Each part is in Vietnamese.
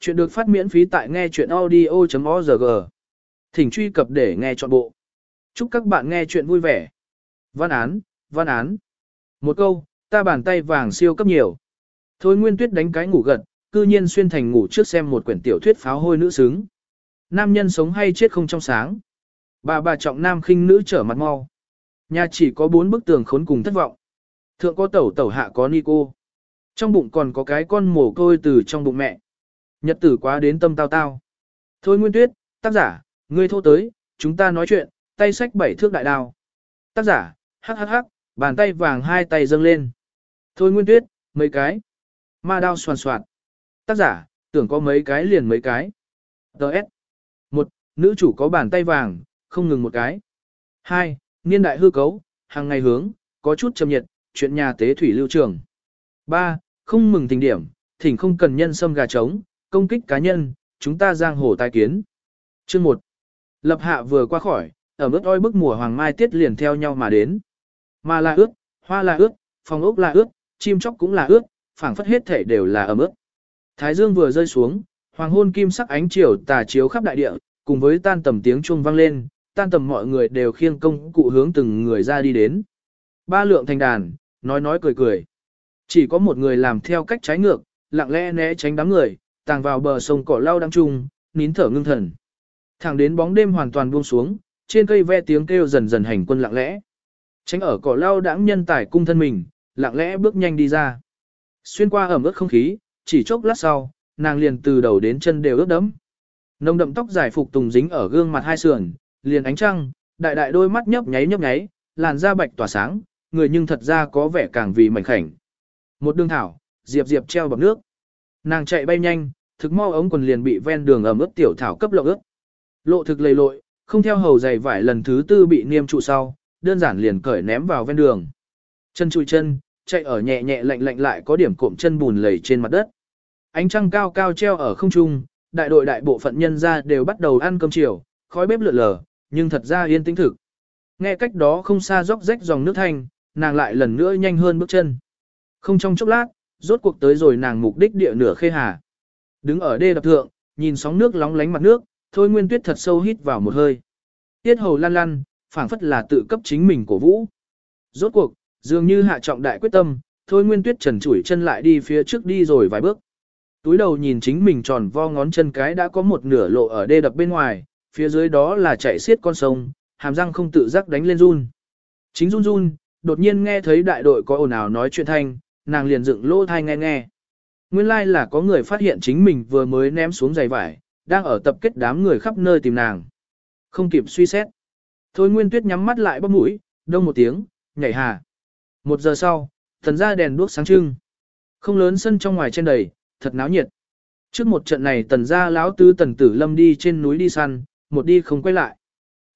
Chuyện được phát miễn phí tại nghe chuyện audio.org. Thỉnh truy cập để nghe trọn bộ. Chúc các bạn nghe chuyện vui vẻ. Văn án, văn án. Một câu, ta bàn tay vàng siêu cấp nhiều. Thôi Nguyên Tuyết đánh cái ngủ gật, cư nhiên xuyên thành ngủ trước xem một quyển tiểu thuyết pháo hôi nữ xứng. Nam nhân sống hay chết không trong sáng. Bà bà trọng nam khinh nữ trở mặt mau. Nhà chỉ có bốn bức tường khốn cùng thất vọng. Thượng có tẩu tẩu hạ có ni cô. Trong bụng còn có cái con mồ côi từ trong bụng mẹ. Nhật tử quá đến tâm tao tao. Thôi Nguyên Tuyết, tác giả, ngươi thô tới, chúng ta nói chuyện, tay sách bảy thước đại đao. Tác giả, hắc hắc hắc, bàn tay vàng hai tay dâng lên. Thôi Nguyên Tuyết, mấy cái. Ma đao soàn soạt. Tác giả, tưởng có mấy cái liền mấy cái. Đợt. Một, nữ chủ có bàn tay vàng, không ngừng một cái. Hai, niên đại hư cấu, hàng ngày hướng, có chút châm nhiệt, chuyện nhà tế thủy lưu trường. Ba, không mừng tình điểm, thỉnh không cần nhân sâm gà trống, công kích cá nhân, chúng ta giang hồ tai kiến. Chương 1. Lập hạ vừa qua khỏi, ở mức oi bức mùa hoàng mai tiết liền theo nhau mà đến. Mà là ướt, hoa là ướt, phòng ốc là ướt, chim chóc cũng là ướt, phảng phất hết thể đều là ẩm ướt. Thái dương vừa rơi xuống, hoàng hôn kim sắc ánh chiều tà chiếu khắp đại địa, cùng với tan tầm tiếng chuông vang lên, tan tầm mọi người đều khiêng công cụ hướng từng người ra đi đến. Ba lượng thành đàn, nói nói cười cười. Chỉ có một người làm theo cách trái ngược, lặng lẽ né tránh đám người, tàng vào bờ sông cỏ lau đăng trung, nín thở ngưng thần. Thẳng đến bóng đêm hoàn toàn buông xuống, trên cây ve tiếng kêu dần dần hành quân lặng lẽ. Tránh ở cỏ lau đãng nhân tải cung thân mình, lặng lẽ bước nhanh đi ra. Xuyên qua ẩm ướt không khí, chỉ chốc lát sau, nàng liền từ đầu đến chân đều ướt đẫm. Nồng đậm tóc dài phục tùng dính ở gương mặt hai sườn, liền ánh trăng, đại đại đôi mắt nhấp nháy nhấp nháy, làn da bạch tỏa sáng, người nhưng thật ra có vẻ càng vì mảnh khảnh. Một đường thảo, diệp diệp treo bọc nước. Nàng chạy bay nhanh, thực mau ống quần liền bị ven đường ẩm ướt tiểu thảo cấp lộng ướt. Lộ thực lầy lội, không theo hầu dày vải lần thứ tư bị niêm trụ sau, đơn giản liền cởi ném vào ven đường. Chân chui chân, chạy ở nhẹ nhẹ lạnh lạnh lại có điểm cộm chân bùn lầy trên mặt đất. Ánh trăng cao cao treo ở không trung, đại đội đại bộ phận nhân ra đều bắt đầu ăn cơm chiều, khói bếp lượn lờ, nhưng thật ra yên tĩnh thực. Nghe cách đó không xa róc rách dòng nước thanh, nàng lại lần nữa nhanh hơn bước chân. Không trong chốc lát, rốt cuộc tới rồi nàng mục đích địa nửa khê hà. Đứng ở đê đập thượng, nhìn sóng nước lóng lánh mặt nước, thôi nguyên tuyết thật sâu hít vào một hơi. Tiết hầu lăn lăn, phảng phất là tự cấp chính mình cổ vũ. Rốt cuộc, dường như hạ trọng đại quyết tâm, thôi nguyên tuyết trần chủi chân lại đi phía trước đi rồi vài bước. Túi đầu nhìn chính mình tròn vo ngón chân cái đã có một nửa lộ ở đê đập bên ngoài, phía dưới đó là chạy xiết con sông, hàm răng không tự giác đánh lên run. Chính run run, đột nhiên nghe thấy đại đội có ồn ào nói chuyện thanh, nàng liền dựng lỗ thai nghe nghe. Nguyên lai like là có người phát hiện chính mình vừa mới ném xuống giày vải, đang ở tập kết đám người khắp nơi tìm nàng. Không kịp suy xét. Thôi Nguyên Tuyết nhắm mắt lại bắp mũi, đông một tiếng, nhảy hà. Một giờ sau, thần ra đèn đuốc sáng trưng. Không lớn sân trong ngoài trên đầy, thật náo nhiệt. Trước một trận này tần gia lão tứ tần tử lâm đi trên núi đi săn, một đi không quay lại.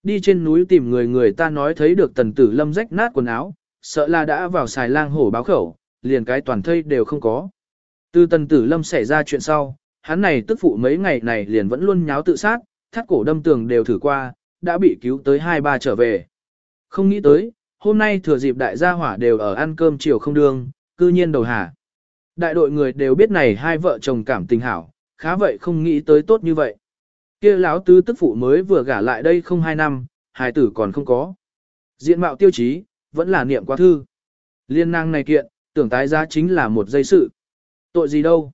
Đi trên núi tìm người người ta nói thấy được tần tử lâm rách nát quần áo, sợ là đã vào xài lang hổ báo khẩu, liền cái toàn thây đều không có. Từ tần tử lâm xảy ra chuyện sau, hắn này tức phụ mấy ngày này liền vẫn luôn nháo tự sát, thắt cổ đâm tường đều thử qua, đã bị cứu tới hai ba trở về. Không nghĩ tới, hôm nay thừa dịp đại gia hỏa đều ở ăn cơm chiều không đương, cư nhiên đầu hà. Đại đội người đều biết này hai vợ chồng cảm tình hảo, khá vậy không nghĩ tới tốt như vậy. Kia lão tứ tức phụ mới vừa gả lại đây không hai năm, hài tử còn không có. Diện mạo tiêu chí, vẫn là niệm quá thư. Liên năng này kiện, tưởng tái giá chính là một dây sự. Tội gì đâu.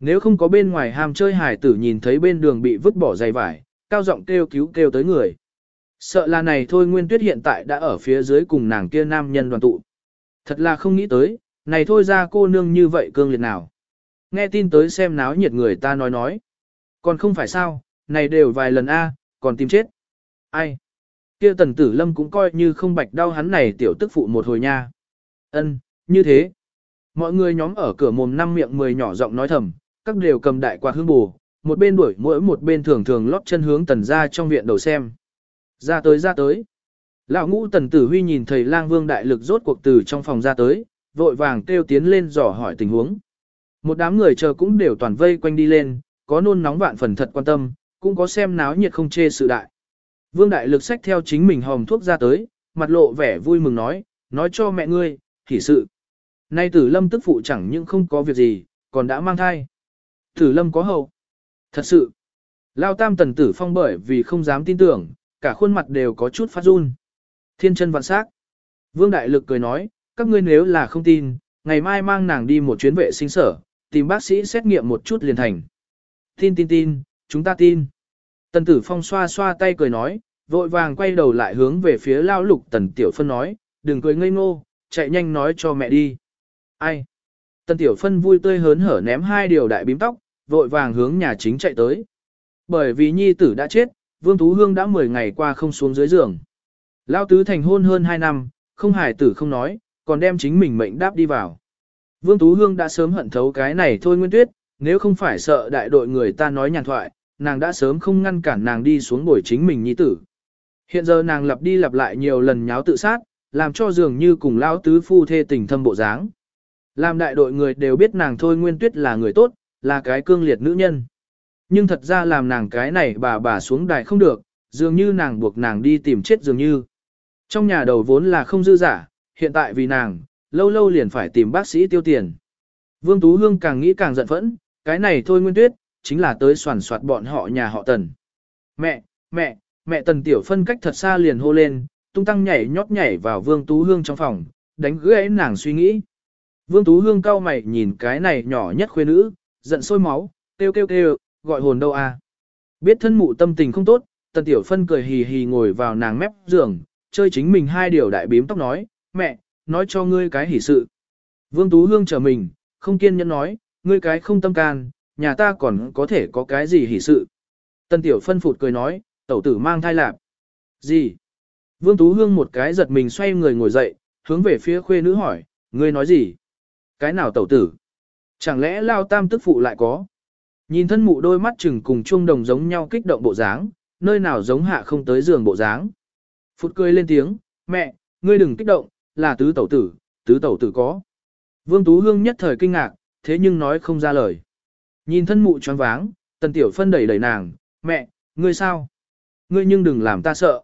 Nếu không có bên ngoài ham chơi hải tử nhìn thấy bên đường bị vứt bỏ giày vải, cao giọng kêu cứu kêu tới người. Sợ là này thôi Nguyên Tuyết hiện tại đã ở phía dưới cùng nàng kia nam nhân đoàn tụ. Thật là không nghĩ tới, này thôi ra cô nương như vậy cương liệt nào. Nghe tin tới xem náo nhiệt người ta nói nói. Còn không phải sao, này đều vài lần a, à, còn tìm chết. Ai? Kia tần tử lâm cũng coi như không bạch đau hắn này tiểu tức phụ một hồi nha. Ân, như thế. Mọi người nhóm ở cửa mồm năm miệng mười nhỏ giọng nói thầm, các đều cầm đại quạt hương bù, một bên đuổi mỗi một bên thường thường lót chân hướng tần ra trong viện đầu xem. Ra tới ra tới. Lão ngũ tần tử huy nhìn thầy lang vương đại lực rốt cuộc từ trong phòng ra tới, vội vàng kêu tiến lên dò hỏi tình huống. Một đám người chờ cũng đều toàn vây quanh đi lên, có nôn nóng vạn phần thật quan tâm, cũng có xem náo nhiệt không chê sự đại. Vương đại lực sách theo chính mình hòm thuốc ra tới, mặt lộ vẻ vui mừng nói, nói cho mẹ ngươi, hỉ sự. Nay tử lâm tức phụ chẳng những không có việc gì, còn đã mang thai. Tử lâm có hậu. Thật sự, Lao Tam Tần Tử Phong bởi vì không dám tin tưởng, cả khuôn mặt đều có chút phát run. Thiên chân vạn sắc. Vương Đại Lực cười nói, các ngươi nếu là không tin, ngày mai mang nàng đi một chuyến vệ sinh sở, tìm bác sĩ xét nghiệm một chút liền thành. Tin tin tin, chúng ta tin. Tần Tử Phong xoa xoa tay cười nói, vội vàng quay đầu lại hướng về phía Lao Lục Tần Tiểu Phân nói, đừng cười ngây ngô, chạy nhanh nói cho mẹ đi. Ai? Tần Tiểu Phân vui tươi hớn hở ném hai điều đại bím tóc, vội vàng hướng nhà chính chạy tới. Bởi vì nhi tử đã chết, Vương Tú Hương đã 10 ngày qua không xuống dưới giường. Lao tứ thành hôn hơn 2 năm, không hài tử không nói, còn đem chính mình mệnh đáp đi vào. Vương Tú Hương đã sớm hận thấu cái này thôi Nguyên Tuyết, nếu không phải sợ đại đội người ta nói nhàn thoại, nàng đã sớm không ngăn cản nàng đi xuống bồi chính mình nhi tử. Hiện giờ nàng lặp đi lặp lại nhiều lần nháo tự sát, làm cho dường như cùng lão tứ phu thê tình thâm bộ dáng. Làm đại đội người đều biết nàng thôi Nguyên Tuyết là người tốt, là cái cương liệt nữ nhân. Nhưng thật ra làm nàng cái này bà bà xuống đài không được, dường như nàng buộc nàng đi tìm chết dường như. Trong nhà đầu vốn là không dư giả, hiện tại vì nàng, lâu lâu liền phải tìm bác sĩ tiêu tiền. Vương Tú Hương càng nghĩ càng giận phẫn, cái này thôi Nguyên Tuyết, chính là tới soàn soạt bọn họ nhà họ Tần. Mẹ, mẹ, mẹ Tần Tiểu phân cách thật xa liền hô lên, tung tăng nhảy nhót nhảy vào Vương Tú Hương trong phòng, đánh gãy nàng suy nghĩ. Vương Tú Hương cao mày nhìn cái này nhỏ nhất khuê nữ, giận sôi máu, kêu kêu kêu, gọi hồn đâu à. Biết thân mụ tâm tình không tốt, Tần Tiểu Phân cười hì hì ngồi vào nàng mép giường, chơi chính mình hai điều đại bím tóc nói, mẹ, nói cho ngươi cái hỉ sự. Vương Tú Hương chờ mình, không kiên nhẫn nói, ngươi cái không tâm can, nhà ta còn có thể có cái gì hỉ sự. Tần Tiểu Phân phụt cười nói, tẩu tử mang thai lạp. Gì? Vương Tú Hương một cái giật mình xoay người ngồi dậy, hướng về phía khuê nữ hỏi, ngươi nói gì? Cái nào tẩu tử? Chẳng lẽ lao tam tức phụ lại có? Nhìn thân mụ đôi mắt chừng cùng chuông đồng giống nhau kích động bộ dáng, nơi nào giống hạ không tới giường bộ dáng. Phụt cười lên tiếng, mẹ, ngươi đừng kích động, là tứ tẩu tử, tứ tẩu tử có. Vương Tú Hương nhất thời kinh ngạc, thế nhưng nói không ra lời. Nhìn thân mụ choáng váng, tần tiểu phân đẩy đẩy nàng, mẹ, ngươi sao? Ngươi nhưng đừng làm ta sợ.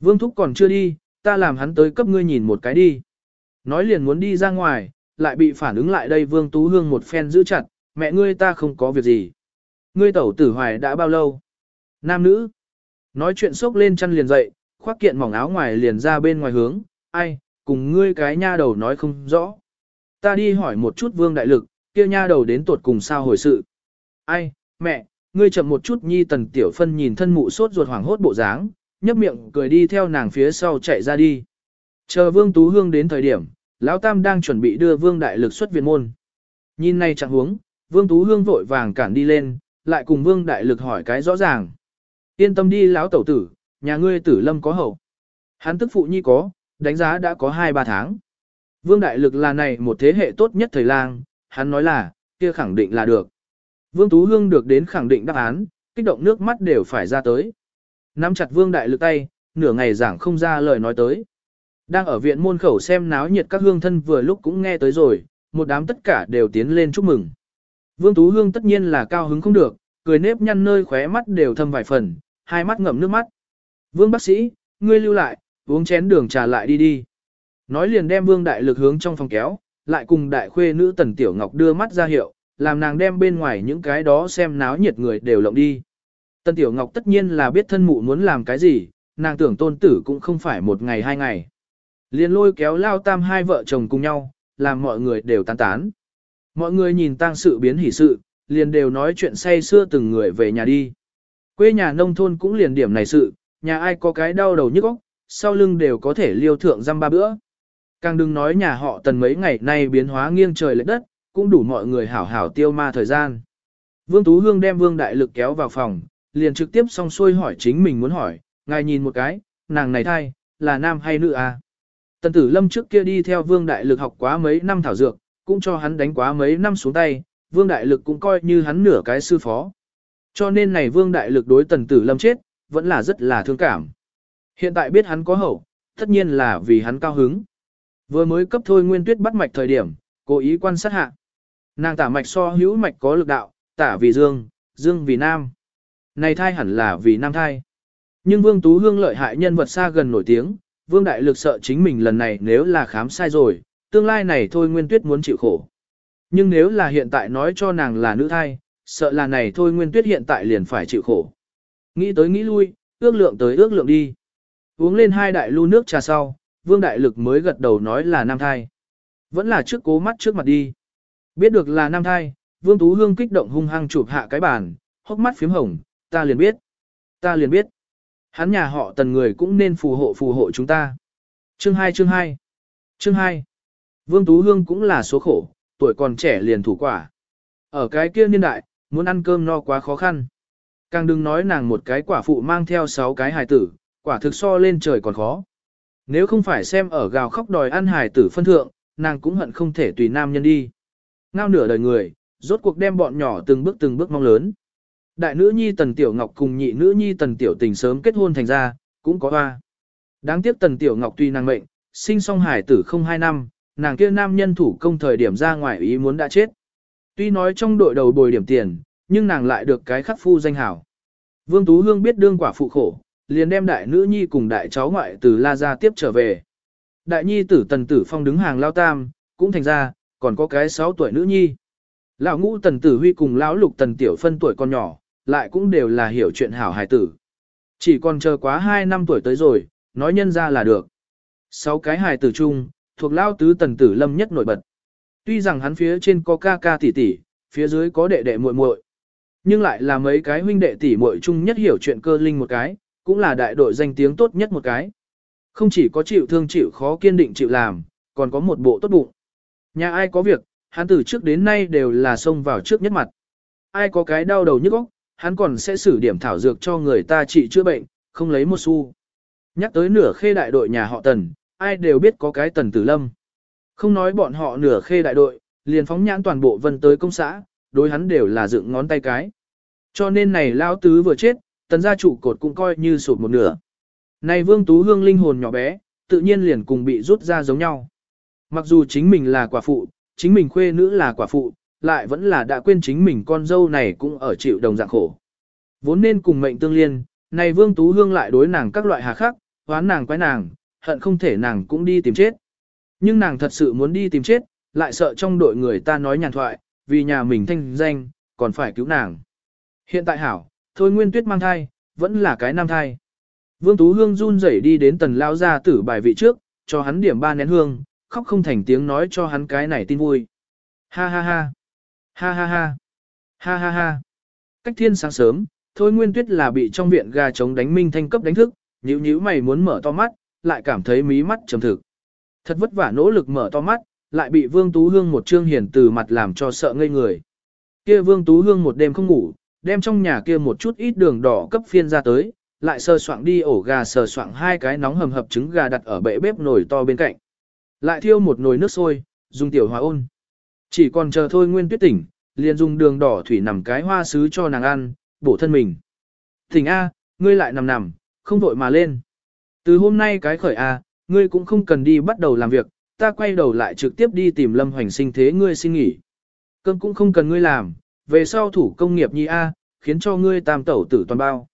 Vương Thúc còn chưa đi, ta làm hắn tới cấp ngươi nhìn một cái đi. Nói liền muốn đi ra ngoài, lại bị phản ứng lại đây Vương Tú Hương một phen giữ chặt, mẹ ngươi ta không có việc gì. Ngươi tẩu tử hoài đã bao lâu? Nam nữ. Nói chuyện sốc lên chăn liền dậy, khoác kiện mỏng áo ngoài liền ra bên ngoài hướng, ai, cùng ngươi cái nha đầu nói không rõ. Ta đi hỏi một chút vương đại lực, kia nha đầu đến tuột cùng sao hồi sự. Ai, mẹ, ngươi chậm một chút nhi tần tiểu phân nhìn thân mụ sốt ruột hoảng hốt bộ dáng, nhấp miệng cười đi theo nàng phía sau chạy ra đi. Chờ vương tú hương đến thời điểm, lão tam đang chuẩn bị đưa vương đại lực xuất viện môn. Nhìn này chẳng huống, vương tú hương vội vàng cản đi lên, lại cùng vương đại lực hỏi cái rõ ràng. Yên tâm đi lão tẩu tử, nhà ngươi tử lâm có hậu. Hắn tức phụ nhi có, đánh giá đã có 2-3 tháng. Vương đại lực là này một thế hệ tốt nhất thời lang, hắn nói là, kia khẳng định là được. Vương Tú Hương được đến khẳng định đáp án, kích động nước mắt đều phải ra tới. Nắm chặt vương đại lực tay, nửa ngày giảng không ra lời nói tới. Đang ở viện môn khẩu xem náo nhiệt các hương thân vừa lúc cũng nghe tới rồi, một đám tất cả đều tiến lên chúc mừng. Vương Tú Hương tất nhiên là cao hứng không được, cười nếp nhăn nơi khóe mắt đều thâm vài phần, hai mắt ngậm nước mắt. Vương bác sĩ, ngươi lưu lại, uống chén đường trà lại đi đi. Nói liền đem vương đại lực hướng trong phòng kéo, lại cùng đại khuê nữ tần tiểu ngọc đưa mắt ra hiệu, làm nàng đem bên ngoài những cái đó xem náo nhiệt người đều lộng đi. Tần tiểu ngọc tất nhiên là biết thân mụ muốn làm cái gì, nàng tưởng tôn tử cũng không phải một ngày hai ngày. Liền lôi kéo lao tam hai vợ chồng cùng nhau, làm mọi người đều tán tán. Mọi người nhìn tang sự biến hỷ sự, liền đều nói chuyện say xưa từng người về nhà đi. Quê nhà nông thôn cũng liền điểm này sự, nhà ai có cái đau đầu nhức óc, sau lưng đều có thể liêu thượng răm ba bữa. Càng đừng nói nhà họ tần mấy ngày nay biến hóa nghiêng trời lệch đất, cũng đủ mọi người hảo hảo tiêu ma thời gian. Vương Tú Hương đem Vương Đại Lực kéo vào phòng, liền trực tiếp xong xuôi hỏi chính mình muốn hỏi, ngài nhìn một cái, nàng này thai, là nam hay nữ à? Tần Tử Lâm trước kia đi theo Vương Đại Lực học quá mấy năm thảo dược, cũng cho hắn đánh quá mấy năm xuống tay, Vương Đại Lực cũng coi như hắn nửa cái sư phó. Cho nên này Vương Đại Lực đối Tần Tử Lâm chết, vẫn là rất là thương cảm. Hiện tại biết hắn có hậu, tất nhiên là vì hắn cao hứng. Vừa mới cấp thôi Nguyên Tuyết bắt mạch thời điểm, cố ý quan sát hạ. Nàng tả mạch so hữu mạch có lực đạo, tả vì dương, dương vì nam. Này thai hẳn là vì nam thai. Nhưng Vương Tú Hương lợi hại nhân vật xa gần nổi tiếng, Vương Đại Lực sợ chính mình lần này nếu là khám sai rồi, tương lai này thôi Nguyên Tuyết muốn chịu khổ. Nhưng nếu là hiện tại nói cho nàng là nữ thai, sợ là này thôi Nguyên Tuyết hiện tại liền phải chịu khổ. Nghĩ tới nghĩ lui, ước lượng tới ước lượng đi. Uống lên hai đại lu nước trà sau, Vương Đại Lực mới gật đầu nói là nam thai. Vẫn là trước cố mắt trước mặt đi. Biết được là nam thai, Vương Tú Hương kích động hung hăng chụp hạ cái bàn, hốc mắt phím hồng, ta liền biết. Ta liền biết. Hắn nhà họ tần người cũng nên phù hộ phù hộ chúng ta. Chương 2 chương 2 Chương 2 Vương Tú Hương cũng là số khổ, tuổi còn trẻ liền thủ quả. Ở cái kia niên đại, muốn ăn cơm no quá khó khăn. Càng đừng nói nàng một cái quả phụ mang theo 6 cái hài tử, quả thực so lên trời còn khó. Nếu không phải xem ở gào khóc đòi ăn hài tử phân thượng, nàng cũng hận không thể tùy nam nhân đi. Ngao nửa đời người, rốt cuộc đem bọn nhỏ từng bước từng bước mong lớn. Đại nữ nhi Tần Tiểu Ngọc cùng nhị nữ nhi Tần Tiểu Tình sớm kết hôn thành ra, cũng có hoa. Đáng tiếc Tần Tiểu Ngọc tuy nàng mệnh, sinh song hải tử không hai năm, nàng kia nam nhân thủ công thời điểm ra ngoài ý muốn đã chết. Tuy nói trong đội đầu bồi điểm tiền, nhưng nàng lại được cái khắc phu danh hảo. Vương Tú Hương biết đương quả phụ khổ, liền đem đại nữ nhi cùng đại cháu ngoại từ La Gia tiếp trở về. Đại nhi tử Tần Tử Phong đứng hàng lao tam, cũng thành ra, còn có cái 6 tuổi nữ nhi. Lão ngũ Tần Tử Huy cùng lão lục Tần Tiểu phân tuổi còn nhỏ, lại cũng đều là hiểu chuyện hảo hài tử. Chỉ còn chờ quá 2 năm tuổi tới rồi, nói nhân ra là được. Sáu cái hài tử chung, thuộc lao tứ tần tử lâm nhất nổi bật. Tuy rằng hắn phía trên có ca ca tỷ tỷ, phía dưới có đệ đệ muội muội, nhưng lại là mấy cái huynh đệ tỷ muội chung nhất hiểu chuyện cơ linh một cái, cũng là đại đội danh tiếng tốt nhất một cái. Không chỉ có chịu thương chịu khó kiên định chịu làm, còn có một bộ tốt bụng. Nhà ai có việc, hắn từ trước đến nay đều là xông vào trước nhất mặt. Ai có cái đau đầu nhức óc, hắn còn sẽ xử điểm thảo dược cho người ta trị chữa bệnh, không lấy một xu. Nhắc tới nửa khê đại đội nhà họ Tần, ai đều biết có cái Tần Tử Lâm. Không nói bọn họ nửa khê đại đội, liền phóng nhãn toàn bộ vân tới công xã, đối hắn đều là dựng ngón tay cái. Cho nên này lao tứ vừa chết, tần gia trụ cột cũng coi như sụt một nửa. Này vương tú hương linh hồn nhỏ bé, tự nhiên liền cùng bị rút ra giống nhau. Mặc dù chính mình là quả phụ, chính mình khuê nữ là quả phụ, lại vẫn là đã quên chính mình con dâu này cũng ở chịu đồng dạng khổ. Vốn nên cùng mệnh tương liên, này Vương Tú Hương lại đối nàng các loại hà khắc, hoán nàng quái nàng, hận không thể nàng cũng đi tìm chết. Nhưng nàng thật sự muốn đi tìm chết, lại sợ trong đội người ta nói nhàn thoại, vì nhà mình thanh danh, còn phải cứu nàng. Hiện tại hảo, thôi nguyên tuyết mang thai, vẫn là cái nam thai. Vương Tú Hương run rẩy đi đến tần lao ra tử bài vị trước, cho hắn điểm ba nén hương, khóc không thành tiếng nói cho hắn cái này tin vui. Ha ha ha. Ha ha ha. Ha ha ha. Cách thiên sáng sớm, Thôi Nguyên Tuyết là bị trong viện gà trống đánh minh thanh cấp đánh thức, nhíu nhíu mày muốn mở to mắt, lại cảm thấy mí mắt trầm thực. Thật vất vả nỗ lực mở to mắt, lại bị Vương Tú Hương một trương hiển từ mặt làm cho sợ ngây người. Kia Vương Tú Hương một đêm không ngủ, đem trong nhà kia một chút ít đường đỏ cấp phiên ra tới, lại sờ soạng đi ổ gà sờ soạng hai cái nóng hầm hập trứng gà đặt ở bệ bếp nồi to bên cạnh. Lại thiêu một nồi nước sôi, dùng tiểu hòa ôn. Chỉ còn chờ thôi Nguyên Tuyết tỉnh, liền dùng đường đỏ thủy nằm cái hoa sứ cho nàng ăn, bổ thân mình. Thỉnh A, ngươi lại nằm nằm, không vội mà lên. Từ hôm nay cái khởi A, ngươi cũng không cần đi bắt đầu làm việc, ta quay đầu lại trực tiếp đi tìm Lâm Hoành sinh thế ngươi xin nghỉ. Cơm cũng không cần ngươi làm, về sau thủ công nghiệp nhi A, khiến cho ngươi tam tẩu tử toàn bao.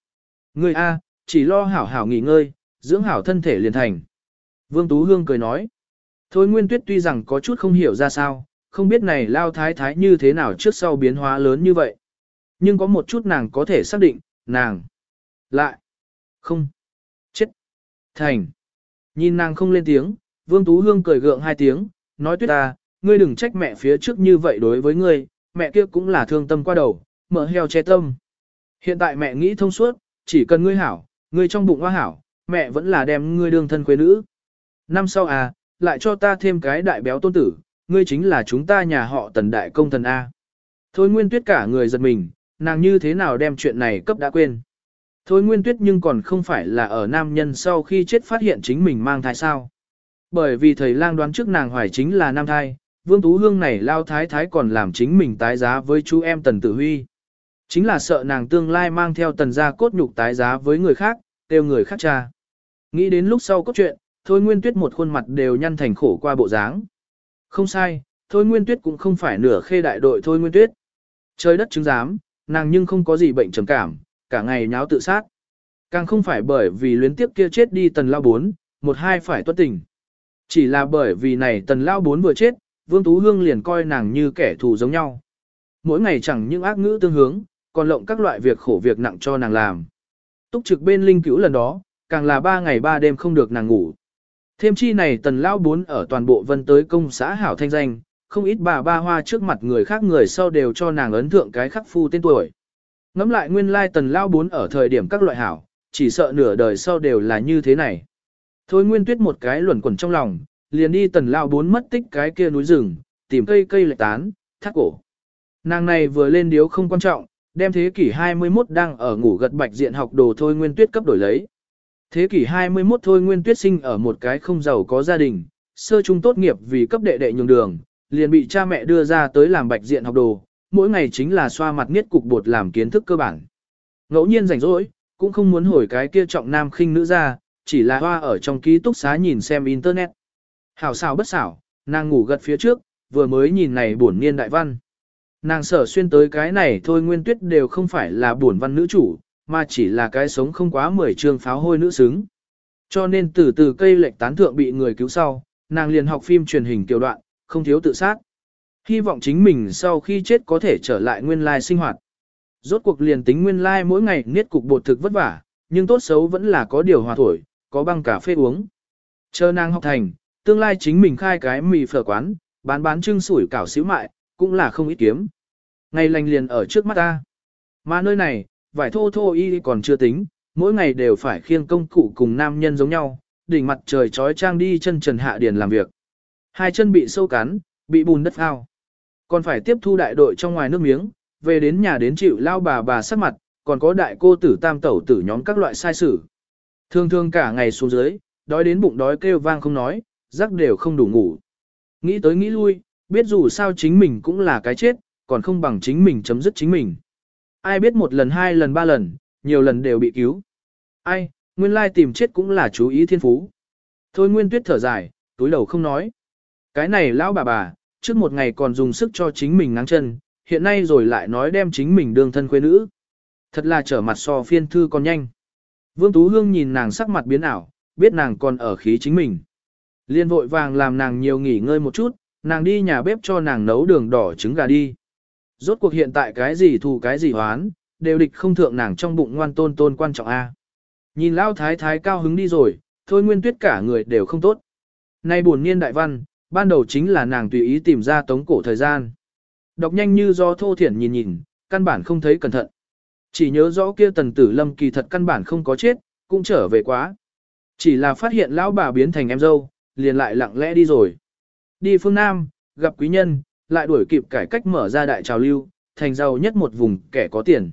Ngươi A, chỉ lo hảo hảo nghỉ ngơi, dưỡng hảo thân thể liền thành. Vương Tú Hương cười nói. Thôi Nguyên Tuyết tuy rằng có chút không hiểu ra sao, không biết này lao thái thái như thế nào trước sau biến hóa lớn như vậy. Nhưng có một chút nàng có thể xác định, nàng lại không chết thành. Nhìn nàng không lên tiếng, Vương Tú Hương cười gượng hai tiếng, nói tuyết ta, ngươi đừng trách mẹ phía trước như vậy đối với ngươi, mẹ kia cũng là thương tâm qua đầu, mở heo che tâm. Hiện tại mẹ nghĩ thông suốt, chỉ cần ngươi hảo, ngươi trong bụng hoa hảo, mẹ vẫn là đem ngươi đương thân quê nữ. Năm sau à, lại cho ta thêm cái đại béo tôn tử, ngươi chính là chúng ta nhà họ tần đại công thần A. Thôi nguyên tuyết cả người giật mình, nàng như thế nào đem chuyện này cấp đã quên. Thôi nguyên tuyết nhưng còn không phải là ở nam nhân sau khi chết phát hiện chính mình mang thai sao. Bởi vì thầy lang đoán trước nàng hoài chính là nam thai, vương tú hương này lao thái thái còn làm chính mình tái giá với chú em tần tử huy. Chính là sợ nàng tương lai mang theo tần gia cốt nhục tái giá với người khác, tiêu người khác cha. Nghĩ đến lúc sau cốt truyện, thôi nguyên tuyết một khuôn mặt đều nhăn thành khổ qua bộ dáng. Không sai, thôi nguyên tuyết cũng không phải nửa khê đại đội thôi nguyên tuyết. Trời đất chứng giám, nàng nhưng không có gì bệnh trầm cảm, cả ngày nháo tự sát. Càng không phải bởi vì luyến tiếp kia chết đi tần lao bốn, một hai phải tuất tình. Chỉ là bởi vì này tần lao bốn vừa chết, Vương Tú Hương liền coi nàng như kẻ thù giống nhau. mỗi ngày chẳng những ác ngữ tương hướng, còn lộng các loại việc khổ việc nặng cho nàng làm. Túc trực bên linh cứu lần đó, càng là ba ngày ba đêm không được nàng ngủ. Thêm chi này tần lao bốn ở toàn bộ vân tới công xã hảo thanh danh, không ít bà ba hoa trước mặt người khác người sau đều cho nàng ấn thượng cái khắc phu tên tuổi. Ngắm lại nguyên lai tần lao bốn ở thời điểm các loại hảo, chỉ sợ nửa đời sau đều là như thế này. Thôi nguyên tuyết một cái luẩn quẩn trong lòng, liền đi tần lao bốn mất tích cái kia núi rừng, tìm cây cây lệch tán, thác cổ. Nàng này vừa lên điếu không quan trọng, đem thế kỷ 21 đang ở ngủ gật bạch diện học đồ thôi nguyên tuyết cấp đổi lấy. Thế kỷ 21 thôi nguyên tuyết sinh ở một cái không giàu có gia đình, sơ trung tốt nghiệp vì cấp đệ đệ nhường đường, liền bị cha mẹ đưa ra tới làm bạch diện học đồ, mỗi ngày chính là xoa mặt niết cục bột làm kiến thức cơ bản. Ngẫu nhiên rảnh rỗi, cũng không muốn hồi cái kia trọng nam khinh nữ ra, chỉ là hoa ở trong ký túc xá nhìn xem internet. Hảo xảo bất xảo, nàng ngủ gật phía trước, vừa mới nhìn này buồn niên đại văn. Nàng sở xuyên tới cái này thôi nguyên tuyết đều không phải là buồn văn nữ chủ, mà chỉ là cái sống không quá 10 trường pháo hôi nữ xứng. Cho nên từ từ cây lệch tán thượng bị người cứu sau, nàng liền học phim truyền hình tiểu đoạn, không thiếu tự sát. Hy vọng chính mình sau khi chết có thể trở lại nguyên lai sinh hoạt. Rốt cuộc liền tính nguyên lai mỗi ngày niết cục bột thực vất vả, nhưng tốt xấu vẫn là có điều hòa thổi, có băng cà phê uống. Chờ nàng học thành, tương lai chính mình khai cái mì phở quán, bán bán trưng sủi cảo xíu mại, cũng là không ít kiếm. Ngày lành liền ở trước mắt ta. Mà nơi này, vải thô thô y còn chưa tính, mỗi ngày đều phải khiêng công cụ cùng nam nhân giống nhau, đỉnh mặt trời trói trang đi chân trần hạ điền làm việc. Hai chân bị sâu cắn, bị bùn đất ao. Còn phải tiếp thu đại đội trong ngoài nước miếng, về đến nhà đến chịu lao bà bà sắc mặt, còn có đại cô tử tam tẩu tử nhóm các loại sai sử. Thường thường cả ngày xuống dưới, đói đến bụng đói kêu vang không nói, giấc đều không đủ ngủ. Nghĩ tới nghĩ lui, biết dù sao chính mình cũng là cái chết, còn không bằng chính mình chấm dứt chính mình. Ai biết một lần hai lần ba lần, nhiều lần đều bị cứu. Ai, nguyên lai tìm chết cũng là chú ý thiên phú. Thôi nguyên tuyết thở dài, túi đầu không nói. Cái này lão bà bà, trước một ngày còn dùng sức cho chính mình nắng chân, hiện nay rồi lại nói đem chính mình đương thân quê nữ. Thật là trở mặt so phiên thư còn nhanh. Vương Tú Hương nhìn nàng sắc mặt biến ảo, biết nàng còn ở khí chính mình. Liên vội vàng làm nàng nhiều nghỉ ngơi một chút, nàng đi nhà bếp cho nàng nấu đường đỏ trứng gà đi. Rốt cuộc hiện tại cái gì thù cái gì hoán, đều địch không thượng nàng trong bụng ngoan tôn tôn quan trọng A. Nhìn lão thái thái cao hứng đi rồi, thôi nguyên tuyết cả người đều không tốt. Nay buồn niên đại văn, ban đầu chính là nàng tùy ý tìm ra tống cổ thời gian. Đọc nhanh như do thô thiển nhìn nhìn, căn bản không thấy cẩn thận. Chỉ nhớ rõ kia tần tử lâm kỳ thật căn bản không có chết, cũng trở về quá. Chỉ là phát hiện lão bà biến thành em dâu, liền lại lặng lẽ đi rồi. Đi phương Nam, gặp quý nhân, lại đuổi kịp cải cách mở ra đại trào lưu, thành giàu nhất một vùng kẻ có tiền.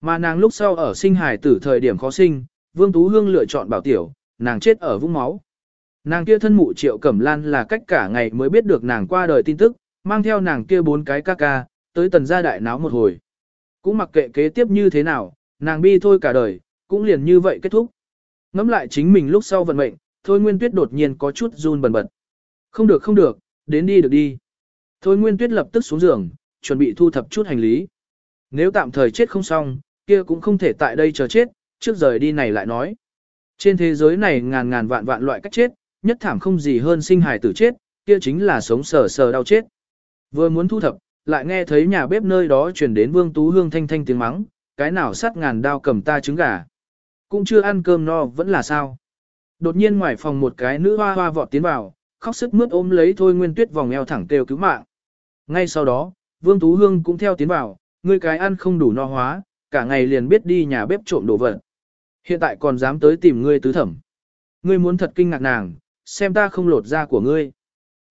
Mà nàng lúc sau ở sinh hài tử thời điểm khó sinh, Vương Tú Hương lựa chọn bảo tiểu, nàng chết ở vũng máu. Nàng kia thân mụ triệu cẩm lan là cách cả ngày mới biết được nàng qua đời tin tức, mang theo nàng kia bốn cái ca ca, tới tần gia đại náo một hồi. Cũng mặc kệ kế tiếp như thế nào, nàng bi thôi cả đời, cũng liền như vậy kết thúc. Ngắm lại chính mình lúc sau vận mệnh, thôi nguyên tuyết đột nhiên có chút run bần bật. Không được không được, đến đi được đi. Thôi nguyên tuyết lập tức xuống giường, chuẩn bị thu thập chút hành lý. Nếu tạm thời chết không xong, kia cũng không thể tại đây chờ chết, trước rời đi này lại nói. Trên thế giới này ngàn ngàn vạn vạn loại cách chết, nhất thảm không gì hơn sinh hài tử chết, kia chính là sống sờ sờ đau chết. Vừa muốn thu thập, lại nghe thấy nhà bếp nơi đó truyền đến Vương Tú Hương thanh thanh tiếng mắng, cái nào sắt ngàn đao cầm ta trứng gà. Cũng chưa ăn cơm no vẫn là sao. Đột nhiên ngoài phòng một cái nữ hoa hoa vọt tiến vào, khóc sức mướt ôm lấy Thôi Nguyên Tuyết vòng eo thẳng kêu cứu mạng. Ngay sau đó, Vương Tú Hương cũng theo tiến vào, ngươi cái ăn không đủ no hóa, cả ngày liền biết đi nhà bếp trộm đồ vật. Hiện tại còn dám tới tìm ngươi tứ thẩm. Ngươi muốn thật kinh ngạc nàng, xem ta không lột da của ngươi.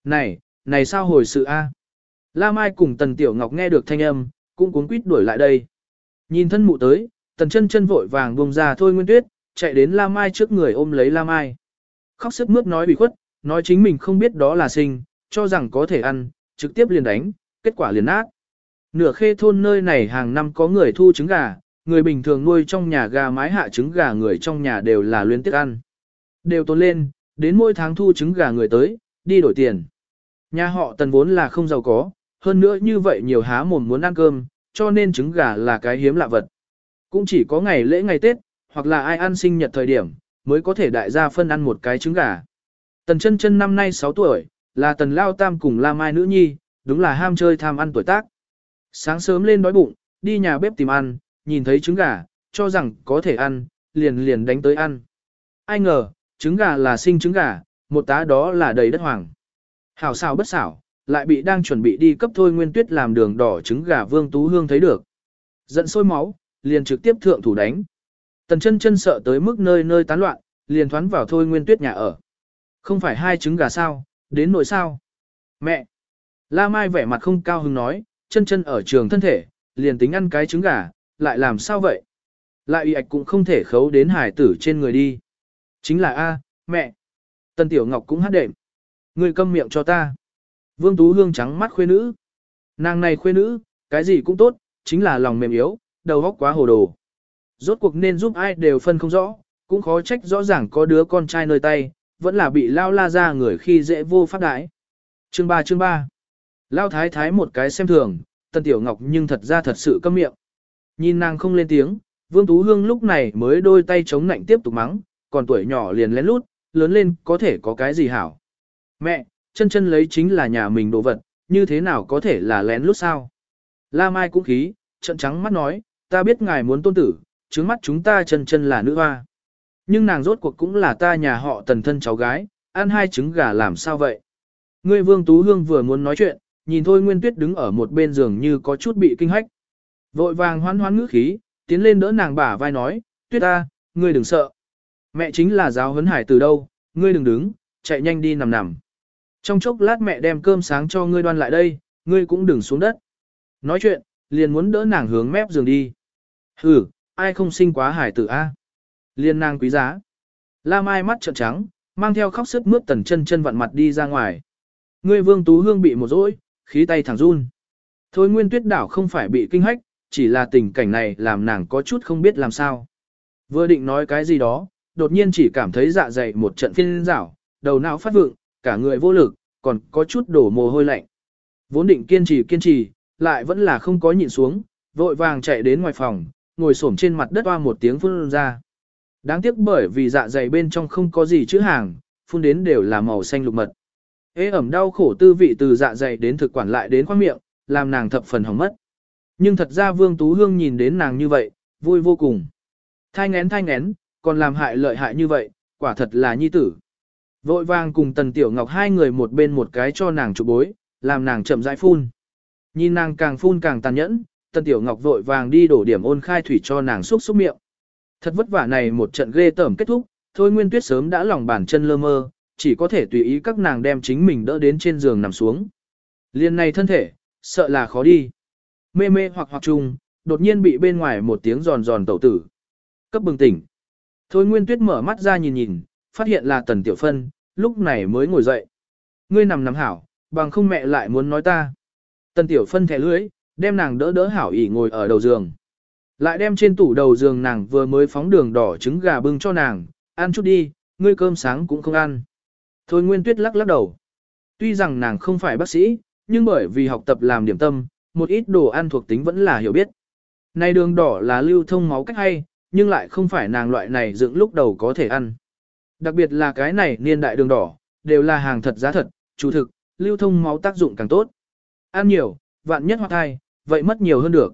Này, này sao hồi sự a? La Mai cùng Tần Tiểu Ngọc nghe được thanh âm, cũng cuống quýt đuổi lại đây. Nhìn thân mụ tới, Tần chân chân vội vàng buông ra thôi Nguyên Tuyết, chạy đến La Mai trước người ôm lấy La Mai. Khóc sức mướt nói bị khuất, nói chính mình không biết đó là sinh, cho rằng có thể ăn, trực tiếp liền đánh, kết quả liền nát. Nửa khê thôn nơi này hàng năm có người thu trứng gà, người bình thường nuôi trong nhà gà mái hạ trứng gà người trong nhà đều là luyến tiếc ăn. Đều tốn lên, đến mỗi tháng thu trứng gà người tới, đi đổi tiền. Nhà họ tần vốn là không giàu có, hơn nữa như vậy nhiều há mồm muốn ăn cơm, cho nên trứng gà là cái hiếm lạ vật. Cũng chỉ có ngày lễ ngày Tết, hoặc là ai ăn sinh nhật thời điểm, mới có thể đại gia phân ăn một cái trứng gà. Tần chân chân năm nay 6 tuổi, là tần lao tam cùng la mai nữ nhi, đúng là ham chơi tham ăn tuổi tác. Sáng sớm lên đói bụng, đi nhà bếp tìm ăn, nhìn thấy trứng gà, cho rằng có thể ăn, liền liền đánh tới ăn. Ai ngờ, trứng gà là sinh trứng gà, một tá đó là đầy đất hoàng. Hảo xảo bất xảo, lại bị đang chuẩn bị đi cấp thôi nguyên tuyết làm đường đỏ trứng gà Vương Tú Hương thấy được. Giận sôi máu, liền trực tiếp thượng thủ đánh. Tần chân chân sợ tới mức nơi nơi tán loạn, liền thoán vào thôi nguyên tuyết nhà ở. Không phải hai trứng gà sao, đến nỗi sao. Mẹ! La Mai vẻ mặt không cao hứng nói, chân chân ở trường thân thể, liền tính ăn cái trứng gà, lại làm sao vậy? Lại y ạch cũng không thể khấu đến hải tử trên người đi. Chính là A, mẹ. Tân Tiểu Ngọc cũng hát đệm. Người câm miệng cho ta. Vương Tú Hương trắng mắt khuê nữ. Nàng này khuê nữ, cái gì cũng tốt, chính là lòng mềm yếu, đầu óc quá hồ đồ. Rốt cuộc nên giúp ai đều phân không rõ, cũng khó trách rõ ràng có đứa con trai nơi tay, vẫn là bị lao la ra người khi dễ vô pháp đãi. Chương 3 chương 3 Lao thái thái một cái xem thường, Tân Tiểu Ngọc nhưng thật ra thật sự câm miệng. Nhìn nàng không lên tiếng, Vương Tú Hương lúc này mới đôi tay chống nạnh tiếp tục mắng, còn tuổi nhỏ liền lén lút, lớn lên có thể có cái gì hảo. Mẹ, chân chân lấy chính là nhà mình đồ vật, như thế nào có thể là lén lút sao? La Mai cũng khí, trận trắng mắt nói, ta biết ngài muốn tôn tử, trứng mắt chúng ta chân chân là nữ hoa. Nhưng nàng rốt cuộc cũng là ta nhà họ tần thân cháu gái, ăn hai trứng gà làm sao vậy? Ngươi Vương Tú Hương vừa muốn nói chuyện, nhìn thôi Nguyên Tuyết đứng ở một bên giường như có chút bị kinh hách. Vội vàng hoán hoán ngữ khí, tiến lên đỡ nàng bả vai nói, Tuyết ta, ngươi đừng sợ. Mẹ chính là giáo huấn hải từ đâu, ngươi đừng đứng, chạy nhanh đi nằm nằm. Trong chốc lát mẹ đem cơm sáng cho ngươi đoan lại đây, ngươi cũng đừng xuống đất. Nói chuyện, liền muốn đỡ nàng hướng mép giường đi. Ừ, ai không sinh quá hải tử a? Liên Nang quý giá. La Mai mắt trợn trắng, mang theo khóc sức mướt tần chân chân vặn mặt đi ra ngoài. Ngươi Vương Tú Hương bị một rỗi, khí tay thẳng run. Thôi Nguyên Tuyết đảo không phải bị kinh hách, chỉ là tình cảnh này làm nàng có chút không biết làm sao. Vừa định nói cái gì đó, đột nhiên chỉ cảm thấy dạ dày một trận phiên rảo, đầu não phát vượng, cả người vô lực, còn có chút đổ mồ hôi lạnh. Vốn định kiên trì kiên trì, lại vẫn là không có nhịn xuống, vội vàng chạy đến ngoài phòng, ngồi xổm trên mặt đất hoa một tiếng phun ra. Đáng tiếc bởi vì dạ dày bên trong không có gì chữ hàng, phun đến đều là màu xanh lục mật. Ế ẩm đau khổ tư vị từ dạ dày đến thực quản lại đến khoang miệng, làm nàng thập phần hỏng mất. Nhưng thật ra Vương Tú Hương nhìn đến nàng như vậy, vui vô cùng. Thai ngén thai ngén, còn làm hại lợi hại như vậy, quả thật là nhi tử. Vội vàng cùng Tần Tiểu Ngọc hai người một bên một cái cho nàng chụp bối, làm nàng chậm rãi phun. Nhìn nàng càng phun càng tàn nhẫn, Tần Tiểu Ngọc vội vàng đi đổ điểm ôn khai thủy cho nàng xúc xúc miệng. Thật vất vả này một trận ghê tởm kết thúc, thôi Nguyên Tuyết sớm đã lòng bàn chân lơ mơ, chỉ có thể tùy ý các nàng đem chính mình đỡ đến trên giường nằm xuống. Liên này thân thể, sợ là khó đi. Mê mê hoặc hoặc chung, đột nhiên bị bên ngoài một tiếng giòn giòn tẩu tử. Cấp bừng tỉnh. Thôi Nguyên Tuyết mở mắt ra nhìn nhìn, phát hiện là Tần Tiểu Phân, lúc này mới ngồi dậy. Ngươi nằm nằm hảo, bằng không mẹ lại muốn nói ta. Tần Tiểu Phân thẻ lưới, đem nàng đỡ đỡ hảo ỉ ngồi ở đầu giường. Lại đem trên tủ đầu giường nàng vừa mới phóng đường đỏ trứng gà bưng cho nàng, ăn chút đi, ngươi cơm sáng cũng không ăn. Thôi Nguyên Tuyết lắc lắc đầu. Tuy rằng nàng không phải bác sĩ, nhưng bởi vì học tập làm điểm tâm, một ít đồ ăn thuộc tính vẫn là hiểu biết. Này đường đỏ là lưu thông máu cách hay, nhưng lại không phải nàng loại này dựng lúc đầu có thể ăn. Đặc biệt là cái này niên đại đường đỏ, đều là hàng thật giá thật, chủ thực, lưu thông máu tác dụng càng tốt. Ăn nhiều, vạn nhất hoặc thai, vậy mất nhiều hơn được.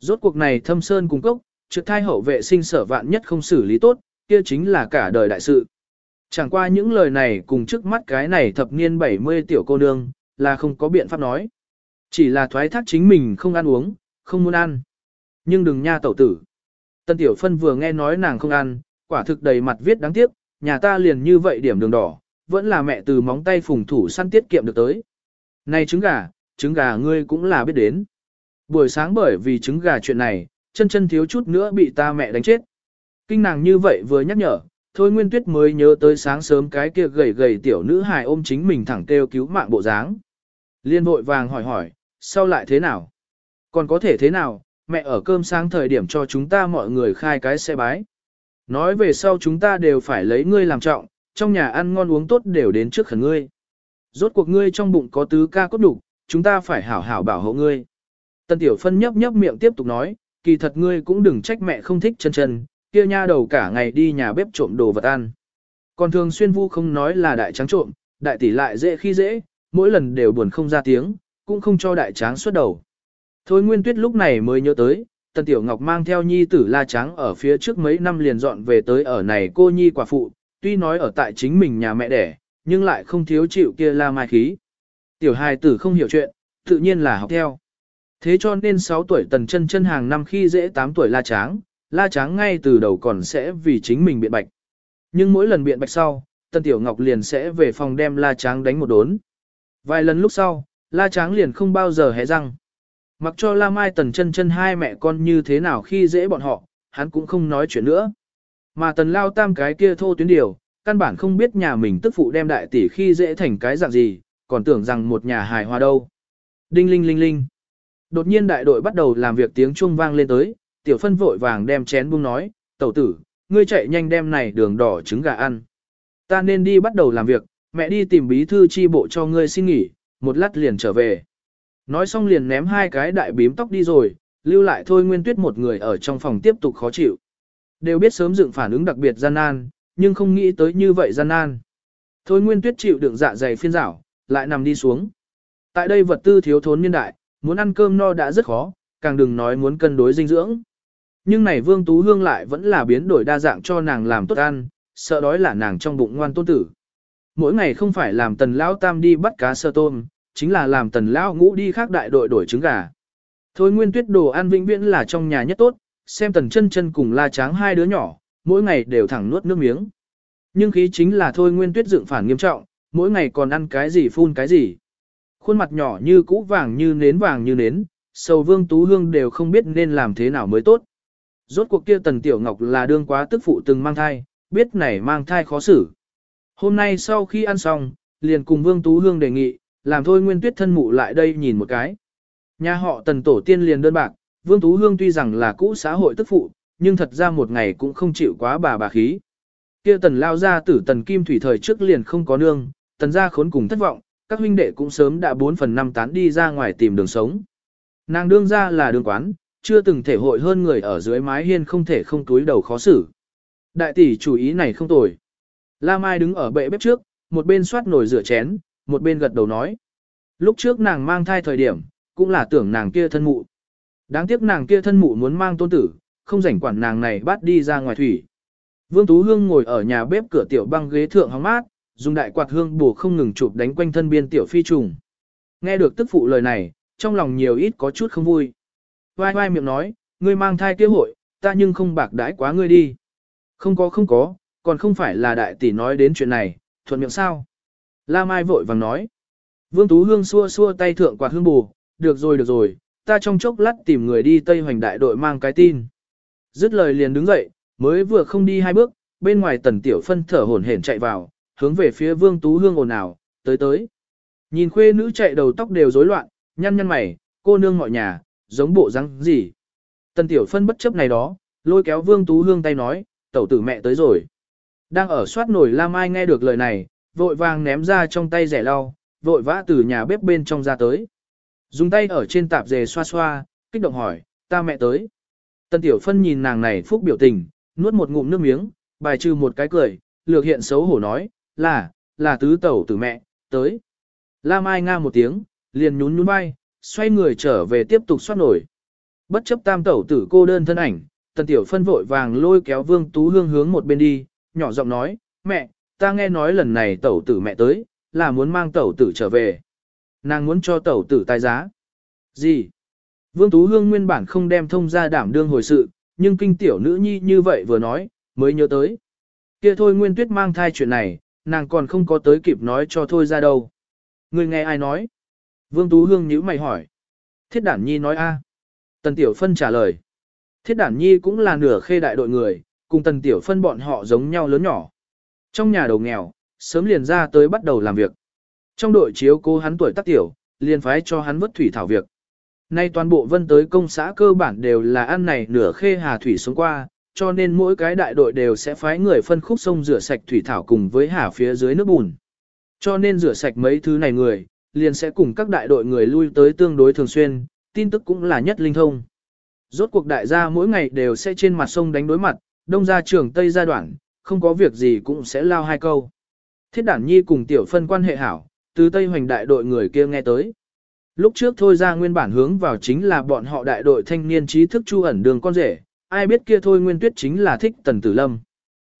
Rốt cuộc này thâm sơn cung cốc, trực thai hậu vệ sinh sở vạn nhất không xử lý tốt, kia chính là cả đời đại sự. Chẳng qua những lời này cùng trước mắt cái này thập niên 70 tiểu cô nương, là không có biện pháp nói. Chỉ là thoái thác chính mình không ăn uống, không muốn ăn. Nhưng đừng nha tẩu tử. Tân tiểu phân vừa nghe nói nàng không ăn, quả thực đầy mặt viết đáng tiếc, nhà ta liền như vậy điểm đường đỏ, vẫn là mẹ từ móng tay phùng thủ săn tiết kiệm được tới. Này trứng gà, trứng gà ngươi cũng là biết đến. Buổi sáng bởi vì trứng gà chuyện này, chân chân thiếu chút nữa bị ta mẹ đánh chết. Kinh nàng như vậy vừa nhắc nhở, thôi Nguyên Tuyết mới nhớ tới sáng sớm cái kia gầy gầy tiểu nữ hài ôm chính mình thẳng kêu cứu mạng bộ dáng. Liên vội vàng hỏi hỏi, sau lại thế nào? Còn có thể thế nào, mẹ ở cơm sáng thời điểm cho chúng ta mọi người khai cái xe bái. Nói về sau chúng ta đều phải lấy ngươi làm trọng, trong nhà ăn ngon uống tốt đều đến trước khẩn ngươi. Rốt cuộc ngươi trong bụng có tứ ca cốt đủ, chúng ta phải hảo hảo bảo hộ ngươi. Tân Tiểu Phân nhấp nhấp miệng tiếp tục nói, kỳ thật ngươi cũng đừng trách mẹ không thích chân chân, kia nha đầu cả ngày đi nhà bếp trộm đồ vật ăn. Còn thường xuyên vu không nói là đại tráng trộm, đại tỷ lại dễ khi dễ, mỗi lần đều buồn không ra tiếng, cũng không cho đại tráng xuất đầu. Thôi Nguyên Tuyết lúc này mới nhớ tới, Tần Tiểu Ngọc mang theo nhi tử La tráng ở phía trước mấy năm liền dọn về tới ở này cô nhi quả phụ, tuy nói ở tại chính mình nhà mẹ đẻ, nhưng lại không thiếu chịu kia la mai khí. Tiểu hài tử không hiểu chuyện, tự nhiên là học theo. Thế cho nên 6 tuổi Tần chân chân hàng năm khi dễ 8 tuổi La Tráng, La Tráng ngay từ đầu còn sẽ vì chính mình biện bạch. Nhưng mỗi lần biện bạch sau, Tần Tiểu Ngọc liền sẽ về phòng đem La Tráng đánh một đốn. Vài lần lúc sau, La Tráng liền không bao giờ hé răng. Mặc cho La Mai Tần chân chân hai mẹ con như thế nào khi dễ bọn họ, hắn cũng không nói chuyện nữa. Mà Tần Lao Tam cái kia thô tuyến điều, căn bản không biết nhà mình tức phụ đem đại tỷ khi dễ thành cái dạng gì, còn tưởng rằng một nhà hài hòa đâu. Đinh linh linh linh. Đột nhiên đại đội bắt đầu làm việc tiếng chuông vang lên tới, tiểu phân vội vàng đem chén buông nói, tẩu tử, ngươi chạy nhanh đem này đường đỏ trứng gà ăn. Ta nên đi bắt đầu làm việc, mẹ đi tìm bí thư chi bộ cho ngươi xin nghỉ, một lát liền trở về. Nói xong liền ném hai cái đại bím tóc đi rồi, lưu lại thôi nguyên tuyết một người ở trong phòng tiếp tục khó chịu. Đều biết sớm dựng phản ứng đặc biệt gian nan, nhưng không nghĩ tới như vậy gian nan. Thôi nguyên tuyết chịu đựng dạ dày phiên rảo, lại nằm đi xuống. Tại đây vật tư thiếu thốn niên đại, muốn ăn cơm no đã rất khó, càng đừng nói muốn cân đối dinh dưỡng. Nhưng này Vương Tú Hương lại vẫn là biến đổi đa dạng cho nàng làm tốt ăn, sợ đói là nàng trong bụng ngoan tôn tử. Mỗi ngày không phải làm tần lão tam đi bắt cá sơ tôm, chính là làm tần lão ngũ đi khác đại đội đổi trứng gà. Thôi nguyên tuyết đồ ăn vĩnh viễn là trong nhà nhất tốt, xem tần chân chân cùng la tráng hai đứa nhỏ, mỗi ngày đều thẳng nuốt nước miếng. Nhưng khí chính là thôi nguyên tuyết dựng phản nghiêm trọng, mỗi ngày còn ăn cái gì phun cái gì. Khuôn mặt nhỏ như cũ vàng như nến vàng như nến, sầu vương tú hương đều không biết nên làm thế nào mới tốt. Rốt cuộc kia tần tiểu ngọc là đương quá tức phụ từng mang thai, biết này mang thai khó xử. Hôm nay sau khi ăn xong, liền cùng vương tú hương đề nghị, làm thôi nguyên tuyết thân mụ lại đây nhìn một cái. Nhà họ tần tổ tiên liền đơn bạc, vương tú hương tuy rằng là cũ xã hội tức phụ, nhưng thật ra một ngày cũng không chịu quá bà bà khí. Kia tần lao ra tử tần kim thủy thời trước liền không có nương, tần gia khốn cùng thất vọng, các huynh đệ cũng sớm đã 4 phần 5 tán đi ra ngoài tìm đường sống. Nàng đương ra là đường quán, chưa từng thể hội hơn người ở dưới mái hiên không thể không túi đầu khó xử. Đại tỷ chủ ý này không tồi. La Mai đứng ở bệ bếp trước, một bên xoát nồi rửa chén, một bên gật đầu nói. Lúc trước nàng mang thai thời điểm, cũng là tưởng nàng kia thân mụ. Đáng tiếc nàng kia thân mụ muốn mang tôn tử, không rảnh quản nàng này bắt đi ra ngoài thủy. Vương Tú Hương ngồi ở nhà bếp cửa tiểu băng ghế thượng hóng mát, dùng đại quạt hương bổ không ngừng chụp đánh quanh thân biên tiểu phi trùng. Nghe được tức phụ lời này, trong lòng nhiều ít có chút không vui. Vai vai miệng nói, ngươi mang thai kia hội, ta nhưng không bạc đãi quá ngươi đi. Không có không có, còn không phải là đại tỷ nói đến chuyện này, thuận miệng sao. La Mai vội vàng nói. Vương Tú Hương xua xua tay thượng quạt hương bù, được rồi được rồi, ta trong chốc lát tìm người đi Tây Hoành đại đội mang cái tin. Dứt lời liền đứng dậy, mới vừa không đi hai bước, bên ngoài tần tiểu phân thở hổn hển chạy vào, hướng về phía Vương Tú Hương ồn ào, tới tới. Nhìn khuê nữ chạy đầu tóc đều rối loạn, nhăn nhăn mày, cô nương mọi nhà, giống bộ răng gì. Tần Tiểu Phân bất chấp này đó, lôi kéo Vương Tú Hương tay nói, tẩu tử mẹ tới rồi. Đang ở soát nổi La Mai nghe được lời này, vội vàng ném ra trong tay rẻ lau, vội vã từ nhà bếp bên trong ra tới. Dùng tay ở trên tạp dề xoa xoa, kích động hỏi, ta mẹ tới. Tần Tiểu Phân nhìn nàng này phúc biểu tình, nuốt một ngụm nước miếng, bài trừ một cái cười, lược hiện xấu hổ nói, là, là tứ tẩu tử mẹ, tới. La Mai nga một tiếng, liền nhún nhún vai, xoay người trở về tiếp tục xoát nổi. Bất chấp tam tẩu tử cô đơn thân ảnh, tần tiểu phân vội vàng lôi kéo vương tú hương hướng một bên đi, nhỏ giọng nói, mẹ, ta nghe nói lần này tẩu tử mẹ tới, là muốn mang tẩu tử trở về. Nàng muốn cho tẩu tử tài giá. Gì? Vương Tú Hương nguyên bản không đem thông ra đảm đương hồi sự, nhưng kinh tiểu nữ nhi như vậy vừa nói, mới nhớ tới. Kia thôi Nguyên Tuyết mang thai chuyện này, nàng còn không có tới kịp nói cho thôi ra đâu. Người nghe ai nói? Vương Tú Hương nhíu mày hỏi. Thiết đản nhi nói a. Tần Tiểu Phân trả lời. Thiết đản nhi cũng là nửa khê đại đội người, cùng Tần Tiểu Phân bọn họ giống nhau lớn nhỏ. Trong nhà đầu nghèo, sớm liền ra tới bắt đầu làm việc. Trong đội chiếu cố hắn tuổi tác tiểu, liền phái cho hắn vớt thủy thảo việc. Nay toàn bộ vân tới công xã cơ bản đều là ăn này nửa khê hà thủy xuống qua, cho nên mỗi cái đại đội đều sẽ phái người phân khúc sông rửa sạch thủy thảo cùng với hà phía dưới nước bùn. Cho nên rửa sạch mấy thứ này người, liền sẽ cùng các đại đội người lui tới tương đối thường xuyên, tin tức cũng là nhất linh thông. Rốt cuộc đại gia mỗi ngày đều sẽ trên mặt sông đánh đối mặt, đông ra trường tây gia đoạn, không có việc gì cũng sẽ lao hai câu. Thiết đản nhi cùng tiểu phân quan hệ hảo, từ tây hoành đại đội người kia nghe tới. Lúc trước thôi ra nguyên bản hướng vào chính là bọn họ đại đội thanh niên trí thức chu ẩn đường con rể, ai biết kia thôi nguyên tuyết chính là thích tần tử lâm.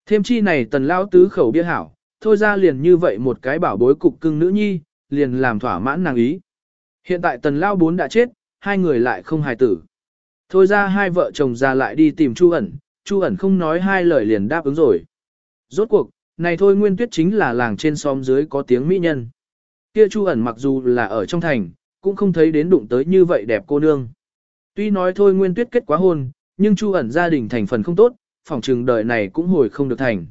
Thêm chi này tần lao tứ khẩu bia hảo, thôi ra liền như vậy một cái bảo bối cục cưng nữ nhi, liền làm thỏa mãn nàng ý. Hiện tại tần lao bốn đã chết, hai người lại không hài tử. Thôi ra hai vợ chồng ra lại đi tìm chu ẩn, chu ẩn không nói hai lời liền đáp ứng rồi. Rốt cuộc, này thôi nguyên tuyết chính là làng trên xóm dưới có tiếng mỹ nhân. Kia chu ẩn mặc dù là ở trong thành, cũng không thấy đến đụng tới như vậy đẹp cô nương. Tuy nói thôi nguyên tuyết kết quá hôn, nhưng chu ẩn gia đình thành phần không tốt, phòng trừng đời này cũng hồi không được thành.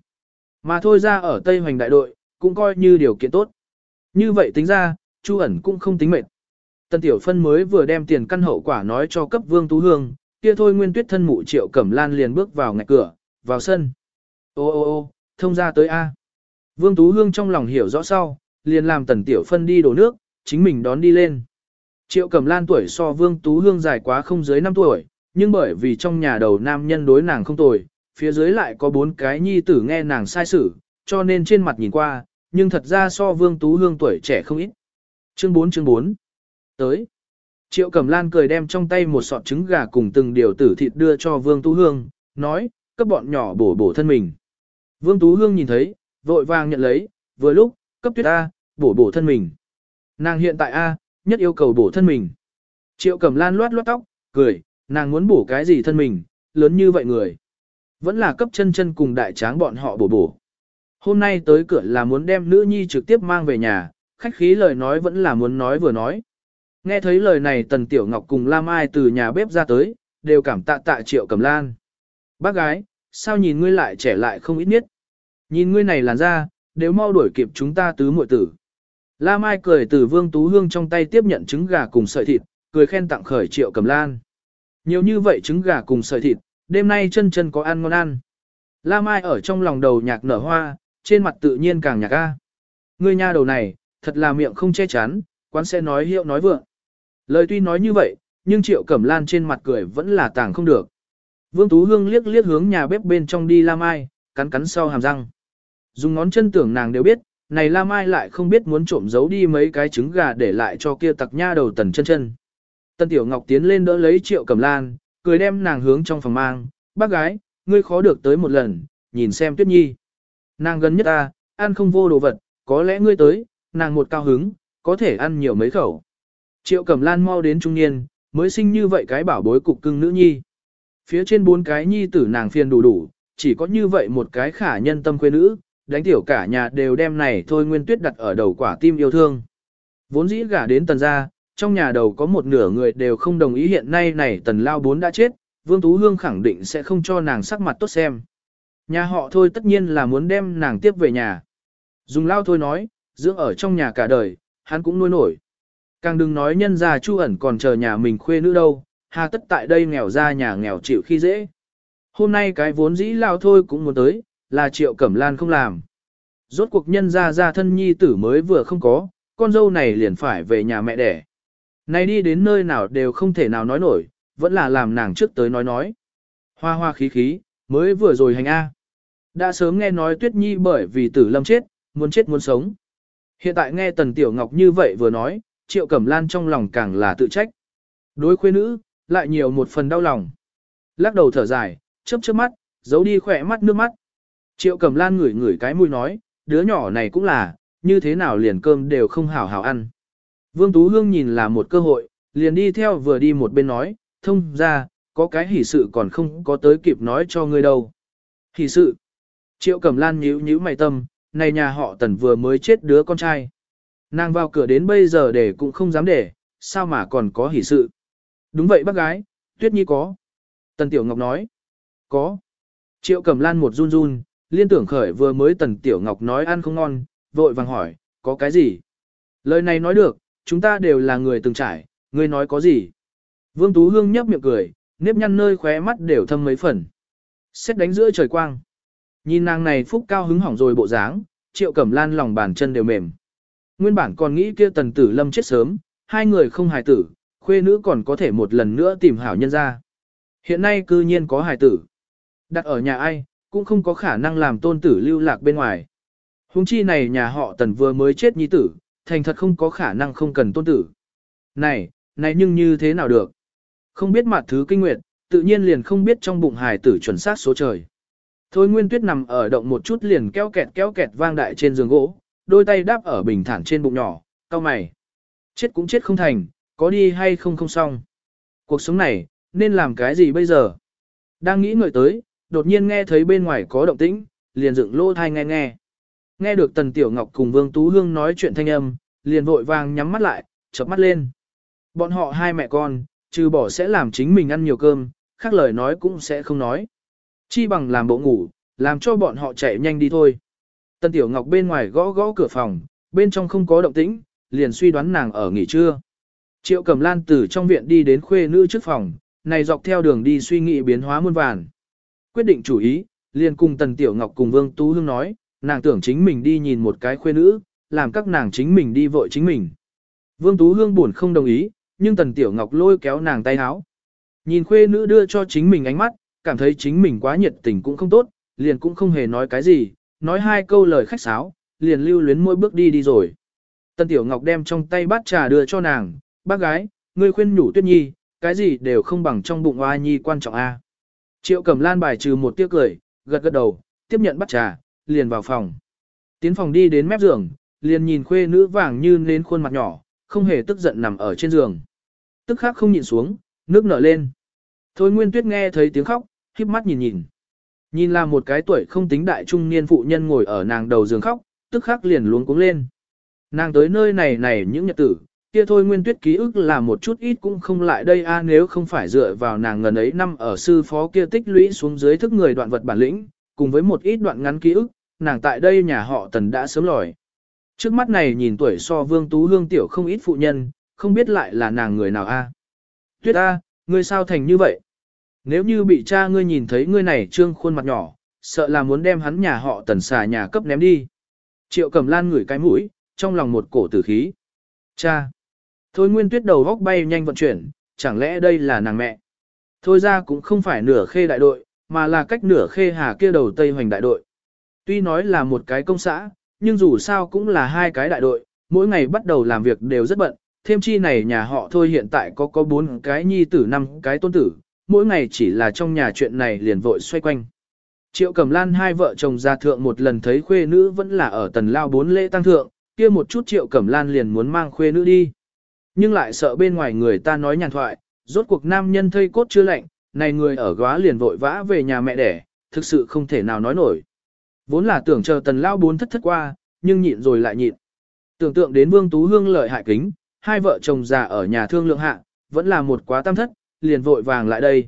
Mà thôi ra ở Tây Hoành đại đội, cũng coi như điều kiện tốt. Như vậy tính ra, chu ẩn cũng không tính mệt. Tân Tiểu Phân mới vừa đem tiền căn hậu quả nói cho cấp Vương Tú Hương, kia thôi nguyên tuyết thân mụ triệu cẩm lan liền bước vào ngạch cửa, vào sân. Ô ô ô, thông ra tới A. Vương Tú Hương trong lòng hiểu rõ sau, liền làm Tần Tiểu Phân đi đổ nước, chính mình đón đi lên. Triệu Cẩm Lan tuổi so Vương Tú Hương dài quá không dưới 5 tuổi, nhưng bởi vì trong nhà đầu nam nhân đối nàng không tồi, phía dưới lại có bốn cái nhi tử nghe nàng sai xử, cho nên trên mặt nhìn qua, nhưng thật ra so Vương Tú Hương tuổi trẻ không ít. Chương 4 chương 4 Tới Triệu Cẩm Lan cười đem trong tay một sọt trứng gà cùng từng điều tử thịt đưa cho Vương Tú Hương, nói, cấp bọn nhỏ bổ bổ thân mình. Vương Tú Hương nhìn thấy, vội vàng nhận lấy, vừa lúc, cấp tuyết A, bổ bổ thân mình. Nàng hiện tại A, nhất yêu cầu bổ thân mình. Triệu Cẩm Lan loát loát tóc, cười, nàng muốn bổ cái gì thân mình, lớn như vậy người. Vẫn là cấp chân chân cùng đại tráng bọn họ bổ bổ. Hôm nay tới cửa là muốn đem nữ nhi trực tiếp mang về nhà, khách khí lời nói vẫn là muốn nói vừa nói. Nghe thấy lời này Tần Tiểu Ngọc cùng Lam Ai từ nhà bếp ra tới, đều cảm tạ tạ Triệu cầm Lan. Bác gái, sao nhìn ngươi lại trẻ lại không ít nhất? Nhìn ngươi này làn ra, đều mau đuổi kịp chúng ta tứ muội tử. lam ai cười từ Vương Tú Hương trong tay tiếp nhận trứng gà cùng sợi thịt, cười khen tặng khởi Triệu cầm Lan. Nhiều như vậy trứng gà cùng sợi thịt, đêm nay chân chân có ăn ngon ăn. La Mai ở trong lòng đầu nhạc nở hoa, trên mặt tự nhiên càng nhạc ca. Ngươi nha đầu này, thật là miệng không che chắn, quán sẽ nói hiệu nói vượng. Lời tuy nói như vậy, nhưng Triệu Cẩm Lan trên mặt cười vẫn là tàng không được. Vương Tú Hương liếc liếc hướng nhà bếp bên trong đi La Mai, cắn cắn sau hàm răng. Dùng ngón chân tưởng nàng đều biết, này La Mai lại không biết muốn trộm giấu đi mấy cái trứng gà để lại cho kia tặc nha đầu tần chân chân. Tân Tiểu Ngọc tiến lên đỡ lấy Triệu Cẩm Lan, cười đem nàng hướng trong phòng mang, bác gái, ngươi khó được tới một lần, nhìn xem Tuyết Nhi. Nàng gần nhất ta, ăn không vô đồ vật, có lẽ ngươi tới, nàng một cao hứng, có thể ăn nhiều mấy khẩu. Triệu Cẩm Lan mau đến trung niên, mới sinh như vậy cái bảo bối cục cưng nữ nhi. Phía trên bốn cái nhi tử nàng phiền đủ đủ, chỉ có như vậy một cái khả nhân tâm quê nữ, đánh tiểu cả nhà đều đem này thôi nguyên tuyết đặt ở đầu quả tim yêu thương. Vốn dĩ gả đến tần gia, trong nhà đầu có một nửa người đều không đồng ý hiện nay này tần lao bốn đã chết, Vương Tú Hương khẳng định sẽ không cho nàng sắc mặt tốt xem. Nhà họ thôi tất nhiên là muốn đem nàng tiếp về nhà. Dùng lao thôi nói, dưỡng ở trong nhà cả đời, hắn cũng nuôi nổi. Càng đừng nói nhân gia chu ẩn còn chờ nhà mình khuê nữ đâu, hà tất tại đây nghèo ra nhà nghèo chịu khi dễ. Hôm nay cái vốn dĩ lao thôi cũng muốn tới, là triệu cẩm lan không làm. Rốt cuộc nhân gia gia thân nhi tử mới vừa không có, con dâu này liền phải về nhà mẹ đẻ. Này đi đến nơi nào đều không thể nào nói nổi, vẫn là làm nàng trước tới nói nói. Hoa hoa khí khí, mới vừa rồi hành A. Đã sớm nghe nói Tuyết Nhi bởi vì tử lâm chết, muốn chết muốn sống. Hiện tại nghe Tần Tiểu Ngọc như vậy vừa nói, Triệu Cẩm Lan trong lòng càng là tự trách. Đối khuê nữ, lại nhiều một phần đau lòng. Lắc đầu thở dài, chớp chớp mắt, giấu đi khỏe mắt nước mắt. Triệu Cẩm Lan ngửi ngửi cái mũi nói, đứa nhỏ này cũng là, như thế nào liền cơm đều không hảo hảo ăn. Vương Tú Hương nhìn là một cơ hội, liền đi theo vừa đi một bên nói, thông ra, có cái hỷ sự còn không có tới kịp nói cho ngươi đâu. Hỷ sự. Triệu Cẩm Lan nhíu nhíu mày tâm, này nhà họ tần vừa mới chết đứa con trai. Nàng vào cửa đến bây giờ để cũng không dám để, sao mà còn có hỷ sự. Đúng vậy bác gái, Tuyết Nhi có. Tần Tiểu Ngọc nói. Có. Triệu Cẩm Lan một run run, liên tưởng khởi vừa mới Tần Tiểu Ngọc nói ăn không ngon, vội vàng hỏi, có cái gì? Lời này nói được, chúng ta đều là người từng trải, ngươi nói có gì? Vương Tú Hương nhấp miệng cười, nếp nhăn nơi khóe mắt đều thâm mấy phần. Xét đánh giữa trời quang. Nhìn nàng này phúc cao hứng hỏng rồi bộ dáng, triệu cẩm lan lòng bàn chân đều mềm. Nguyên bản còn nghĩ kia tần tử lâm chết sớm, hai người không hài tử, khuê nữ còn có thể một lần nữa tìm hảo nhân ra. Hiện nay cư nhiên có hài tử. Đặt ở nhà ai, cũng không có khả năng làm tôn tử lưu lạc bên ngoài. Hùng chi này nhà họ tần vừa mới chết nhi tử, thành thật không có khả năng không cần tôn tử. Này, này nhưng như thế nào được? Không biết mặt thứ kinh nguyệt, tự nhiên liền không biết trong bụng hài tử chuẩn xác số trời. Thôi Nguyên Tuyết nằm ở động một chút liền kéo kẹt kéo kẹt vang đại trên giường gỗ, đôi tay đáp ở bình thản trên bụng nhỏ, cau mày. Chết cũng chết không thành, có đi hay không không xong. Cuộc sống này, nên làm cái gì bây giờ? Đang nghĩ ngợi tới, đột nhiên nghe thấy bên ngoài có động tĩnh, liền dựng lô thai nghe nghe. Nghe được Tần Tiểu Ngọc cùng Vương Tú Hương nói chuyện thanh âm, liền vội vàng nhắm mắt lại, chớp mắt lên. Bọn họ hai mẹ con, trừ bỏ sẽ làm chính mình ăn nhiều cơm, khác lời nói cũng sẽ không nói. Chi bằng làm bộ ngủ, làm cho bọn họ chạy nhanh đi thôi. Tần Tiểu Ngọc bên ngoài gõ gõ cửa phòng, bên trong không có động tĩnh, liền suy đoán nàng ở nghỉ trưa. Triệu Cẩm Lan từ trong viện đi đến khuê nữ trước phòng, này dọc theo đường đi suy nghĩ biến hóa muôn vàn. Quyết định chủ ý, liền cùng Tần Tiểu Ngọc cùng Vương Tú Hương nói, nàng tưởng chính mình đi nhìn một cái khuê nữ, làm các nàng chính mình đi vội chính mình. Vương Tú Hương buồn không đồng ý, nhưng Tần Tiểu Ngọc lôi kéo nàng tay háo. Nhìn khuê nữ đưa cho chính mình ánh mắt, cảm thấy chính mình quá nhiệt tình cũng không tốt, liền cũng không hề nói cái gì, nói hai câu lời khách sáo, liền lưu luyến mỗi bước đi đi rồi. Tần Tiểu Ngọc đem trong tay bát trà đưa cho nàng, bác gái, ngươi khuyên nhủ tuyết nhi, cái gì đều không bằng trong bụng oa nhi quan trọng a. Triệu Cẩm Lan bài trừ một tiếc cười, gật gật đầu, tiếp nhận bát trà, liền vào phòng. Tiến phòng đi đến mép giường, liền nhìn khuê nữ vàng như nến khuôn mặt nhỏ, không hề tức giận nằm ở trên giường. Tức khắc không nhịn xuống, nước nở lên. Thôi Nguyên Tuyết nghe thấy tiếng khóc, híp mắt nhìn nhìn. Nhìn là một cái tuổi không tính đại trung niên phụ nhân ngồi ở nàng đầu giường khóc, tức khắc liền luống cuống lên. Nàng tới nơi này này những nhật tử, kia thôi Nguyên Tuyết ký ức là một chút ít cũng không lại đây a nếu không phải dựa vào nàng ngần ấy năm ở sư phó kia tích lũy xuống dưới thức người đoạn vật bản lĩnh, cùng với một ít đoạn ngắn ký ức, nàng tại đây nhà họ tần đã sớm lòi. Trước mắt này nhìn tuổi so vương tú hương tiểu không ít phụ nhân, không biết lại là nàng người nào a. Tuyết a, ngươi sao thành như vậy? Nếu như bị cha ngươi nhìn thấy ngươi này trương khuôn mặt nhỏ, sợ là muốn đem hắn nhà họ tần xà nhà cấp ném đi. Triệu cầm lan ngửi cái mũi, trong lòng một cổ tử khí. Cha! Thôi nguyên tuyết đầu góc bay nhanh vận chuyển, chẳng lẽ đây là nàng mẹ? Thôi ra cũng không phải nửa khê đại đội, mà là cách nửa khê hà kia đầu Tây Hoành đại đội. Tuy nói là một cái công xã, nhưng dù sao cũng là hai cái đại đội, mỗi ngày bắt đầu làm việc đều rất bận, thêm chi này nhà họ thôi hiện tại có có bốn cái nhi tử năm cái tôn tử, mỗi ngày chỉ là trong nhà chuyện này liền vội xoay quanh. Triệu Cẩm Lan hai vợ chồng ra thượng một lần thấy khuê nữ vẫn là ở tần lao bốn lễ tăng thượng, kia một chút Triệu Cẩm Lan liền muốn mang khuê nữ đi. Nhưng lại sợ bên ngoài người ta nói nhàn thoại, rốt cuộc nam nhân thây cốt chưa lạnh, này người ở góa liền vội vã về nhà mẹ đẻ, thực sự không thể nào nói nổi. Vốn là tưởng chờ tần lao bốn thất thất qua, nhưng nhịn rồi lại nhịn. Tưởng tượng đến Vương Tú Hương lợi hại kính, hai vợ chồng già ở nhà thương lượng hạ, vẫn là một quá tam thất, liền vội vàng lại đây.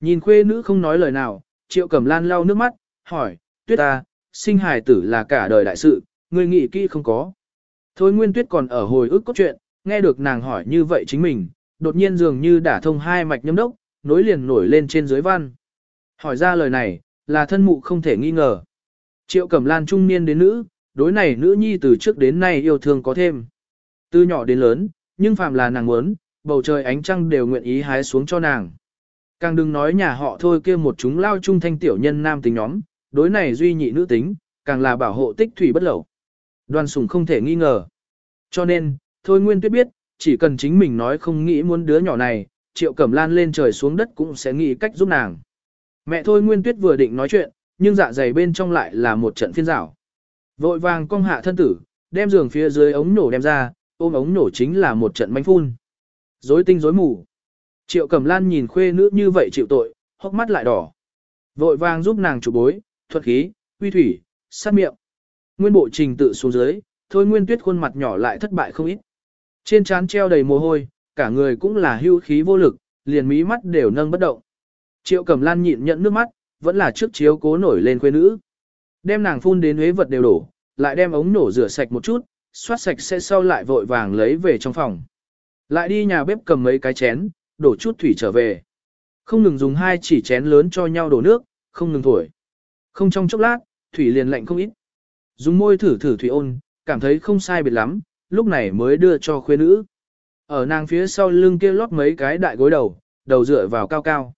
Nhìn khuê nữ không nói lời nào, Triệu Cẩm Lan lau nước mắt, hỏi, tuyết ta, sinh hài tử là cả đời đại sự, người nghĩ kỹ không có. Thôi Nguyên Tuyết còn ở hồi ức cốt truyện, nghe được nàng hỏi như vậy chính mình, đột nhiên dường như đả thông hai mạch nhâm đốc, nối liền nổi lên trên dưới văn. Hỏi ra lời này, là thân mụ không thể nghi ngờ. Triệu Cẩm Lan trung niên đến nữ, đối này nữ nhi từ trước đến nay yêu thương có thêm. Từ nhỏ đến lớn, nhưng phàm là nàng muốn, bầu trời ánh trăng đều nguyện ý hái xuống cho nàng. Càng đừng nói nhà họ thôi kia một chúng lao trung thanh tiểu nhân nam tính nhóm, đối này duy nhị nữ tính, càng là bảo hộ tích thủy bất lẩu. Đoàn sùng không thể nghi ngờ. Cho nên, thôi nguyên tuyết biết, chỉ cần chính mình nói không nghĩ muốn đứa nhỏ này, triệu cẩm lan lên trời xuống đất cũng sẽ nghĩ cách giúp nàng. Mẹ thôi nguyên tuyết vừa định nói chuyện, nhưng dạ dày bên trong lại là một trận phiên rảo. Vội vàng cong hạ thân tử, đem giường phía dưới ống nổ đem ra, ôm ống nổ chính là một trận bánh phun. Dối tinh dối mù. Triệu Cẩm Lan nhìn khuê nữ như vậy chịu tội, hốc mắt lại đỏ. Vội vàng giúp nàng chủ bối, thuật khí, uy thủy, sát miệng. Nguyên bộ trình tự xuống dưới, thôi nguyên tuyết khuôn mặt nhỏ lại thất bại không ít. Trên trán treo đầy mồ hôi, cả người cũng là hưu khí vô lực, liền mí mắt đều nâng bất động. Triệu Cẩm Lan nhịn nhận nước mắt, vẫn là trước chiếu cố nổi lên quê nữ. Đem nàng phun đến huế vật đều đổ, lại đem ống nổ rửa sạch một chút, xoát sạch sẽ sau lại vội vàng lấy về trong phòng. Lại đi nhà bếp cầm mấy cái chén, đổ chút thủy trở về. Không ngừng dùng hai chỉ chén lớn cho nhau đổ nước, không ngừng thổi. Không trong chốc lát, thủy liền lạnh không ít. Dùng môi thử thử thủy ôn, cảm thấy không sai biệt lắm, lúc này mới đưa cho khuê nữ. Ở nàng phía sau lưng kia lót mấy cái đại gối đầu, đầu dựa vào cao cao.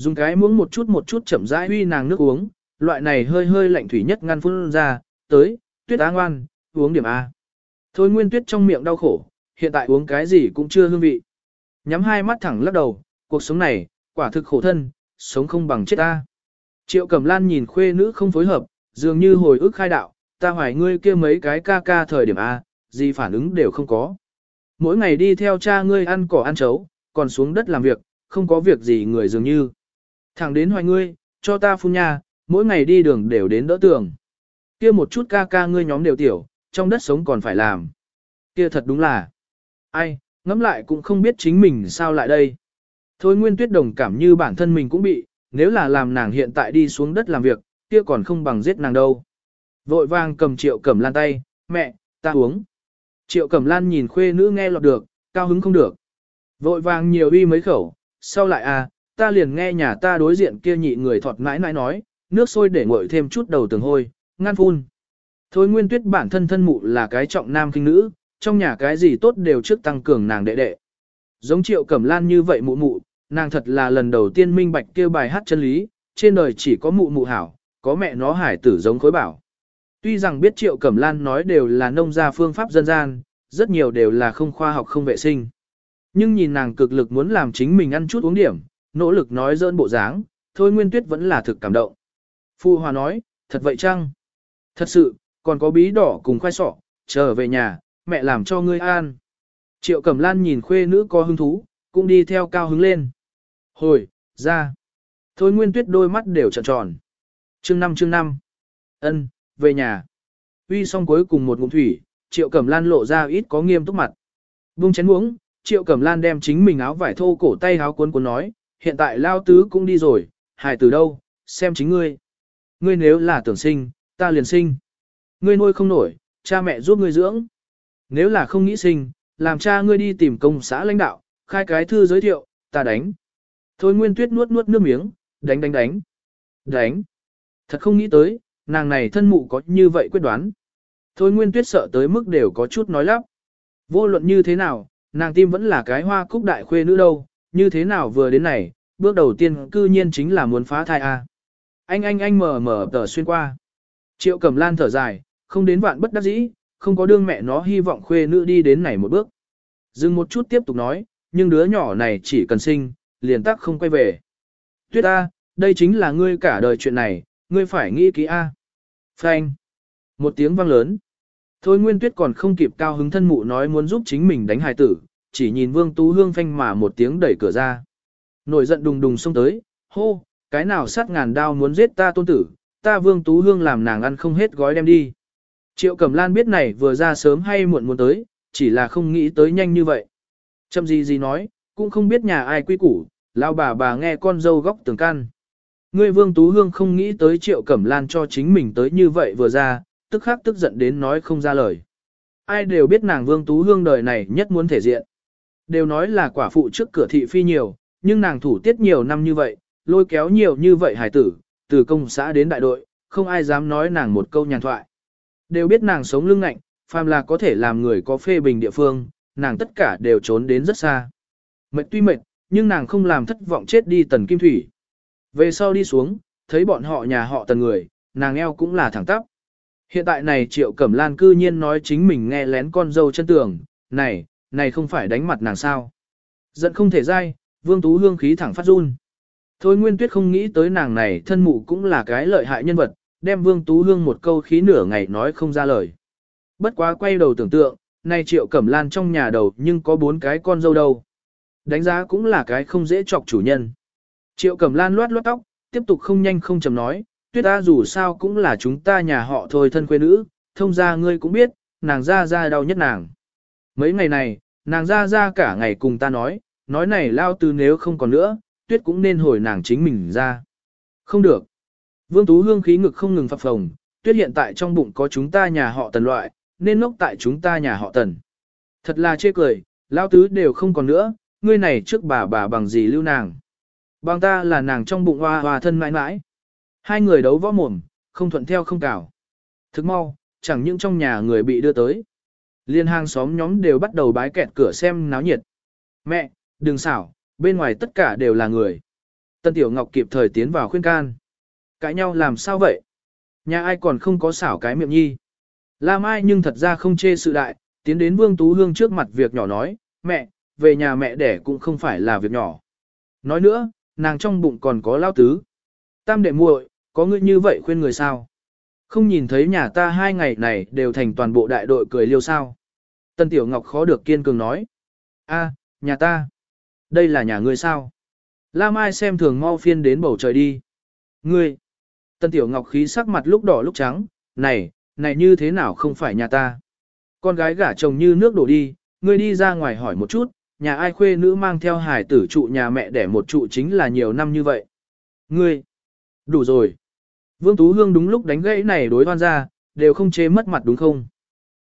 Dùng cái muỗng một chút một chút chậm rãi huy nàng nước uống, loại này hơi hơi lạnh thủy nhất ngăn phun ra, tới, tuyết á ngoan, uống điểm A. Thôi nguyên tuyết trong miệng đau khổ, hiện tại uống cái gì cũng chưa hương vị. Nhắm hai mắt thẳng lắc đầu, cuộc sống này, quả thực khổ thân, sống không bằng chết ta. Triệu Cẩm Lan nhìn khuê nữ không phối hợp, dường như hồi ức khai đạo, ta hỏi ngươi kia mấy cái ca ca thời điểm A, gì phản ứng đều không có. Mỗi ngày đi theo cha ngươi ăn cỏ ăn chấu, còn xuống đất làm việc, không có việc gì người dường như. Thẳng đến hoài ngươi, cho ta phun nhà mỗi ngày đi đường đều đến đỡ tường. Kia một chút ca ca ngươi nhóm đều tiểu, trong đất sống còn phải làm. Kia thật đúng là, ai, ngẫm lại cũng không biết chính mình sao lại đây. Thôi nguyên tuyết đồng cảm như bản thân mình cũng bị, nếu là làm nàng hiện tại đi xuống đất làm việc, kia còn không bằng giết nàng đâu. Vội vàng cầm triệu cẩm lan tay, mẹ, ta uống. Triệu cẩm lan nhìn khuê nữ nghe lọt được, cao hứng không được. Vội vàng nhiều uy mấy khẩu, sau lại à, ta liền nghe nhà ta đối diện kia nhị người thọt mãi mãi nói, nước sôi để nguội thêm chút đầu tường hôi, ngăn phun. Thôi nguyên tuyết bản thân thân mụ là cái trọng nam kinh nữ, trong nhà cái gì tốt đều trước tăng cường nàng đệ đệ. Giống triệu cẩm lan như vậy mụ mụ, nàng thật là lần đầu tiên minh bạch kêu bài hát chân lý, trên đời chỉ có mụ mụ hảo, có mẹ nó hải tử giống khối bảo. Tuy rằng biết triệu cẩm lan nói đều là nông gia phương pháp dân gian, rất nhiều đều là không khoa học không vệ sinh. Nhưng nhìn nàng cực lực muốn làm chính mình ăn chút uống điểm, nỗ lực nói dơn bộ dáng, thôi nguyên tuyết vẫn là thực cảm động. Phu Hòa nói, thật vậy chăng? Thật sự, còn có bí đỏ cùng khoai sọ, trở về nhà, mẹ làm cho ngươi an. Triệu Cẩm Lan nhìn khuê nữ có hứng thú, cũng đi theo cao hứng lên. Hồi, ra. Thôi nguyên tuyết đôi mắt đều tròn tròn. Chương năm chương năm. ân về nhà. Uy xong cuối cùng một ngụm thủy, Triệu Cẩm Lan lộ ra ít có nghiêm túc mặt. Bung chén uống, Triệu Cẩm Lan đem chính mình áo vải thô cổ tay áo cuốn cuốn nói, hiện tại lao tứ cũng đi rồi, hài từ đâu, xem chính ngươi. Ngươi nếu là tưởng sinh, ta liền sinh. Ngươi nuôi không nổi, cha mẹ giúp ngươi dưỡng. Nếu là không nghĩ sinh, làm cha ngươi đi tìm công xã lãnh đạo, khai cái thư giới thiệu, ta đánh. Thôi Nguyên Tuyết nuốt nuốt nước miếng, đánh đánh đánh. Đánh. Thật không nghĩ tới, nàng này thân mụ có như vậy quyết đoán. Thôi Nguyên Tuyết sợ tới mức đều có chút nói lắp. Vô luận như thế nào, nàng tim vẫn là cái hoa cúc đại khuê nữ đâu, như thế nào vừa đến này, bước đầu tiên cư nhiên chính là muốn phá thai a. Anh anh anh mở mở tờ xuyên qua. Triệu Cẩm Lan thở dài, không đến vạn bất đắc dĩ, không có đương mẹ nó hy vọng khuê nữ đi đến này một bước. Dừng một chút tiếp tục nói, nhưng đứa nhỏ này chỉ cần sinh, liền tắc không quay về. Tuyết A, đây chính là ngươi cả đời chuyện này, ngươi phải nghĩ kỹ A. Phanh. Một tiếng vang lớn. Thôi Nguyên Tuyết còn không kịp cao hứng thân mụ nói muốn giúp chính mình đánh hài tử, chỉ nhìn Vương Tú Hương phanh mà một tiếng đẩy cửa ra. Nổi giận đùng đùng xông tới, hô, cái nào sát ngàn đao muốn giết ta tôn tử, ta Vương Tú Hương làm nàng ăn không hết gói đem đi. Triệu Cẩm Lan biết này vừa ra sớm hay muộn muốn tới, chỉ là không nghĩ tới nhanh như vậy. Châm gì gì nói, cũng không biết nhà ai quy củ, lao bà bà nghe con dâu góc tường căn. Ngươi Vương Tú Hương không nghĩ tới Triệu Cẩm Lan cho chính mình tới như vậy vừa ra, tức khắc tức giận đến nói không ra lời. Ai đều biết nàng Vương Tú Hương đời này nhất muốn thể diện. Đều nói là quả phụ trước cửa thị phi nhiều, nhưng nàng thủ tiết nhiều năm như vậy, lôi kéo nhiều như vậy hải tử, từ công xã đến đại đội, không ai dám nói nàng một câu nhàn thoại. Đều biết nàng sống lưng ngạnh, phàm là có thể làm người có phê bình địa phương, nàng tất cả đều trốn đến rất xa. Mệt tuy mệt, nhưng nàng không làm thất vọng chết đi tần kim thủy. Về sau đi xuống, thấy bọn họ nhà họ tần người, nàng eo cũng là thẳng tắp. Hiện tại này triệu cẩm lan cư nhiên nói chính mình nghe lén con dâu chân tường, này, này không phải đánh mặt nàng sao. Giận không thể dai, vương tú hương khí thẳng phát run. Thôi Nguyên Tuyết không nghĩ tới nàng này thân mụ cũng là cái lợi hại nhân vật, đem Vương Tú Hương một câu khí nửa ngày nói không ra lời. Bất quá quay đầu tưởng tượng, nay Triệu Cẩm Lan trong nhà đầu nhưng có bốn cái con dâu đâu. Đánh giá cũng là cái không dễ chọc chủ nhân. Triệu Cẩm Lan loát loát tóc, tiếp tục không nhanh không chầm nói, tuyết ta dù sao cũng là chúng ta nhà họ thôi thân quê nữ, thông ra ngươi cũng biết, nàng ra ra đau nhất nàng. Mấy ngày này, nàng ra ra cả ngày cùng ta nói, nói này lao tư nếu không còn nữa, tuyết cũng nên hồi nàng chính mình ra. Không được. Vương Tú Hương khí ngực không ngừng phập phồng, tuyết hiện tại trong bụng có chúng ta nhà họ tần loại, nên ngốc tại chúng ta nhà họ tần. Thật là chê cười, lao tứ đều không còn nữa, ngươi này trước bà bà bằng gì lưu nàng. Bằng ta là nàng trong bụng hoa hoa thân mãi mãi. Hai người đấu võ mồm, không thuận theo không cào. Thức mau, chẳng những trong nhà người bị đưa tới. Liên hàng xóm nhóm đều bắt đầu bái kẹt cửa xem náo nhiệt. Mẹ, đừng xảo, bên ngoài tất cả đều là người. Tân Tiểu Ngọc kịp thời tiến vào khuyên can. Cãi nhau làm sao vậy? Nhà ai còn không có xảo cái miệng nhi. La Mai nhưng thật ra không chê sự đại, tiến đến Vương Tú Hương trước mặt việc nhỏ nói, mẹ, về nhà mẹ đẻ cũng không phải là việc nhỏ. Nói nữa, nàng trong bụng còn có lao tứ. Tam đệ muội, có ngươi như vậy khuyên người sao? Không nhìn thấy nhà ta hai ngày này đều thành toàn bộ đại đội cười liêu sao? Tân Tiểu Ngọc khó được kiên cường nói. a nhà ta. Đây là nhà ngươi sao? La Mai xem thường mau phiên đến bầu trời đi. Ngươi. Tân Tiểu Ngọc khí sắc mặt lúc đỏ lúc trắng. Này, này như thế nào không phải nhà ta? Con gái gả chồng như nước đổ đi, ngươi đi ra ngoài hỏi một chút, nhà ai khuê nữ mang theo hải tử trụ nhà mẹ để một trụ chính là nhiều năm như vậy. Ngươi. Đủ rồi. Vương Tú Hương đúng lúc đánh gãy này đối hoan ra, đều không chế mất mặt đúng không?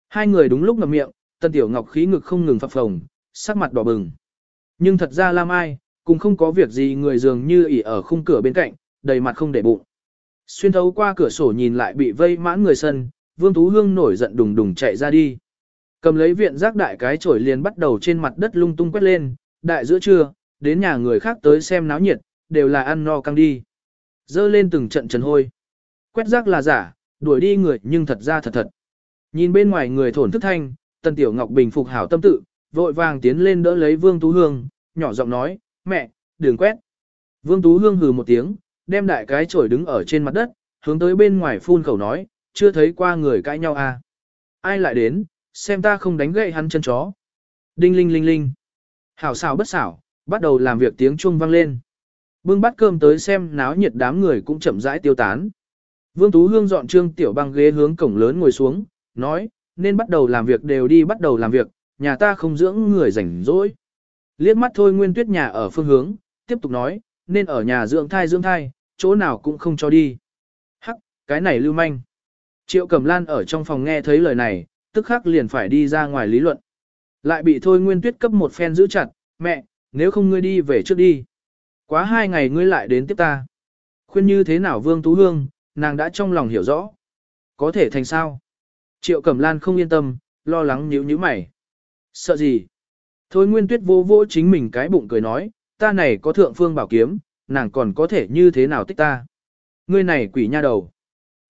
Hai người đúng lúc ngậm miệng, Tân Tiểu Ngọc khí ngực không ngừng phập phồng, sắc mặt đỏ bừng. Nhưng thật ra Lam Ai, cũng không có việc gì người dường như ỉ ở khung cửa bên cạnh, đầy mặt không để bụng. Xuyên thấu qua cửa sổ nhìn lại bị vây mãn người sân, Vương Tú Hương nổi giận đùng đùng chạy ra đi. Cầm lấy viện rác đại cái chổi liền bắt đầu trên mặt đất lung tung quét lên, đại giữa trưa, đến nhà người khác tới xem náo nhiệt, đều là ăn no căng đi. Dơ lên từng trận trần hôi. Quét rác là giả, đuổi đi người nhưng thật ra thật thật. Nhìn bên ngoài người thổn thức thanh, Tần Tiểu Ngọc bình phục hảo tâm tự, vội vàng tiến lên đỡ lấy Vương Tú Hương, nhỏ giọng nói, mẹ, đừng quét. Vương Tú Hương hừ một tiếng, đem đại cái chổi đứng ở trên mặt đất, hướng tới bên ngoài phun khẩu nói, chưa thấy qua người cãi nhau à. Ai lại đến, xem ta không đánh gậy hắn chân chó. Đinh linh linh linh. Hảo xảo bất xảo, bắt đầu làm việc tiếng chuông vang lên. Bưng bát cơm tới xem náo nhiệt đám người cũng chậm rãi tiêu tán. Vương Tú Hương dọn trương tiểu băng ghế hướng cổng lớn ngồi xuống, nói, nên bắt đầu làm việc đều đi bắt đầu làm việc, nhà ta không dưỡng người rảnh rỗi. Liếc mắt thôi nguyên tuyết nhà ở phương hướng, tiếp tục nói, nên ở nhà dưỡng thai dưỡng thai, chỗ nào cũng không cho đi. Hắc, cái này lưu manh. Triệu Cẩm Lan ở trong phòng nghe thấy lời này, tức khắc liền phải đi ra ngoài lý luận. Lại bị thôi nguyên tuyết cấp một phen giữ chặt, mẹ, nếu không ngươi đi về trước đi. Quá hai ngày ngươi lại đến tiếp ta. Khuyên như thế nào Vương Tú Hương, nàng đã trong lòng hiểu rõ. Có thể thành sao? Triệu Cẩm Lan không yên tâm, lo lắng nhíu nhíu mày. Sợ gì? Thôi Nguyên Tuyết vô vô chính mình cái bụng cười nói, ta này có thượng phương bảo kiếm, nàng còn có thể như thế nào tích ta? Ngươi này quỷ nha đầu.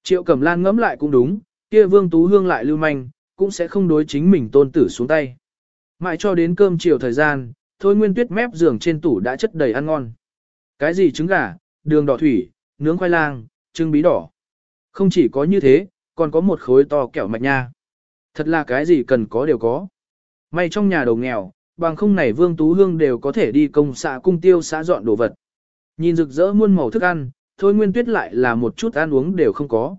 Triệu Cẩm Lan ngẫm lại cũng đúng, kia Vương Tú Hương lại lưu manh, cũng sẽ không đối chính mình tôn tử xuống tay. Mãi cho đến cơm chiều thời gian, Thôi Nguyên Tuyết mép giường trên tủ đã chất đầy ăn ngon. Cái gì trứng gà, đường đỏ thủy, nướng khoai lang, trứng bí đỏ. Không chỉ có như thế, còn có một khối to kẹo mạch nha. Thật là cái gì cần có đều có. May trong nhà đầu nghèo, bằng không này Vương Tú Hương đều có thể đi công xã cung tiêu xã dọn đồ vật. Nhìn rực rỡ muôn màu thức ăn, Thôi Nguyên Tuyết lại là một chút ăn uống đều không có.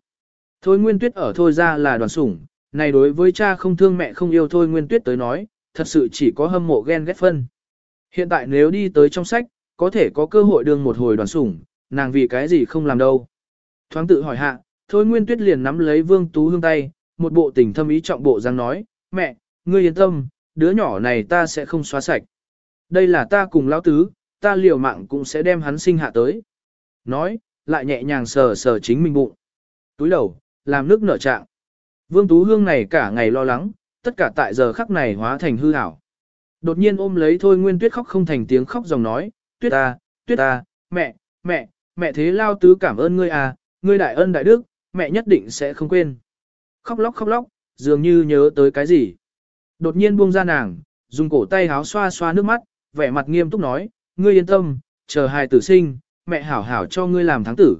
Thôi Nguyên Tuyết ở Thôi ra là đoàn sủng, này đối với cha không thương mẹ không yêu Thôi Nguyên Tuyết tới nói, thật sự chỉ có hâm mộ ghen ghét phân. Hiện tại nếu đi tới trong sách, có thể có cơ hội đương một hồi đoàn sủng, nàng vì cái gì không làm đâu. Thoáng tự hỏi hạ, Thôi Nguyên Tuyết liền nắm lấy Vương Tú Hương tay, một bộ tình thâm ý trọng bộ dáng nói, mẹ, ngươi yên tâm, đứa nhỏ này ta sẽ không xóa sạch. Đây là ta cùng lão tứ, ta liều mạng cũng sẽ đem hắn sinh hạ tới. Nói, lại nhẹ nhàng sờ sờ chính mình bụng. Túi đầu, làm nước nở trạng. Vương Tú Hương này cả ngày lo lắng, tất cả tại giờ khắc này hóa thành hư ảo. Đột nhiên ôm lấy Thôi Nguyên Tuyết khóc không thành tiếng khóc dòng nói, Tuyết ta, Tuyết ta, mẹ, mẹ, mẹ thế lao tứ cảm ơn ngươi à, ngươi đại ân đại đức, mẹ nhất định sẽ không quên. Khóc lóc khóc lóc, dường như nhớ tới cái gì. Đột nhiên buông ra nàng, dùng cổ tay háo xoa xoa nước mắt, vẻ mặt nghiêm túc nói, ngươi yên tâm, chờ hài tử sinh, mẹ hảo hảo cho ngươi làm thắng tử.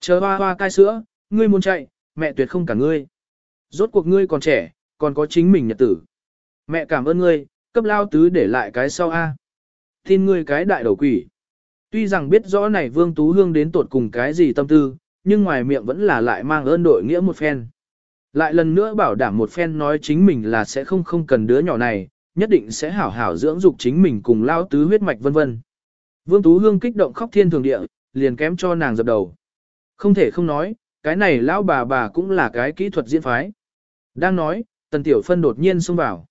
Chờ hoa hoa cai sữa, ngươi muốn chạy, mẹ tuyệt không cả ngươi. Rốt cuộc ngươi còn trẻ, còn có chính mình nhật tử. Mẹ cảm ơn ngươi, cấp lao tứ để lại cái sau A. Tin ngươi cái đại đầu quỷ. Tuy rằng biết rõ này Vương Tú Hương đến tột cùng cái gì tâm tư, nhưng ngoài miệng vẫn là lại mang ơn đội nghĩa một phen. Lại lần nữa bảo đảm một phen nói chính mình là sẽ không không cần đứa nhỏ này, nhất định sẽ hảo hảo dưỡng dục chính mình cùng lao tứ huyết mạch vân vân. Vương Tú Hương kích động khóc thiên thường địa, liền kém cho nàng dập đầu. Không thể không nói, cái này lão bà bà cũng là cái kỹ thuật diễn phái. Đang nói, Tần Tiểu Phân đột nhiên xông vào.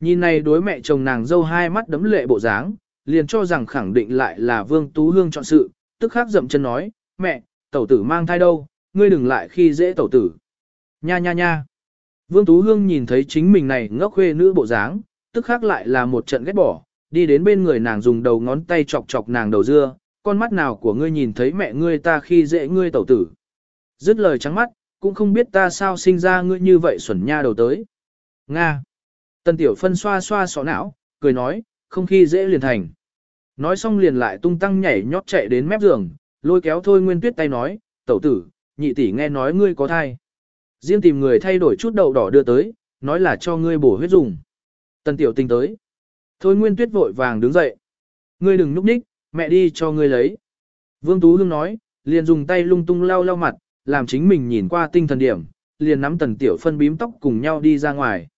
Nhìn này đối mẹ chồng nàng dâu hai mắt đấm lệ bộ dáng, liền cho rằng khẳng định lại là Vương Tú Hương chọn sự, tức khắc dậm chân nói, mẹ, tẩu tử mang thai đâu, ngươi đừng lại khi dễ tẩu tử. Nha nha nha. Vương Tú Hương nhìn thấy chính mình này ngốc khuê nữ bộ dáng, tức khắc lại là một trận ghét bỏ, đi đến bên người nàng dùng đầu ngón tay chọc chọc nàng đầu dưa, con mắt nào của ngươi nhìn thấy mẹ ngươi ta khi dễ ngươi tẩu tử. Dứt lời trắng mắt, cũng không biết ta sao sinh ra ngươi như vậy xuẩn nha đầu tới. Nga. Tần Tiểu Phân xoa xoa sọ não, cười nói, không khi dễ liền thành. Nói xong liền lại tung tăng nhảy nhót chạy đến mép giường, lôi kéo thôi nguyên tuyết tay nói, tẩu tử, nhị tỷ nghe nói ngươi có thai. Riêng tìm người thay đổi chút đậu đỏ đưa tới, nói là cho ngươi bổ huyết dùng. Tần Tiểu tình tới. Thôi nguyên tuyết vội vàng đứng dậy. Ngươi đừng núp ních, mẹ đi cho ngươi lấy. Vương Tú Hương nói, liền dùng tay lung tung lau lau mặt, làm chính mình nhìn qua tinh thần điểm, liền nắm tần tiểu phân bím tóc cùng nhau đi ra ngoài.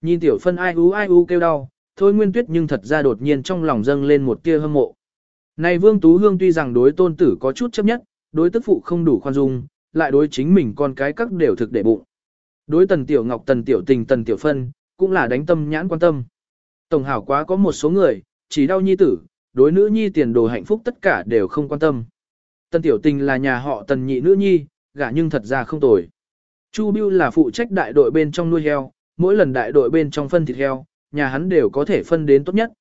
Nhìn tiểu phân ai ú ai ú kêu đau, thôi nguyên tuyết nhưng thật ra đột nhiên trong lòng dâng lên một tia hâm mộ. Này Vương Tú Hương tuy rằng đối tôn tử có chút chấp nhất, đối tức phụ không đủ khoan dung, lại đối chính mình con cái các đều thực để bụng. Đối tần tiểu ngọc tần tiểu tình tần tiểu phân, cũng là đánh tâm nhãn quan tâm. Tổng hảo quá có một số người, chỉ đau nhi tử, đối nữ nhi tiền đồ hạnh phúc tất cả đều không quan tâm. Tần tiểu tình là nhà họ tần nhị nữ nhi, gả nhưng thật ra không tồi. Chu Bưu là phụ trách đại đội bên trong nuôi heo, mỗi lần đại đội bên trong phân thịt heo, nhà hắn đều có thể phân đến tốt nhất.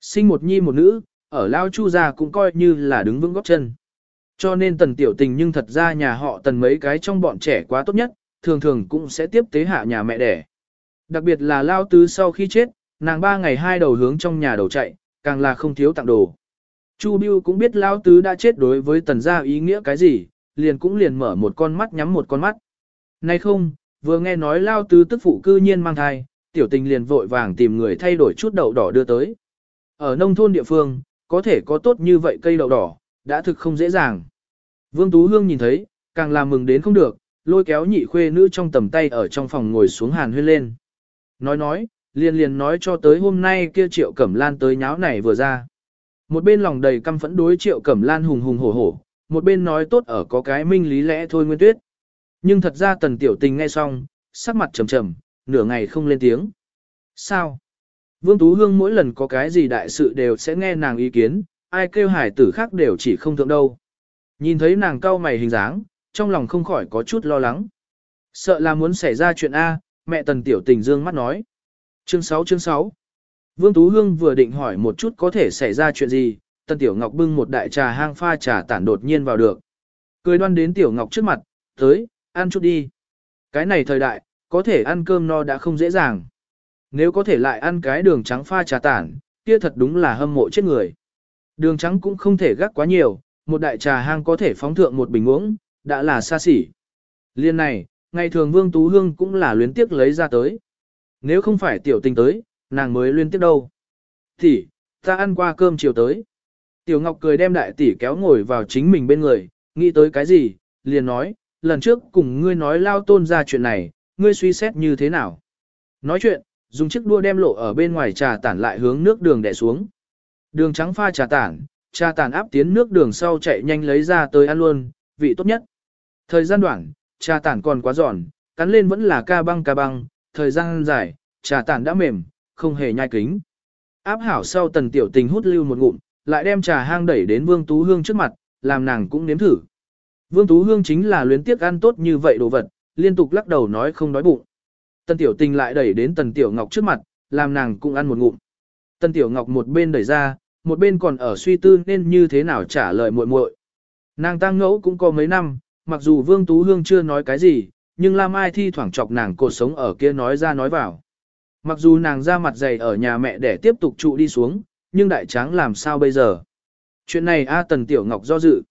Sinh một nhi một nữ, ở Lao Chu gia cũng coi như là đứng vững góp chân. Cho nên tần tiểu tình nhưng thật ra nhà họ tần mấy cái trong bọn trẻ quá tốt nhất, thường thường cũng sẽ tiếp tế hạ nhà mẹ đẻ. Đặc biệt là Lao Tứ sau khi chết, nàng ba ngày hai đầu hướng trong nhà đầu chạy, càng là không thiếu tặng đồ. Chu Biêu cũng biết Lao Tứ đã chết đối với tần gia ý nghĩa cái gì, liền cũng liền mở một con mắt nhắm một con mắt. Nay không, vừa nghe nói Lao Tứ tức phụ cư nhiên mang thai, tiểu tình liền vội vàng tìm người thay đổi chút đậu đỏ đưa tới. Ở nông thôn địa phương, có thể có tốt như vậy cây đậu đỏ, đã thực không dễ dàng. Vương Tú Hương nhìn thấy, càng làm mừng đến không được, lôi kéo nhị khuê nữ trong tầm tay ở trong phòng ngồi xuống hàn huyên lên. Nói nói, liền liền nói cho tới hôm nay kia triệu cẩm lan tới nháo này vừa ra. Một bên lòng đầy căm phẫn đối triệu cẩm lan hùng hùng hổ hổ, một bên nói tốt ở có cái minh lý lẽ thôi nguyên tuyết. Nhưng thật ra tần tiểu tình nghe xong, sắc mặt trầm trầm, nửa ngày không lên tiếng. Sao? Vương Tú Hương mỗi lần có cái gì đại sự đều sẽ nghe nàng ý kiến, ai kêu hải tử khác đều chỉ không thượng đâu. Nhìn thấy nàng cau mày hình dáng, trong lòng không khỏi có chút lo lắng. Sợ là muốn xảy ra chuyện A, mẹ tần tiểu tình dương mắt nói. Chương 6 chương 6 Vương Tú Hương vừa định hỏi một chút có thể xảy ra chuyện gì, tần tiểu ngọc bưng một đại trà hang pha trà tản đột nhiên vào được. Cười đoan đến tiểu ngọc trước mặt, tới, ăn chút đi. Cái này thời đại, có thể ăn cơm no đã không dễ dàng. Nếu có thể lại ăn cái đường trắng pha trà tản, kia thật đúng là hâm mộ chết người. Đường trắng cũng không thể gác quá nhiều, một đại trà hang có thể phóng thượng một bình uống, đã là xa xỉ. Liên này, ngày thường Vương Tú Hương cũng là luyến tiếc lấy ra tới. Nếu không phải tiểu tình tới, nàng mới luyến tiếc đâu. Thì, ta ăn qua cơm chiều tới. Tiểu Ngọc cười đem đại tỷ kéo ngồi vào chính mình bên người, nghĩ tới cái gì, liền nói, lần trước cùng ngươi nói lao tôn ra chuyện này, ngươi suy xét như thế nào. Nói chuyện, dùng chiếc đua đem lộ ở bên ngoài trà tản lại hướng nước đường đè xuống. Đường trắng pha trà tản, trà tản áp tiến nước đường sau chạy nhanh lấy ra tới ăn luôn, vị tốt nhất. Thời gian đoạn, trà tản còn quá giòn, cắn lên vẫn là ca băng ca băng, thời gian dài, trà tản đã mềm, không hề nhai kính. Áp hảo sau tần tiểu tình hút lưu một ngụm, lại đem trà hang đẩy đến Vương Tú Hương trước mặt, làm nàng cũng nếm thử. Vương Tú Hương chính là luyến tiếc ăn tốt như vậy đồ vật, liên tục lắc đầu nói không đói bụng. Tần Tiểu Tình lại đẩy đến Tần Tiểu Ngọc trước mặt, làm nàng cũng ăn một ngụm. Tần Tiểu Ngọc một bên đẩy ra, một bên còn ở suy tư nên như thế nào trả lời muội muội. Nàng tăng ngẫu cũng có mấy năm, mặc dù Vương Tú Hương chưa nói cái gì, nhưng Lam Ai thi thoảng chọc nàng cột sống ở kia nói ra nói vào. Mặc dù nàng ra mặt dày ở nhà mẹ để tiếp tục trụ đi xuống, nhưng đại tráng làm sao bây giờ? Chuyện này A Tần Tiểu Ngọc do dự.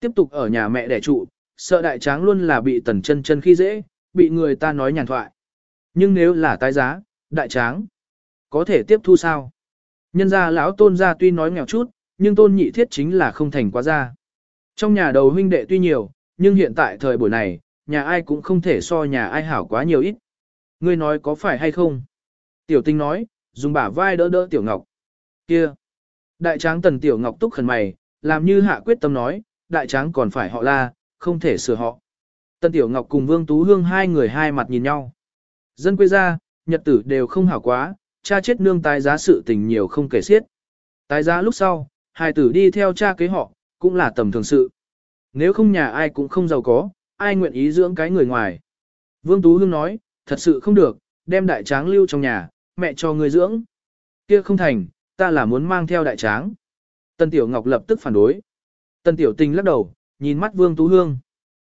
Tiếp tục ở nhà mẹ để trụ, sợ đại tráng luôn là bị Tần chân chân khi dễ, bị người ta nói nhàn thoại. Nhưng nếu là tái giá, đại tráng, có thể tiếp thu sao? Nhân gia lão tôn gia tuy nói nghèo chút, nhưng tôn nhị thiết chính là không thành quá gia. Trong nhà đầu huynh đệ tuy nhiều, nhưng hiện tại thời buổi này, nhà ai cũng không thể so nhà ai hảo quá nhiều ít. Ngươi nói có phải hay không? Tiểu tinh nói, dùng bả vai đỡ đỡ tiểu ngọc. Kia! Đại tráng tần tiểu ngọc túc khẩn mày, làm như hạ quyết tâm nói, đại tráng còn phải họ la, không thể sửa họ. Tần tiểu ngọc cùng vương tú hương hai người hai mặt nhìn nhau. Dân quê ra, nhật tử đều không hảo quá, cha chết nương tái giá sự tình nhiều không kể xiết. Tái giá lúc sau, hai tử đi theo cha kế họ, cũng là tầm thường sự. Nếu không nhà ai cũng không giàu có, ai nguyện ý dưỡng cái người ngoài. Vương Tú Hương nói, thật sự không được, đem đại tráng lưu trong nhà, mẹ cho người dưỡng. Kia không thành, ta là muốn mang theo đại tráng. Tân Tiểu Ngọc lập tức phản đối. Tân Tiểu Tình lắc đầu, nhìn mắt Vương Tú Hương.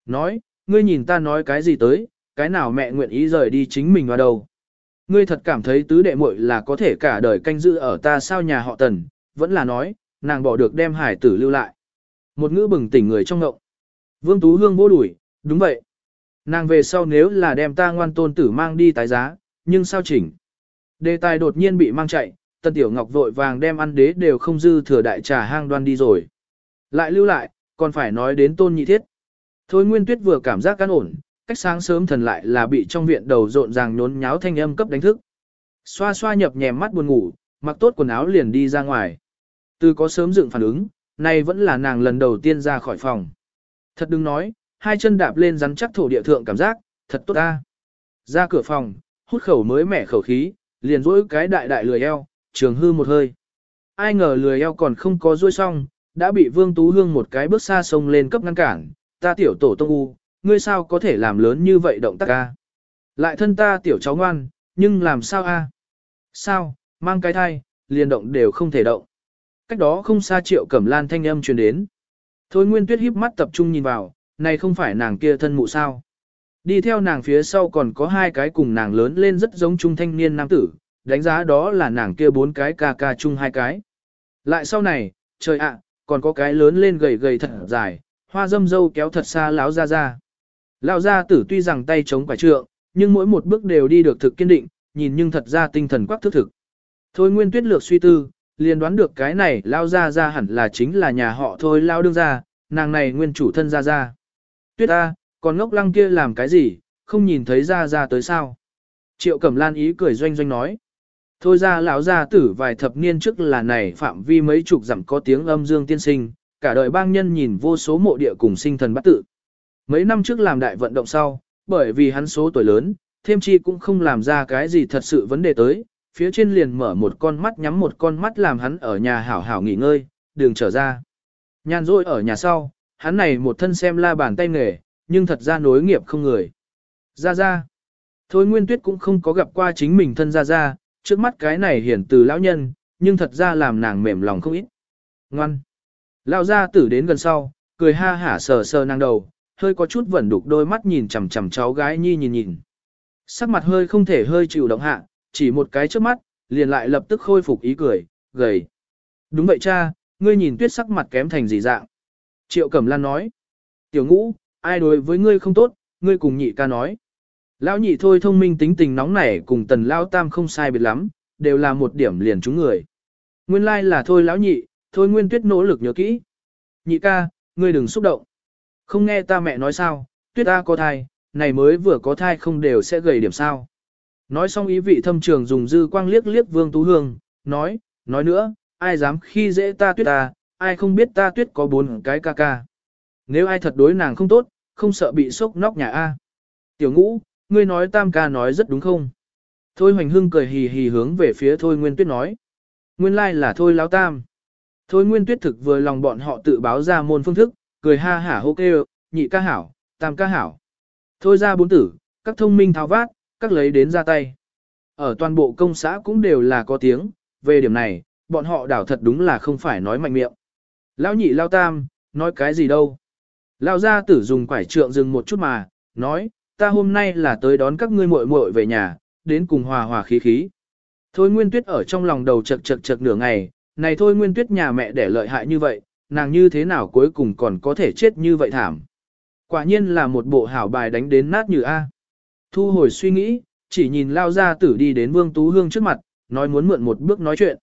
Nói, ngươi nhìn ta nói cái gì tới, cái nào mẹ nguyện ý rời đi chính mình vào đầu. Ngươi thật cảm thấy tứ đệ muội là có thể cả đời canh giữ ở ta sao nhà họ tần, vẫn là nói, nàng bỏ được đem hải tử lưu lại. Một ngữ bừng tỉnh người trong ngộng. Vương Tú Hương vô đuổi, đúng vậy. Nàng về sau nếu là đem ta ngoan tôn tử mang đi tái giá, nhưng sao chỉnh? Đề tài đột nhiên bị mang chạy, Tần Tiểu Ngọc vội vàng đem ăn đế đều không dư thừa đại trà hang đoan đi rồi. Lại lưu lại, còn phải nói đến tôn nhị thiết. Thôi Nguyên Tuyết vừa cảm giác cán ổn, cách sáng sớm thần lại là bị trong viện đầu rộn ràng nhốn nháo thanh âm cấp đánh thức. Xoa xoa nhập nhèm mắt buồn ngủ, mặc tốt quần áo liền đi ra ngoài. Từ có sớm dựng phản ứng, nay vẫn là nàng lần đầu tiên ra khỏi phòng. Thật đừng nói, hai chân đạp lên rắn chắc thổ địa thượng cảm giác, thật tốt ta. Ra cửa phòng, hút khẩu mới mẻ khẩu khí, liền rỗi cái đại đại lười eo, trường hư một hơi. Ai ngờ lười eo còn không có rỗi xong, đã bị Vương Tú Hương một cái bước xa sông lên cấp ngăn cản, ta tiểu tổ tông u, ngươi sao có thể làm lớn như vậy động tác a? Lại thân ta tiểu cháu ngoan, nhưng làm sao a? Sao, mang cái thai, liền động đều không thể động. Cách đó không xa triệu cẩm lan thanh âm truyền đến. Thôi Nguyên Tuyết híp mắt tập trung nhìn vào, này không phải nàng kia thân mụ sao. Đi theo nàng phía sau còn có hai cái cùng nàng lớn lên rất giống trung thanh niên nam tử, đánh giá đó là nàng kia bốn cái ca ca chung hai cái. Lại sau này, trời ạ, còn có cái lớn lên gầy gầy thật dài, hoa dâm dâu kéo thật xa láo ra ra. Lão gia tử tuy rằng tay chống quả trượng, nhưng mỗi một bước đều đi được thực kiên định, nhìn nhưng thật ra tinh thần quắc thức thực. Thôi Nguyên Tuyết lược suy tư, liền đoán được cái này lao ra ra hẳn là chính là nhà họ thôi lao đương ra, nàng này nguyên chủ thân ra ra. Tuyết ta, còn ngốc lăng kia làm cái gì, không nhìn thấy ra ra tới sao. Triệu Cẩm Lan ý cười doanh doanh nói. Thôi ra lão gia tử vài thập niên trước là này phạm vi mấy chục dặm có tiếng âm dương tiên sinh, cả đời bang nhân nhìn vô số mộ địa cùng sinh thần bắt tự. Mấy năm trước làm đại vận động sau, bởi vì hắn số tuổi lớn, thêm chi cũng không làm ra cái gì thật sự vấn đề tới, phía trên liền mở một con mắt nhắm một con mắt làm hắn ở nhà hảo hảo nghỉ ngơi, đường trở ra. Nhàn rỗi ở nhà sau, hắn này một thân xem la bàn tay nghề, nhưng thật ra nối nghiệp không người. Ra ra. Thôi Nguyên Tuyết cũng không có gặp qua chính mình thân ra ra, trước mắt cái này hiển từ lão nhân, nhưng thật ra làm nàng mềm lòng không ít. Ngoan. Lão gia tử đến gần sau, cười ha hả sờ sờ nàng đầu, hơi có chút vẩn đục đôi mắt nhìn chằm chằm cháu gái nhi nhìn nhìn. Sắc mặt hơi không thể hơi chịu động hạ, chỉ một cái trước mắt, liền lại lập tức khôi phục ý cười, gầy. Đúng vậy cha, ngươi nhìn tuyết sắc mặt kém thành gì dạng. Triệu Cẩm Lan nói. Tiểu ngũ, ai đối với ngươi không tốt, ngươi cùng nhị ca nói. Lão nhị thôi thông minh tính tình nóng nảy cùng tần lão tam không sai biệt lắm, đều là một điểm liền chúng người. Nguyên lai like là thôi lão nhị, thôi nguyên tuyết nỗ lực nhớ kỹ. Nhị ca, ngươi đừng xúc động. Không nghe ta mẹ nói sao, tuyết ta có thai, này mới vừa có thai không đều sẽ gầy điểm sao. Nói xong ý vị thâm trường dùng dư quang liếc liếc vương tú hương, nói, nói nữa, ai dám khi dễ ta tuyết ta, ai không biết ta tuyết có bốn cái ca ca. Nếu ai thật đối nàng không tốt, không sợ bị sốc nóc nhà A. Tiểu ngũ, ngươi nói tam ca nói rất đúng không? Thôi hoành hưng cười hì hì hướng về phía thôi nguyên tuyết nói. Nguyên lai là thôi lão tam. Thôi nguyên tuyết thực vừa lòng bọn họ tự báo ra môn phương thức, cười ha hả hô kêu, nhị ca hảo, tam ca hảo. Thôi ra bốn tử, các thông minh tháo vát, các lấy đến ra tay. Ở toàn bộ công xã cũng đều là có tiếng, về điểm này, bọn họ đảo thật đúng là không phải nói mạnh miệng. Lão nhị lao tam, nói cái gì đâu. Lao gia tử dùng quải trượng dừng một chút mà, nói, ta hôm nay là tới đón các ngươi muội muội về nhà, đến cùng hòa hòa khí khí. Thôi Nguyên Tuyết ở trong lòng đầu chật chật chật nửa ngày, này thôi Nguyên Tuyết nhà mẹ để lợi hại như vậy, nàng như thế nào cuối cùng còn có thể chết như vậy thảm. Quả nhiên là một bộ hảo bài đánh đến nát như A. Thu hồi suy nghĩ, chỉ nhìn lao ra tử đi đến Vương Tú Hương trước mặt, nói muốn mượn một bước nói chuyện.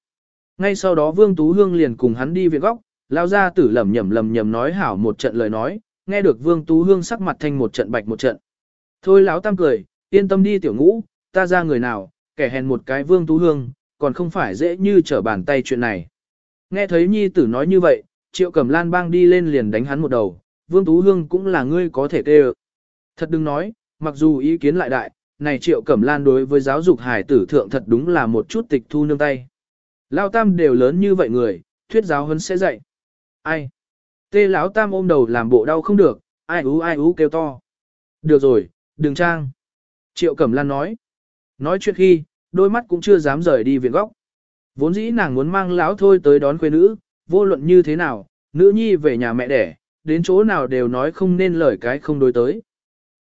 Ngay sau đó Vương Tú Hương liền cùng hắn đi viện góc, lao ra tử lầm nhầm lầm nhầm nói hảo một trận lời nói, nghe được Vương Tú Hương sắc mặt thành một trận bạch một trận. Thôi lão tam cười, yên tâm đi tiểu ngũ, ta ra người nào, kẻ hèn một cái Vương Tú Hương, còn không phải dễ như trở bàn tay chuyện này. Nghe thấy nhi tử nói như vậy, triệu cẩm lan bang đi lên liền đánh hắn một đầu, Vương Tú Hương cũng là ngươi có thể tê Thật đừng nói, mặc dù ý kiến lại đại, này triệu cẩm lan đối với giáo dục hải tử thượng thật đúng là một chút tịch thu nương tay. Lao tam đều lớn như vậy người, thuyết giáo huấn sẽ dạy. Ai? Tê lão tam ôm đầu làm bộ đau không được, ai ú ai ú kêu to. Được rồi, đừng trang. Triệu Cẩm Lan nói. Nói chuyện khi, đôi mắt cũng chưa dám rời đi viện góc. Vốn dĩ nàng muốn mang lão thôi tới đón quê nữ, vô luận như thế nào, nữ nhi về nhà mẹ đẻ, đến chỗ nào đều nói không nên lời cái không đối tới.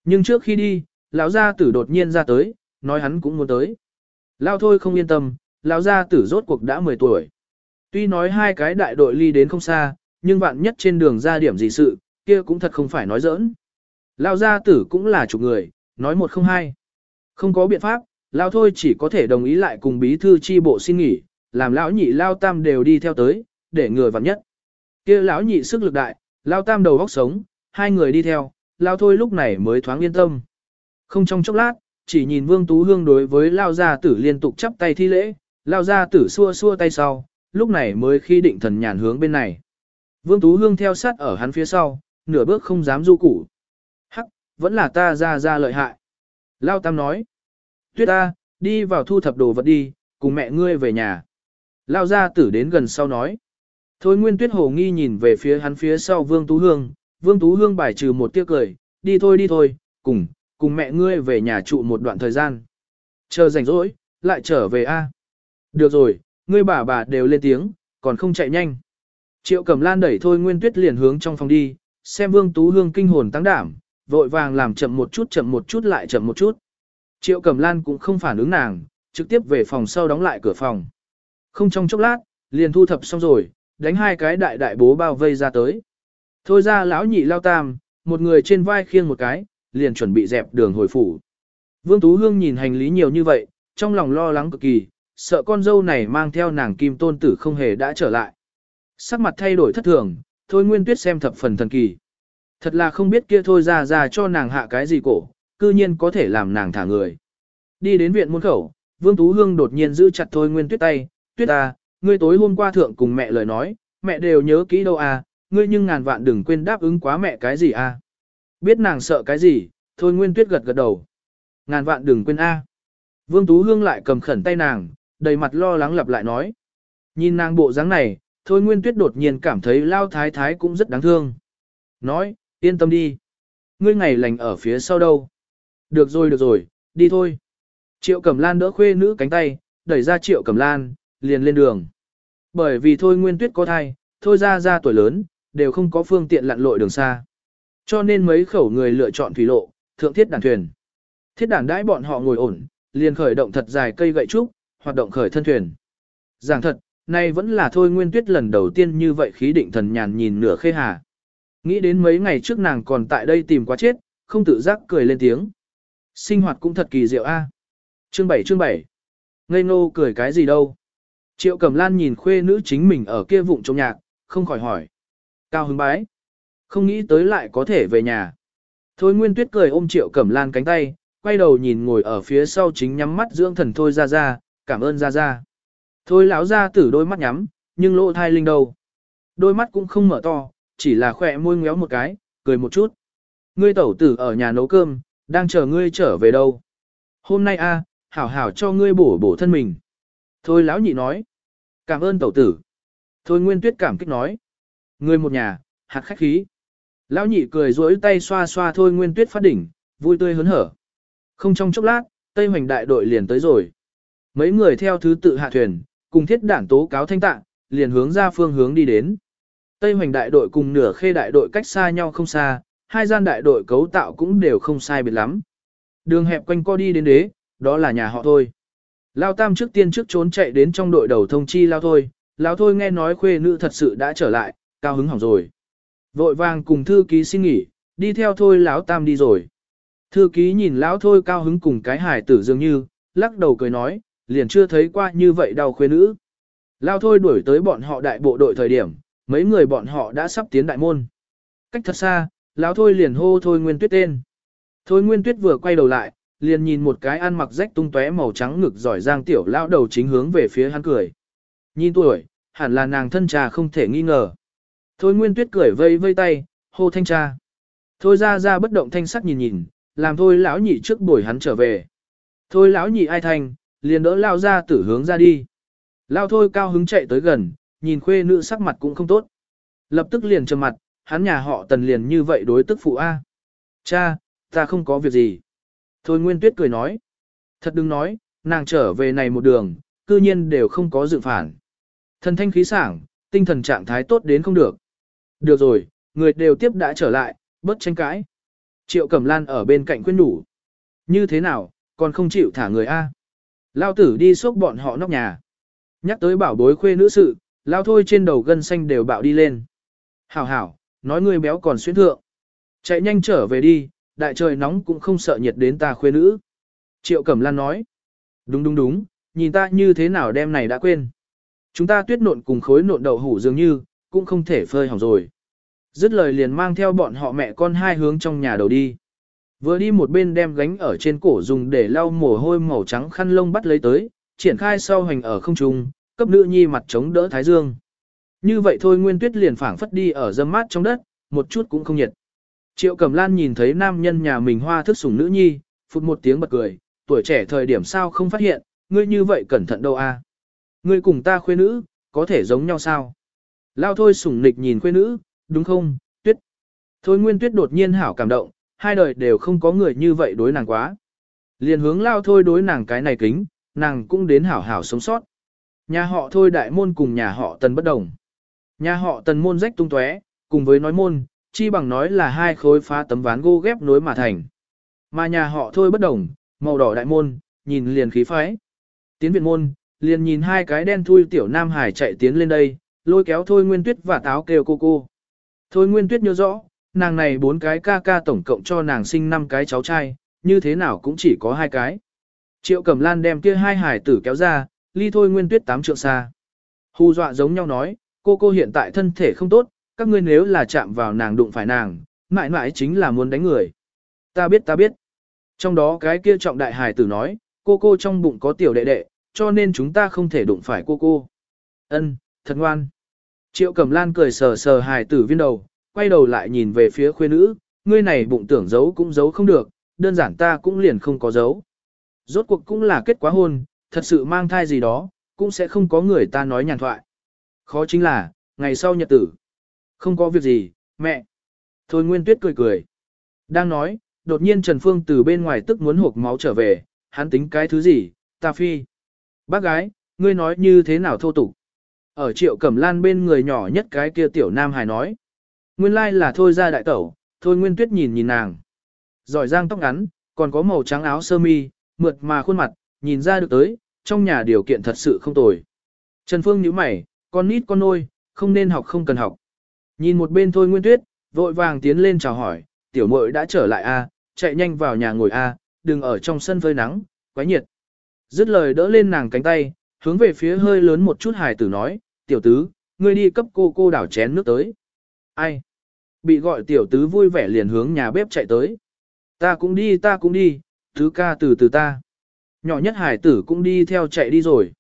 Nhưng trước khi đi, lão gia tử đột nhiên ra tới, nói hắn cũng muốn tới. Lao thôi không yên tâm, lão gia tử rốt cuộc đã 10 tuổi. Tuy nói hai cái đại đội ly đến không xa, nhưng vạn nhất trên đường ra điểm gì sự, kia cũng thật không phải nói giỡn. Lao gia tử cũng là chục người, nói một không hai. Không có biện pháp, Lao thôi chỉ có thể đồng ý lại cùng bí thư chi bộ xin nghỉ, làm lão nhị Lao tam đều đi theo tới, để người vặn nhất. kia lão nhị sức lực đại, Lao tam đầu góc sống, hai người đi theo, Lao thôi lúc này mới thoáng yên tâm. Không trong chốc lát, chỉ nhìn Vương Tú Hương đối với Lao gia tử liên tục chắp tay thi lễ, Lao gia tử xua xua tay sau, lúc này mới khi định thần nhàn hướng bên này. Vương Tú Hương theo sát ở hắn phía sau, nửa bước không dám du củ. Hắc, vẫn là ta ra ra lợi hại. Lao Tam nói. Tuyết ta, đi vào thu thập đồ vật đi, cùng mẹ ngươi về nhà. Lao gia tử đến gần sau nói. Thôi Nguyên Tuyết hồ nghi nhìn về phía hắn phía sau Vương Tú Hương, Vương Tú Hương bài trừ một tiếc cười, đi thôi đi thôi, cùng, cùng mẹ ngươi về nhà trụ một đoạn thời gian. Chờ rảnh rỗi, lại trở về a. Được rồi, ngươi bà bà đều lên tiếng, còn không chạy nhanh. Triệu Cẩm Lan đẩy thôi Nguyên Tuyết liền hướng trong phòng đi, xem Vương Tú Hương kinh hồn tăng đảm, vội vàng làm chậm một chút chậm một chút lại chậm một chút. Triệu Cẩm Lan cũng không phản ứng nàng, trực tiếp về phòng sau đóng lại cửa phòng. Không trong chốc lát, liền thu thập xong rồi, đánh hai cái đại đại bố bao vây ra tới. Thôi ra lão nhị lao tam, một người trên vai khiêng một cái, liền chuẩn bị dẹp đường hồi phủ. Vương Tú Hương nhìn hành lý nhiều như vậy, trong lòng lo lắng cực kỳ, sợ con dâu này mang theo nàng kim tôn tử không hề đã trở lại. Sắc mặt thay đổi thất thường, thôi nguyên tuyết xem thập phần thần kỳ. Thật là không biết kia thôi ra ra cho nàng hạ cái gì cổ, cư nhiên có thể làm nàng thả người. Đi đến viện môn khẩu, Vương Tú Hương đột nhiên giữ chặt thôi nguyên tuyết tay, tuyết à, ngươi tối hôm qua thượng cùng mẹ lời nói, mẹ đều nhớ kỹ đâu à, ngươi nhưng ngàn vạn đừng quên đáp ứng quá mẹ cái gì à. Biết nàng sợ cái gì, thôi nguyên tuyết gật gật đầu. Ngàn vạn đừng quên a. À. Vương Tú Hương lại cầm khẩn tay nàng, đầy mặt lo lắng lặp lại nói. Nhìn nàng bộ dáng này, thôi nguyên tuyết đột nhiên cảm thấy lao thái thái cũng rất đáng thương. Nói, yên tâm đi. Ngươi ngày lành ở phía sau đâu. Được rồi được rồi, đi thôi. Triệu Cẩm Lan đỡ khuê nữ cánh tay, đẩy ra Triệu Cẩm Lan, liền lên đường. Bởi vì thôi nguyên tuyết có thai, thôi ra ra tuổi lớn, đều không có phương tiện lặn lội đường xa. Cho nên mấy khẩu người lựa chọn thủy lộ, thượng thiết đàn thuyền. Thiết đàn đãi bọn họ ngồi ổn, liền khởi động thật dài cây gậy trúc, hoạt động khởi thân thuyền. Giảng thật, nay vẫn là thôi nguyên tuyết lần đầu tiên như vậy khí định thần nhàn nhìn nửa khê hà. Nghĩ đến mấy ngày trước nàng còn tại đây tìm quá chết, không tự giác cười lên tiếng. Sinh hoạt cũng thật kỳ diệu a. Chương 7 chương 7. Ngây ngô cười cái gì đâu. Triệu Cẩm Lan nhìn khuê nữ chính mình ở kia vụng trong nhạc, không khỏi hỏi. Cao hứng bái. Không nghĩ tới lại có thể về nhà. Thôi Nguyên Tuyết cười ôm Triệu Cẩm Lan cánh tay, quay đầu nhìn ngồi ở phía sau chính nhắm mắt dưỡng thần thôi ra ra, cảm ơn ra ra. Thôi lão ra tử đôi mắt nhắm, nhưng lỗ thai linh đầu, Đôi mắt cũng không mở to, chỉ là khỏe môi ngéo một cái, cười một chút. Ngươi tẩu tử ở nhà nấu cơm, đang chờ ngươi trở về đâu. Hôm nay a, hảo hảo cho ngươi bổ bổ thân mình. Thôi lão nhị nói. Cảm ơn tẩu tử. Thôi nguyên tuyết cảm kích nói. người một nhà, hạt khách khí. Lão nhị cười rỗi tay xoa xoa thôi nguyên tuyết phát đỉnh, vui tươi hớn hở. Không trong chốc lát, Tây Hoành đại đội liền tới rồi. Mấy người theo thứ tự hạ thuyền, cùng thiết đảng tố cáo thanh tạng, liền hướng ra phương hướng đi đến. Tây Hoành đại đội cùng nửa khê đại đội cách xa nhau không xa, hai gian đại đội cấu tạo cũng đều không sai biệt lắm. Đường hẹp quanh co đi đến đế, đó là nhà họ thôi. Lao Tam trước tiên trước trốn chạy đến trong đội đầu thông chi Lao Thôi, Lao Thôi nghe nói khuê nữ thật sự đã trở lại, cao hứng hỏng rồi. Vội vàng cùng thư ký xin nghỉ, đi theo Thôi Lão Tam đi rồi. Thư ký nhìn Lão Thôi cao hứng cùng cái hải tử dường như, lắc đầu cười nói, liền chưa thấy qua như vậy đau khuê nữ. Lao Thôi đuổi tới bọn họ đại bộ đội thời điểm, mấy người bọn họ đã sắp tiến đại môn. Cách thật xa, Lão Thôi liền hô Thôi Nguyên Tuyết tên. Thôi Nguyên Tuyết vừa quay đầu lại, liền nhìn một cái ăn mặc rách tung tóe màu trắng ngực giỏi giang tiểu lão đầu chính hướng về phía hắn cười. Nhìn tuổi, hẳn là nàng thân trà không thể nghi ngờ. Thôi Nguyên Tuyết cười vây vây tay, hô thanh cha. Thôi ra ra bất động thanh sắc nhìn nhìn, làm thôi lão nhị trước buổi hắn trở về. Thôi lão nhị ai thanh, liền đỡ lao ra tử hướng ra đi. Lao thôi cao hứng chạy tới gần, nhìn khuê nữ sắc mặt cũng không tốt. Lập tức liền trầm mặt, hắn nhà họ tần liền như vậy đối tức phụ A. Cha, ta không có việc gì. Thôi Nguyên Tuyết cười nói. Thật đừng nói, nàng trở về này một đường, cư nhiên đều không có dự phản. Thần thanh khí sảng, tinh thần trạng thái tốt đến không được. Được rồi, người đều tiếp đã trở lại, bất tranh cãi. Triệu Cẩm Lan ở bên cạnh khuyên đủ. Như thế nào, còn không chịu thả người A. Lao tử đi xúc bọn họ nóc nhà. Nhắc tới bảo bối khuê nữ sự, lao thôi trên đầu gân xanh đều bạo đi lên. Hảo hảo, nói ngươi béo còn xuyên thượng. Chạy nhanh trở về đi, đại trời nóng cũng không sợ nhiệt đến ta khuê nữ. Triệu Cẩm Lan nói. Đúng đúng đúng, nhìn ta như thế nào đem này đã quên. Chúng ta tuyết nộn cùng khối nộn đậu hủ dường như, cũng không thể phơi hỏng rồi. Dứt lời liền mang theo bọn họ mẹ con hai hướng trong nhà đầu đi. Vừa đi một bên đem gánh ở trên cổ dùng để lau mồ hôi màu trắng khăn lông bắt lấy tới, triển khai sau hành ở không trung, cấp nữ nhi mặt chống đỡ thái dương. Như vậy thôi Nguyên Tuyết liền phảng phất đi ở dâm mát trong đất, một chút cũng không nhiệt. Triệu Cẩm Lan nhìn thấy nam nhân nhà mình hoa thức sủng nữ nhi, phụt một tiếng bật cười, tuổi trẻ thời điểm sao không phát hiện, ngươi như vậy cẩn thận đâu a? Ngươi cùng ta khuê nữ, có thể giống nhau sao? Lao thôi sủng nịch nhìn khuê nữ, đúng không, tuyết. Thôi Nguyên Tuyết đột nhiên hảo cảm động, hai đời đều không có người như vậy đối nàng quá. Liền hướng lao thôi đối nàng cái này kính, nàng cũng đến hảo hảo sống sót. Nhà họ thôi đại môn cùng nhà họ tần bất đồng. Nhà họ tần môn rách tung tóe, cùng với nói môn, chi bằng nói là hai khối phá tấm ván gỗ ghép nối mà thành. Mà nhà họ thôi bất đồng, màu đỏ đại môn, nhìn liền khí phái. Tiến viện môn, liền nhìn hai cái đen thui tiểu nam hải chạy tiến lên đây, lôi kéo thôi nguyên tuyết và táo kêu cô cô. Thôi nguyên tuyết nhớ rõ, nàng này bốn cái ca ca tổng cộng cho nàng sinh năm cái cháu trai, như thế nào cũng chỉ có hai cái. Triệu Cẩm Lan đem kia hai hải tử kéo ra, ly thôi nguyên tuyết tám trượng xa. Hù dọa giống nhau nói, cô cô hiện tại thân thể không tốt, các ngươi nếu là chạm vào nàng đụng phải nàng, mãi mãi chính là muốn đánh người. Ta biết ta biết. Trong đó cái kia trọng đại hải tử nói, cô cô trong bụng có tiểu đệ đệ, cho nên chúng ta không thể đụng phải cô cô. Ân, thật ngoan. Triệu Cẩm Lan cười sờ sờ hải tử viên đầu, quay đầu lại nhìn về phía khuê nữ, ngươi này bụng tưởng giấu cũng giấu không được, đơn giản ta cũng liền không có giấu. Rốt cuộc cũng là kết quả hôn, thật sự mang thai gì đó, cũng sẽ không có người ta nói nhàn thoại. Khó chính là, ngày sau nhật tử. Không có việc gì, mẹ. Thôi Nguyên Tuyết cười cười. Đang nói, đột nhiên Trần Phương từ bên ngoài tức muốn hộp máu trở về, hắn tính cái thứ gì, ta phi. Bác gái, ngươi nói như thế nào thô tục. Ở triệu cẩm lan bên người nhỏ nhất cái kia tiểu nam hài nói. Nguyên lai là thôi ra đại tẩu, thôi Nguyên Tuyết nhìn nhìn nàng. Giỏi giang tóc ngắn, còn có màu trắng áo sơ mi, mượt mà khuôn mặt, nhìn ra được tới, trong nhà điều kiện thật sự không tồi. Trần Phương nhíu mày, con nít con nôi, không nên học không cần học. Nhìn một bên thôi Nguyên Tuyết, vội vàng tiến lên chào hỏi, tiểu muội đã trở lại a, chạy nhanh vào nhà ngồi a, đừng ở trong sân phơi nắng, quá nhiệt. Dứt lời đỡ lên nàng cánh tay, hướng về phía hơi lớn một chút hài tử nói, tiểu tứ, ngươi đi cấp cô cô đảo chén nước tới. Ai? Bị gọi tiểu tứ vui vẻ liền hướng nhà bếp chạy tới. Ta cũng đi, ta cũng đi, thứ ca từ từ ta. Nhỏ nhất hải tử cũng đi theo chạy đi rồi.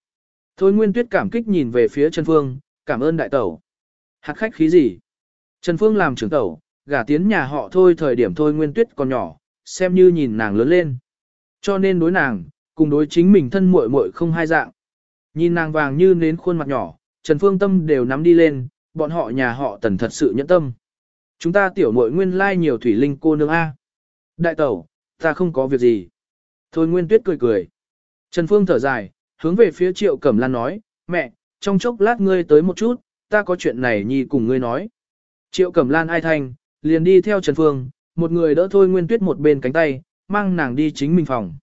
Thôi Nguyên Tuyết cảm kích nhìn về phía Trần Phương, cảm ơn đại tẩu. Hạt khách khí gì? Trần Phương làm trưởng tẩu, gả tiến nhà họ thôi thời điểm thôi Nguyên Tuyết còn nhỏ, xem như nhìn nàng lớn lên. Cho nên đối nàng, cùng đối chính mình thân muội muội không hai dạng. Nhìn nàng vàng như nến khuôn mặt nhỏ, Trần Phương tâm đều nắm đi lên, bọn họ nhà họ tần thật sự nhẫn tâm. Chúng ta tiểu muội nguyên lai like nhiều thủy linh cô nương A. Đại tẩu, ta không có việc gì. Thôi Nguyên Tuyết cười cười. Trần Phương thở dài, hướng về phía Triệu Cẩm Lan nói, mẹ, trong chốc lát ngươi tới một chút, ta có chuyện này nhi cùng ngươi nói. Triệu Cẩm Lan ai thanh, liền đi theo Trần Phương, một người đỡ Thôi Nguyên Tuyết một bên cánh tay, mang nàng đi chính mình phòng.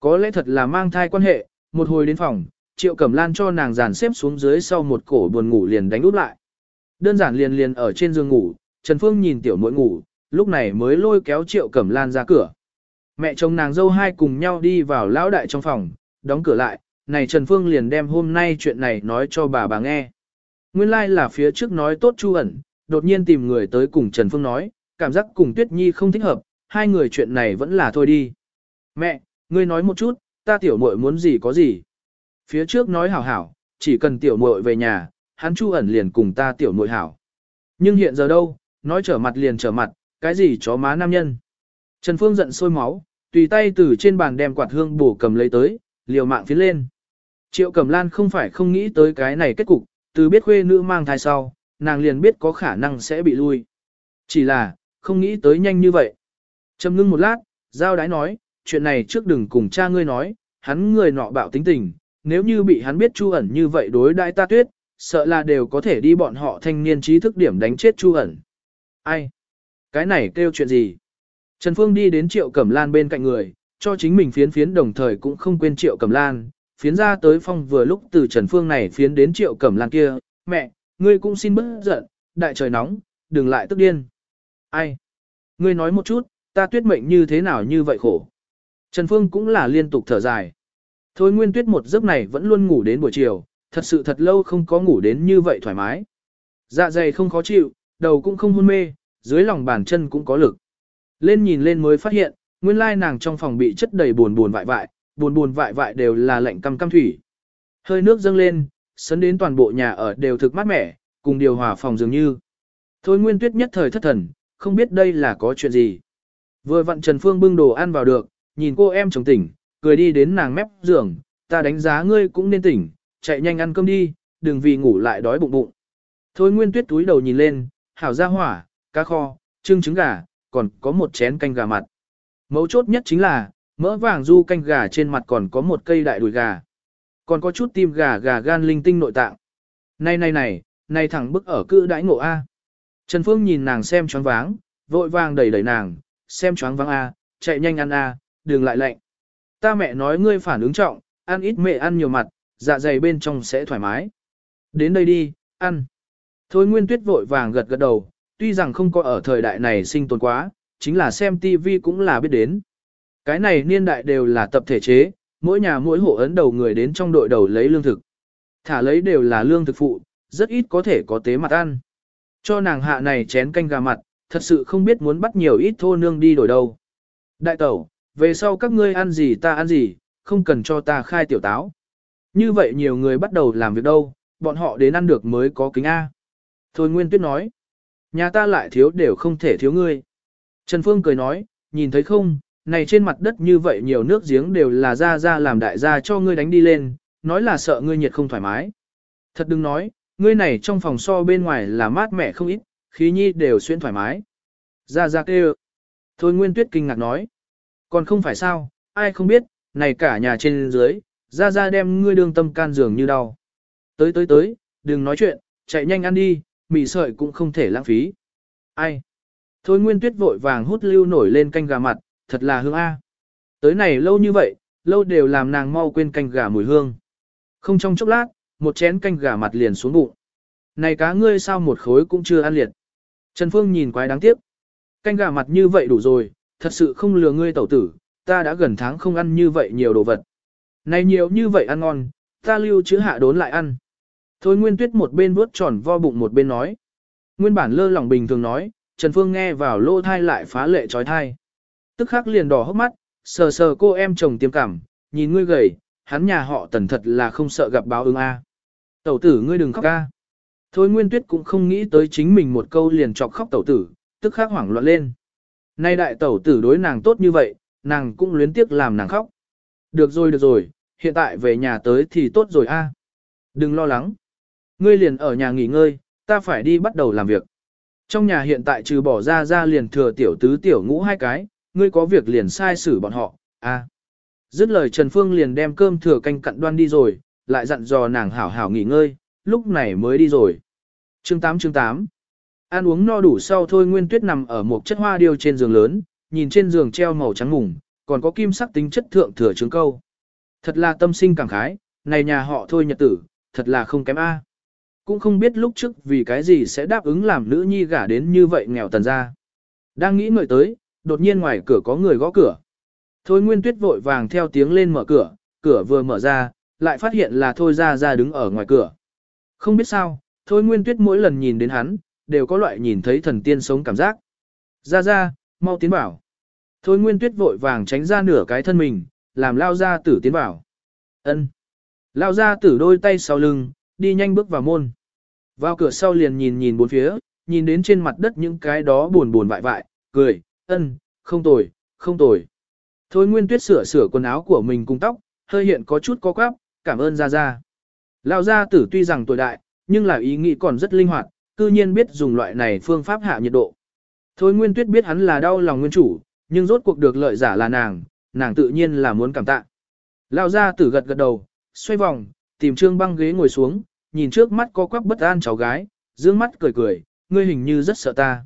Có lẽ thật là mang thai quan hệ, một hồi đến phòng, Triệu Cẩm Lan cho nàng dàn xếp xuống dưới sau một cổ buồn ngủ liền đánh úp lại. Đơn giản liền liền ở trên giường ngủ, Trần Phương nhìn tiểu muội ngủ, lúc này mới lôi kéo Triệu Cẩm Lan ra cửa. Mẹ chồng nàng dâu hai cùng nhau đi vào lão đại trong phòng, đóng cửa lại, này Trần Phương liền đem hôm nay chuyện này nói cho bà bà nghe. Nguyên lai like là phía trước nói tốt chu ẩn, đột nhiên tìm người tới cùng Trần Phương nói, cảm giác cùng Tuyết Nhi không thích hợp, hai người chuyện này vẫn là thôi đi. Mẹ, ngươi nói một chút, ta tiểu muội muốn gì có gì. Phía trước nói hảo hảo, chỉ cần tiểu muội về nhà, hắn chu ẩn liền cùng ta tiểu muội hảo. Nhưng hiện giờ đâu, nói trở mặt liền trở mặt, cái gì chó má nam nhân. Trần Phương giận sôi máu, tùy tay từ trên bàn đem quạt hương bổ cầm lấy tới, liều mạng phiến lên. Triệu Cẩm Lan không phải không nghĩ tới cái này kết cục, từ biết khuê nữ mang thai sau, nàng liền biết có khả năng sẽ bị lui. Chỉ là, không nghĩ tới nhanh như vậy. Trầm ngưng một lát, giao đái nói, chuyện này trước đừng cùng cha ngươi nói, hắn người nọ bạo tính tình, nếu như bị hắn biết Chu ẩn như vậy đối đại ta tuyết, sợ là đều có thể đi bọn họ thanh niên trí thức điểm đánh chết Chu ẩn. Ai? Cái này kêu chuyện gì? Trần Phương đi đến Triệu Cẩm Lan bên cạnh người, cho chính mình phiến phiến đồng thời cũng không quên Triệu Cẩm Lan, phiến ra tới phong vừa lúc từ Trần Phương này phiến đến Triệu Cẩm Lan kia, mẹ, ngươi cũng xin bớt giận, đại trời nóng, đừng lại tức điên. Ai? Ngươi nói một chút, ta tuyết mệnh như thế nào như vậy khổ. Trần Phương cũng là liên tục thở dài. Thôi nguyên tuyết một giấc này vẫn luôn ngủ đến buổi chiều, thật sự thật lâu không có ngủ đến như vậy thoải mái. Dạ dày không khó chịu, đầu cũng không hôn mê, dưới lòng bàn chân cũng có lực. Lên nhìn lên mới phát hiện, nguyên lai nàng trong phòng bị chất đầy buồn buồn vại vại, buồn buồn vại vại đều là lạnh căm căm thủy. Hơi nước dâng lên, sấn đến toàn bộ nhà ở đều thực mát mẻ, cùng điều hòa phòng dường như. Thôi nguyên tuyết nhất thời thất thần, không biết đây là có chuyện gì. Vừa vặn Trần Phương bưng đồ ăn vào được, nhìn cô em chồng tỉnh, cười đi đến nàng mép giường, ta đánh giá ngươi cũng nên tỉnh, chạy nhanh ăn cơm đi, đừng vì ngủ lại đói bụng bụng. Thôi nguyên tuyết túi đầu nhìn lên, hảo ra hỏa, cá kho, trưng trứng gà, còn có một chén canh gà mặt. Mấu chốt nhất chính là, mỡ vàng du canh gà trên mặt còn có một cây đại đùi gà. Còn có chút tim gà gà gan linh tinh nội tạng. Này này này, này thẳng bức ở cự đãi ngộ A. Trần Phương nhìn nàng xem choáng váng, vội vàng đẩy đẩy nàng, xem choáng váng A, chạy nhanh ăn A, đừng lại lạnh. Ta mẹ nói ngươi phản ứng trọng, ăn ít mẹ ăn nhiều mặt, dạ dày bên trong sẽ thoải mái. Đến đây đi, ăn. Thôi Nguyên Tuyết vội vàng gật gật đầu, tuy rằng không có ở thời đại này sinh tồn quá, chính là xem TV cũng là biết đến. Cái này niên đại đều là tập thể chế, mỗi nhà mỗi hộ ấn đầu người đến trong đội đầu lấy lương thực. Thả lấy đều là lương thực phụ, rất ít có thể có tế mặt ăn. Cho nàng hạ này chén canh gà mặt, thật sự không biết muốn bắt nhiều ít thô nương đi đổi đâu. Đại tẩu, về sau các ngươi ăn gì ta ăn gì, không cần cho ta khai tiểu táo. Như vậy nhiều người bắt đầu làm việc đâu, bọn họ đến ăn được mới có kính A. Thôi Nguyên Tuyết nói, nhà ta lại thiếu đều không thể thiếu ngươi. Trần Phương cười nói, nhìn thấy không, này trên mặt đất như vậy nhiều nước giếng đều là ra ra làm đại gia cho ngươi đánh đi lên, nói là sợ ngươi nhiệt không thoải mái. Thật đừng nói, ngươi này trong phòng so bên ngoài là mát mẻ không ít, khí nhi đều xuyên thoải mái. Ra ra kêu. Thôi Nguyên Tuyết kinh ngạc nói. Còn không phải sao, ai không biết, này cả nhà trên dưới, ra ra đem ngươi đương tâm can giường như đau. Tới tới tới, đừng nói chuyện, chạy nhanh ăn đi, mì sợi cũng không thể lãng phí. Ai? Thôi Nguyên Tuyết vội vàng hút lưu nổi lên canh gà mặt, thật là hương A. Tới này lâu như vậy, lâu đều làm nàng mau quên canh gà mùi hương. Không trong chốc lát, một chén canh gà mặt liền xuống bụng. Này cá ngươi sao một khối cũng chưa ăn liệt. Trần Phương nhìn quái đáng tiếc. Canh gà mặt như vậy đủ rồi, thật sự không lừa ngươi tẩu tử, ta đã gần tháng không ăn như vậy nhiều đồ vật. Này nhiều như vậy ăn ngon, ta lưu chữ hạ đốn lại ăn. Thôi Nguyên Tuyết một bên vuốt tròn vo bụng một bên nói. Nguyên bản lơ lỏng bình thường nói, Trần Phương nghe vào lô thai lại phá lệ trói thai. Tức khắc liền đỏ hốc mắt, sờ sờ cô em chồng tiêm cảm, nhìn ngươi gầy, hắn nhà họ tần thật là không sợ gặp báo ứng a. Tẩu tử ngươi đừng khóc ca. Thôi Nguyên Tuyết cũng không nghĩ tới chính mình một câu liền chọc khóc tẩu tử, tức khắc hoảng loạn lên. Nay đại tẩu tử đối nàng tốt như vậy, nàng cũng luyến tiếc làm nàng khóc. Được rồi được rồi, hiện tại về nhà tới thì tốt rồi a. Đừng lo lắng. Ngươi liền ở nhà nghỉ ngơi, ta phải đi bắt đầu làm việc. Trong nhà hiện tại trừ bỏ ra ra liền thừa tiểu tứ tiểu ngũ hai cái, ngươi có việc liền sai xử bọn họ, a. Dứt lời Trần Phương liền đem cơm thừa canh cặn đoan đi rồi, lại dặn dò nàng hảo hảo nghỉ ngơi, lúc này mới đi rồi. Chương 8 chương 8 Ăn uống no đủ sau thôi Nguyên Tuyết nằm ở một chất hoa điêu trên giường lớn, nhìn trên giường treo màu trắng mùng, còn có kim sắc tính chất thượng thừa trứng câu. Thật là tâm sinh cảm khái, này nhà họ thôi nhật tử, thật là không kém A. Cũng không biết lúc trước vì cái gì sẽ đáp ứng làm nữ nhi gả đến như vậy nghèo tần ra. Đang nghĩ ngợi tới, đột nhiên ngoài cửa có người gõ cửa. Thôi Nguyên Tuyết vội vàng theo tiếng lên mở cửa, cửa vừa mở ra, lại phát hiện là Thôi Gia Gia đứng ở ngoài cửa. Không biết sao, Thôi Nguyên Tuyết mỗi lần nhìn đến hắn, đều có loại nhìn thấy thần tiên sống cảm giác. Gia Gia mau tiến bảo. Thôi Nguyên Tuyết vội vàng tránh ra nửa cái thân mình, làm lao ra tử tiến bảo. Ân. Lao ra tử đôi tay sau lưng, đi nhanh bước vào môn. Vào cửa sau liền nhìn nhìn bốn phía, nhìn đến trên mặt đất những cái đó buồn buồn vại vại, cười, ân, không tồi, không tồi. Thôi Nguyên Tuyết sửa sửa quần áo của mình cùng tóc, hơi hiện có chút có quáp, cảm ơn gia gia. Lão gia tử tuy rằng tuổi đại, nhưng là ý nghĩ còn rất linh hoạt, cư nhiên biết dùng loại này phương pháp hạ nhiệt độ. Thôi Nguyên Tuyết biết hắn là đau lòng nguyên chủ, nhưng rốt cuộc được lợi giả là nàng, nàng tự nhiên là muốn cảm tạ. Lão gia tử gật gật đầu, xoay vòng, tìm trương băng ghế ngồi xuống, nhìn trước mắt có quắc bất an cháu gái, dương mắt cười cười, ngươi hình như rất sợ ta.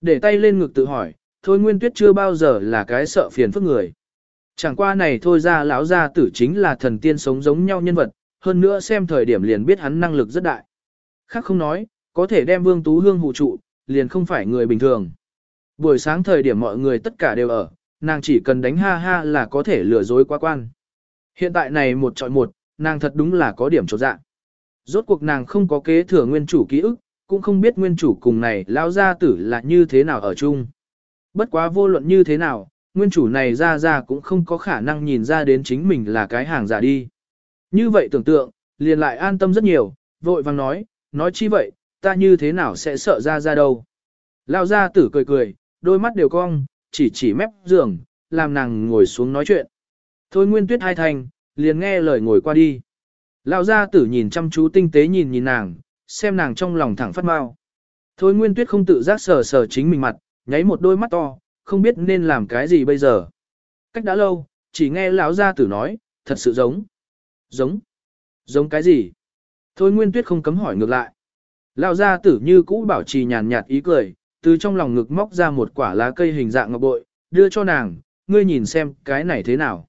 Để tay lên ngực tự hỏi, thôi Nguyên Tuyết chưa bao giờ là cái sợ phiền phức người. Chẳng qua này thôi ra lão gia tử chính là thần tiên sống giống nhau nhân vật, hơn nữa xem thời điểm liền biết hắn năng lực rất đại. Khác không nói, có thể đem Vương Tú Hương hụ trụ, liền không phải người bình thường. Buổi sáng thời điểm mọi người tất cả đều ở, nàng chỉ cần đánh ha ha là có thể lừa dối quá quan. Hiện tại này một trọi một, nàng thật đúng là có điểm trột dạng. Rốt cuộc nàng không có kế thừa nguyên chủ ký ức, cũng không biết nguyên chủ cùng này lao gia tử là như thế nào ở chung. Bất quá vô luận như thế nào, nguyên chủ này ra ra cũng không có khả năng nhìn ra đến chính mình là cái hàng giả đi. Như vậy tưởng tượng, liền lại an tâm rất nhiều, vội vàng nói, nói chi vậy, ta như thế nào sẽ sợ ra ra đâu. Lao gia tử cười cười, đôi mắt đều cong, chỉ chỉ mép giường, làm nàng ngồi xuống nói chuyện. Thôi nguyên tuyết hai thành, liền nghe lời ngồi qua đi. Lao gia tử nhìn chăm chú tinh tế nhìn nhìn nàng, xem nàng trong lòng thẳng phát mau. Thôi nguyên tuyết không tự giác sờ sờ chính mình mặt, nháy một đôi mắt to, không biết nên làm cái gì bây giờ. Cách đã lâu, chỉ nghe lão gia tử nói, thật sự giống. Giống. Giống cái gì? Thôi nguyên tuyết không cấm hỏi ngược lại. Lão gia tử như cũ bảo trì nhàn nhạt ý cười, từ trong lòng ngực móc ra một quả lá cây hình dạng ngọc bội, đưa cho nàng, ngươi nhìn xem cái này thế nào.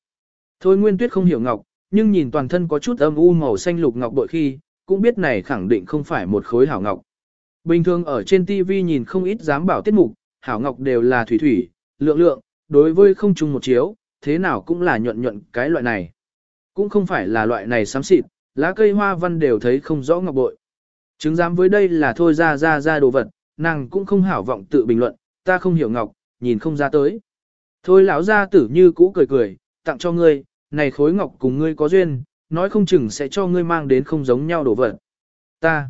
Thôi nguyên tuyết không hiểu ngọc, nhưng nhìn toàn thân có chút âm u màu xanh lục ngọc bội khi, cũng biết này khẳng định không phải một khối hảo ngọc. Bình thường ở trên TV nhìn không ít dám bảo tiết mục, hảo ngọc đều là thủy thủy, lượng lượng, đối với không chung một chiếu, thế nào cũng là nhuận nhuận cái loại này. Cũng không phải là loại này xám xịt, lá cây hoa văn đều thấy không rõ ngọc bội. Chứng giám với đây là thôi ra ra ra đồ vật, nàng cũng không hảo vọng tự bình luận, ta không hiểu ngọc, nhìn không ra tới. Thôi lão gia tử như cũ cười cười, tặng cho ngươi, này khối ngọc cùng ngươi có duyên, nói không chừng sẽ cho ngươi mang đến không giống nhau đồ vật. Ta.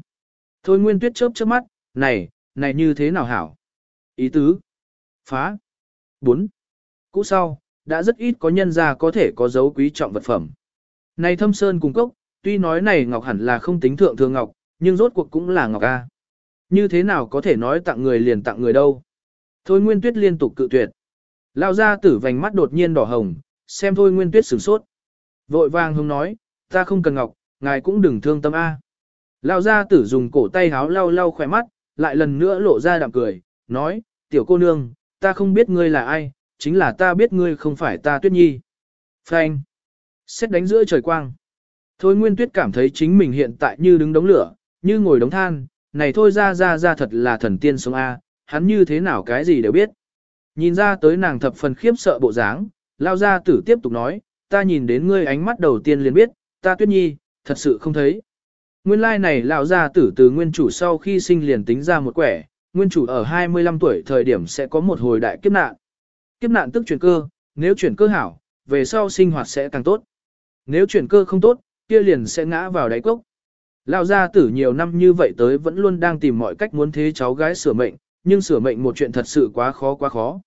Thôi nguyên tuyết chớp chớp mắt, này, này như thế nào hảo? Ý tứ. Phá. 4. Cũ sau, đã rất ít có nhân gia có thể có dấu quý trọng vật phẩm. Này thâm sơn cùng cốc, tuy nói này ngọc hẳn là không tính thượng thường ngọc, nhưng rốt cuộc cũng là ngọc A. Như thế nào có thể nói tặng người liền tặng người đâu. Thôi Nguyên Tuyết liên tục cự tuyệt. Lao ra tử vành mắt đột nhiên đỏ hồng, xem Thôi Nguyên Tuyết sửng sốt. Vội vàng hông nói, ta không cần ngọc, ngài cũng đừng thương tâm A. Lao ra tử dùng cổ tay háo lau lau khỏe mắt, lại lần nữa lộ ra đạm cười, nói, tiểu cô nương, ta không biết ngươi là ai, chính là ta biết ngươi không phải ta tuyết nhi. Phanh. Xét đánh giữa trời quang. Thôi Nguyên Tuyết cảm thấy chính mình hiện tại như đứng đống lửa, như ngồi đống than, này thôi ra ra ra thật là thần tiên sống A, hắn như thế nào cái gì đều biết. Nhìn ra tới nàng thập phần khiếp sợ bộ dáng, lao ra tử tiếp tục nói, ta nhìn đến ngươi ánh mắt đầu tiên liền biết, ta tuyết nhi, thật sự không thấy. Nguyên lai like này lão gia tử từ nguyên chủ sau khi sinh liền tính ra một quẻ, nguyên chủ ở 25 tuổi thời điểm sẽ có một hồi đại kiếp nạn. Kiếp nạn tức chuyển cơ, nếu chuyển cơ hảo, về sau sinh hoạt sẽ càng tốt. Nếu chuyển cơ không tốt, kia liền sẽ ngã vào đáy cốc. Lão gia tử nhiều năm như vậy tới vẫn luôn đang tìm mọi cách muốn thế cháu gái sửa mệnh, nhưng sửa mệnh một chuyện thật sự quá khó quá khó.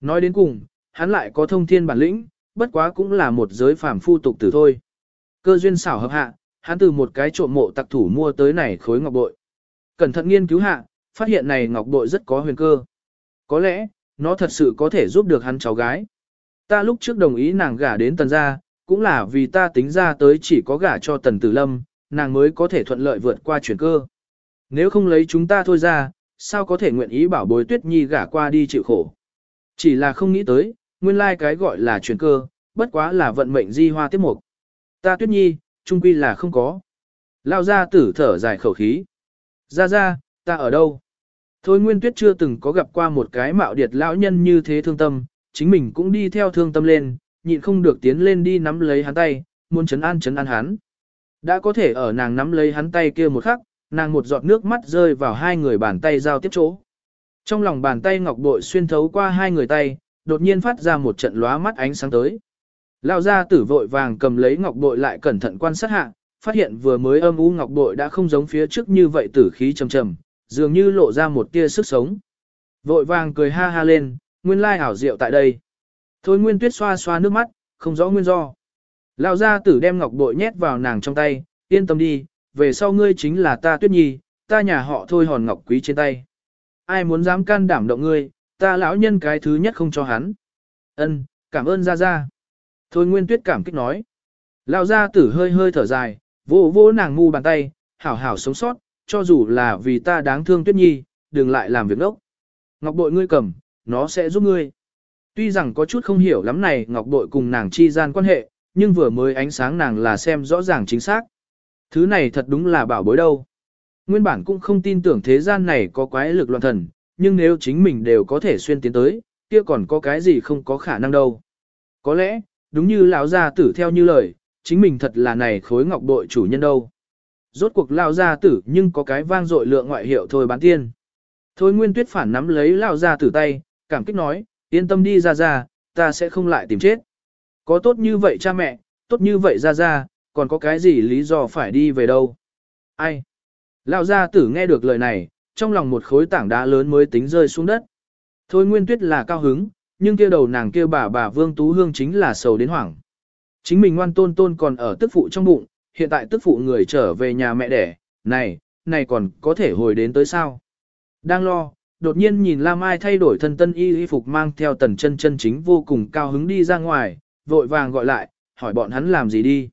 Nói đến cùng, hắn lại có thông thiên bản lĩnh, bất quá cũng là một giới phàm phu tục tử thôi. Cơ duyên xảo hợp hạ, hắn từ một cái trộm mộ tặc thủ mua tới này khối ngọc bội. Cẩn thận nghiên cứu hạ, phát hiện này ngọc bội rất có huyền cơ. Có lẽ, nó thật sự có thể giúp được hắn cháu gái. Ta lúc trước đồng ý nàng gả đến tần gia, cũng là vì ta tính ra tới chỉ có gả cho tần tử lâm, nàng mới có thể thuận lợi vượt qua chuyển cơ. Nếu không lấy chúng ta thôi ra, sao có thể nguyện ý bảo bối tuyết nhi gả qua đi chịu khổ. Chỉ là không nghĩ tới, nguyên lai cái gọi là chuyển cơ, bất quá là vận mệnh di hoa tiếp mục. Ta tuyết nhi, trung quy là không có. Lao ra tử thở dài khẩu khí. Ra ra, ta ở đâu? Thôi Nguyên Tuyết chưa từng có gặp qua một cái mạo điệt lão nhân như thế thương tâm, chính mình cũng đi theo thương tâm lên, nhịn không được tiến lên đi nắm lấy hắn tay, muốn chấn an chấn an hắn. Đã có thể ở nàng nắm lấy hắn tay kia một khắc, nàng một giọt nước mắt rơi vào hai người bàn tay giao tiếp chỗ. Trong lòng bàn tay ngọc bội xuyên thấu qua hai người tay, đột nhiên phát ra một trận lóa mắt ánh sáng tới. Lão gia tử vội vàng cầm lấy ngọc bội lại cẩn thận quan sát hạ, phát hiện vừa mới âm u ngọc bội đã không giống phía trước như vậy tử khí trầm trầm, dường như lộ ra một tia sức sống. Vội vàng cười ha ha lên, nguyên lai hảo diệu tại đây. Thôi nguyên tuyết xoa xoa nước mắt, không rõ nguyên do. Lão gia tử đem ngọc bội nhét vào nàng trong tay, yên tâm đi, về sau ngươi chính là ta tuyết nhi, ta nhà họ thôi hòn ngọc quý trên tay. Ai muốn dám can đảm động ngươi, ta lão nhân cái thứ nhất không cho hắn. Ân, cảm ơn gia gia. Thôi nguyên tuyết cảm kích nói. Lão gia tử hơi hơi thở dài, vỗ vỗ nàng ngu bàn tay, hảo hảo sống sót, cho dù là vì ta đáng thương tuyết nhi, đừng lại làm việc đốc. Ngọc bội ngươi cầm, nó sẽ giúp ngươi. Tuy rằng có chút không hiểu lắm này ngọc bội cùng nàng chi gian quan hệ, nhưng vừa mới ánh sáng nàng là xem rõ ràng chính xác. Thứ này thật đúng là bảo bối đâu. Nguyên bản cũng không tin tưởng thế gian này có quái lực loạn thần, nhưng nếu chính mình đều có thể xuyên tiến tới, kia còn có cái gì không có khả năng đâu. Có lẽ, đúng như lão gia tử theo như lời, chính mình thật là này khối ngọc bội chủ nhân đâu. Rốt cuộc lão gia tử nhưng có cái vang dội lượng ngoại hiệu thôi bán tiên. Thôi Nguyên Tuyết phản nắm lấy lão gia tử tay, cảm kích nói, yên tâm đi ra ra, ta sẽ không lại tìm chết. Có tốt như vậy cha mẹ, tốt như vậy ra ra, còn có cái gì lý do phải đi về đâu. Ai? Lão gia tử nghe được lời này, trong lòng một khối tảng đá lớn mới tính rơi xuống đất. Thôi Nguyên Tuyết là cao hứng, nhưng kia đầu nàng kia bà bà Vương Tú Hương chính là sầu đến hoảng. Chính mình ngoan tôn tôn còn ở tức phụ trong bụng, hiện tại tức phụ người trở về nhà mẹ đẻ, này, này còn có thể hồi đến tới sao? Đang lo, đột nhiên nhìn La Mai thay đổi thân tân y y phục mang theo tần chân chân chính vô cùng cao hứng đi ra ngoài, vội vàng gọi lại, hỏi bọn hắn làm gì đi.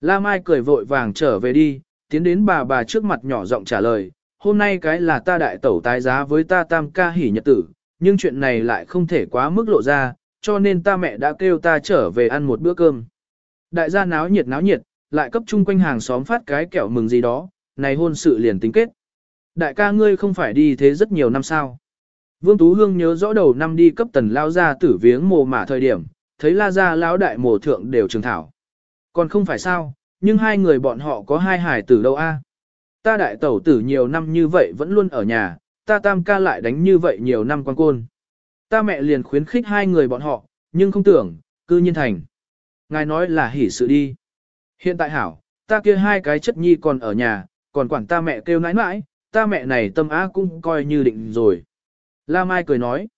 La Mai cười vội vàng trở về đi, tiến đến bà bà trước mặt nhỏ giọng trả lời, hôm nay cái là ta đại tẩu tái giá với ta tam ca hỉ nhật tử, nhưng chuyện này lại không thể quá mức lộ ra, cho nên ta mẹ đã kêu ta trở về ăn một bữa cơm. Đại gia náo nhiệt náo nhiệt, lại cấp chung quanh hàng xóm phát cái kẹo mừng gì đó, này hôn sự liền tính kết. Đại ca ngươi không phải đi thế rất nhiều năm sao. Vương Tú Hương nhớ rõ đầu năm đi cấp tần lao ra tử viếng mồ mả thời điểm, thấy la gia lão đại mồ thượng đều trường thảo. Còn không phải sao, nhưng hai người bọn họ có hai hải tử đâu a? Ta đại tẩu tử nhiều năm như vậy vẫn luôn ở nhà, ta tam ca lại đánh như vậy nhiều năm quan côn. Ta mẹ liền khuyến khích hai người bọn họ, nhưng không tưởng, cư nhiên thành. Ngài nói là hỉ sự đi. Hiện tại hảo, ta kia hai cái chất nhi còn ở nhà, còn quản ta mẹ kêu nãi nãi, ta mẹ này tâm á cũng coi như định rồi. La Mai cười nói.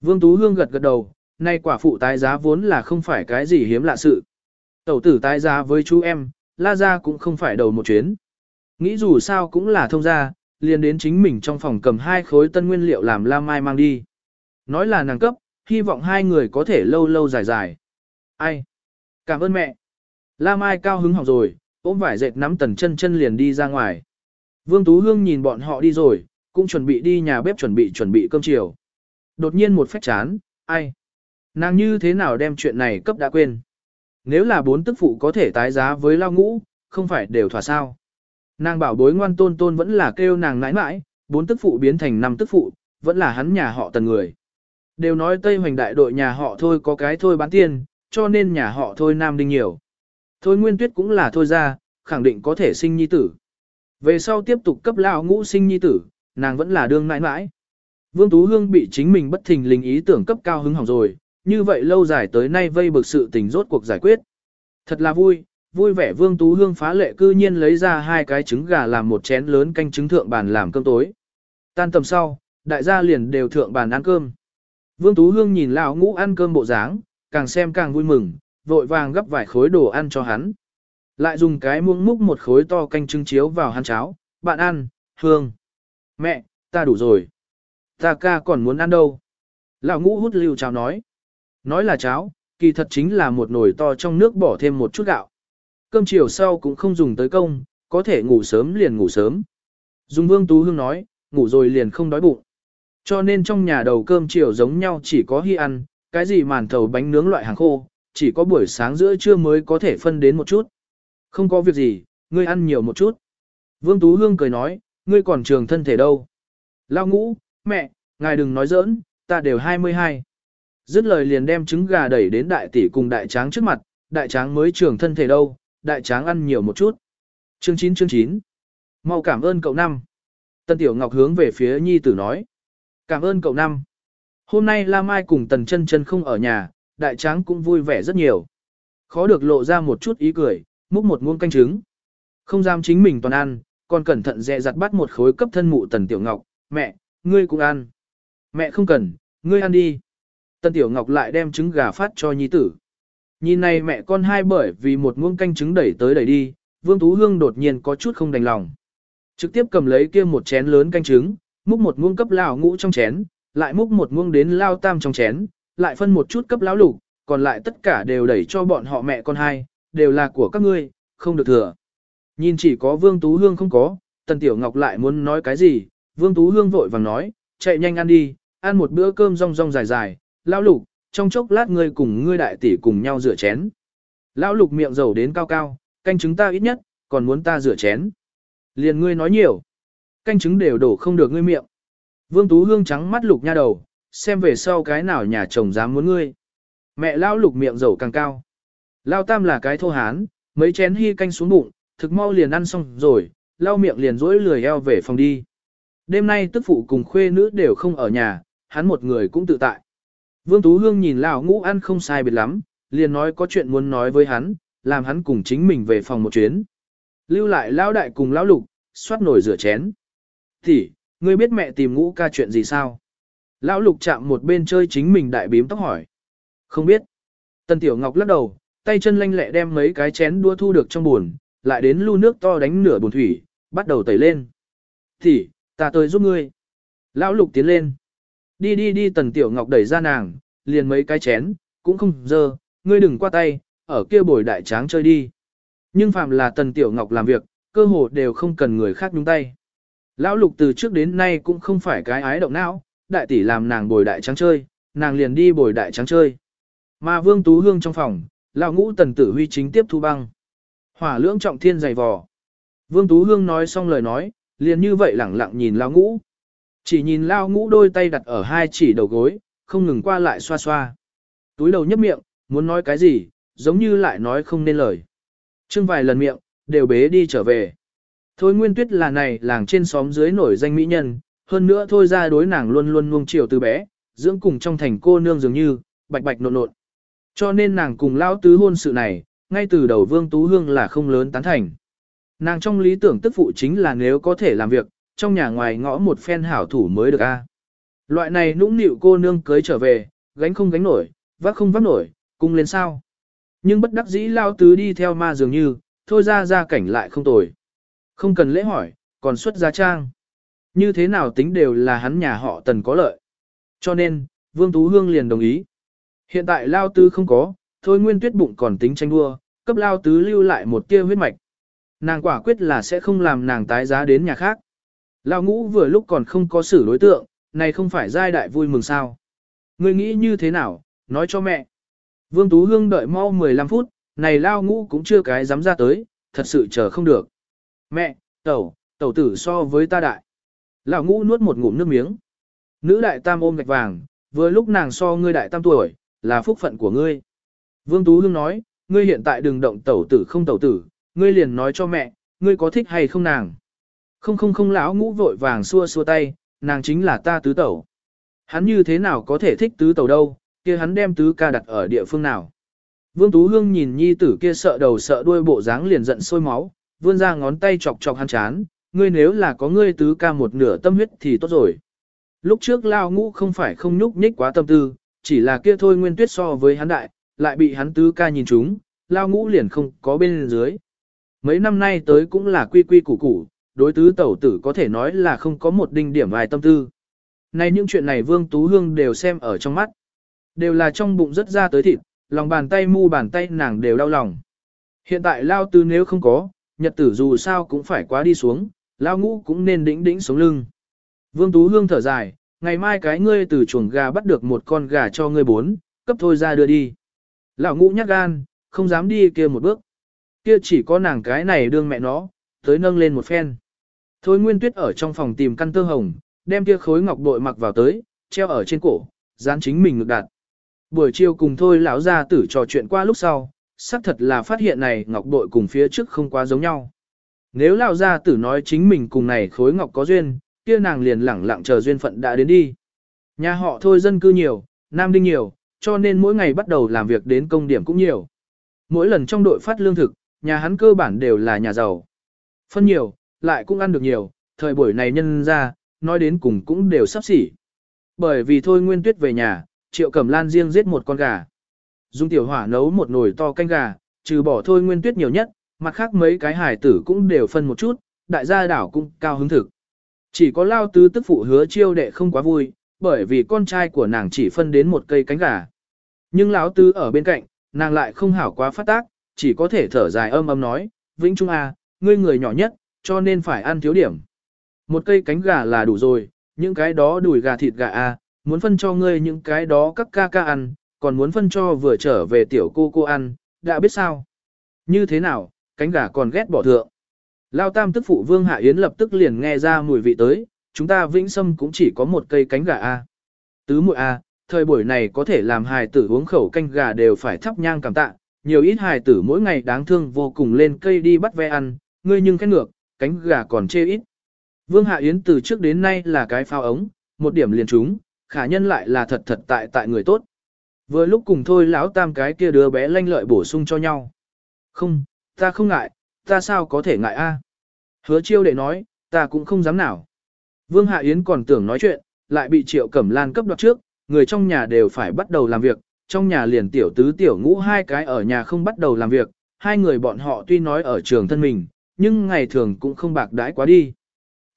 Vương Tú Hương gật gật đầu, nay quả phụ tái giá vốn là không phải cái gì hiếm lạ sự. Tẩu tử tái giá với chú em, La Gia cũng không phải đầu một chuyến. Nghĩ dù sao cũng là thông gia, liền đến chính mình trong phòng cầm hai khối tân nguyên liệu làm La Mai mang đi. Nói là nàng cấp, hy vọng hai người có thể lâu lâu dài dài. Ai? Cảm ơn mẹ. La Mai cao hứng học rồi, ôm vải dệt nắm tần chân chân liền đi ra ngoài. Vương Tú Hương nhìn bọn họ đi rồi, cũng chuẩn bị đi nhà bếp chuẩn bị chuẩn bị cơm chiều. Đột nhiên một phách chán, ai? Nàng như thế nào đem chuyện này cấp đã quên? Nếu là bốn tức phụ có thể tái giá với lao ngũ, không phải đều thỏa sao? Nàng bảo bối ngoan tôn tôn vẫn là kêu nàng nãi nãi, bốn tức phụ biến thành năm tức phụ, vẫn là hắn nhà họ tần người. Đều nói Tây Hoành đại đội nhà họ thôi có cái thôi bán tiền, cho nên nhà họ thôi nam đinh nhiều. Thôi nguyên tuyết cũng là thôi ra, khẳng định có thể sinh nhi tử. Về sau tiếp tục cấp lão ngũ sinh nhi tử, nàng vẫn là đương mãi mãi Vương Tú Hương bị chính mình bất thình lình ý tưởng cấp cao hứng hỏng rồi, như vậy lâu dài tới nay vây bực sự tình rốt cuộc giải quyết. Thật là vui, vui vẻ Vương Tú Hương phá lệ cư nhiên lấy ra hai cái trứng gà làm một chén lớn canh trứng thượng bàn làm cơm tối. Tan tầm sau, đại gia liền đều thượng bàn ăn cơm. Vương Tú Hương nhìn lão ngũ ăn cơm bộ dáng, càng xem càng vui mừng, vội vàng gấp vài khối đồ ăn cho hắn. Lại dùng cái muỗng múc một khối to canh trứng chiếu vào hắn cháo, bạn ăn, Hương. Mẹ, ta đủ rồi. Ta ca còn muốn ăn đâu. Lão ngũ hút lưu cháo nói. Nói là cháo, kỳ thật chính là một nồi to trong nước bỏ thêm một chút gạo. Cơm chiều sau cũng không dùng tới công, có thể ngủ sớm liền ngủ sớm. Dung Vương Tú Hương nói, ngủ rồi liền không đói bụng. Cho nên trong nhà đầu cơm chiều giống nhau chỉ có hy ăn, cái gì màn thầu bánh nướng loại hàng khô, chỉ có buổi sáng giữa trưa mới có thể phân đến một chút. Không có việc gì, ngươi ăn nhiều một chút. Vương Tú Hương cười nói, ngươi còn trường thân thể đâu. Lao ngũ, mẹ, ngài đừng nói giỡn, ta đều 22. Dứt lời liền đem trứng gà đẩy đến đại tỷ cùng đại tráng trước mặt, đại tráng mới trường thân thể đâu, đại tráng ăn nhiều một chút. Chương 9 chương 9. Mau cảm ơn cậu năm. Tân Tiểu Ngọc hướng về phía nhi tử nói. Cảm ơn cậu năm. Hôm nay La Mai cùng Tần chân chân không ở nhà, đại tráng cũng vui vẻ rất nhiều. Khó được lộ ra một chút ý cười, múc một muỗng canh trứng. Không dám chính mình toàn ăn, còn cẩn thận dè dặt bắt một khối cấp thân mụ Tần Tiểu Ngọc, mẹ, ngươi cũng ăn. Mẹ không cần, ngươi ăn đi. Tần Tiểu Ngọc lại đem trứng gà phát cho nhi tử. Nhìn này mẹ con hai bởi vì một muỗng canh trứng đẩy tới đẩy đi, Vương Tú Hương đột nhiên có chút không đành lòng. Trực tiếp cầm lấy kia một chén lớn canh trứng, múc một muỗng cấp lão ngũ trong chén, lại múc một muỗng đến lao tam trong chén, lại phân một chút cấp lão lục, còn lại tất cả đều đẩy cho bọn họ mẹ con hai, đều là của các ngươi, không được thừa. Nhìn chỉ có Vương Tú Hương không có, Tần Tiểu Ngọc lại muốn nói cái gì, Vương Tú Hương vội vàng nói, chạy nhanh ăn đi, ăn một bữa cơm rong rong dài dài, lão lục, trong chốc lát ngươi cùng ngươi đại tỷ cùng nhau rửa chén. Lão lục miệng dầu đến cao cao, canh chúng ta ít nhất, còn muốn ta rửa chén. Liền ngươi nói nhiều. Canh chứng đều đổ không được ngươi miệng. Vương Tú Hương trắng mắt lục nha đầu, xem về sau cái nào nhà chồng dám muốn ngươi. Mẹ lão lục miệng dầu càng cao. Lao tam là cái thô hán, mấy chén hy canh xuống bụng, thực mau liền ăn xong rồi, lao miệng liền rỗi lười eo về phòng đi. Đêm nay tức phụ cùng khuê nữ đều không ở nhà, hắn một người cũng tự tại. Vương Tú Hương nhìn lão ngũ ăn không sai biệt lắm, liền nói có chuyện muốn nói với hắn, làm hắn cùng chính mình về phòng một chuyến. Lưu lại lão đại cùng lão lục, xoát nồi rửa chén. Thì, ngươi biết mẹ tìm ngũ ca chuyện gì sao? Lão lục chạm một bên chơi chính mình đại bím tóc hỏi. Không biết. Tần Tiểu Ngọc lắc đầu, tay chân lanh lẹ đem mấy cái chén đua thu được trong buồn, lại đến lu nước to đánh nửa buồn thủy, bắt đầu tẩy lên. Thì, ta tới giúp ngươi. Lão lục tiến lên. Đi đi đi Tần Tiểu Ngọc đẩy ra nàng, liền mấy cái chén, cũng không dơ, ngươi đừng qua tay, ở kia bồi đại tráng chơi đi. Nhưng phạm là Tần Tiểu Ngọc làm việc, cơ hồ đều không cần người khác nhúng tay. Lão lục từ trước đến nay cũng không phải cái ái động não, đại tỷ làm nàng bồi đại trắng chơi, nàng liền đi bồi đại trắng chơi. Mà Vương Tú Hương trong phòng, lão ngũ tần tử huy chính tiếp thu băng. Hỏa lưỡng trọng thiên dày vò. Vương Tú Hương nói xong lời nói, liền như vậy lẳng lặng nhìn lão ngũ. Chỉ nhìn lão ngũ đôi tay đặt ở hai chỉ đầu gối, không ngừng qua lại xoa xoa. Túi đầu nhấp miệng, muốn nói cái gì, giống như lại nói không nên lời. Trưng vài lần miệng, đều bế đi trở về. Thôi Nguyên Tuyết là này làng trên xóm dưới nổi danh mỹ nhân, hơn nữa thôi ra đối nàng luôn luôn nuông chiều từ bé, dưỡng cùng trong thành cô nương dường như, bạch bạch nộn nộn. Cho nên nàng cùng lão tứ hôn sự này, ngay từ đầu Vương Tú Hương là không lớn tán thành. Nàng trong lý tưởng tức phụ chính là nếu có thể làm việc, trong nhà ngoài ngõ một phen hảo thủ mới được a. À. Loại này nũng nịu cô nương cưới trở về, gánh không gánh nổi, vác không vác nổi, cung lên sao. Nhưng bất đắc dĩ lao tứ đi theo ma dường như, thôi ra ra cảnh lại không tồi. Không cần lễ hỏi, còn xuất gia trang. Như thế nào tính đều là hắn nhà họ tần có lợi. Cho nên, Vương Tú Hương liền đồng ý. Hiện tại lao tứ không có, thôi nguyên tuyết bụng còn tính tranh đua, cấp lao tứ lưu lại một tia huyết mạch. Nàng quả quyết là sẽ không làm nàng tái giá đến nhà khác. Lao ngũ vừa lúc còn không có xử đối tượng, này không phải giai đại vui mừng sao. Ngươi nghĩ như thế nào, nói cho mẹ. Vương Tú Hương đợi mau 15 phút, này lao ngũ cũng chưa cái dám ra tới, thật sự chờ không được. Mẹ, tẩu, tẩu tử so với ta đại. Lão ngũ nuốt một ngụm nước miếng. Nữ đại tam ôm gạch vàng, vừa lúc nàng so ngươi đại tam tuổi, là phúc phận của ngươi. Vương Tú Hương nói, ngươi hiện tại đừng động tẩu tử không tẩu tử, ngươi liền nói cho mẹ, ngươi có thích hay không nàng. Không không không lão ngũ vội vàng xua xua tay, nàng chính là ta tứ tẩu. Hắn như thế nào có thể thích tứ tẩu đâu, kia hắn đem tứ ca đặt ở địa phương nào. Vương Tú Hương nhìn nhi tử kia sợ đầu sợ đuôi bộ dáng liền giận sôi máu, vươn ra ngón tay chọc chọc hắn chán, ngươi nếu là có ngươi tứ ca một nửa tâm huyết thì tốt rồi. Lúc trước lao ngũ không phải không nhúc nhích quá tâm tư, chỉ là kia thôi nguyên tuyết so với hắn đại, lại bị hắn tứ ca nhìn chúng, lao ngũ liền không có bên dưới. Mấy năm nay tới cũng là quy quy củ củ, đối tứ tẩu tử có thể nói là không có một đinh điểm vài tâm tư. Này những chuyện này Vương Tú Hương đều xem ở trong mắt. Đều là trong bụng rất ra tới thịt, lòng bàn tay mu bàn tay nàng đều đau lòng. Hiện tại lao tư nếu không có, nhật tử dù sao cũng phải quá đi xuống, lao ngũ cũng nên đĩnh đĩnh sống lưng. Vương Tú Hương thở dài, ngày mai cái ngươi từ chuồng gà bắt được một con gà cho ngươi bốn, cấp thôi ra đưa đi. Lão ngũ nhát gan, không dám đi kia một bước. Kia chỉ có nàng cái này đương mẹ nó, tới nâng lên một phen. Thôi Nguyên Tuyết ở trong phòng tìm căn tơ hồng, đem kia khối ngọc bội mặc vào tới, treo ở trên cổ, dán chính mình ngực đặt. Buổi chiều cùng thôi lão gia tử trò chuyện qua lúc sau, xác thật là phát hiện này ngọc bội cùng phía trước không quá giống nhau. Nếu lao gia tử nói chính mình cùng này khối ngọc có duyên, kia nàng liền lẳng lặng chờ duyên phận đã đến đi. Nhà họ thôi dân cư nhiều, nam đinh nhiều, cho nên mỗi ngày bắt đầu làm việc đến công điểm cũng nhiều. Mỗi lần trong đội phát lương thực, nhà hắn cơ bản đều là nhà giàu. Phân nhiều, lại cũng ăn được nhiều, thời buổi này nhân ra, nói đến cùng cũng đều sắp xỉ. Bởi vì thôi nguyên tuyết về nhà, triệu cẩm lan riêng giết một con gà. Dung tiểu hỏa nấu một nồi to canh gà, trừ bỏ thôi nguyên tuyết nhiều nhất, mặt khác mấy cái hải tử cũng đều phân một chút, đại gia đảo cũng cao hứng thực. Chỉ có lao tứ tức phụ hứa chiêu đệ không quá vui, bởi vì con trai của nàng chỉ phân đến một cây cánh gà. Nhưng lão tứ ở bên cạnh, nàng lại không hảo quá phát tác, chỉ có thể thở dài âm âm nói, Vĩnh Trung A, ngươi người nhỏ nhất, cho nên phải ăn thiếu điểm. Một cây cánh gà là đủ rồi, những cái đó đùi gà thịt gà A, muốn phân cho ngươi những cái đó các ca ca ăn, còn muốn phân cho vừa trở về tiểu cô cô ăn, đã biết sao. Như thế nào, cánh gà còn ghét bỏ thượng. Lao tam tức phụ Vương Hạ Yến lập tức liền nghe ra mùi vị tới, chúng ta vĩnh sâm cũng chỉ có một cây cánh gà A. Tứ muội A, thời buổi này có thể làm hài tử uống khẩu canh gà đều phải thắp nhang cảm tạ, nhiều ít hài tử mỗi ngày đáng thương vô cùng lên cây đi bắt ve ăn, ngươi nhưng khen ngược, cánh gà còn chê ít. Vương Hạ Yến từ trước đến nay là cái phao ống, một điểm liền trúng, khả nhân lại là thật thật tại tại người tốt. Vừa lúc cùng thôi lão tam cái kia đứa bé lanh lợi bổ sung cho nhau. Không, ta không ngại, ta sao có thể ngại a? Hứa chiêu đệ nói, ta cũng không dám nào. Vương Hạ Yến còn tưởng nói chuyện, lại bị Triệu Cẩm Lan cấp đoạt trước, người trong nhà đều phải bắt đầu làm việc, trong nhà liền tiểu tứ tiểu ngũ hai cái ở nhà không bắt đầu làm việc, hai người bọn họ tuy nói ở trường thân mình, nhưng ngày thường cũng không bạc đãi quá đi.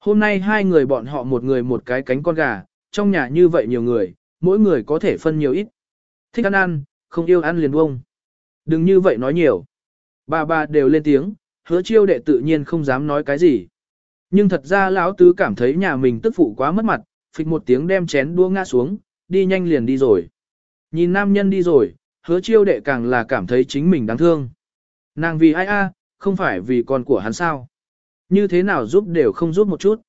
Hôm nay hai người bọn họ một người một cái cánh con gà, trong nhà như vậy nhiều người, mỗi người có thể phân nhiều ít. Thích ăn ăn, không yêu ăn liền buông. Đừng như vậy nói nhiều. Bà bà đều lên tiếng, hứa chiêu đệ tự nhiên không dám nói cái gì. Nhưng thật ra lão tứ cảm thấy nhà mình tức phụ quá mất mặt, phịch một tiếng đem chén đua ngã xuống, đi nhanh liền đi rồi. Nhìn nam nhân đi rồi, hứa chiêu đệ càng là cảm thấy chính mình đáng thương. Nàng vì ai a, không phải vì con của hắn sao. Như thế nào giúp đều không giúp một chút.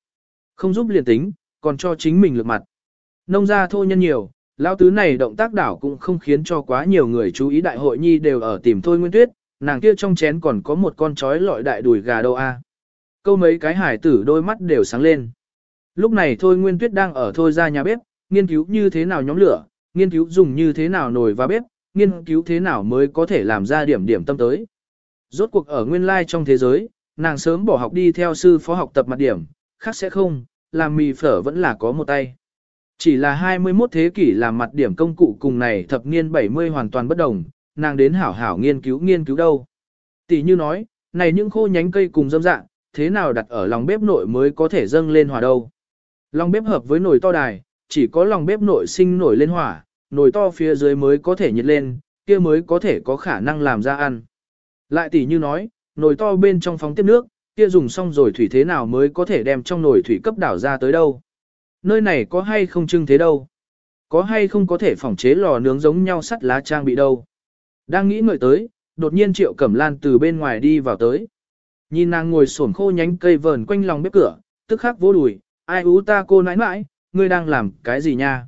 Không giúp liền tính, còn cho chính mình lược mặt. Nông gia thôi nhân nhiều, lão tứ này động tác đảo cũng không khiến cho quá nhiều người chú ý đại hội nhi đều ở tìm thôi nguyên tuyết, nàng kia trong chén còn có một con chói lọi đại đùi gà đâu a. Câu mấy cái hải tử đôi mắt đều sáng lên. Lúc này thôi nguyên tuyết đang ở thôi ra nhà bếp, nghiên cứu như thế nào nhóm lửa, nghiên cứu dùng như thế nào nồi và bếp, nghiên cứu thế nào mới có thể làm ra điểm điểm tâm tới. Rốt cuộc ở nguyên lai trong thế giới, nàng sớm bỏ học đi theo sư phó học tập mặt điểm, khác sẽ không, làm mì phở vẫn là có một tay. Chỉ là 21 thế kỷ làm mặt điểm công cụ cùng này thập niên 70 hoàn toàn bất đồng, nàng đến hảo hảo nghiên cứu nghiên cứu đâu. Tỷ như nói, này những khô nhánh cây cùng dâm dạng, thế nào đặt ở lòng bếp nội mới có thể dâng lên hỏa đâu. Lòng bếp hợp với nồi to đài, chỉ có lòng bếp nội sinh nổi lên hỏa, nồi to phía dưới mới có thể nhiệt lên, kia mới có thể có khả năng làm ra ăn. Lại tỷ như nói, nồi to bên trong phóng tiếp nước, kia dùng xong rồi thủy thế nào mới có thể đem trong nồi thủy cấp đảo ra tới đâu. Nơi này có hay không trưng thế đâu. Có hay không có thể phỏng chế lò nướng giống nhau sắt lá trang bị đâu. Đang nghĩ ngợi tới, đột nhiên Triệu Cẩm Lan từ bên ngoài đi vào tới. Nhìn nàng ngồi xổm khô nhánh cây vờn quanh lòng bếp cửa, tức khắc vô đùi, ai ú ta cô nãi nãi, ngươi đang làm cái gì nha?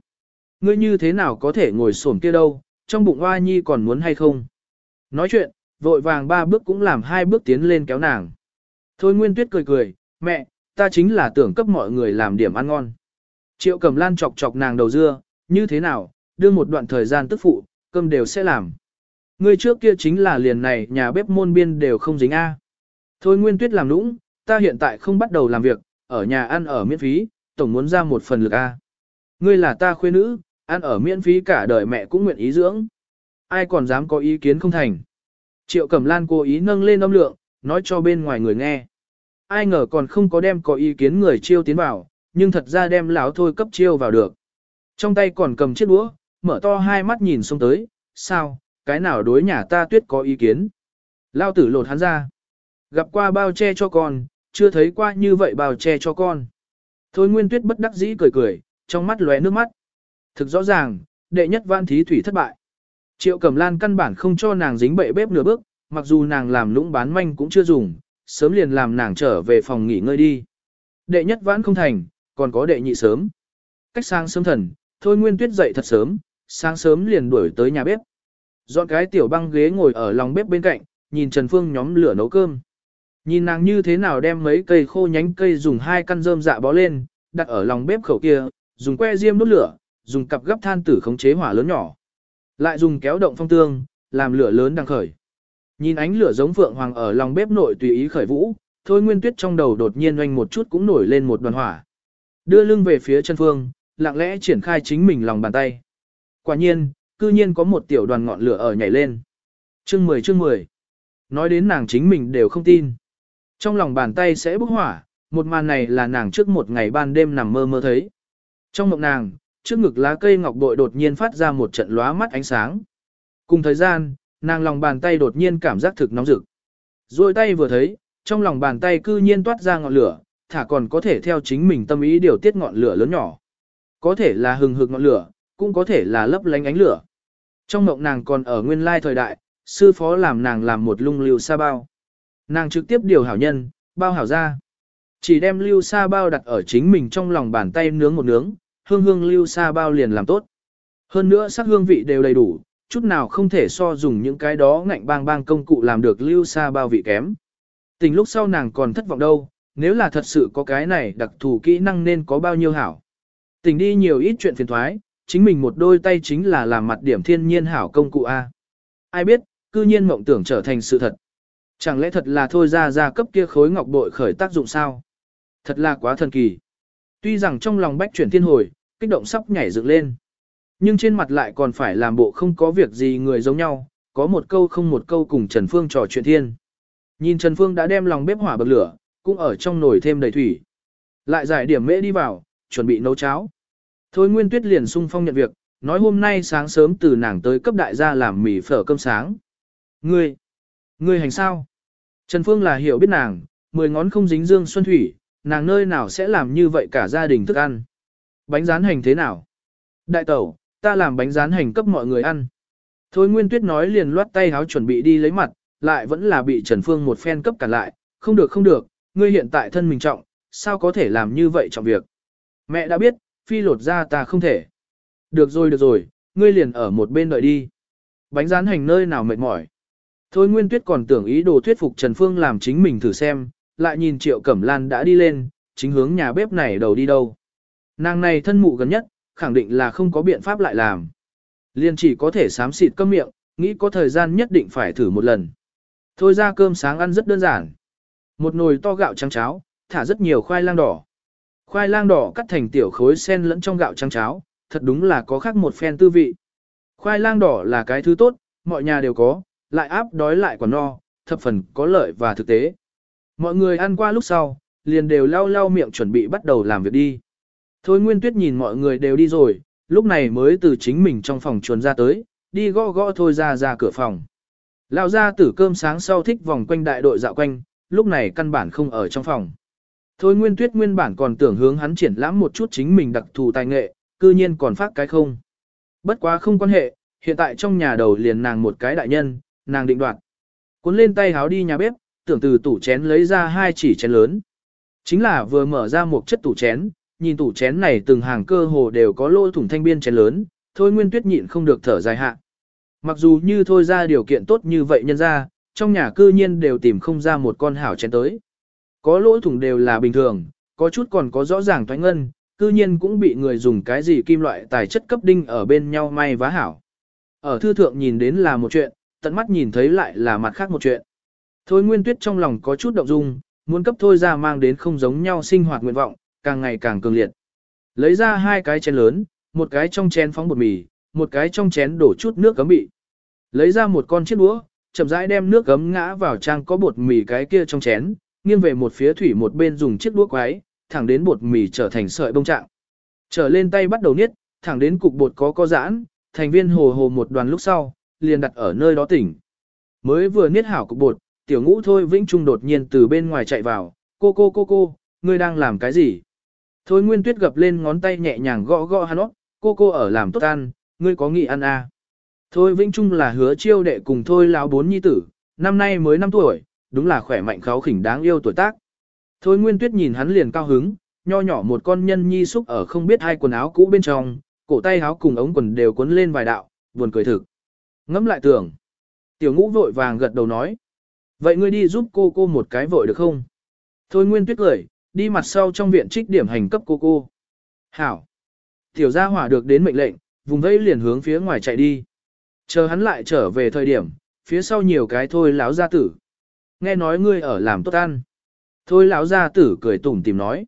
Ngươi như thế nào có thể ngồi xổm kia đâu, trong bụng hoa nhi còn muốn hay không? Nói chuyện, vội vàng ba bước cũng làm hai bước tiến lên kéo nàng. Thôi Nguyên Tuyết cười cười, mẹ, ta chính là tưởng cấp mọi người làm điểm ăn ngon. Triệu Cẩm Lan chọc chọc nàng đầu dưa, như thế nào, đưa một đoạn thời gian tức phụ, cơm đều sẽ làm. Ngươi trước kia chính là liền này nhà bếp môn biên đều không dính A. Thôi Nguyên Tuyết làm nũng, ta hiện tại không bắt đầu làm việc, ở nhà ăn ở miễn phí, tổng muốn ra một phần lực A. Ngươi là ta khuê nữ, ăn ở miễn phí cả đời mẹ cũng nguyện ý dưỡng. Ai còn dám có ý kiến không thành. Triệu Cẩm Lan cố ý nâng lên âm lượng, nói cho bên ngoài người nghe. Ai ngờ còn không có đem có ý kiến người chiêu tiến vào, nhưng thật ra đem lão thôi cấp chiêu vào được. Trong tay còn cầm chiếc đũa, mở to hai mắt nhìn xuống tới, sao, cái nào đối nhà ta tuyết có ý kiến. Lao tử lột hắn ra. Gặp qua bao che cho con, chưa thấy qua như vậy bao che cho con. Thôi Nguyên Tuyết bất đắc dĩ cười cười, trong mắt lóe nước mắt. Thực rõ ràng, đệ nhất văn thí thủy thất bại. Triệu Cẩm Lan căn bản không cho nàng dính bậy bếp nửa bước, mặc dù nàng làm lũng bán manh cũng chưa dùng, sớm liền làm nàng trở về phòng nghỉ ngơi đi. Đệ nhất vãn không thành, còn có đệ nhị sớm. Cách sang sớm thần, thôi Nguyên Tuyết dậy thật sớm, sáng sớm liền đuổi tới nhà bếp. Dọn cái tiểu băng ghế ngồi ở lòng bếp bên cạnh, nhìn Trần Phương nhóm lửa nấu cơm. Nhìn nàng như thế nào đem mấy cây khô nhánh cây dùng hai căn rơm dạ bó lên, đặt ở lòng bếp khẩu kia, dùng que diêm đốt lửa, dùng cặp gấp than tử khống chế hỏa lớn nhỏ. Lại dùng kéo động phong tương, làm lửa lớn đang khởi. Nhìn ánh lửa giống phượng hoàng ở lòng bếp nội tùy ý khởi vũ, thôi nguyên tuyết trong đầu đột nhiên oanh một chút cũng nổi lên một đoàn hỏa. Đưa lưng về phía chân phương, lặng lẽ triển khai chính mình lòng bàn tay. Quả nhiên, cư nhiên có một tiểu đoàn ngọn lửa ở nhảy lên. Chương 10 chương 10. Nói đến nàng chính mình đều không tin. Trong lòng bàn tay sẽ bốc hỏa, một màn này là nàng trước một ngày ban đêm nằm mơ mơ thấy. Trong mộng nàng, trước ngực lá cây ngọc bội đột nhiên phát ra một trận lóa mắt ánh sáng. Cùng thời gian, nàng lòng bàn tay đột nhiên cảm giác thực nóng rực. Rồi tay vừa thấy, trong lòng bàn tay cư nhiên toát ra ngọn lửa, thả còn có thể theo chính mình tâm ý điều tiết ngọn lửa lớn nhỏ. Có thể là hừng hực ngọn lửa, cũng có thể là lấp lánh ánh lửa. Trong mộng nàng còn ở nguyên lai thời đại, sư phó làm nàng làm một lung lưu sa bao. Nàng trực tiếp điều hảo nhân, bao hảo ra. Chỉ đem lưu sa bao đặt ở chính mình trong lòng bàn tay nướng một nướng, hương hương lưu sa bao liền làm tốt. Hơn nữa sắc hương vị đều đầy đủ, chút nào không thể so dùng những cái đó ngạnh bang bang công cụ làm được lưu sa bao vị kém. Tình lúc sau nàng còn thất vọng đâu, nếu là thật sự có cái này đặc thù kỹ năng nên có bao nhiêu hảo. Tình đi nhiều ít chuyện phiền thoái, chính mình một đôi tay chính là làm mặt điểm thiên nhiên hảo công cụ A. Ai biết, cư nhiên mộng tưởng trở thành sự thật. Chẳng lẽ thật là thôi ra ra cấp kia khối ngọc bội khởi tác dụng sao? Thật là quá thần kỳ. Tuy rằng trong lòng bách chuyển thiên hồi, kích động sắp nhảy dựng lên. Nhưng trên mặt lại còn phải làm bộ không có việc gì người giống nhau, có một câu không một câu cùng Trần Phương trò chuyện thiên. Nhìn Trần Phương đã đem lòng bếp hỏa bậc lửa, cũng ở trong nồi thêm đầy thủy. Lại giải điểm mễ đi vào, chuẩn bị nấu cháo. Thôi Nguyên Tuyết liền sung phong nhận việc, nói hôm nay sáng sớm từ nàng tới cấp đại gia làm mì phở cơm sáng. Ngươi, ngươi hành sao? Trần Phương là hiểu biết nàng, mười ngón không dính dương xuân thủy, nàng nơi nào sẽ làm như vậy cả gia đình thức ăn. Bánh rán hành thế nào? Đại tẩu, ta làm bánh rán hành cấp mọi người ăn. Thôi Nguyên Tuyết nói liền loát tay háo chuẩn bị đi lấy mặt, lại vẫn là bị Trần Phương một phen cấp cản lại, không được không được, ngươi hiện tại thân mình trọng, sao có thể làm như vậy trọng việc. Mẹ đã biết, phi lột ra ta không thể. Được rồi được rồi, ngươi liền ở một bên đợi đi. Bánh rán hành nơi nào mệt mỏi. Thôi Nguyên Tuyết còn tưởng ý đồ thuyết phục Trần Phương làm chính mình thử xem, lại nhìn Triệu Cẩm Lan đã đi lên, chính hướng nhà bếp này đầu đi đâu. Nàng này thân mụ gần nhất, khẳng định là không có biện pháp lại làm. Liên chỉ có thể sám xịt cơm miệng, nghĩ có thời gian nhất định phải thử một lần. Thôi ra cơm sáng ăn rất đơn giản. Một nồi to gạo trắng cháo, thả rất nhiều khoai lang đỏ. Khoai lang đỏ cắt thành tiểu khối sen lẫn trong gạo trắng cháo, thật đúng là có khác một phen tư vị. Khoai lang đỏ là cái thứ tốt, mọi nhà đều có, lại áp đói lại còn no, thập phần có lợi và thực tế. Mọi người ăn qua lúc sau, liền đều lau lau miệng chuẩn bị bắt đầu làm việc đi. Thôi Nguyên Tuyết nhìn mọi người đều đi rồi, lúc này mới từ chính mình trong phòng chuồn ra tới, đi gõ gõ thôi ra ra cửa phòng. Lão ra tử cơm sáng sau thích vòng quanh đại đội dạo quanh, lúc này căn bản không ở trong phòng. Thôi Nguyên Tuyết nguyên bản còn tưởng hướng hắn triển lãm một chút chính mình đặc thù tài nghệ, cư nhiên còn phát cái không. Bất quá không quan hệ, hiện tại trong nhà đầu liền nàng một cái đại nhân, nàng định đoạt. Cuốn lên tay háo đi nhà bếp, tưởng từ tủ chén lấy ra hai chỉ chén lớn. Chính là vừa mở ra một chất tủ chén, nhìn tủ chén này từng hàng cơ hồ đều có lỗ thủng thanh biên chén lớn, thôi nguyên tuyết nhịn không được thở dài hạ. Mặc dù như thôi ra điều kiện tốt như vậy nhân ra, trong nhà cư nhiên đều tìm không ra một con hảo chén tới. Có lỗ thủng đều là bình thường, có chút còn có rõ ràng thoái ngân, cư nhiên cũng bị người dùng cái gì kim loại tài chất cấp đinh ở bên nhau may vá hảo. Ở thư thượng nhìn đến là một chuyện, tận mắt nhìn thấy lại là mặt khác một chuyện. Thôi Nguyên Tuyết trong lòng có chút động dung, muốn cấp thôi ra mang đến không giống nhau sinh hoạt nguyện vọng, càng ngày càng cường liệt. Lấy ra hai cái chén lớn, một cái trong chén phóng bột mì, một cái trong chén đổ chút nước cấm bị. Lấy ra một con chiếc đũa, chậm rãi đem nước cấm ngã vào trang có bột mì cái kia trong chén, nghiêng về một phía thủy một bên dùng chiếc đũa quái, thẳng đến bột mì trở thành sợi bông trạng. Trở lên tay bắt đầu niết, thẳng đến cục bột có co giãn, thành viên hồ hồ một đoàn lúc sau, liền đặt ở nơi đó tỉnh. Mới vừa niết hảo cục bột, tiểu ngũ thôi vĩnh trung đột nhiên từ bên ngoài chạy vào, cô cô cô cô, ngươi đang làm cái gì? Thôi Nguyên Tuyết gập lên ngón tay nhẹ nhàng gõ gõ hắn óc, cô cô ở làm tốt ăn, ngươi có nghĩ ăn à? Thôi Vĩnh Trung là hứa chiêu đệ cùng thôi lão bốn nhi tử, năm nay mới 5 tuổi, đúng là khỏe mạnh kháo khỉnh đáng yêu tuổi tác. Thôi Nguyên Tuyết nhìn hắn liền cao hứng, nho nhỏ một con nhân nhi xúc ở không biết hai quần áo cũ bên trong, cổ tay áo cùng ống quần đều cuốn lên vài đạo, buồn cười thực. Ngẫm lại tưởng. Tiểu ngũ vội vàng gật đầu nói. Vậy ngươi đi giúp cô cô một cái vội được không? Thôi Nguyên Tuyết cười, đi mặt sau trong viện trích điểm hành cấp cô cô. Hảo. Tiểu gia hỏa được đến mệnh lệnh, vùng vẫy liền hướng phía ngoài chạy đi. Chờ hắn lại trở về thời điểm, phía sau nhiều cái thôi lão gia tử. Nghe nói ngươi ở làm tốt ăn. Thôi lão gia tử cười tủm tìm nói.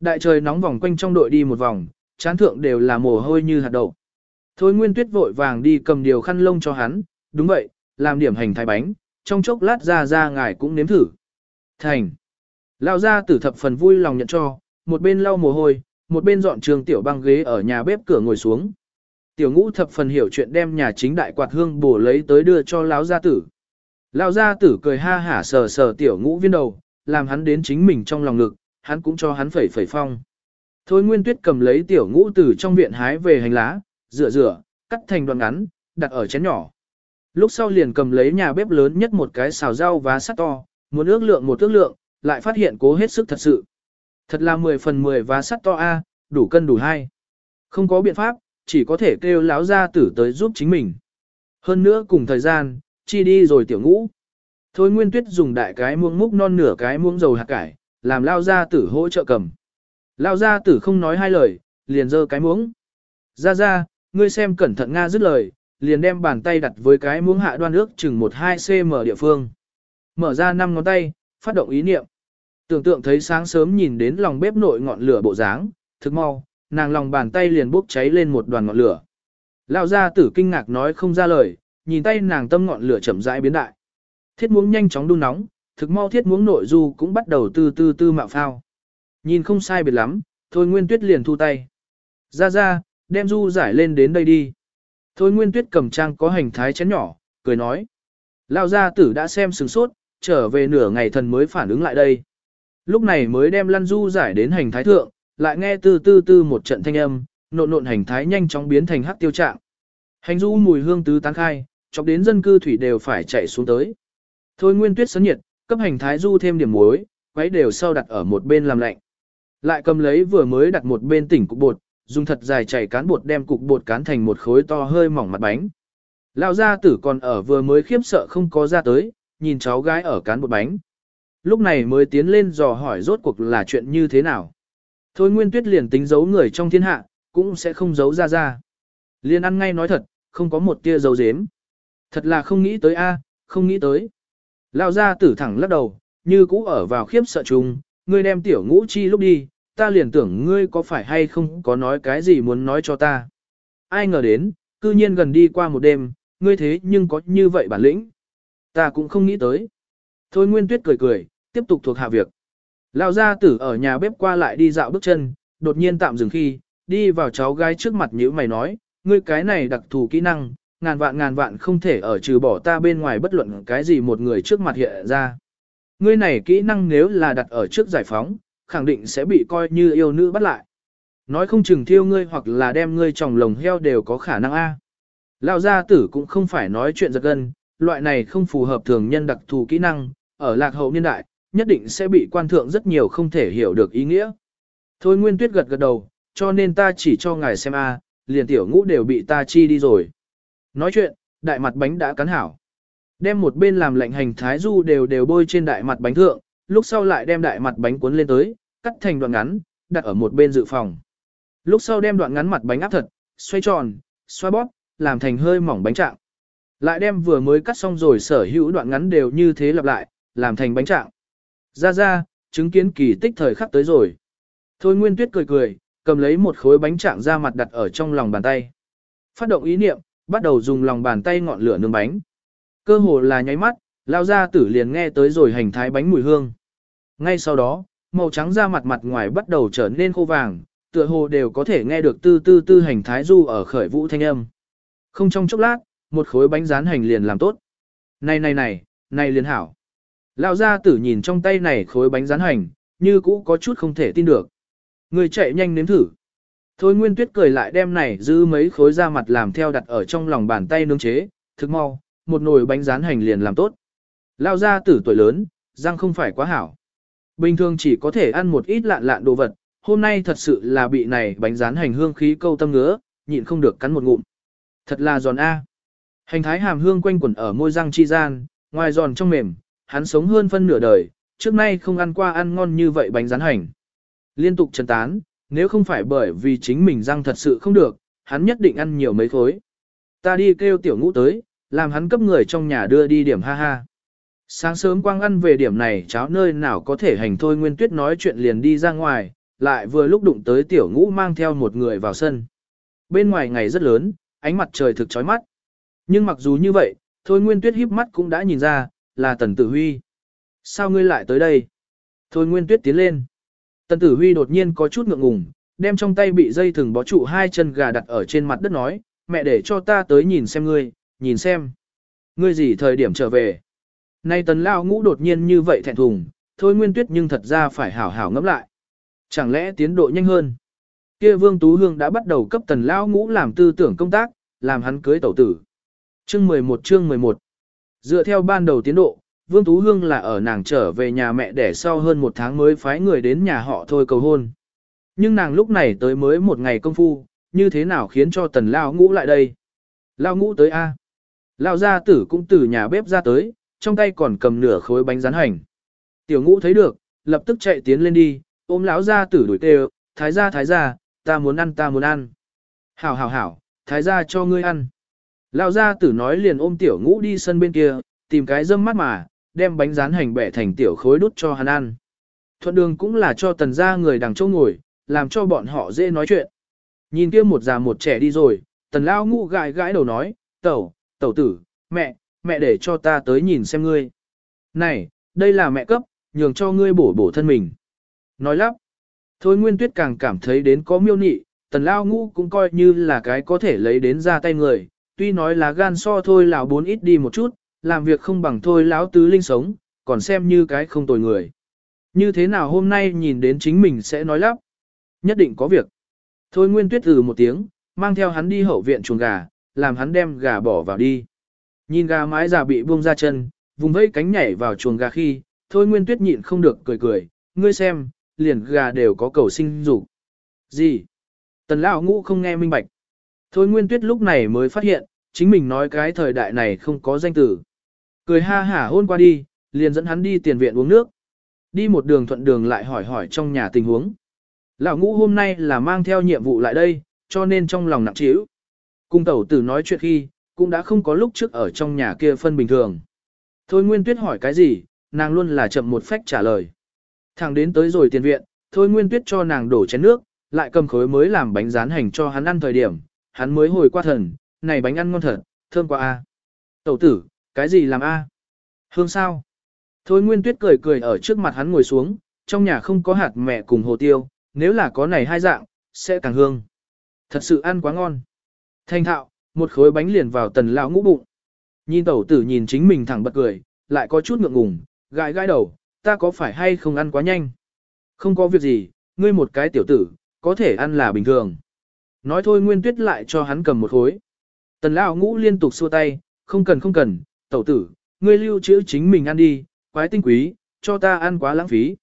Đại trời nóng vòng quanh trong đội đi một vòng, chán thượng đều là mồ hôi như hạt đậu. Thôi Nguyên Tuyết vội vàng đi cầm điều khăn lông cho hắn, đúng vậy, làm điểm hành thái bánh, trong chốc lát ra ra ngài cũng nếm thử. Thành. Lão gia tử thập phần vui lòng nhận cho, một bên lau mồ hôi, một bên dọn trường tiểu băng ghế ở nhà bếp cửa ngồi xuống. Tiểu ngũ thập phần hiểu chuyện đem nhà chính đại quạt hương bổ lấy tới đưa cho lão gia tử. Lão gia tử cười ha hả sờ sờ tiểu ngũ viên đầu, làm hắn đến chính mình trong lòng ngực, hắn cũng cho hắn phẩy phẩy phong. Thôi Nguyên Tuyết cầm lấy tiểu ngũ từ trong viện hái về hành lá, rửa rửa, cắt thành đoạn ngắn, đặt ở chén nhỏ. Lúc sau liền cầm lấy nhà bếp lớn nhất một cái xào rau và sắt to, muốn ước lượng một ước lượng, lại phát hiện cố hết sức thật sự. Thật là 10 phần 10 và sắt to A, đủ cân đủ hai. Không có biện pháp, chỉ có thể kêu láo ra tử tới giúp chính mình. Hơn nữa cùng thời gian, chi đi rồi tiểu ngũ. Thôi Nguyên Tuyết dùng đại cái muỗng múc non nửa cái muỗng dầu hạt cải, làm lao gia tử hỗ trợ cầm. Lao gia tử không nói hai lời, liền giơ cái muỗng. Ra ra, ngươi xem cẩn thận Nga dứt lời, liền đem bàn tay đặt với cái muỗng hạ đoan ước chừng 1-2 cm địa phương. Mở ra năm ngón tay, phát động ý niệm. Tưởng tượng thấy sáng sớm nhìn đến lòng bếp nội ngọn lửa bộ dáng, thực mau, nàng lòng bàn tay liền bốc cháy lên một đoàn ngọn lửa. Lão gia tử kinh ngạc nói không ra lời, nhìn tay nàng tâm ngọn lửa chậm rãi biến đại. Thiết muống nhanh chóng đun nóng, thực mau thiết muống nội du cũng bắt đầu từ từ từ mạo phao. Nhìn không sai biệt lắm, thôi nguyên tuyết liền thu tay. Ra ra, đem du giải lên đến đây đi. Thôi nguyên tuyết cầm trang có hành thái chén nhỏ, cười nói. Lão gia tử đã xem sừng sốt, trở về nửa ngày thần mới phản ứng lại đây. Lúc này mới đem lăn du giải đến hành thái thượng, lại nghe từ từ từ một trận thanh âm, nộn nộn hành thái nhanh chóng biến thành hắc tiêu trạng. Hành du mùi hương tứ tán khai, chọc đến dân cư thủy đều phải chạy xuống tới. Thôi nguyên tuyết sấn nhiệt, cấp hành thái du thêm điểm muối, quấy đều sau đặt ở một bên làm lạnh. Lại cầm lấy vừa mới đặt một bên tỉnh cục bột, dùng thật dài chảy cán bột đem cục bột cán thành một khối to hơi mỏng mặt bánh. Lão gia tử còn ở vừa mới khiếp sợ không có ra tới, nhìn cháu gái ở cán bột bánh. Lúc này mới tiến lên dò hỏi rốt cuộc là chuyện như thế nào. Thôi Nguyên Tuyết liền tính giấu người trong thiên hạ, cũng sẽ không giấu ra ra. Liên ăn ngay nói thật, không có một tia dấu dếm. Thật là không nghĩ tới a, không nghĩ tới. Lão gia tử thẳng lắc đầu, như cũ ở vào khiếp sợ chung, ngươi đem tiểu ngũ chi lúc đi, ta liền tưởng ngươi có phải hay không có nói cái gì muốn nói cho ta. Ai ngờ đến, cư nhiên gần đi qua một đêm, ngươi thế nhưng có như vậy bản lĩnh. Ta cũng không nghĩ tới. Thôi Nguyên Tuyết cười cười, tiếp tục thuộc hạ việc. Lão gia tử ở nhà bếp qua lại đi dạo bước chân, đột nhiên tạm dừng khi, đi vào cháu gái trước mặt nhíu mày nói, ngươi cái này đặc thù kỹ năng, ngàn vạn ngàn vạn không thể ở trừ bỏ ta bên ngoài bất luận cái gì một người trước mặt hiện ra. Ngươi này kỹ năng nếu là đặt ở trước giải phóng, khẳng định sẽ bị coi như yêu nữ bắt lại. Nói không chừng thiêu ngươi hoặc là đem ngươi trồng lồng heo đều có khả năng A. Lão gia tử cũng không phải nói chuyện giật gân, loại này không phù hợp thường nhân đặc thù kỹ năng, ở lạc hậu niên đại, nhất định sẽ bị quan thượng rất nhiều không thể hiểu được ý nghĩa. Thôi Nguyên Tuyết gật gật đầu, cho nên ta chỉ cho ngài xem a, liền tiểu ngũ đều bị ta chi đi rồi. Nói chuyện, đại mặt bánh đã cắn hảo. Đem một bên làm lạnh hành thái du đều đều bôi trên đại mặt bánh thượng, lúc sau lại đem đại mặt bánh cuốn lên tới, cắt thành đoạn ngắn, đặt ở một bên dự phòng. Lúc sau đem đoạn ngắn mặt bánh áp thật, xoay tròn, xoa bóp, làm thành hơi mỏng bánh trạng. Lại đem vừa mới cắt xong rồi sở hữu đoạn ngắn đều như thế lặp lại, làm thành bánh trạng. Ra ra, chứng kiến kỳ tích thời khắc tới rồi. Thôi Nguyên Tuyết cười cười, cầm lấy một khối bánh trạng ra mặt đặt ở trong lòng bàn tay. Phát động ý niệm, bắt đầu dùng lòng bàn tay ngọn lửa nướng bánh. Cơ hồ là nháy mắt, lao ra tử liền nghe tới rồi hành thái bánh mùi hương. Ngay sau đó, màu trắng da mặt mặt ngoài bắt đầu trở nên khô vàng, tựa hồ đều có thể nghe được tư tư tư hành thái du ở khởi vũ thanh âm. Không trong chốc lát, một khối bánh rán hành liền làm tốt. Này này này, này liền hảo. Lão gia tử nhìn trong tay này khối bánh rán hành, như cũ có chút không thể tin được. Người chạy nhanh nếm thử. Thôi Nguyên Tuyết cười lại đem này dư mấy khối da mặt làm theo đặt ở trong lòng bàn tay nướng chế, thực mau, một nồi bánh rán hành liền làm tốt. Lao ra tử tuổi lớn, răng không phải quá hảo. Bình thường chỉ có thể ăn một ít lạn lạn đồ vật, hôm nay thật sự là bị này bánh rán hành hương khí câu tâm ngứa, nhịn không được cắn một ngụm. Thật là giòn A. Hành thái hàm hương quanh quẩn ở môi răng chi gian, ngoài giòn trong mềm, hắn sống hơn phân nửa đời, trước nay không ăn qua ăn ngon như vậy bánh rán hành. Liên tục chân tán, nếu không phải bởi vì chính mình răng thật sự không được, hắn nhất định ăn nhiều mấy khối. Ta đi kêu tiểu ngũ tới, làm hắn cấp người trong nhà đưa đi điểm ha ha. Sáng sớm quang ăn về điểm này cháo nơi nào có thể hành thôi Nguyên Tuyết nói chuyện liền đi ra ngoài, lại vừa lúc đụng tới tiểu ngũ mang theo một người vào sân. Bên ngoài ngày rất lớn, ánh mặt trời thực chói mắt. Nhưng mặc dù như vậy, thôi Nguyên Tuyết híp mắt cũng đã nhìn ra, là Tần Tử Huy. Sao ngươi lại tới đây? Thôi Nguyên Tuyết tiến lên. Tần Tử Huy đột nhiên có chút ngượng ngùng, đem trong tay bị dây thừng bó trụ hai chân gà đặt ở trên mặt đất nói, mẹ để cho ta tới nhìn xem ngươi, nhìn xem. Ngươi gì thời điểm trở về? Nay Tần Lao ngũ đột nhiên như vậy thẹn thùng, thôi Nguyên Tuyết nhưng thật ra phải hảo hảo ngẫm lại. Chẳng lẽ tiến độ nhanh hơn? Kia Vương Tú Hương đã bắt đầu cấp Tần Lao ngũ làm tư tưởng công tác, làm hắn cưới tẩu tử. Chương 11 chương 11 Dựa theo ban đầu tiến độ, Vương Tú Hương là ở nàng trở về nhà mẹ đẻ sau hơn một tháng mới phái người đến nhà họ thôi cầu hôn. Nhưng nàng lúc này tới mới một ngày công phu, như thế nào khiến cho tần lao ngũ lại đây? Lao ngũ tới A. Lao gia tử cũng từ nhà bếp ra tới, trong tay còn cầm nửa khối bánh rán hành. Tiểu ngũ thấy được, lập tức chạy tiến lên đi, ôm lão gia tử đuổi tê thái gia thái gia, ta muốn ăn ta muốn ăn. Hảo hảo hảo, thái gia cho ngươi ăn. Lão gia tử nói liền ôm tiểu ngũ đi sân bên kia, tìm cái dâm mắt mà, đem bánh rán hành bẻ thành tiểu khối đút cho hắn ăn. Thuận đường cũng là cho tần gia người đằng châu ngồi, làm cho bọn họ dễ nói chuyện. Nhìn kia một già một trẻ đi rồi, tần lao ngũ gãi gãi đầu nói, tẩu, tẩu tử, mẹ, mẹ để cho ta tới nhìn xem ngươi. Này, đây là mẹ cấp, nhường cho ngươi bổ bổ thân mình. Nói lắp, thôi nguyên tuyết càng cảm thấy đến có miêu nị, tần lao ngũ cũng coi như là cái có thể lấy đến ra tay người, tuy nói là gan so thôi là bốn ít đi một chút, làm việc không bằng thôi lão tứ linh sống, còn xem như cái không tồi người. Như thế nào hôm nay nhìn đến chính mình sẽ nói lắp, nhất định có việc. Thôi nguyên tuyết từ một tiếng, mang theo hắn đi hậu viện chuồng gà, làm hắn đem gà bỏ vào đi. Nhìn gà mái già bị buông ra chân, vùng vẫy cánh nhảy vào chuồng gà khi, thôi nguyên tuyết nhịn không được cười cười, ngươi xem, liền gà đều có cầu sinh dục. Gì? Tần lão ngũ không nghe minh bạch. Thôi nguyên tuyết lúc này mới phát hiện, chính mình nói cái thời đại này không có danh tử. Cười ha hả hôn qua đi, liền dẫn hắn đi tiền viện uống nước. Đi một đường thuận đường lại hỏi hỏi trong nhà tình huống. Lão ngũ hôm nay là mang theo nhiệm vụ lại đây, cho nên trong lòng nặng trĩu. Cung tẩu tử nói chuyện khi, cũng đã không có lúc trước ở trong nhà kia phân bình thường. Thôi Nguyên Tuyết hỏi cái gì, nàng luôn là chậm một phách trả lời. Thẳng đến tới rồi tiền viện, Thôi Nguyên Tuyết cho nàng đổ chén nước, lại cầm khối mới làm bánh rán hành cho hắn ăn thời điểm, hắn mới hồi qua thần, này bánh ăn ngon thật, thơm quá a. Tẩu tử, cái gì làm a? Hương sao? Thôi Nguyên Tuyết cười cười ở trước mặt hắn ngồi xuống, trong nhà không có hạt mẹ cùng hồ tiêu, nếu là có này hai dạng, sẽ càng hương. Thật sự ăn quá ngon. Thanh thạo, một khối bánh liền vào tần lão ngũ bụng. Nhìn tẩu tử nhìn chính mình thẳng bật cười, lại có chút ngượng ngùng, gãi gãi đầu, ta có phải hay không ăn quá nhanh? Không có việc gì, ngươi một cái tiểu tử, có thể ăn là bình thường. Nói thôi Nguyên Tuyết lại cho hắn cầm một khối. Tần lão ngũ liên tục xua tay, không cần không cần, tẩu tử, ngươi lưu trữ chính mình ăn đi, quái tinh quý, cho ta ăn quá lãng phí.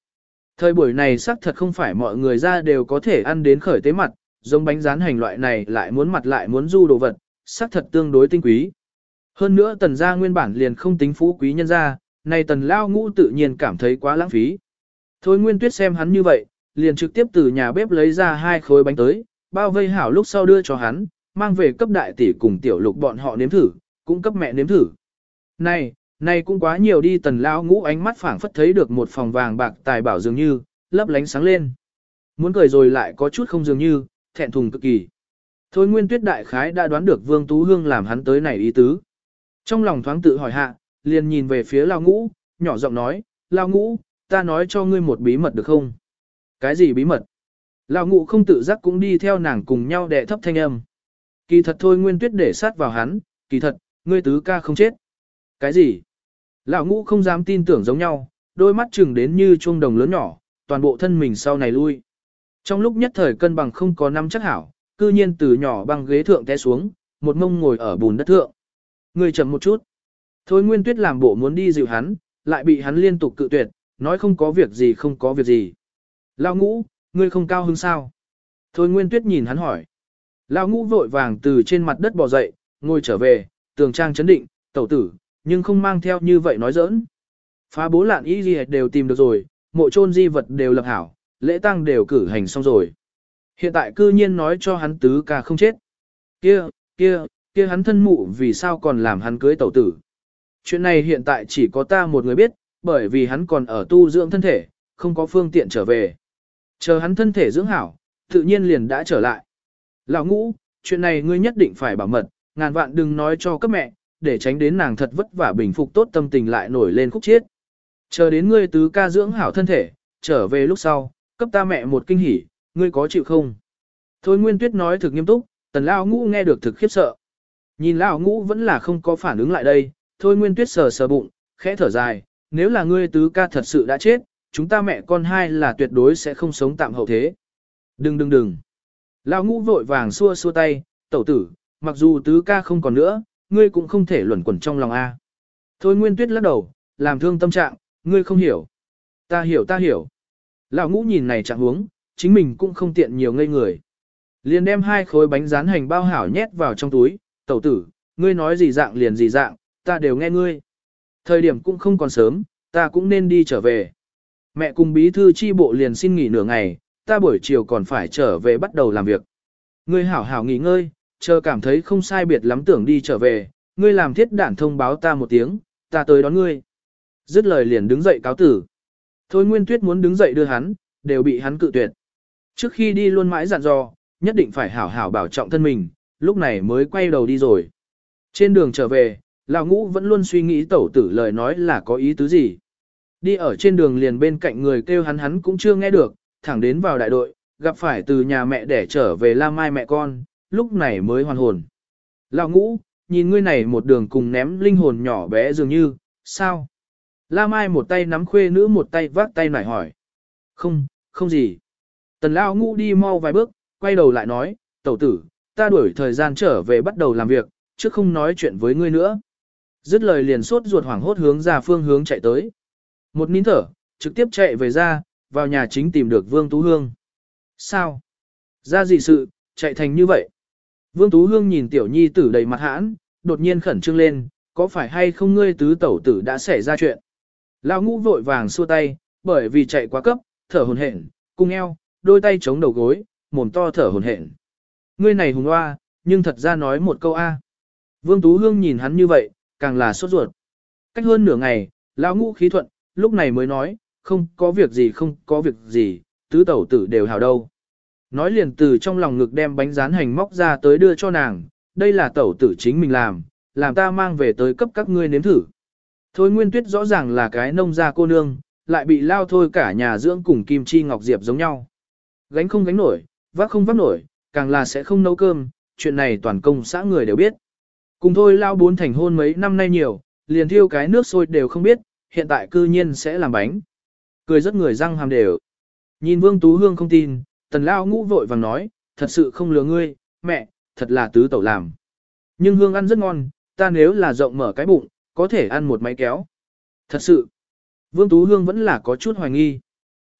Thời buổi này xác thật không phải mọi người ra đều có thể ăn đến khởi tế mặt, giống bánh rán hành loại này lại muốn mặt lại muốn du đồ vật, xác thật tương đối tinh quý. Hơn nữa tần gia nguyên bản liền không tính phú quý nhân gia, nay tần lao ngũ tự nhiên cảm thấy quá lãng phí. Thôi nguyên tuyết xem hắn như vậy, liền trực tiếp từ nhà bếp lấy ra hai khối bánh tới, bao vây hảo lúc sau đưa cho hắn, mang về cấp đại tỷ cùng tiểu lục bọn họ nếm thử, cũng cấp mẹ nếm thử. Này, này cũng quá nhiều đi tần Lão ngũ ánh mắt phảng phất thấy được một phòng vàng bạc tài bảo dường như, lấp lánh sáng lên. Muốn cười rồi lại có chút không dường như, thẹn thùng cực kỳ. Thôi nguyên tuyết đại khái đã đoán được Vương Tú Hương làm hắn tới này ý tứ. Trong lòng thoáng tự hỏi hạ, liền nhìn về phía Lao Ngũ, nhỏ giọng nói, Lao Ngũ, ta nói cho ngươi một bí mật được không? Cái gì bí mật? Lão Ngũ không tự giác cũng đi theo nàng cùng nhau đệ thấp thanh âm. Kỳ thật thôi nguyên tuyết để sát vào hắn, kỳ thật, ngươi tứ ca không chết. Cái gì? Lão Ngũ không dám tin tưởng giống nhau, đôi mắt chừng đến như chuông đồng lớn nhỏ, toàn bộ thân mình sau này lui. Trong lúc nhất thời cân bằng không có năm chắc hảo, cư nhiên từ nhỏ băng ghế thượng té xuống, một mông ngồi ở bùn đất thượng. Người chậm một chút. Thôi Nguyên Tuyết làm bộ muốn đi dịu hắn, lại bị hắn liên tục cự tuyệt, nói không có việc gì không có việc gì. Lão ngũ, ngươi không cao hứng sao? Thôi Nguyên Tuyết nhìn hắn hỏi. Lão ngũ vội vàng từ trên mặt đất bò dậy, ngồi trở về, tường trang chấn định, tẩu tử, nhưng không mang theo như vậy nói giỡn. Phá bố lạn y gì đều tìm được rồi, mộ chôn di vật đều lập hảo, lễ tang đều cử hành xong rồi. Hiện tại cư nhiên nói cho hắn tứ ca không chết. Kia, kia, kia hắn thân mụ vì sao còn làm hắn cưới tẩu tử. Chuyện này hiện tại chỉ có ta một người biết, bởi vì hắn còn ở tu dưỡng thân thể, không có phương tiện trở về. Chờ hắn thân thể dưỡng hảo, tự nhiên liền đã trở lại. Lão ngũ, chuyện này ngươi nhất định phải bảo mật, ngàn vạn đừng nói cho cấp mẹ, để tránh đến nàng thật vất vả bình phục tốt tâm tình lại nổi lên khúc chiết. Chờ đến ngươi tứ ca dưỡng hảo thân thể, trở về lúc sau, cấp ta mẹ một kinh hỉ, ngươi có chịu không? Thôi Nguyên Tuyết nói thực nghiêm túc, tần Lão ngũ nghe được thực khiếp sợ. Nhìn Lão ngũ vẫn là không có phản ứng lại đây, thôi Nguyên Tuyết sờ sờ bụng, khẽ thở dài, nếu là ngươi tứ ca thật sự đã chết, chúng ta mẹ con hai là tuyệt đối sẽ không sống tạm hậu thế. Đừng đừng đừng. Lão ngũ vội vàng xua xua tay, tẩu tử, mặc dù tứ ca không còn nữa, ngươi cũng không thể luẩn quẩn trong lòng A. Thôi Nguyên Tuyết lắc đầu, làm thương tâm trạng, ngươi không hiểu. Ta hiểu ta hiểu. Lão ngũ nhìn này trạng huống, chính mình cũng không tiện nhiều ngây người. Liền đem hai khối bánh rán hành bao hảo nhét vào trong túi, tẩu tử, ngươi nói gì dạng liền gì dạng, ta đều nghe ngươi. Thời điểm cũng không còn sớm, ta cũng nên đi trở về. Mẹ cùng bí thư chi bộ liền xin nghỉ nửa ngày, ta buổi chiều còn phải trở về bắt đầu làm việc. Ngươi hảo hảo nghỉ ngơi, chờ cảm thấy không sai biệt lắm tưởng đi trở về, ngươi làm thiết đản thông báo ta một tiếng, ta tới đón ngươi. Dứt lời liền đứng dậy cáo tử. Thôi Nguyên Tuyết muốn đứng dậy đưa hắn, đều bị hắn cự tuyệt. Trước khi đi luôn mãi dặn dò, nhất định phải hảo hảo bảo trọng thân mình, lúc này mới quay đầu đi rồi. Trên đường trở về, Lão Ngũ vẫn luôn suy nghĩ tẩu tử lời nói là có ý tứ gì. Đi ở trên đường liền bên cạnh người kêu hắn hắn cũng chưa nghe được, thẳng đến vào đại đội, gặp phải từ nhà mẹ để trở về La Mai mẹ con, lúc này mới hoàn hồn. Lão Ngũ, nhìn ngươi này một đường cùng ném linh hồn nhỏ bé dường như, sao? La Mai một tay nắm khuê nữ một tay vác tay nải hỏi. Không, không gì. Tần Lão Ngũ đi mau vài bước, quay đầu lại nói, tẩu tử, ta đuổi thời gian trở về bắt đầu làm việc, chứ không nói chuyện với ngươi nữa. Dứt lời liền sốt ruột hoảng hốt hướng ra phương hướng chạy tới. Một nín thở, trực tiếp chạy về ra, vào nhà chính tìm được Vương Tú Hương. Sao? Ra gì sự, chạy thành như vậy? Vương Tú Hương nhìn tiểu nhi tử đầy mặt hãn, đột nhiên khẩn trương lên, có phải hay không ngươi tứ tẩu tử đã xảy ra chuyện? Lão ngũ vội vàng xua tay, bởi vì chạy quá cấp, thở hồn hển, cung eo, đôi tay chống đầu gối, mồm to thở hồn hển. Ngươi này hùng hoa, nhưng thật ra nói một câu A. Vương Tú Hương nhìn hắn như vậy, càng là sốt ruột. Cách hơn nửa ngày, lão ngũ khí thuận, lúc này mới nói, không có việc gì không có việc gì, tứ tẩu tử đều hào đâu. Nói liền từ trong lòng ngực đem bánh rán hành móc ra tới đưa cho nàng, đây là tẩu tử chính mình làm, làm ta mang về tới cấp các ngươi nếm thử. Thôi Nguyên Tuyết rõ ràng là cái nông gia cô nương, lại bị lao thôi cả nhà dưỡng cùng Kim Chi Ngọc Diệp giống nhau. Gánh không gánh nổi, vác không vác nổi, càng là sẽ không nấu cơm, chuyện này toàn công xã người đều biết. Cùng thôi lao bốn thành hôn mấy năm nay nhiều, liền thiêu cái nước sôi đều không biết, hiện tại cư nhiên sẽ làm bánh. Cười rất người răng hàm đều. Nhìn Vương Tú Hương không tin, tần lao ngũ vội vàng nói, thật sự không lừa ngươi, mẹ, thật là tứ tẩu làm. Nhưng hương ăn rất ngon, ta nếu là rộng mở cái bụng, có thể ăn một máy kéo. Thật sự, Vương Tú Hương vẫn là có chút hoài nghi.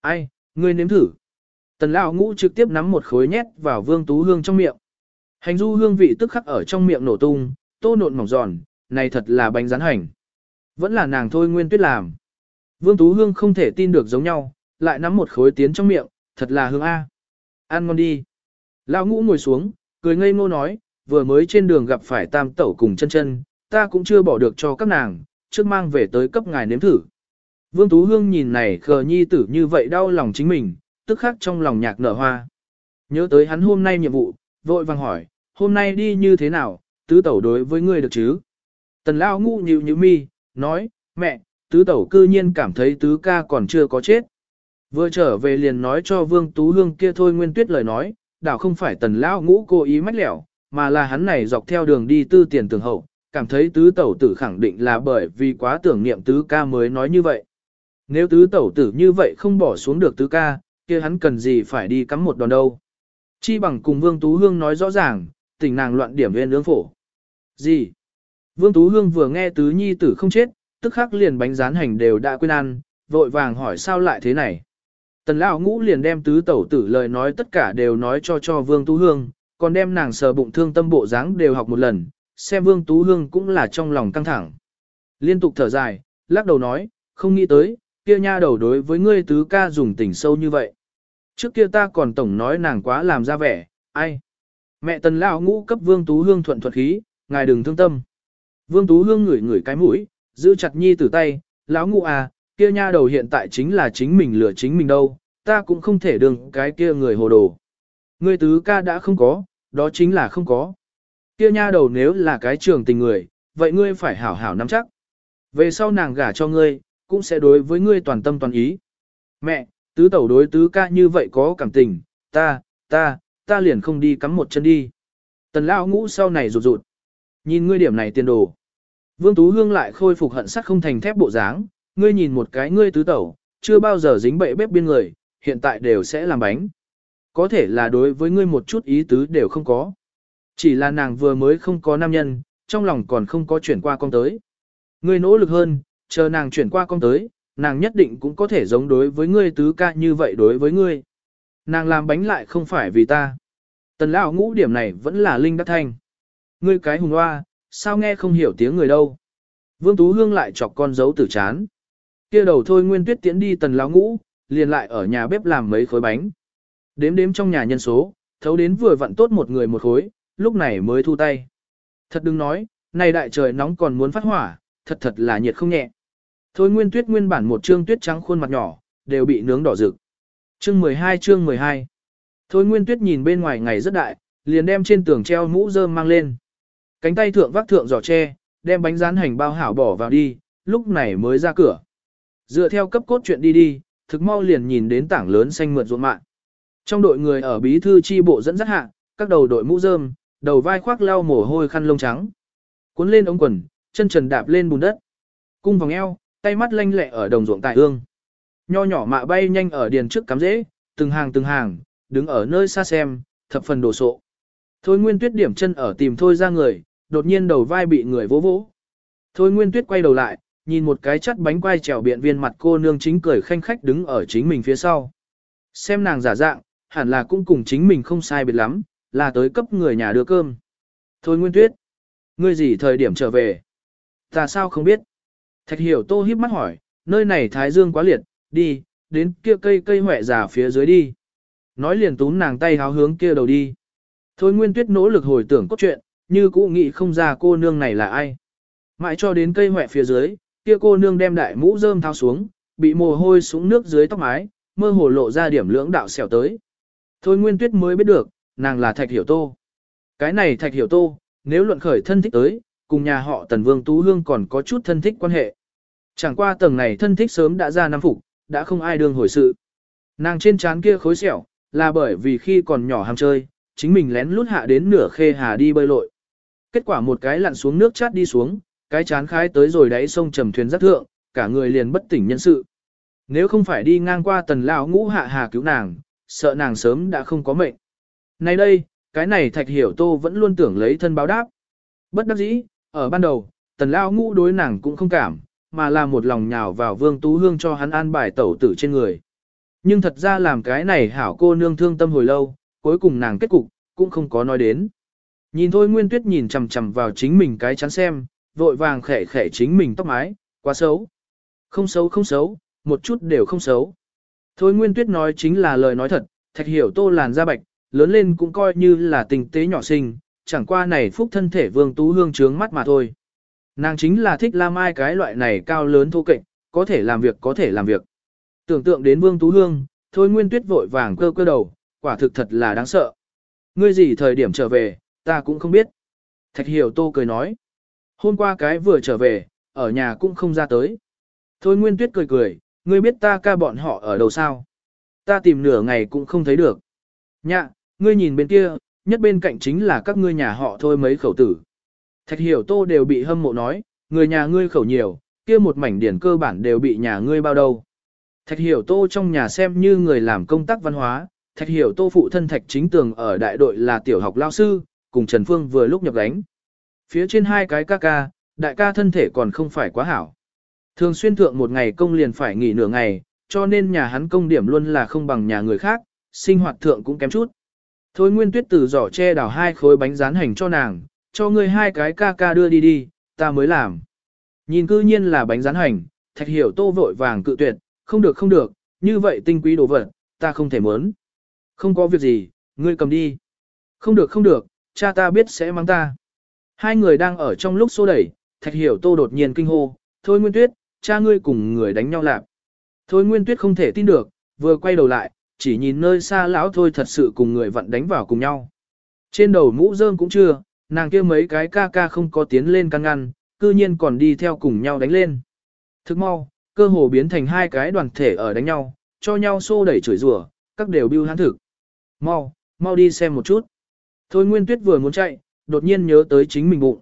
Ai, ngươi nếm thử. Tần lão ngũ trực tiếp nắm một khối nhét vào Vương Tú Hương trong miệng. Hành du hương vị tức khắc ở trong miệng nổ tung, tô nộn mỏng giòn, này thật là bánh rán hành. Vẫn là nàng thôi nguyên tuyết làm. Vương Tú Hương không thể tin được giống nhau, lại nắm một khối tiến trong miệng, thật là hương A. Ăn ngon đi. Lão ngũ ngồi xuống, cười ngây ngô nói, vừa mới trên đường gặp phải tam tẩu cùng chân chân, ta cũng chưa bỏ được cho các nàng, trước mang về tới cấp ngài nếm thử. Vương Tú Hương nhìn này khờ nhi tử như vậy đau lòng chính mình, tức khắc trong lòng nhạc nở hoa. Nhớ tới hắn hôm nay nhiệm vụ, vội vàng hỏi, hôm nay đi như thế nào, tứ tẩu đối với ngươi được chứ? Tần Lao ngu nhịu như mi, nói, mẹ, tứ tẩu cư nhiên cảm thấy tứ ca còn chưa có chết. Vừa trở về liền nói cho Vương Tú Hương kia thôi nguyên tuyết lời nói, đảo không phải tần lão ngũ cố ý mách lẻo, mà là hắn này dọc theo đường đi tư tiền tường hậu, cảm thấy tứ tẩu tử khẳng định là bởi vì quá tưởng niệm tứ ca mới nói như vậy. Nếu tứ tẩu tử như vậy không bỏ xuống được tứ ca, kia hắn cần gì phải đi cắm một đòn đâu. Chi bằng cùng Vương Tú Hương nói rõ ràng, tình nàng loạn điểm viên ướng phổ. Gì? Vương Tú Hương vừa nghe tứ nhi tử không chết, tức khắc liền bánh rán hành đều đã quên ăn, vội vàng hỏi sao lại thế này. Tần lão ngũ liền đem tứ tẩu tử lời nói tất cả đều nói cho cho Vương Tú Hương, còn đem nàng sờ bụng thương tâm bộ dáng đều học một lần, xem Vương Tú Hương cũng là trong lòng căng thẳng. Liên tục thở dài, lắc đầu nói, không nghĩ tới, kia nha đầu đối với ngươi tứ ca dùng tình sâu như vậy. Trước kia ta còn tổng nói nàng quá làm ra vẻ, ai? Mẹ tần lão ngũ cấp Vương Tú Hương thuận thuật khí, ngài đừng thương tâm. Vương Tú Hương ngửi ngửi cái mũi, giữ chặt nhi tử tay, lão ngũ à, kia nha đầu hiện tại chính là chính mình lừa chính mình đâu, ta cũng không thể đừng cái kia người hồ đồ. Ngươi tứ ca đã không có, đó chính là không có. Kia nha đầu nếu là cái trường tình người, vậy ngươi phải hảo hảo nắm chắc. Về sau nàng gả cho ngươi, cũng sẽ đối với ngươi toàn tâm toàn ý. Mẹ, tứ tẩu đối tứ ca như vậy có cảm tình, ta, ta, ta liền không đi cắm một chân đi. Tần lão ngũ sau này rụt rụt. Nhìn ngươi điểm này tiền đồ. Vương Tú Hương lại khôi phục hận sắc không thành thép bộ dáng, ngươi nhìn một cái ngươi tứ tẩu, chưa bao giờ dính bậy bếp biên người, hiện tại đều sẽ làm bánh. Có thể là đối với ngươi một chút ý tứ đều không có. Chỉ là nàng vừa mới không có nam nhân, trong lòng còn không có chuyển qua con tới. Ngươi nỗ lực hơn, chờ nàng chuyển qua con tới, nàng nhất định cũng có thể giống đối với ngươi tứ ca như vậy đối với ngươi. Nàng làm bánh lại không phải vì ta. Tần lão ngũ điểm này vẫn là linh đắc thanh. Ngươi cái hùng hoa, sao nghe không hiểu tiếng người đâu. Vương Tú Hương lại chọc con dấu tử chán kia đầu thôi nguyên tuyết tiễn đi tần lão ngũ, liền lại ở nhà bếp làm mấy khối bánh. Đếm đếm trong nhà nhân số, thấu đến vừa vặn tốt một người một khối, lúc này mới thu tay. Thật đừng nói, này đại trời nóng còn muốn phát hỏa, thật thật là nhiệt không nhẹ. Thôi nguyên tuyết nguyên bản một trương tuyết trắng khuôn mặt nhỏ, đều bị nướng đỏ rực. Chương 12 chương 12 Thôi nguyên tuyết nhìn bên ngoài ngày rất đại, liền đem trên tường treo mũ rơm mang lên. Cánh tay thượng vác thượng giỏ tre, đem bánh rán hành bao hảo bỏ vào đi, lúc này mới ra cửa. Dựa theo cấp cốt chuyện đi đi, thực mau liền nhìn đến tảng lớn xanh mượt ruộng mạng. Trong đội người ở bí thư chi bộ dẫn dắt hạ, các đầu đội mũ rơm, đầu vai khoác lau mồ hôi khăn lông trắng. Cuốn lên ống quần, chân trần đạp lên bùn đất. Cung vòng eo, tay mắt lanh lẹ ở đồng ruộng tại ương. Nho nhỏ mạ bay nhanh ở điền trước cắm rễ, từng hàng từng hàng, đứng ở nơi xa xem, thập phần đồ sộ. Thôi Nguyên Tuyết điểm chân ở tìm thôi ra người, đột nhiên đầu vai bị người vỗ vỗ. Thôi Nguyên Tuyết quay đầu lại, nhìn một cái chắt bánh quai trèo biện viên mặt cô nương chính cười khanh khách đứng ở chính mình phía sau. Xem nàng giả dạng, hẳn là cũng cùng chính mình không sai biệt lắm, là tới cấp người nhà đưa cơm. Thôi Nguyên Tuyết, ngươi gì thời điểm trở về? Ta sao không biết? Thạch hiểu tô híp mắt hỏi, nơi này thái dương quá liệt, đi, đến kia cây cây hỏe già phía dưới đi. Nói liền túm nàng tay háo hướng kia đầu đi. Thôi Nguyên Tuyết nỗ lực hồi tưởng cốt truyện, như cũ nghĩ không ra cô nương này là ai. Mãi cho đến cây hỏe phía dưới, kia cô nương đem đại mũ rơm thao xuống, bị mồ hôi xuống nước dưới tóc mái, mơ hồ lộ ra điểm lưỡng đạo xẻo tới. Thôi Nguyên Tuyết mới biết được, nàng là Thạch Hiểu Tô. Cái này Thạch Hiểu Tô, nếu luận khởi thân thích tới, cùng nhà họ Tần Vương Tú Hương còn có chút thân thích quan hệ. Chẳng qua tầng này thân thích sớm đã ra năm phục, đã không ai đương hồi sự. Nàng trên trán kia khối sẹo, là bởi vì khi còn nhỏ ham chơi, chính mình lén lút hạ đến nửa khê hà đi bơi lội. Kết quả một cái lặn xuống nước chát đi xuống, cái chán khái tới rồi đáy sông trầm thuyền rất thượng, cả người liền bất tỉnh nhân sự. Nếu không phải đi ngang qua tần lão ngũ hạ hà cứu nàng, sợ nàng sớm đã không có mệnh. Nay đây, cái này thạch hiểu tô vẫn luôn tưởng lấy thân báo đáp. Bất đắc dĩ, ở ban đầu, tần lão ngũ đối nàng cũng không cảm, mà là một lòng nhào vào vương tú hương cho hắn an bài tẩu tử trên người. Nhưng thật ra làm cái này hảo cô nương thương tâm hồi lâu, cuối cùng nàng kết cục, cũng không có nói đến. Nhìn thôi Nguyên Tuyết nhìn chằm chằm vào chính mình cái chán xem, vội vàng khẻ khẻ chính mình tóc mái, quá xấu. Không xấu không xấu, một chút đều không xấu. Thôi Nguyên Tuyết nói chính là lời nói thật, thạch hiểu tô làn da bạch, lớn lên cũng coi như là tình tế nhỏ sinh, chẳng qua này phúc thân thể vương tú hương trướng mắt mà thôi. Nàng chính là thích la mai cái loại này cao lớn thô kệch, có thể làm việc có thể làm việc. Tưởng tượng đến vương tú hương, thôi nguyên tuyết vội vàng cơ cơ đầu, quả thực thật là đáng sợ. Ngươi gì thời điểm trở về, ta cũng không biết. Thạch hiểu tô cười nói. Hôm qua cái vừa trở về, ở nhà cũng không ra tới. Thôi nguyên tuyết cười cười, ngươi biết ta ca bọn họ ở đâu sao? Ta tìm nửa ngày cũng không thấy được. Nhạ, ngươi nhìn bên kia, nhất bên cạnh chính là các ngươi nhà họ thôi mấy khẩu tử. Thạch hiểu tô đều bị hâm mộ nói, người nhà ngươi khẩu nhiều, kia một mảnh điển cơ bản đều bị nhà ngươi bao đâu. Thạch hiểu tô trong nhà xem như người làm công tác văn hóa, thạch hiểu tô phụ thân thạch chính tường ở đại đội là tiểu học lao sư, cùng Trần Phương vừa lúc nhập đánh. Phía trên hai cái ca ca, đại ca thân thể còn không phải quá hảo. Thường xuyên thượng một ngày công liền phải nghỉ nửa ngày, cho nên nhà hắn công điểm luôn là không bằng nhà người khác, sinh hoạt thượng cũng kém chút. Thôi Nguyên Tuyết từ giỏ che đào hai khối bánh rán hành cho nàng, cho ngươi hai cái ca ca đưa đi đi, ta mới làm. Nhìn cư nhiên là bánh rán hành, thạch hiểu tô vội vàng cự tuyệt, không được không được, như vậy tinh quý đồ vật, ta không thể muốn. Không có việc gì, ngươi cầm đi. Không được không được, cha ta biết sẽ mang ta. Hai người đang ở trong lúc xô đẩy, thạch hiểu tô đột nhiên kinh hô, thôi nguyên tuyết, cha ngươi cùng người đánh nhau lạc. Thôi nguyên tuyết không thể tin được, vừa quay đầu lại, chỉ nhìn nơi xa lão thôi thật sự cùng người vặn đánh vào cùng nhau. Trên đầu mũ rơm cũng chưa, nàng kia mấy cái ca ca không có tiến lên căn ngăn, cư nhiên còn đi theo cùng nhau đánh lên. Thức mau, cơ hồ biến thành hai cái đoàn thể ở đánh nhau, cho nhau xô đẩy chửi rủa, các đều bưu hán thực. Mau, mau đi xem một chút. Thôi Nguyên Tuyết vừa muốn chạy, đột nhiên nhớ tới chính mình bụng.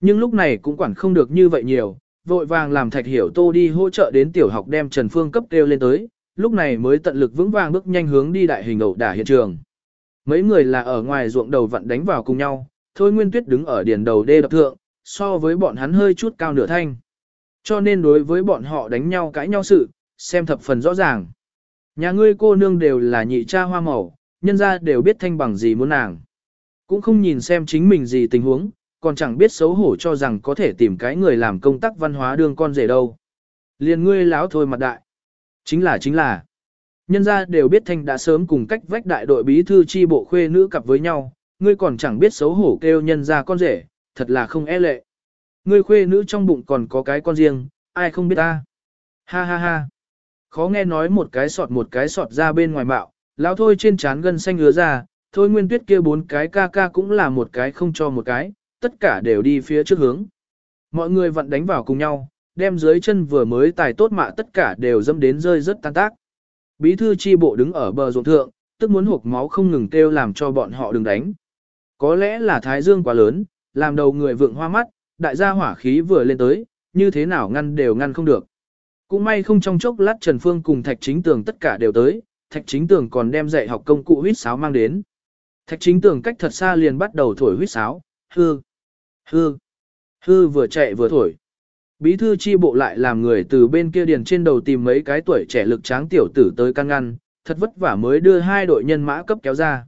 Nhưng lúc này cũng quản không được như vậy nhiều, vội vàng làm thạch hiểu tô đi hỗ trợ đến tiểu học đem Trần Phương cấp kêu lên tới, lúc này mới tận lực vững vàng bước nhanh hướng đi đại hình ẩu đả hiện trường. Mấy người là ở ngoài ruộng đầu vặn đánh vào cùng nhau, thôi Nguyên Tuyết đứng ở điền đầu đê đập thượng, so với bọn hắn hơi chút cao nửa thanh. Cho nên đối với bọn họ đánh nhau cãi nhau sự, xem thập phần rõ ràng. Nhà ngươi cô nương đều là nhị cha hoa màu, nhân ra đều biết thanh bằng gì muốn nàng. Cũng không nhìn xem chính mình gì tình huống, còn chẳng biết xấu hổ cho rằng có thể tìm cái người làm công tác văn hóa đương con rể đâu. Liền ngươi láo thôi mặt đại. Chính là chính là. Nhân ra đều biết thanh đã sớm cùng cách vách đại đội bí thư chi bộ khuê nữ cặp với nhau, ngươi còn chẳng biết xấu hổ kêu nhân ra con rể, thật là không e lệ. Ngươi khuê nữ trong bụng còn có cái con riêng, ai không biết ta. Ha ha ha. Khó nghe nói một cái sọt một cái sọt ra bên ngoài bạo, lão thôi trên trán gân xanh ngứa ra, thôi nguyên tuyết kia bốn cái ca ca cũng là một cái không cho một cái, tất cả đều đi phía trước hướng. Mọi người vặn đánh vào cùng nhau, đem dưới chân vừa mới tài tốt mạ tất cả đều dâm đến rơi rất tan tác. Bí thư chi bộ đứng ở bờ ruộng thượng, tức muốn hộp máu không ngừng kêu làm cho bọn họ đừng đánh. Có lẽ là thái dương quá lớn, làm đầu người vượng hoa mắt, đại gia hỏa khí vừa lên tới, như thế nào ngăn đều ngăn không được. Cũng may không trong chốc lát Trần Phương cùng Thạch Chính Tường tất cả đều tới, Thạch Chính Tường còn đem dạy học công cụ huýt sáo mang đến. Thạch Chính Tưởng cách thật xa liền bắt đầu thổi huýt sáo, hư, hư, hư vừa chạy vừa thổi. Bí thư chi bộ lại làm người từ bên kia điền trên đầu tìm mấy cái tuổi trẻ lực tráng tiểu tử tới căn ngăn, thật vất vả mới đưa hai đội nhân mã cấp kéo ra.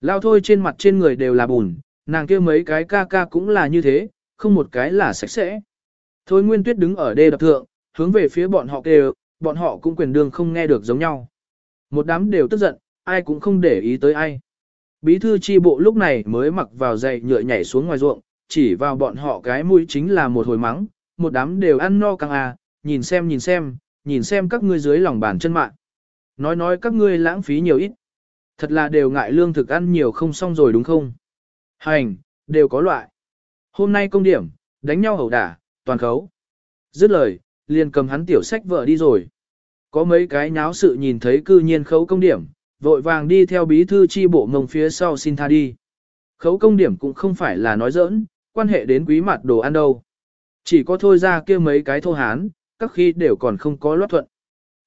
Lao thôi trên mặt trên người đều là bùn, nàng kia mấy cái ca ca cũng là như thế, không một cái là sạch sẽ. Thôi Nguyên Tuyết đứng ở đê đập thượng, hướng về phía bọn họ kêu, bọn họ cũng quyền đương không nghe được giống nhau. Một đám đều tức giận, ai cũng không để ý tới ai. Bí thư chi bộ lúc này mới mặc vào giày nhựa nhảy xuống ngoài ruộng, chỉ vào bọn họ cái mũi chính là một hồi mắng, một đám đều ăn no căng à, nhìn xem nhìn xem, nhìn xem các ngươi dưới lòng bàn chân mạng. Nói nói các ngươi lãng phí nhiều ít. Thật là đều ngại lương thực ăn nhiều không xong rồi đúng không? Hành, đều có loại. Hôm nay công điểm, đánh nhau hầu đả, toàn khấu. Dứt lời, liền cầm hắn tiểu sách vợ đi rồi. Có mấy cái nháo sự nhìn thấy cư nhiên khấu công điểm, vội vàng đi theo bí thư chi bộ ngông phía sau xin tha đi. Khấu công điểm cũng không phải là nói giỡn, quan hệ đến quý mặt đồ ăn đâu. Chỉ có thôi ra kia mấy cái thô hán, các khi đều còn không có loát thuận.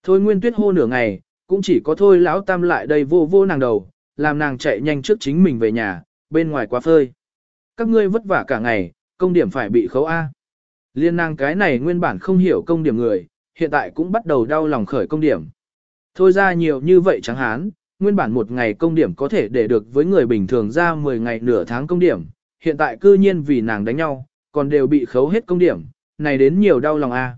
Thôi nguyên tuyết hô nửa ngày, cũng chỉ có thôi lão tam lại đây vô vô nàng đầu, làm nàng chạy nhanh trước chính mình về nhà, bên ngoài quá phơi. Các ngươi vất vả cả ngày, công điểm phải bị khấu A. Liên nàng cái này nguyên bản không hiểu công điểm người, hiện tại cũng bắt đầu đau lòng khởi công điểm. Thôi ra nhiều như vậy chẳng hán, nguyên bản một ngày công điểm có thể để được với người bình thường ra 10 ngày nửa tháng công điểm, hiện tại cư nhiên vì nàng đánh nhau, còn đều bị khấu hết công điểm, này đến nhiều đau lòng a.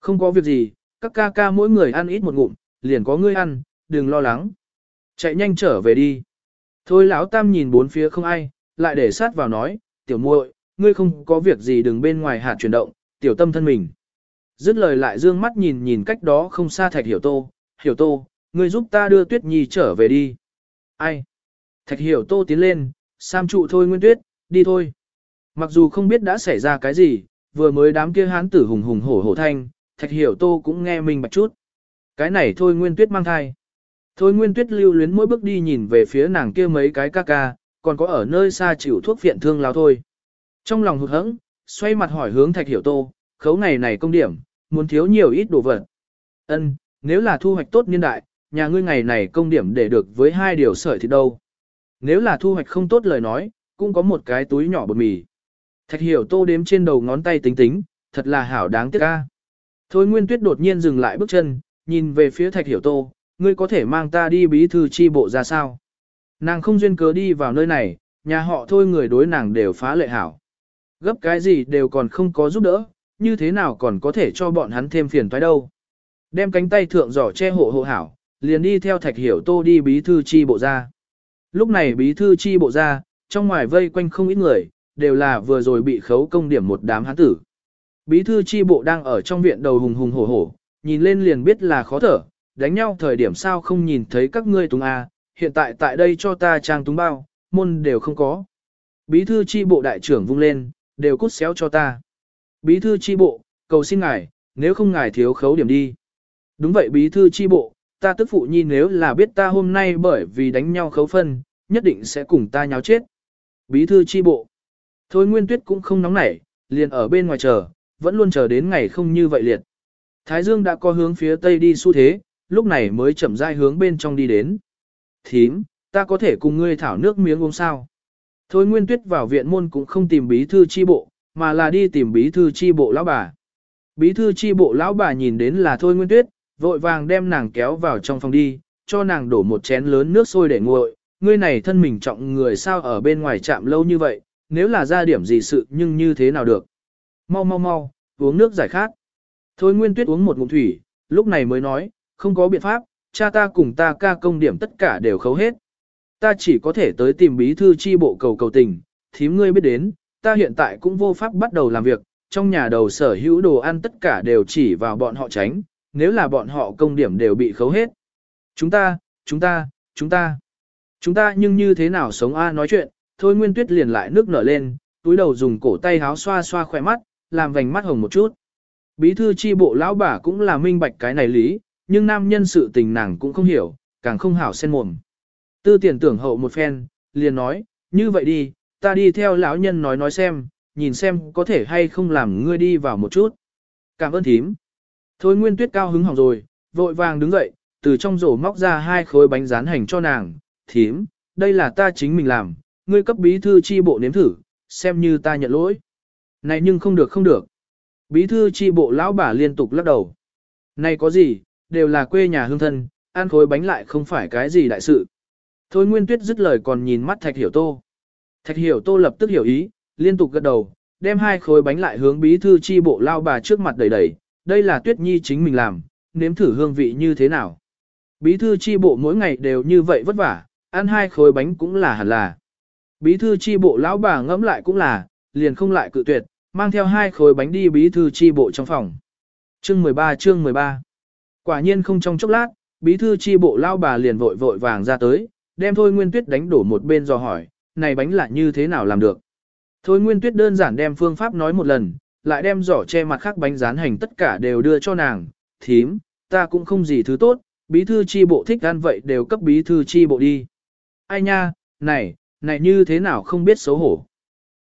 Không có việc gì, các ca ca mỗi người ăn ít một ngụm, liền có ngươi ăn, đừng lo lắng. Chạy nhanh trở về đi. Thôi lão tam nhìn bốn phía không ai, lại để sát vào nói, tiểu muội, ngươi không có việc gì đừng bên ngoài hạt chuyển động, tiểu tâm thân mình. Dứt lời lại dương mắt nhìn nhìn cách đó không xa thạch hiểu tô, hiểu tô, ngươi giúp ta đưa tuyết nhi trở về đi. Ai? Thạch hiểu tô tiến lên, sam trụ thôi nguyên tuyết, đi thôi. Mặc dù không biết đã xảy ra cái gì, vừa mới đám kia hán tử hùng hùng hổ hổ thanh, thạch hiểu tô cũng nghe mình bạch chút. Cái này thôi nguyên tuyết mang thai. Thôi nguyên tuyết lưu luyến mỗi bước đi nhìn về phía nàng kia mấy cái ca ca, còn có ở nơi xa chịu thuốc viện thương lao thôi. Trong lòng hụt hẫng, xoay mặt hỏi hướng thạch hiểu tô, khấu ngày này công điểm, muốn thiếu nhiều ít đồ vật. Ân, nếu là thu hoạch tốt niên đại, nhà ngươi ngày này công điểm để được với hai điều sợi thì đâu. Nếu là thu hoạch không tốt lời nói, cũng có một cái túi nhỏ bột mì. Thạch hiểu tô đếm trên đầu ngón tay tính tính, thật là hảo đáng tiếc ca. Thôi Nguyên Tuyết đột nhiên dừng lại bước chân, nhìn về phía Thạch hiểu tô, ngươi có thể mang ta đi bí thư chi bộ ra sao? Nàng không duyên cớ đi vào nơi này, nhà họ thôi người đối nàng đều phá lệ hảo. Gấp cái gì đều còn không có giúp đỡ, như thế nào còn có thể cho bọn hắn thêm phiền toái đâu. Đem cánh tay thượng giỏ che hộ hộ hảo, liền đi theo thạch hiểu tô đi bí thư chi bộ ra. Lúc này bí thư chi bộ ra, trong ngoài vây quanh không ít người, đều là vừa rồi bị khấu công điểm một đám hán tử. Bí thư chi bộ đang ở trong viện đầu hùng hùng hổ hổ, nhìn lên liền biết là khó thở, đánh nhau thời điểm sao không nhìn thấy các ngươi túng a, hiện tại tại đây cho ta trang túng bao, môn đều không có. Bí thư chi bộ đại trưởng vung lên, đều cút xéo cho ta. Bí thư chi bộ, cầu xin ngài, nếu không ngài thiếu khấu điểm đi. Đúng vậy bí thư chi bộ, ta tức phụ nhi nếu là biết ta hôm nay bởi vì đánh nhau khấu phân, nhất định sẽ cùng ta nháo chết. Bí thư chi bộ. Thôi Nguyên Tuyết cũng không nóng nảy, liền ở bên ngoài chờ, vẫn luôn chờ đến ngày không như vậy liệt. Thái Dương đã có hướng phía tây đi xu thế, lúc này mới chậm rãi hướng bên trong đi đến. Thím, ta có thể cùng ngươi thảo nước miếng uống sao? Thôi Nguyên Tuyết vào viện môn cũng không tìm bí thư chi bộ, mà là đi tìm bí thư chi bộ lão bà. Bí thư chi bộ lão bà nhìn đến là Thôi Nguyên Tuyết, vội vàng đem nàng kéo vào trong phòng đi, cho nàng đổ một chén lớn nước sôi để nguội. Ngươi này thân mình trọng người sao ở bên ngoài chạm lâu như vậy, nếu là ra điểm gì sự nhưng như thế nào được. Mau mau mau, uống nước giải khát. Thôi Nguyên Tuyết uống một ngụm thủy, lúc này mới nói, không có biện pháp, cha ta cùng ta ca công điểm tất cả đều khấu hết. Ta chỉ có thể tới tìm bí thư chi bộ cầu cầu tình, thím ngươi biết đến, ta hiện tại cũng vô pháp bắt đầu làm việc, trong nhà đầu sở hữu đồ ăn tất cả đều chỉ vào bọn họ tránh, nếu là bọn họ công điểm đều bị khấu hết. Chúng ta, chúng ta, chúng ta, chúng ta nhưng như thế nào sống A nói chuyện, thôi Nguyên Tuyết liền lại nước nở lên, túi đầu dùng cổ tay háo xoa xoa khỏe mắt, làm vành mắt hồng một chút. Bí thư chi bộ lão bà cũng là minh bạch cái này lý, nhưng nam nhân sự tình nàng cũng không hiểu, càng không hảo sen mồm. Tư tiền tưởng hậu một phen, liền nói, như vậy đi, ta đi theo lão nhân nói nói xem, nhìn xem có thể hay không làm ngươi đi vào một chút. Cảm ơn thím. Thôi nguyên tuyết cao hứng hỏng rồi, vội vàng đứng dậy, từ trong rổ móc ra hai khối bánh rán hành cho nàng, thím, đây là ta chính mình làm, ngươi cấp bí thư chi bộ nếm thử, xem như ta nhận lỗi. Này nhưng không được không được. Bí thư chi bộ lão bà liên tục lắc đầu. Này có gì, đều là quê nhà hương thân, ăn khối bánh lại không phải cái gì đại sự. Thôi Nguyên Tuyết dứt lời còn nhìn mắt Thạch Hiểu Tô. Thạch Hiểu Tô lập tức hiểu ý, liên tục gật đầu, đem hai khối bánh lại hướng bí thư chi bộ lao bà trước mặt đẩy đẩy, đây là Tuyết Nhi chính mình làm, nếm thử hương vị như thế nào. Bí thư chi bộ mỗi ngày đều như vậy vất vả, ăn hai khối bánh cũng là hẳn là. Bí thư chi bộ lão bà ngẫm lại cũng là, liền không lại cự tuyệt, mang theo hai khối bánh đi bí thư chi bộ trong phòng. Chương 13 chương 13 Quả nhiên không trong chốc lát, bí thư chi bộ lao bà liền vội vội vàng ra tới, đem Thôi Nguyên Tuyết đánh đổ một bên do hỏi, này bánh là như thế nào làm được. Thôi Nguyên Tuyết đơn giản đem phương pháp nói một lần, lại đem giỏ che mặt khác bánh rán hành tất cả đều đưa cho nàng, thím, ta cũng không gì thứ tốt, bí thư chi bộ thích ăn vậy đều cấp bí thư chi bộ đi. Ai nha, này, này như thế nào không biết xấu hổ.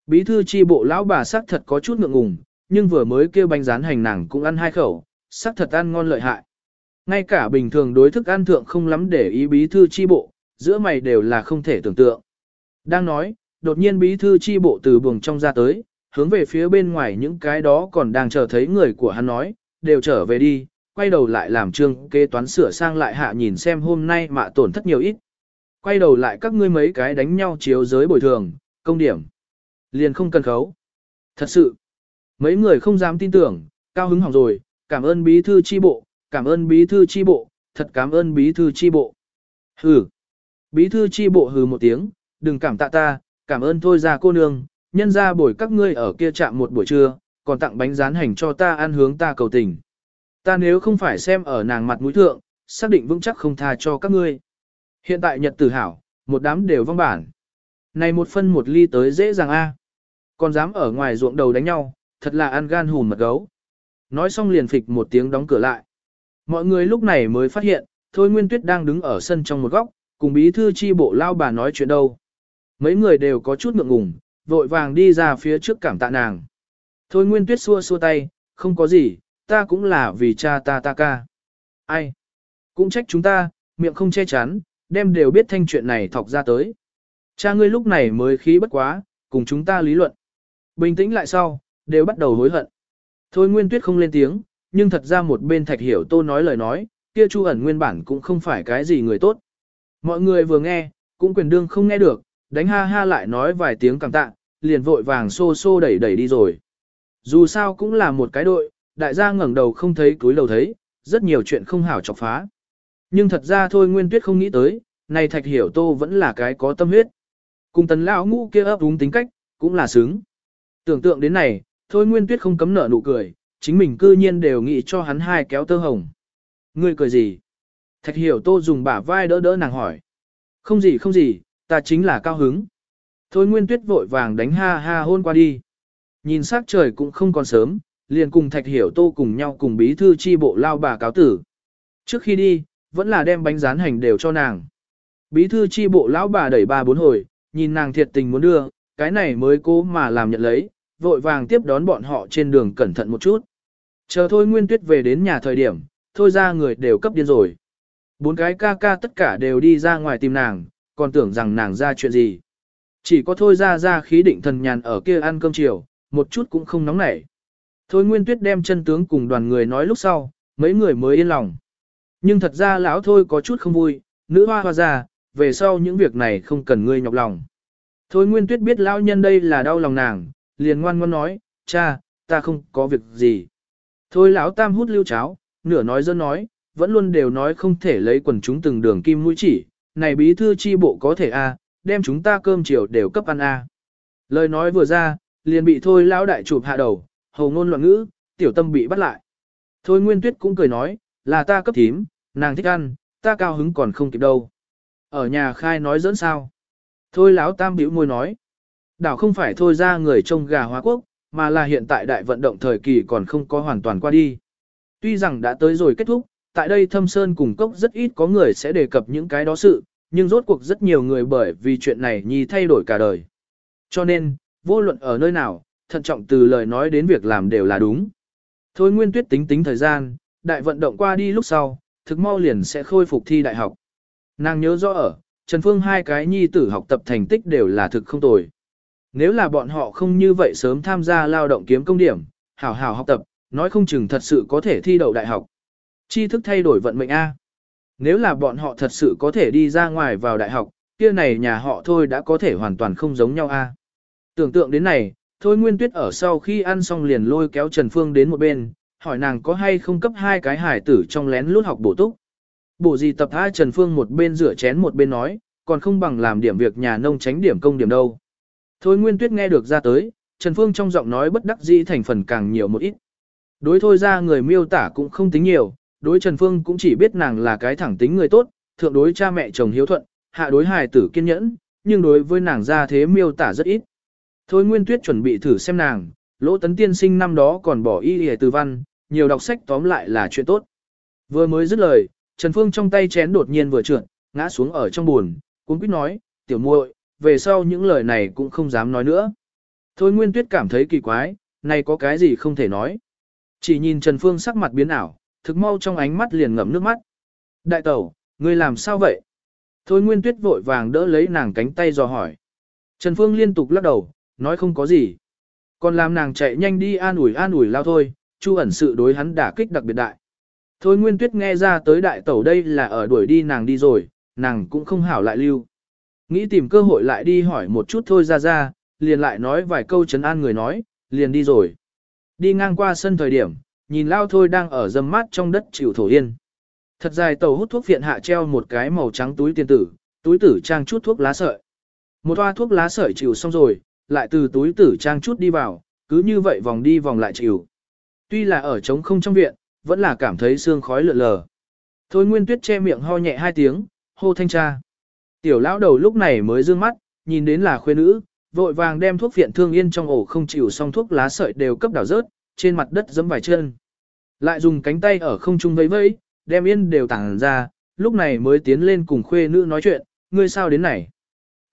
Bí thư chi bộ lão bà sắc thật có chút ngượng ngùng, nhưng vừa mới kêu bánh rán hành nàng cũng ăn hai khẩu, sắc thật ăn ngon lợi hại. Ngay cả bình thường đối thức ăn thượng không lắm để ý bí thư chi bộ, giữa mày đều là không thể tưởng tượng. Đang nói, đột nhiên bí thư chi bộ từ buồng trong ra tới, hướng về phía bên ngoài những cái đó còn đang chờ thấy người của hắn nói, đều trở về đi, quay đầu lại làm trương kế toán sửa sang lại hạ nhìn xem hôm nay mạ tổn thất nhiều ít. Quay đầu lại các ngươi mấy cái đánh nhau chiếu giới bồi thường, công điểm. Liền không cần khấu. Thật sự, mấy người không dám tin tưởng, cao hứng hỏng rồi, cảm ơn bí thư chi bộ, cảm ơn bí thư chi bộ, thật cảm ơn bí thư chi bộ. Hừ. Bí thư chi bộ hừ một tiếng, đừng cảm tạ ta, cảm ơn thôi ra cô nương, nhân ra bồi các ngươi ở kia chạm một buổi trưa, còn tặng bánh rán hành cho ta ăn hướng ta cầu tình. Ta nếu không phải xem ở nàng mặt mũi thượng, xác định vững chắc không tha cho các ngươi. Hiện tại nhật tử hảo, một đám đều vong bản. Này một phân một ly tới dễ dàng a. Còn dám ở ngoài ruộng đầu đánh nhau, thật là ăn gan hùn mật gấu. Nói xong liền phịch một tiếng đóng cửa lại. Mọi người lúc này mới phát hiện, Thôi Nguyên Tuyết đang đứng ở sân trong một góc, cùng bí thư chi bộ lao bà nói chuyện đâu. Mấy người đều có chút ngượng ngùng, vội vàng đi ra phía trước cảm tạ nàng. Thôi Nguyên Tuyết xua xua tay, không có gì, ta cũng là vì cha ta ta ca. Ai? Cũng trách chúng ta, miệng không che chắn, đem đều biết thanh chuyện này thọc ra tới. Cha ngươi lúc này mới khí bất quá, cùng chúng ta lý luận. Bình tĩnh lại sau, đều bắt đầu hối hận. Thôi Nguyên Tuyết không lên tiếng, nhưng thật ra một bên Thạch Hiểu Tô nói lời nói, kia Chu ẩn nguyên bản cũng không phải cái gì người tốt. Mọi người vừa nghe, cũng quyền đương không nghe được, đánh ha ha lại nói vài tiếng cảm tạ, liền vội vàng xô xô đẩy đẩy đi rồi. Dù sao cũng là một cái đội, đại gia ngẩng đầu không thấy túi đầu thấy, rất nhiều chuyện không hảo chọc phá. Nhưng thật ra thôi Nguyên Tuyết không nghĩ tới, này Thạch Hiểu Tô vẫn là cái có tâm huyết. Cùng tần lão ngũ kia ấp đúng tính cách, cũng là xứng. Tưởng tượng đến này, thôi Nguyên Tuyết không cấm nở nụ cười, chính mình cư nhiên đều nghĩ cho hắn hai kéo tơ hồng. Ngươi cười gì? Thạch Hiểu Tô dùng bả vai đỡ đỡ nàng hỏi. Không gì không gì, ta chính là cao hứng. Thôi Nguyên Tuyết vội vàng đánh ha ha hôn qua đi. Nhìn sắc trời cũng không còn sớm, liền cùng Thạch Hiểu Tô cùng nhau cùng bí thư chi bộ lao bà cáo tử. Trước khi đi, vẫn là đem bánh rán hành đều cho nàng. Bí thư chi bộ lão bà đẩy ba bốn hồi, nhìn nàng thiệt tình muốn đưa, cái này mới cố mà làm nhận lấy, vội vàng tiếp đón bọn họ trên đường cẩn thận một chút. Chờ thôi Nguyên Tuyết về đến nhà thời điểm, thôi ra người đều cấp điên rồi. Bốn cái ca ca tất cả đều đi ra ngoài tìm nàng, còn tưởng rằng nàng ra chuyện gì. Chỉ có thôi ra ra khí định thần nhàn ở kia ăn cơm chiều, một chút cũng không nóng nảy. Thôi Nguyên Tuyết đem chân tướng cùng đoàn người nói lúc sau, mấy người mới yên lòng. Nhưng thật ra lão thôi có chút không vui, nữ hoa hoa ra, về sau những việc này không cần ngươi nhọc lòng. Thôi Nguyên Tuyết biết lão nhân đây là đau lòng nàng, liền ngoan ngoãn nói, cha, ta không có việc gì. Thôi lão tam hút lưu cháo, nửa nói dân nói, vẫn luôn đều nói không thể lấy quần chúng từng đường kim mũi chỉ, này bí thư chi bộ có thể a, đem chúng ta cơm chiều đều cấp ăn a. Lời nói vừa ra, liền bị thôi lão đại chụp hạ đầu, hầu ngôn loạn ngữ, tiểu tâm bị bắt lại. Thôi Nguyên Tuyết cũng cười nói, là ta cấp thím, nàng thích ăn, ta cao hứng còn không kịp đâu. Ở nhà khai nói dẫn sao. Thôi lão tam bĩu môi nói. Đảo không phải thôi ra người trông gà hóa quốc, mà là hiện tại đại vận động thời kỳ còn không có hoàn toàn qua đi. Tuy rằng đã tới rồi kết thúc, tại đây thâm sơn cùng cốc rất ít có người sẽ đề cập những cái đó sự, nhưng rốt cuộc rất nhiều người bởi vì chuyện này nhi thay đổi cả đời. Cho nên, vô luận ở nơi nào, thận trọng từ lời nói đến việc làm đều là đúng. Thôi Nguyên Tuyết tính tính thời gian, đại vận động qua đi lúc sau, thực mau liền sẽ khôi phục thi đại học. Nàng nhớ rõ ở, Trần Phương hai cái nhi tử học tập thành tích đều là thực không tồi. Nếu là bọn họ không như vậy sớm tham gia lao động kiếm công điểm, hảo hảo học tập, nói không chừng thật sự có thể thi đậu đại học. Tri thức thay đổi vận mệnh A. Nếu là bọn họ thật sự có thể đi ra ngoài vào đại học, kia này nhà họ thôi đã có thể hoàn toàn không giống nhau A. Tưởng tượng đến này, thôi Nguyên Tuyết ở sau khi ăn xong liền lôi kéo Trần Phương đến một bên, hỏi nàng có hay không cấp hai cái hải tử trong lén lút học bổ túc. Bổ gì tập hai Trần Phương một bên rửa chén một bên nói, còn không bằng làm điểm việc nhà nông tránh điểm công điểm đâu. Thôi Nguyên Tuyết nghe được ra tới, Trần Phương trong giọng nói bất đắc dĩ thành phần càng nhiều một ít. Đối thôi ra người miêu tả cũng không tính nhiều, đối Trần Phương cũng chỉ biết nàng là cái thẳng tính người tốt, thượng đối cha mẹ chồng hiếu thuận, hạ đối hài tử kiên nhẫn, nhưng đối với nàng ra thế miêu tả rất ít. Thôi Nguyên Tuyết chuẩn bị thử xem nàng, lỗ tấn tiên sinh năm đó còn bỏ y y từ văn, nhiều đọc sách tóm lại là chuyện tốt. Vừa mới dứt lời, Trần Phương trong tay chén đột nhiên vừa trượt, ngã xuống ở trong buồn, cuốn quýt nói, tiểu muội, về sau những lời này cũng không dám nói nữa. Thôi Nguyên Tuyết cảm thấy kỳ quái, này có cái gì không thể nói. Chỉ nhìn Trần Phương sắc mặt biến ảo, thực mau trong ánh mắt liền ngậm nước mắt. Đại tẩu, ngươi làm sao vậy? Thôi Nguyên Tuyết vội vàng đỡ lấy nàng cánh tay dò hỏi. Trần Phương liên tục lắc đầu, nói không có gì. Còn làm nàng chạy nhanh đi an ủi an ủi lao thôi, chu ẩn sự đối hắn đả kích đặc biệt đại. Thôi Nguyên Tuyết nghe ra tới đại tẩu đây là ở đuổi đi nàng đi rồi, nàng cũng không hảo lại lưu. Nghĩ tìm cơ hội lại đi hỏi một chút thôi ra ra, liền lại nói vài câu trấn an người nói, liền đi rồi. Đi ngang qua sân thời điểm, nhìn lao thôi đang ở dâm mát trong đất chịu thổ yên. Thật dài tàu hút thuốc viện hạ treo một cái màu trắng túi tiền tử, túi tử trang chút thuốc lá sợi. Một toa thuốc lá sợi chịu xong rồi, lại từ túi tử trang chút đi vào, cứ như vậy vòng đi vòng lại chịu. Tuy là ở trống không trong viện, vẫn là cảm thấy xương khói lượn lờ. Thôi Nguyên Tuyết che miệng ho nhẹ hai tiếng, hô thanh tra. Tiểu lão đầu lúc này mới dương mắt, nhìn đến là khuê nữ, vội vàng đem thuốc viện thương yên trong ổ không chịu xong thuốc lá sợi đều cấp đảo rớt, trên mặt đất giẫm vài chân. Lại dùng cánh tay ở không trung vẫy vẫy, đem yên đều tàng ra, lúc này mới tiến lên cùng khuê nữ nói chuyện, ngươi sao đến này?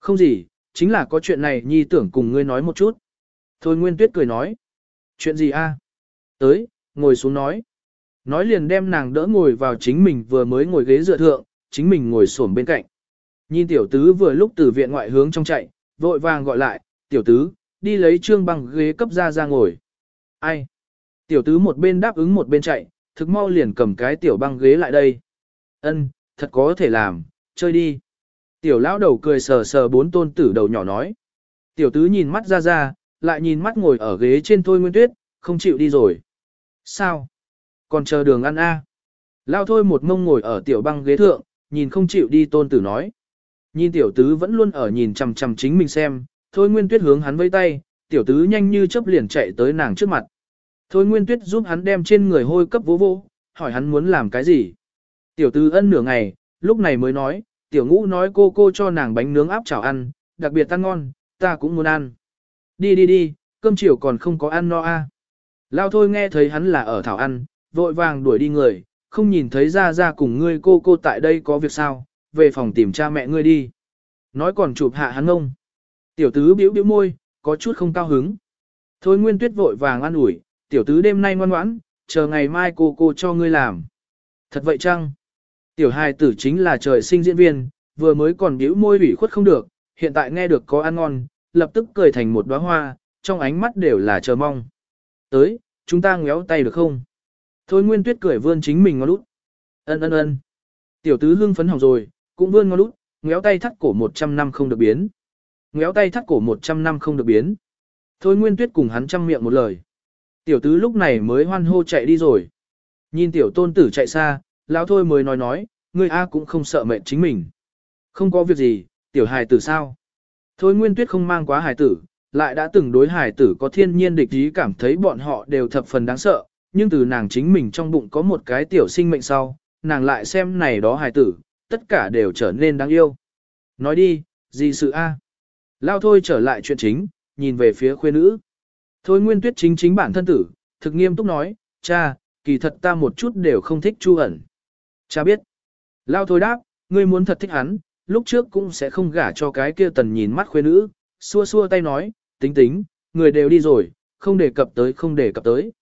Không gì, chính là có chuyện này nhi tưởng cùng ngươi nói một chút. Thôi Nguyên Tuyết cười nói. Chuyện gì a? Tới, ngồi xuống nói. Nói liền đem nàng đỡ ngồi vào chính mình vừa mới ngồi ghế dựa thượng, chính mình ngồi xổm bên cạnh. Nhìn tiểu tứ vừa lúc từ viện ngoại hướng trong chạy, vội vàng gọi lại, tiểu tứ, đi lấy trương bằng ghế cấp ra ra ngồi. Ai? Tiểu tứ một bên đáp ứng một bên chạy, thực mau liền cầm cái tiểu băng ghế lại đây. Ân, thật có thể làm, chơi đi. Tiểu lão đầu cười sờ sờ bốn tôn tử đầu nhỏ nói. Tiểu tứ nhìn mắt ra ra, lại nhìn mắt ngồi ở ghế trên thôi nguyên tuyết, không chịu đi rồi. Sao? Còn chờ đường ăn a? À? Lao thôi một mông ngồi ở tiểu băng ghế thượng, nhìn không chịu đi tôn tử nói. Nhìn tiểu tứ vẫn luôn ở nhìn chằm chằm chính mình xem, thôi nguyên tuyết hướng hắn vây tay, tiểu tứ nhanh như chớp liền chạy tới nàng trước mặt. Thôi nguyên tuyết giúp hắn đem trên người hôi cấp vô vô, hỏi hắn muốn làm cái gì. Tiểu Tư ân nửa ngày, lúc này mới nói, tiểu ngũ nói cô cô cho nàng bánh nướng áp chảo ăn, đặc biệt ăn ngon, ta cũng muốn ăn. Đi đi đi, cơm chiều còn không có ăn no a. À. Lao thôi nghe thấy hắn là ở thảo ăn, vội vàng đuổi đi người, không nhìn thấy ra ra cùng ngươi cô cô tại đây có việc sao, về phòng tìm cha mẹ ngươi đi. Nói còn chụp hạ hắn ngông. Tiểu tứ biểu biểu môi, có chút không cao hứng. Thôi nguyên tuyết vội vàng ăn ủi, tiểu tứ đêm nay ngoan ngoãn, chờ ngày mai cô cô cho ngươi làm. Thật vậy chăng? Tiểu hài tử chính là trời sinh diễn viên, vừa mới còn biểu môi ủy khuất không được, hiện tại nghe được có ăn ngon, lập tức cười thành một đóa hoa, trong ánh mắt đều là chờ mong. Tới, chúng ta ngéo tay được không? Thôi Nguyên Tuyết cười vươn chính mình ngón út. Ân ân ân. Tiểu tứ hưng phấn hỏng rồi, cũng vươn ngón út, ngéo tay thắt cổ 100 năm không được biến. Ngéo tay thắt cổ 100 năm không được biến. Thôi Nguyên Tuyết cùng hắn chăm miệng một lời. Tiểu tứ lúc này mới hoan hô chạy đi rồi. Nhìn tiểu tôn tử chạy xa, lão thôi mới nói nói, người A cũng không sợ mệt chính mình. Không có việc gì, tiểu hài tử sao? Thôi Nguyên Tuyết không mang quá hài tử, lại đã từng đối hài tử có thiên nhiên địch ý cảm thấy bọn họ đều thập phần đáng sợ, nhưng từ nàng chính mình trong bụng có một cái tiểu sinh mệnh sau, nàng lại xem này đó hài tử, tất cả đều trở nên đáng yêu. Nói đi, gì sự a? Lao thôi trở lại chuyện chính, nhìn về phía khuê nữ. Thôi Nguyên Tuyết chính chính bản thân tử, thực nghiêm túc nói, cha, kỳ thật ta một chút đều không thích Chu ẩn. Cha biết. Lao thôi đáp, ngươi muốn thật thích hắn, lúc trước cũng sẽ không gả cho cái kia tần nhìn mắt khuê nữ, xua xua tay nói, tính tính, người đều đi rồi, không đề cập tới không đề cập tới.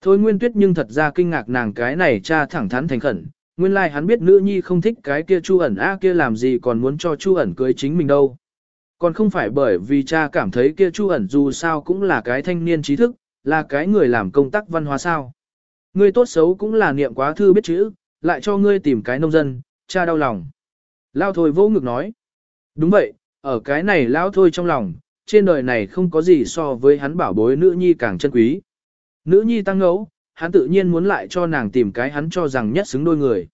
Thôi Nguyên Tuyết nhưng thật ra kinh ngạc nàng cái này cha thẳng thắn thành khẩn, nguyên lai like hắn biết nữ nhi không thích cái kia Chu ẩn a kia làm gì còn muốn cho Chu ẩn cưới chính mình đâu. Còn không phải bởi vì cha cảm thấy kia Chu ẩn dù sao cũng là cái thanh niên trí thức, là cái người làm công tác văn hóa sao. Ngươi tốt xấu cũng là niệm quá thư biết chữ, lại cho ngươi tìm cái nông dân, cha đau lòng. Lao thôi vô ngực nói. Đúng vậy, ở cái này lao thôi trong lòng, trên đời này không có gì so với hắn bảo bối nữ nhi càng chân quý. Nữ nhi tăng ngẫu, hắn tự nhiên muốn lại cho nàng tìm cái hắn cho rằng nhất xứng đôi người.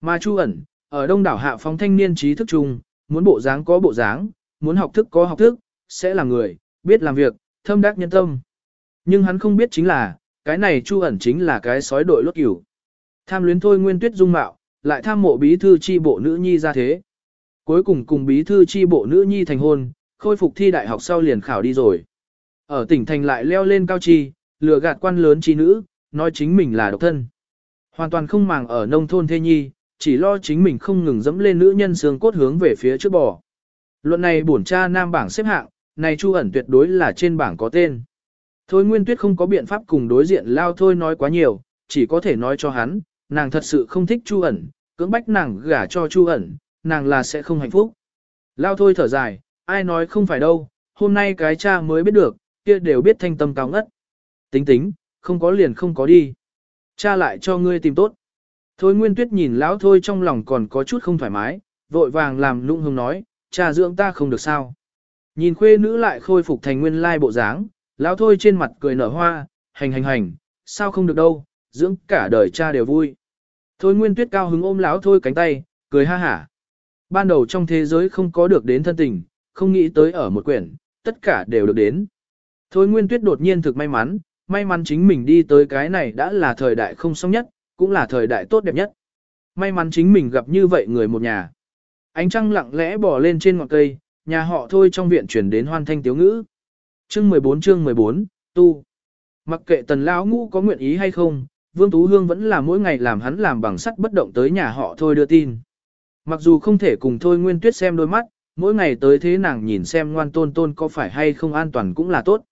Mà Chu ẩn, ở đông đảo hạ phóng thanh niên trí thức chung, muốn bộ dáng có bộ dáng, muốn học thức có học thức, sẽ là người, biết làm việc, thâm đắc nhân tâm. Nhưng hắn không biết chính là, cái này Chu ẩn chính là cái sói đội lốt cửu. Tham luyến thôi nguyên tuyết dung mạo, lại tham mộ bí thư chi bộ nữ nhi ra thế. Cuối cùng cùng bí thư chi bộ nữ nhi thành hôn, khôi phục thi đại học sau liền khảo đi rồi. Ở tỉnh thành lại leo lên cao chi, lừa gạt quan lớn chi nữ, nói chính mình là độc thân. Hoàn toàn không màng ở nông thôn thê nhi, chỉ lo chính mình không ngừng dẫm lên nữ nhân xương cốt hướng về phía trước bò. Luận này bổn cha nam bảng xếp hạng, này Chu ẩn tuyệt đối là trên bảng có tên. Thôi Nguyên Tuyết không có biện pháp cùng đối diện lao thôi nói quá nhiều, chỉ có thể nói cho hắn, nàng thật sự không thích Chu ẩn, cưỡng bách nàng gả cho Chu ẩn, nàng là sẽ không hạnh phúc. Lao thôi thở dài, ai nói không phải đâu, hôm nay cái cha mới biết được, kia đều biết thanh tâm cao ngất. Tính tính, không có liền không có đi. Cha lại cho ngươi tìm tốt. Thôi Nguyên Tuyết nhìn lão thôi trong lòng còn có chút không thoải mái, vội vàng làm lung hương nói, cha dưỡng ta không được sao. Nhìn khuê nữ lại khôi phục thành nguyên lai bộ dáng, lão thôi trên mặt cười nở hoa, hành hành hành, sao không được đâu, dưỡng cả đời cha đều vui. Thôi Nguyên Tuyết cao hứng ôm lão thôi cánh tay, cười ha hả. Ban đầu trong thế giới không có được đến thân tình, không nghĩ tới ở một quyển, tất cả đều được đến. Thôi Nguyên Tuyết đột nhiên thực may mắn, may mắn chính mình đi tới cái này đã là thời đại không xong nhất, cũng là thời đại tốt đẹp nhất. May mắn chính mình gặp như vậy người một nhà. Ánh trăng lặng lẽ bò lên trên ngọn cây, nhà họ thôi trong viện chuyển đến hoan thanh tiếu ngữ. Chương 14 chương 14, tu. Mặc kệ tần lão ngũ có nguyện ý hay không, Vương Tú Hương vẫn là mỗi ngày làm hắn làm bằng sắt bất động tới nhà họ thôi đưa tin. Mặc dù không thể cùng thôi Nguyên Tuyết xem đôi mắt, mỗi ngày tới thế nàng nhìn xem ngoan tôn tôn có phải hay không an toàn cũng là tốt.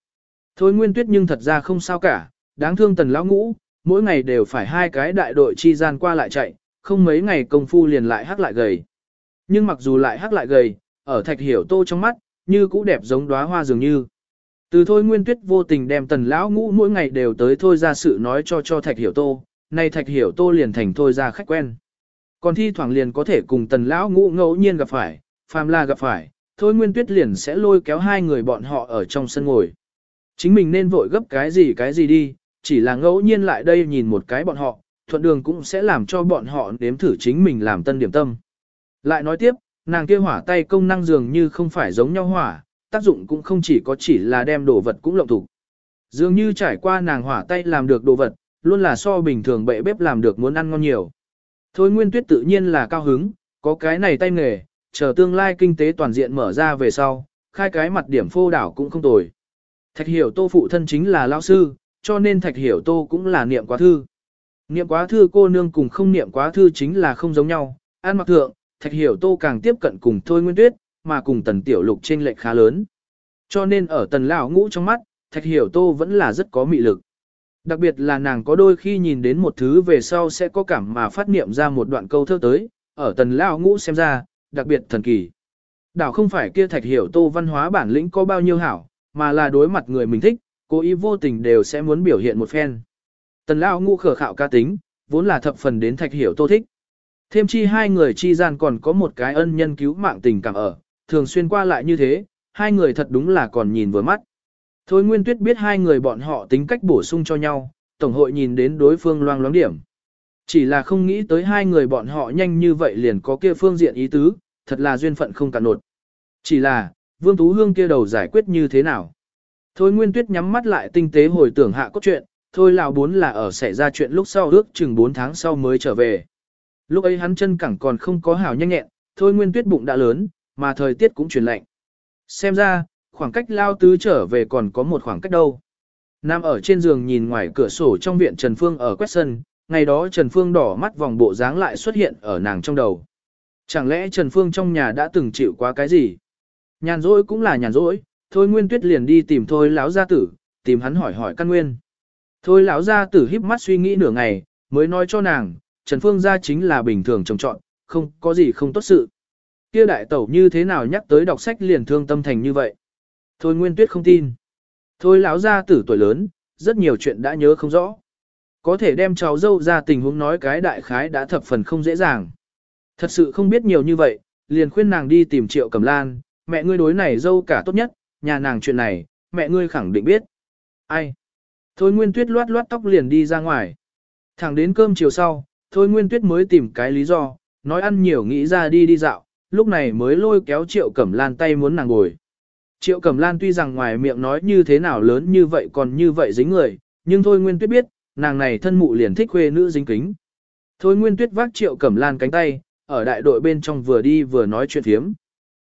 Thôi Nguyên Tuyết nhưng thật ra không sao cả, đáng thương tần lão ngũ, mỗi ngày đều phải hai cái đại đội chi gian qua lại chạy, không mấy ngày công phu liền lại hắc lại gầy. Nhưng mặc dù lại hắc lại gầy, ở thạch hiểu tô trong mắt, như cũ đẹp giống đóa hoa dường như. Từ thôi Nguyên Tuyết vô tình đem tần lão ngũ mỗi ngày đều tới thôi ra sự nói cho cho thạch hiểu tô, nay thạch hiểu tô liền thành thôi ra khách quen. Còn thi thoảng liền có thể cùng tần lão ngũ ngẫu nhiên gặp phải, phàm la gặp phải, thôi Nguyên Tuyết liền sẽ lôi kéo hai người bọn họ ở trong sân ngồi. Chính mình nên vội gấp cái gì cái gì đi, chỉ là ngẫu nhiên lại đây nhìn một cái bọn họ, thuận đường cũng sẽ làm cho bọn họ nếm thử chính mình làm tân điểm tâm. Lại nói tiếp, nàng kia hỏa tay công năng dường như không phải giống nhau hỏa, tác dụng cũng không chỉ có chỉ là đem đồ vật cũng lộng thủ. Dường như trải qua nàng hỏa tay làm được đồ vật, luôn là so bình thường bệ bếp làm được muốn ăn ngon nhiều. Thôi Nguyên Tuyết tự nhiên là cao hứng, có cái này tay nghề, chờ tương lai kinh tế toàn diện mở ra về sau, khai cái mặt điểm phô đảo cũng không tồi. Thạch hiểu tô phụ thân chính là lão sư, cho nên thạch hiểu tô cũng là niệm quá thư. Niệm quá thư cô nương cùng không niệm quá thư chính là không giống nhau, an mặc thượng, thạch hiểu tô càng tiếp cận cùng thôi nguyên tuyết, mà cùng tần tiểu lục trên lệch khá lớn. Cho nên ở tần lão ngũ trong mắt, thạch hiểu tô vẫn là rất có mị lực. Đặc biệt là nàng có đôi khi nhìn đến một thứ về sau sẽ có cảm mà phát niệm ra một đoạn câu thơ tới, ở tần lão ngũ xem ra, đặc biệt thần kỳ. Đảo không phải kia thạch hiểu tô văn hóa bản lĩnh có bao nhiêu hảo, mà là đối mặt người mình thích, cố ý vô tình đều sẽ muốn biểu hiện một phen. Tần Lão ngũ khở khạo ca tính, vốn là thập phần đến thạch hiểu tô thích. Thêm chi hai người chi gian còn có một cái ân nhân cứu mạng tình cảm ở, thường xuyên qua lại như thế, hai người thật đúng là còn nhìn vừa mắt. Thôi Nguyên Tuyết biết hai người bọn họ tính cách bổ sung cho nhau, Tổng hội nhìn đến đối phương loang loáng điểm. Chỉ là không nghĩ tới hai người bọn họ nhanh như vậy liền có kia phương diện ý tứ, thật là duyên phận không cạn nột. Chỉ là, Vương Tú Hương kia đầu giải quyết như thế nào? Thôi Nguyên Tuyết nhắm mắt lại tinh tế hồi tưởng hạ cốt truyện, thôi lão bốn là ở xảy ra chuyện lúc sau ước chừng 4 tháng sau mới trở về. Lúc ấy hắn chân cẳng còn không có hảo nhanh nhẹn, thôi Nguyên Tuyết bụng đã lớn, mà thời tiết cũng chuyển lạnh. Xem ra, khoảng cách lao tứ trở về còn có một khoảng cách đâu. Nam ở trên giường nhìn ngoài cửa sổ trong viện Trần Phương ở quét sân, ngày đó Trần Phương đỏ mắt vòng bộ dáng lại xuất hiện ở nàng trong đầu. Chẳng lẽ Trần Phương trong nhà đã từng chịu quá cái gì? Nhàn rỗi cũng là nhàn rỗi, thôi Nguyên Tuyết liền đi tìm thôi lão gia tử, tìm hắn hỏi hỏi căn nguyên. Thôi lão gia tử híp mắt suy nghĩ nửa ngày, mới nói cho nàng, Trần Phương gia chính là bình thường trồng trọn, không có gì không tốt sự. Kia đại tẩu như thế nào nhắc tới đọc sách liền thương tâm thành như vậy? Thôi Nguyên Tuyết không tin. Thôi lão gia tử tuổi lớn, rất nhiều chuyện đã nhớ không rõ. Có thể đem cháu dâu ra tình huống nói cái đại khái đã thập phần không dễ dàng. Thật sự không biết nhiều như vậy, liền khuyên nàng đi tìm triệu cầm lan, mẹ ngươi đối này dâu cả tốt nhất, nhà nàng chuyện này, mẹ ngươi khẳng định biết. Ai? Thôi Nguyên Tuyết loát loát tóc liền đi ra ngoài. Thẳng đến cơm chiều sau, Thôi Nguyên Tuyết mới tìm cái lý do, nói ăn nhiều nghĩ ra đi đi dạo, lúc này mới lôi kéo Triệu Cẩm Lan tay muốn nàng ngồi. Triệu Cẩm Lan tuy rằng ngoài miệng nói như thế nào lớn như vậy còn như vậy dính người, nhưng Thôi Nguyên Tuyết biết, nàng này thân mụ liền thích khuê nữ dính kính. Thôi Nguyên Tuyết vác Triệu Cẩm Lan cánh tay, ở đại đội bên trong vừa đi vừa nói chuyện phiếm.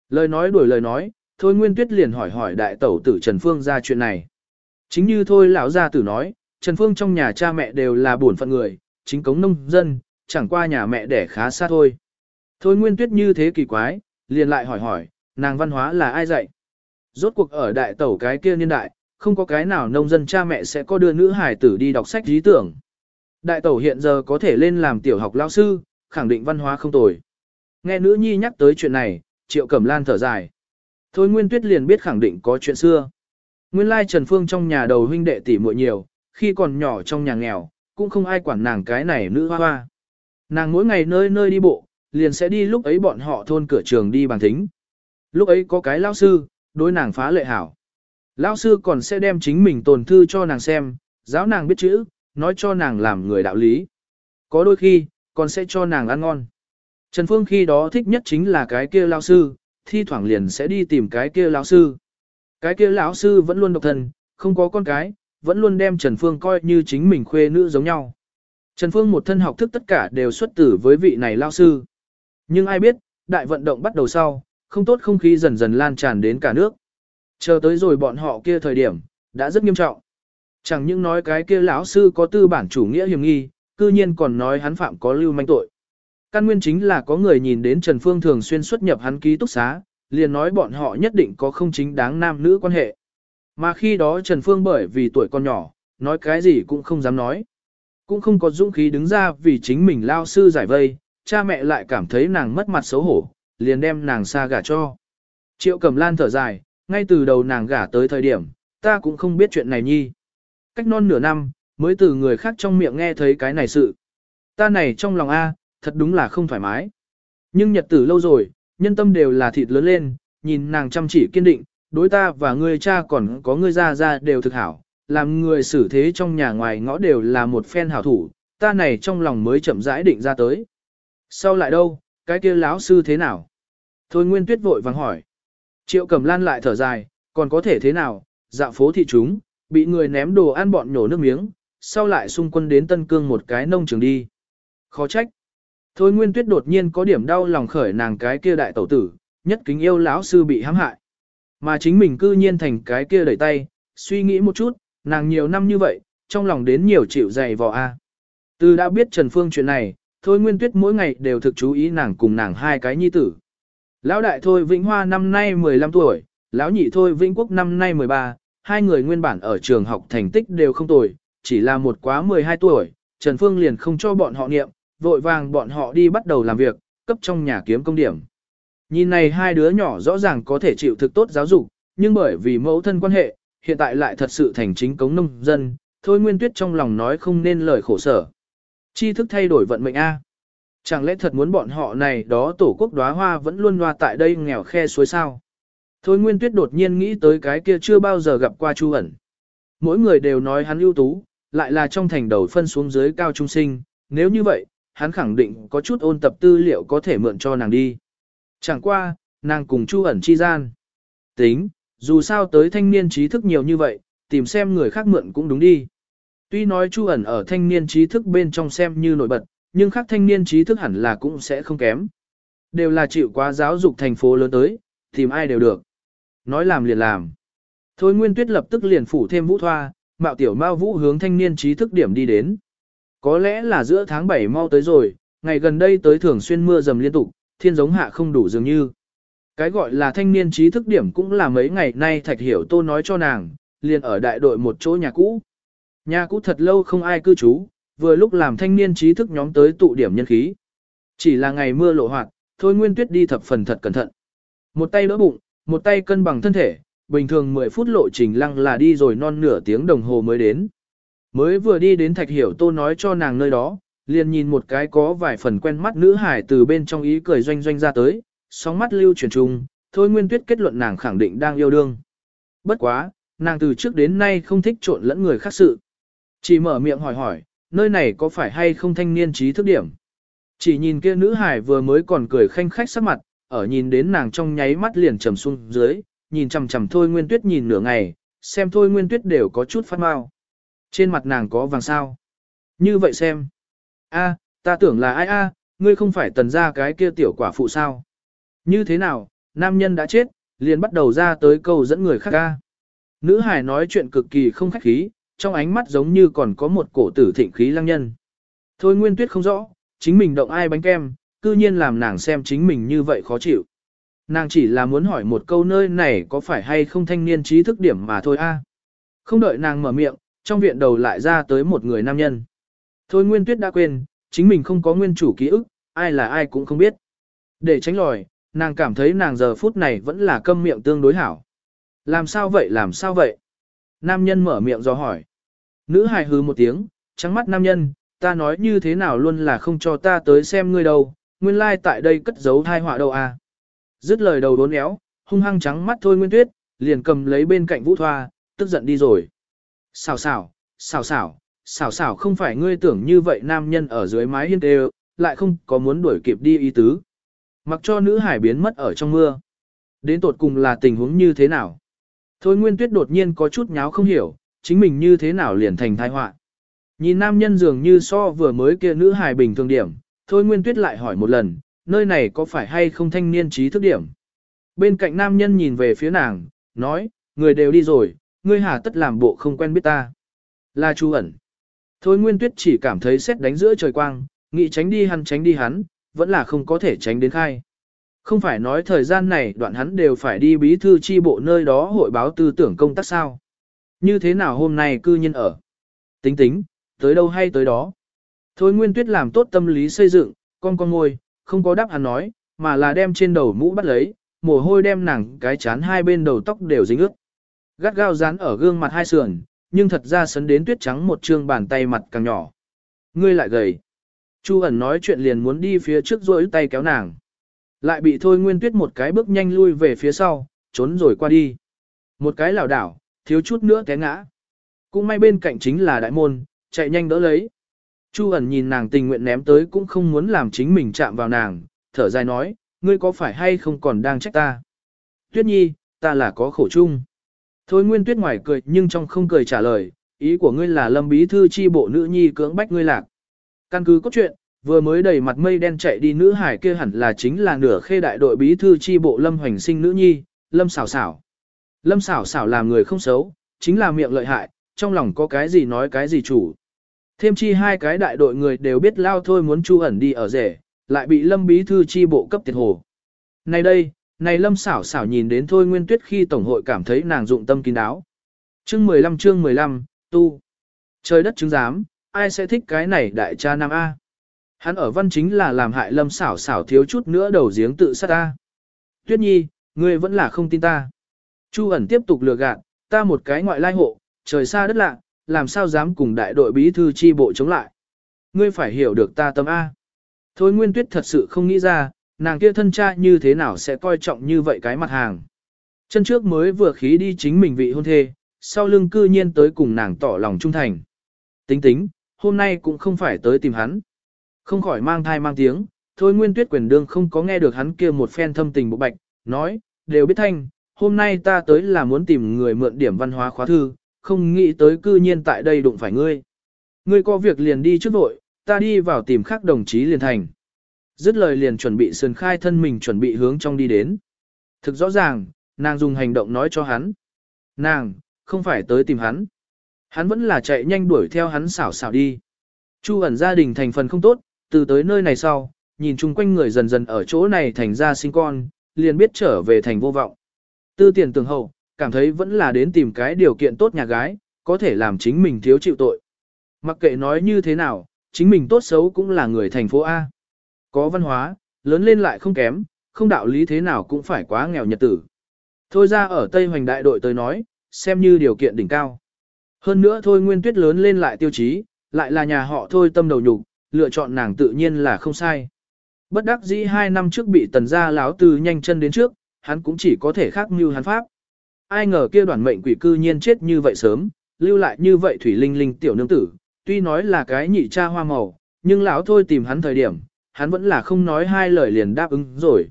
Lời nói đuổi lời nói, Thôi Nguyên Tuyết liền hỏi hỏi đại tẩu tử Trần Phương ra chuyện này. Chính như thôi lão gia tử nói, Trần Phương trong nhà cha mẹ đều là bổn phận người, chính cống nông dân, chẳng qua nhà mẹ đẻ khá xa thôi. Thôi Nguyên Tuyết như thế kỳ quái, liền lại hỏi hỏi, nàng văn hóa là ai dạy? Rốt cuộc ở đại tẩu cái kia niên đại, không có cái nào nông dân cha mẹ sẽ có đưa nữ hải tử đi đọc sách lý tưởng. Đại tẩu hiện giờ có thể lên làm tiểu học lao sư, khẳng định văn hóa không tồi. Nghe nữ nhi nhắc tới chuyện này, triệu cẩm lan thở dài. Thôi Nguyên Tuyết liền biết khẳng định có chuyện xưa. Nguyên lai Trần Phương trong nhà đầu huynh đệ tỷ muội nhiều, khi còn nhỏ trong nhà nghèo, cũng không ai quản nàng cái này nữ hoa hoa. Nàng mỗi ngày nơi nơi đi bộ, liền sẽ đi lúc ấy bọn họ thôn cửa trường đi bằng thính. Lúc ấy có cái lao sư, đối nàng phá lệ hảo. Lao sư còn sẽ đem chính mình tồn thư cho nàng xem, giáo nàng biết chữ, nói cho nàng làm người đạo lý. Có đôi khi, còn sẽ cho nàng ăn ngon. Trần Phương khi đó thích nhất chính là cái kia lao sư, thi thoảng liền sẽ đi tìm cái kia lao sư. Cái kia lão sư vẫn luôn độc thân, không có con cái, vẫn luôn đem Trần Phương coi như chính mình khuê nữ giống nhau. Trần Phương một thân học thức tất cả đều xuất tử với vị này lao sư. Nhưng ai biết, đại vận động bắt đầu sau, không tốt không khí dần dần lan tràn đến cả nước. Chờ tới rồi bọn họ kia thời điểm, đã rất nghiêm trọng. Chẳng những nói cái kia lão sư có tư bản chủ nghĩa hiểm nghi, cư nhiên còn nói hắn phạm có lưu manh tội. Căn nguyên chính là có người nhìn đến Trần Phương thường xuyên xuất nhập hắn ký túc xá, liền nói bọn họ nhất định có không chính đáng nam nữ quan hệ. Mà khi đó Trần Phương bởi vì tuổi còn nhỏ, nói cái gì cũng không dám nói. Cũng không có dũng khí đứng ra vì chính mình lao sư giải vây, cha mẹ lại cảm thấy nàng mất mặt xấu hổ, liền đem nàng xa gả cho. Triệu Cẩm Lan thở dài, ngay từ đầu nàng gả tới thời điểm, ta cũng không biết chuyện này nhi. Cách non nửa năm, mới từ người khác trong miệng nghe thấy cái này sự. Ta này trong lòng A, thật đúng là không thoải mái. Nhưng nhật tử lâu rồi, nhân tâm đều là thịt lớn lên, nhìn nàng chăm chỉ kiên định, đối ta và ngươi cha còn có ngươi ra ra đều thực hảo, làm người xử thế trong nhà ngoài ngõ đều là một phen hảo thủ, ta này trong lòng mới chậm rãi định ra tới. Sau lại đâu, cái kia lão sư thế nào? Thôi Nguyên Tuyết vội vàng hỏi. Triệu Cẩm Lan lại thở dài, còn có thể thế nào, dạo phố thị chúng, bị người ném đồ ăn bọn nhổ nước miếng, sau lại xung quân đến Tân Cương một cái nông trường đi. Khó trách. Thôi Nguyên Tuyết đột nhiên có điểm đau lòng khởi nàng cái kia đại tẩu tử, nhất kính yêu lão sư bị hãm hại. Mà chính mình cư nhiên thành cái kia đẩy tay, suy nghĩ một chút, nàng nhiều năm như vậy, trong lòng đến nhiều chịu dày vò a. Từ đã biết Trần Phương chuyện này, Thôi Nguyên Tuyết mỗi ngày đều thực chú ý nàng cùng nàng hai cái nhi tử. Lão đại Thôi Vĩnh Hoa năm nay 15 tuổi, lão nhị Thôi Vĩnh Quốc năm nay 13, hai người nguyên bản ở trường học thành tích đều không tồi, chỉ là một quá 12 tuổi, Trần Phương liền không cho bọn họ niệm, vội vàng bọn họ đi bắt đầu làm việc, cấp trong nhà kiếm công điểm. Nhìn này hai đứa nhỏ rõ ràng có thể chịu thực tốt giáo dục, nhưng bởi vì mẫu thân quan hệ, hiện tại lại thật sự thành chính cống nông dân, thôi nguyên tuyết trong lòng nói không nên lời khổ sở. Chi thức thay đổi vận mệnh A. Chẳng lẽ thật muốn bọn họ này đó tổ quốc đóa hoa vẫn luôn loa tại đây nghèo khe suối sao? Thôi Nguyên Tuyết đột nhiên nghĩ tới cái kia chưa bao giờ gặp qua Chu ẩn. Mỗi người đều nói hắn ưu tú, lại là trong thành đầu phân xuống dưới cao trung sinh, nếu như vậy, hắn khẳng định có chút ôn tập tư liệu có thể mượn cho nàng đi. Chẳng qua, nàng cùng Chu ẩn chi gian. Tính, dù sao tới thanh niên trí thức nhiều như vậy, tìm xem người khác mượn cũng đúng đi. Tuy nói Chu ẩn ở thanh niên trí thức bên trong xem như nổi bật, nhưng khác thanh niên trí thức hẳn là cũng sẽ không kém. Đều là chịu quá giáo dục thành phố lớn tới, tìm ai đều được. Nói làm liền làm. Thôi Nguyên Tuyết lập tức liền phủ thêm vũ thoa, mạo tiểu mao vũ hướng thanh niên trí thức điểm đi đến. Có lẽ là giữa tháng 7 mau tới rồi, ngày gần đây tới thường xuyên mưa dầm liên tục, thiên giống hạ không đủ dường như. Cái gọi là thanh niên trí thức điểm cũng là mấy ngày nay Thạch Hiểu Tô nói cho nàng, liền ở đại đội một chỗ nhà cũ. Nhà cũ thật lâu không ai cư trú, vừa lúc làm thanh niên trí thức nhóm tới tụ điểm nhân khí. Chỉ là ngày mưa lộ hoạt, thôi Nguyên Tuyết đi thập phần thật cẩn thận. Một tay đỡ bụng, một tay cân bằng thân thể, bình thường 10 phút lộ trình lăng là đi rồi non nửa tiếng đồng hồ mới đến. Mới vừa đi đến Thạch Hiểu Tô nói cho nàng nơi đó, liền nhìn một cái có vài phần quen mắt nữ hải từ bên trong ý cười doanh doanh ra tới, sóng mắt lưu chuyển trùng, thôi Nguyên Tuyết kết luận nàng khẳng định đang yêu đương. Bất quá, nàng từ trước đến nay không thích trộn lẫn người khác sự. Chỉ mở miệng hỏi hỏi, nơi này có phải hay không thanh niên trí thức điểm. Chỉ nhìn kia nữ hải vừa mới còn cười khanh khách sắc mặt, ở nhìn đến nàng trong nháy mắt liền trầm xuống dưới, nhìn chằm chằm thôi nguyên tuyết nhìn nửa ngày, xem thôi nguyên tuyết đều có chút phát mau. Trên mặt nàng có vàng sao. Như vậy xem a ta tưởng là ai a ngươi không phải tần ra cái kia tiểu quả phụ sao. Như thế nào, nam nhân đã chết, liền bắt đầu ra tới câu dẫn người khác ca. Nữ hải nói chuyện cực kỳ không khách khí, trong ánh mắt giống như còn có một cổ tử thịnh khí lăng nhân. Thôi Nguyên Tuyết không rõ, chính mình động ai bánh kem, cư nhiên làm nàng xem chính mình như vậy khó chịu. Nàng chỉ là muốn hỏi một câu nơi này có phải hay không thanh niên trí thức điểm mà thôi a. Không đợi nàng mở miệng, trong viện đầu lại ra tới một người nam nhân. Thôi Nguyên Tuyết đã quên, chính mình không có nguyên chủ ký ức, ai là ai cũng không biết. Để tránh lòi, nàng cảm thấy nàng giờ phút này vẫn là câm miệng tương đối hảo. Làm sao vậy làm sao vậy? Nam nhân mở miệng do hỏi. Nữ hài hứ một tiếng, trắng mắt nam nhân, ta nói như thế nào luôn là không cho ta tới xem ngươi đâu, nguyên lai like tại đây cất giấu thai họa đâu à. Dứt lời đầu đốn éo, hung hăng trắng mắt thôi nguyên tuyết, liền cầm lấy bên cạnh vũ thoa, tức giận đi rồi. Xào xào, xào xào, xảo xảo không phải ngươi tưởng như vậy nam nhân ở dưới mái hiên đều, lại không có muốn đuổi kịp đi ý tứ. Mặc cho nữ hải biến mất ở trong mưa. Đến tột cùng là tình huống như thế nào? Thôi Nguyên Tuyết đột nhiên có chút nháo không hiểu, chính mình như thế nào liền thành tai họa. Nhìn nam nhân dường như so vừa mới kia nữ hài bình thường điểm, thôi Nguyên Tuyết lại hỏi một lần, nơi này có phải hay không thanh niên trí thức điểm. Bên cạnh nam nhân nhìn về phía nàng, nói, người đều đi rồi, ngươi hà tất làm bộ không quen biết ta. Là chú ẩn. Thôi Nguyên Tuyết chỉ cảm thấy xét đánh giữa trời quang, nghĩ tránh đi hắn tránh đi hắn, vẫn là không có thể tránh đến khai. Không phải nói thời gian này đoạn hắn đều phải đi bí thư chi bộ nơi đó hội báo tư tưởng công tác sao. Như thế nào hôm nay cư nhiên ở? Tính tính, tới đâu hay tới đó. Thôi Nguyên Tuyết làm tốt tâm lý xây dựng, con con ngồi, không có đáp hắn nói, mà là đem trên đầu mũ bắt lấy, mồ hôi đem nàng cái chán hai bên đầu tóc đều dính ướt. Gắt gao dán ở gương mặt hai sườn, nhưng thật ra sấn đến tuyết trắng một trương bàn tay mặt càng nhỏ. Ngươi lại gầy. Chu ẩn nói chuyện liền muốn đi phía trước rỗi tay kéo nàng. Lại bị Thôi Nguyên Tuyết một cái bước nhanh lui về phía sau, trốn rồi qua đi. Một cái lảo đảo, thiếu chút nữa té ngã. Cũng may bên cạnh chính là đại môn, chạy nhanh đỡ lấy. Chu ẩn nhìn nàng tình nguyện ném tới cũng không muốn làm chính mình chạm vào nàng, thở dài nói, ngươi có phải hay không còn đang trách ta? Tuyết nhi, ta là có khổ chung. Thôi nguyên tuyết ngoài cười nhưng trong không cười trả lời, ý của ngươi là lâm bí thư chi bộ nữ nhi cưỡng bách ngươi lạc. Căn cứ cốt truyện, vừa mới đầy mặt mây đen chạy đi nữ hải kia hẳn là chính là nửa khê đại đội bí thư chi bộ lâm hoành sinh nữ nhi, lâm xảo xảo. Lâm xảo xảo làm người không xấu, chính là miệng lợi hại, trong lòng có cái gì nói cái gì chủ. Thêm chi hai cái đại đội người đều biết lao thôi muốn chu ẩn đi ở rể, lại bị lâm bí thư chi bộ cấp tiệt hồ. Này đây, này lâm xảo xảo nhìn đến thôi nguyên tuyết khi tổng hội cảm thấy nàng dụng tâm kín đáo. Chương 15 chương 15, tu. Trời đất chứng giám, ai sẽ thích cái này đại cha nam A. Hắn ở văn chính là làm hại lâm xảo xảo thiếu chút nữa đầu giếng tự sát ta. Tuyết nhi, ngươi vẫn là không tin ta. Chu ẩn tiếp tục lừa gạt, ta một cái ngoại lai hộ, trời xa đất lạ, làm sao dám cùng đại đội bí thư chi bộ chống lại. Ngươi phải hiểu được ta tâm A. Thôi Nguyên Tuyết thật sự không nghĩ ra, nàng kia thân cha như thế nào sẽ coi trọng như vậy cái mặt hàng. Chân trước mới vừa khí đi chính mình vị hôn thê, sau lưng cư nhiên tới cùng nàng tỏ lòng trung thành. Tính tính, hôm nay cũng không phải tới tìm hắn. Không khỏi mang thai mang tiếng, thôi nguyên tuyết quyền đương không có nghe được hắn kia một phen thâm tình bộ bạch, nói, đều biết thanh, hôm nay ta tới là muốn tìm người mượn điểm văn hóa khóa thư, không nghĩ tới cư nhiên tại đây đụng phải ngươi. Ngươi có việc liền đi trước vội, ta đi vào tìm khác đồng chí liền thành. Dứt lời liền chuẩn bị sườn khai thân mình chuẩn bị hướng trong đi đến. Thực rõ ràng, nàng dùng hành động nói cho hắn. Nàng, không phải tới tìm hắn. Hắn vẫn là chạy nhanh đuổi theo hắn xảo xảo đi. Chu ẩn gia đình thành phần không tốt, từ tới nơi này sau, nhìn chung quanh người dần dần ở chỗ này thành ra sinh con, liền biết trở về thành vô vọng. Tư tiền tường hậu, cảm thấy vẫn là đến tìm cái điều kiện tốt nhà gái, có thể làm chính mình thiếu chịu tội. Mặc kệ nói như thế nào, chính mình tốt xấu cũng là người thành phố A. Có văn hóa, lớn lên lại không kém, không đạo lý thế nào cũng phải quá nghèo nhật tử. Thôi ra ở Tây Hoành đại đội tới nói, xem như điều kiện đỉnh cao. Hơn nữa thôi nguyên tuyết lớn lên lại tiêu chí, lại là nhà họ thôi tâm đầu nhục, lựa chọn nàng tự nhiên là không sai. Bất đắc dĩ hai năm trước bị tần gia láo từ nhanh chân đến trước, hắn cũng chỉ có thể khác như hắn pháp. Ai ngờ kia đoàn mệnh quỷ cư nhiên chết như vậy sớm, lưu lại như vậy thủy linh linh tiểu nương tử, tuy nói là cái nhị cha hoa màu, nhưng lão thôi tìm hắn thời điểm, hắn vẫn là không nói hai lời liền đáp ứng rồi.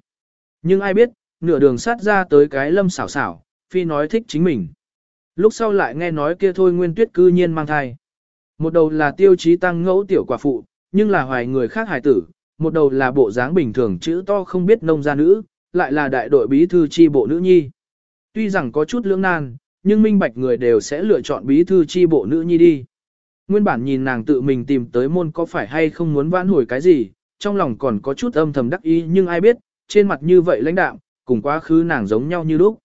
Nhưng ai biết, nửa đường sát ra tới cái lâm xảo xảo, phi nói thích chính mình. Lúc sau lại nghe nói kia thôi nguyên tuyết cư nhiên mang thai. Một đầu là tiêu chí tăng ngẫu tiểu quả phụ, nhưng là hoài người khác hài tử, một đầu là bộ dáng bình thường chữ to không biết nông gia nữ, lại là đại đội bí thư chi bộ nữ nhi. Tuy rằng có chút lưỡng nan, nhưng minh bạch người đều sẽ lựa chọn bí thư chi bộ nữ nhi đi. Nguyên bản nhìn nàng tự mình tìm tới môn có phải hay không muốn vãn hồi cái gì, trong lòng còn có chút âm thầm đắc ý nhưng ai biết, trên mặt như vậy lãnh đạm, cùng quá khứ nàng giống nhau như lúc.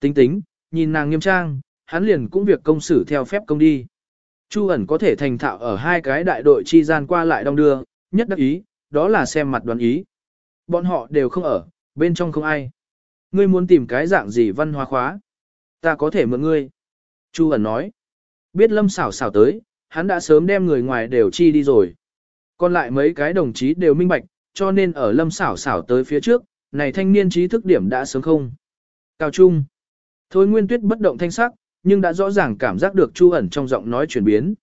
Tính tính, nhìn nàng nghiêm trang, hắn liền cũng việc công xử theo phép công đi. Chu ẩn có thể thành thạo ở hai cái đại đội chi gian qua lại đong đưa, nhất đắc ý, đó là xem mặt đoán ý. Bọn họ đều không ở, bên trong không ai. Ngươi muốn tìm cái dạng gì văn hóa khóa? Ta có thể mượn ngươi. Chu ẩn nói. Biết lâm xảo xảo tới, hắn đã sớm đem người ngoài đều chi đi rồi. Còn lại mấy cái đồng chí đều minh bạch, cho nên ở lâm xảo xảo tới phía trước, này thanh niên trí thức điểm đã sớm không. Cao Trung. Thôi Nguyên Tuyết bất động thanh sắc, nhưng đã rõ ràng cảm giác được Chu ẩn trong giọng nói chuyển biến.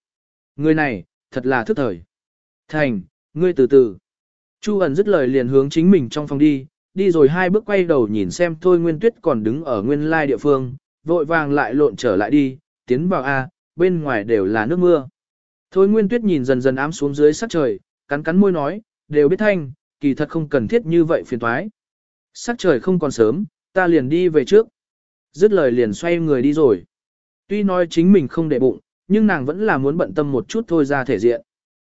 Người này, thật là thức thời. Thành, ngươi từ từ. Chu ẩn dứt lời liền hướng chính mình trong phòng đi, đi rồi hai bước quay đầu nhìn xem Thôi Nguyên Tuyết còn đứng ở nguyên lai địa phương, vội vàng lại lộn trở lại đi, tiến vào A, bên ngoài đều là nước mưa. Thôi Nguyên Tuyết nhìn dần dần ám xuống dưới sắc trời, cắn cắn môi nói, đều biết thanh, kỳ thật không cần thiết như vậy phiền toái. Sắc trời không còn sớm, ta liền đi về trước. Dứt lời liền xoay người đi rồi. Tuy nói chính mình không để bụng, nhưng nàng vẫn là muốn bận tâm một chút thôi ra thể diện.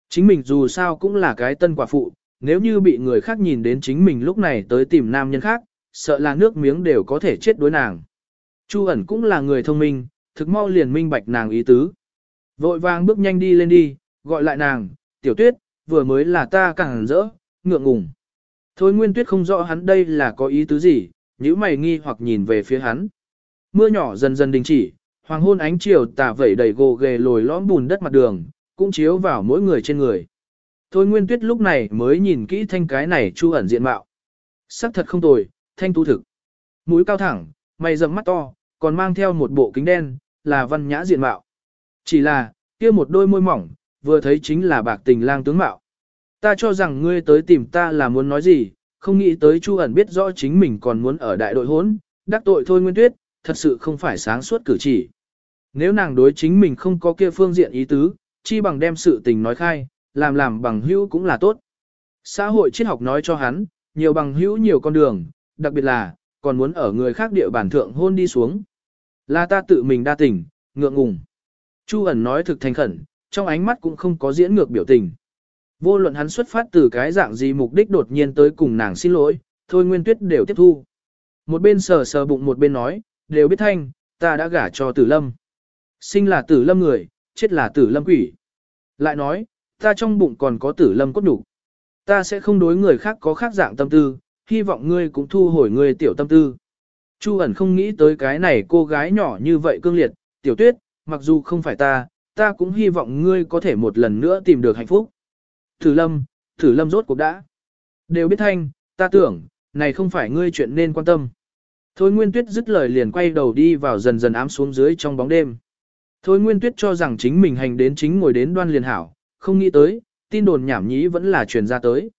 Chính mình dù sao cũng là cái tân quả phụ, nếu như bị người khác nhìn đến chính mình lúc này tới tìm nam nhân khác, sợ là nước miếng đều có thể chết đối nàng. Chu ẩn cũng là người thông minh, thực mau liền minh bạch nàng ý tứ. Vội vàng bước nhanh đi lên đi, gọi lại nàng, tiểu tuyết, vừa mới là ta càng rỡ, ngượng ngùng. Thôi nguyên tuyết không rõ hắn đây là có ý tứ gì, nếu mày nghi hoặc nhìn về phía hắn. Mưa nhỏ dần dần đình chỉ, hoàng hôn ánh chiều tà vẩy đầy gồ ghề lồi lõm bùn đất mặt đường, cũng chiếu vào mỗi người trên người. Thôi nguyên tuyết lúc này mới nhìn kỹ thanh cái này chu ẩn diện mạo. Sắc thật không tồi, thanh tu thực. Mũi cao thẳng, mày rậm mắt to, còn mang theo một bộ kính đen, là văn nhã diện mạo. Chỉ là, kia một đôi môi mỏng, vừa thấy chính là bạc tình lang tướng mạo. Ta cho rằng ngươi tới tìm ta là muốn nói gì, không nghĩ tới Chu ẩn biết rõ chính mình còn muốn ở đại đội hốn, đắc tội thôi Nguyên Tuyết, thật sự không phải sáng suốt cử chỉ. Nếu nàng đối chính mình không có kia phương diện ý tứ, chi bằng đem sự tình nói khai, làm làm bằng hữu cũng là tốt. Xã hội triết học nói cho hắn, nhiều bằng hữu nhiều con đường, đặc biệt là, còn muốn ở người khác địa bản thượng hôn đi xuống. Là ta tự mình đa tình, ngượng ngùng. Chu ẩn nói thực thành khẩn, trong ánh mắt cũng không có diễn ngược biểu tình. Vô luận hắn xuất phát từ cái dạng gì mục đích đột nhiên tới cùng nàng xin lỗi, thôi nguyên tuyết đều tiếp thu. Một bên sờ sờ bụng một bên nói, đều biết thanh, ta đã gả cho tử lâm. Sinh là tử lâm người, chết là tử lâm quỷ. Lại nói, ta trong bụng còn có tử lâm cốt đủ. Ta sẽ không đối người khác có khác dạng tâm tư, hy vọng ngươi cũng thu hồi ngươi tiểu tâm tư. Chu ẩn không nghĩ tới cái này cô gái nhỏ như vậy cương liệt, tiểu tuyết, mặc dù không phải ta, ta cũng hy vọng ngươi có thể một lần nữa tìm được hạnh phúc. Thử lâm, thử lâm rốt cuộc đã. Đều biết thanh, ta tưởng, này không phải ngươi chuyện nên quan tâm. Thôi Nguyên Tuyết dứt lời liền quay đầu đi vào dần dần ám xuống dưới trong bóng đêm. Thôi Nguyên Tuyết cho rằng chính mình hành đến chính ngồi đến đoan liền hảo, không nghĩ tới, tin đồn nhảm nhí vẫn là truyền ra tới.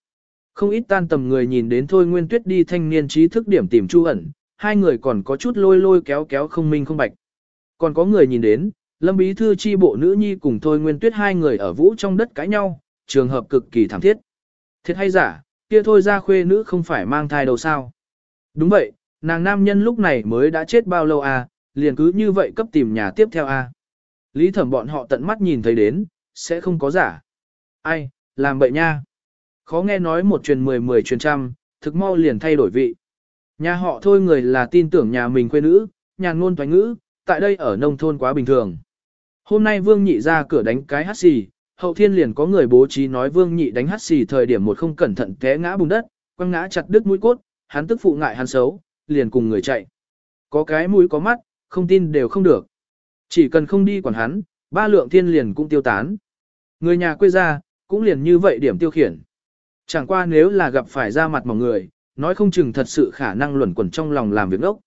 Không ít tan tầm người nhìn đến Thôi Nguyên Tuyết đi thanh niên trí thức điểm tìm Chu ẩn, hai người còn có chút lôi lôi kéo kéo không minh không bạch. Còn có người nhìn đến, Lâm Bí Thư chi bộ nữ nhi cùng Thôi Nguyên Tuyết hai người ở vũ trong đất cãi nhau, trường hợp cực kỳ thảm thiết. Thiệt hay giả, kia thôi ra khuê nữ không phải mang thai đâu sao. Đúng vậy, nàng nam nhân lúc này mới đã chết bao lâu à, liền cứ như vậy cấp tìm nhà tiếp theo à. Lý thẩm bọn họ tận mắt nhìn thấy đến, sẽ không có giả. Ai, làm vậy nha. Khó nghe nói một truyền mười mười truyền trăm, thực mau liền thay đổi vị. Nhà họ thôi người là tin tưởng nhà mình quê nữ, nhà ngôn toán ngữ, tại đây ở nông thôn quá bình thường. Hôm nay Vương Nhị ra cửa đánh cái hắt xì, hậu thiên liền có người bố trí nói Vương Nhị đánh hắt xì thời điểm một không cẩn thận té ngã bùn đất, quăng ngã chặt đứt mũi cốt, hắn tức phụ ngại hắn xấu, liền cùng người chạy. Có cái mũi có mắt, không tin đều không được. Chỉ cần không đi quản hắn, ba lượng thiên liền cũng tiêu tán. Người nhà quê ra, cũng liền như vậy điểm tiêu khiển. Chẳng qua nếu là gặp phải ra mặt mọi người, nói không chừng thật sự khả năng luẩn quẩn trong lòng làm việc ốc.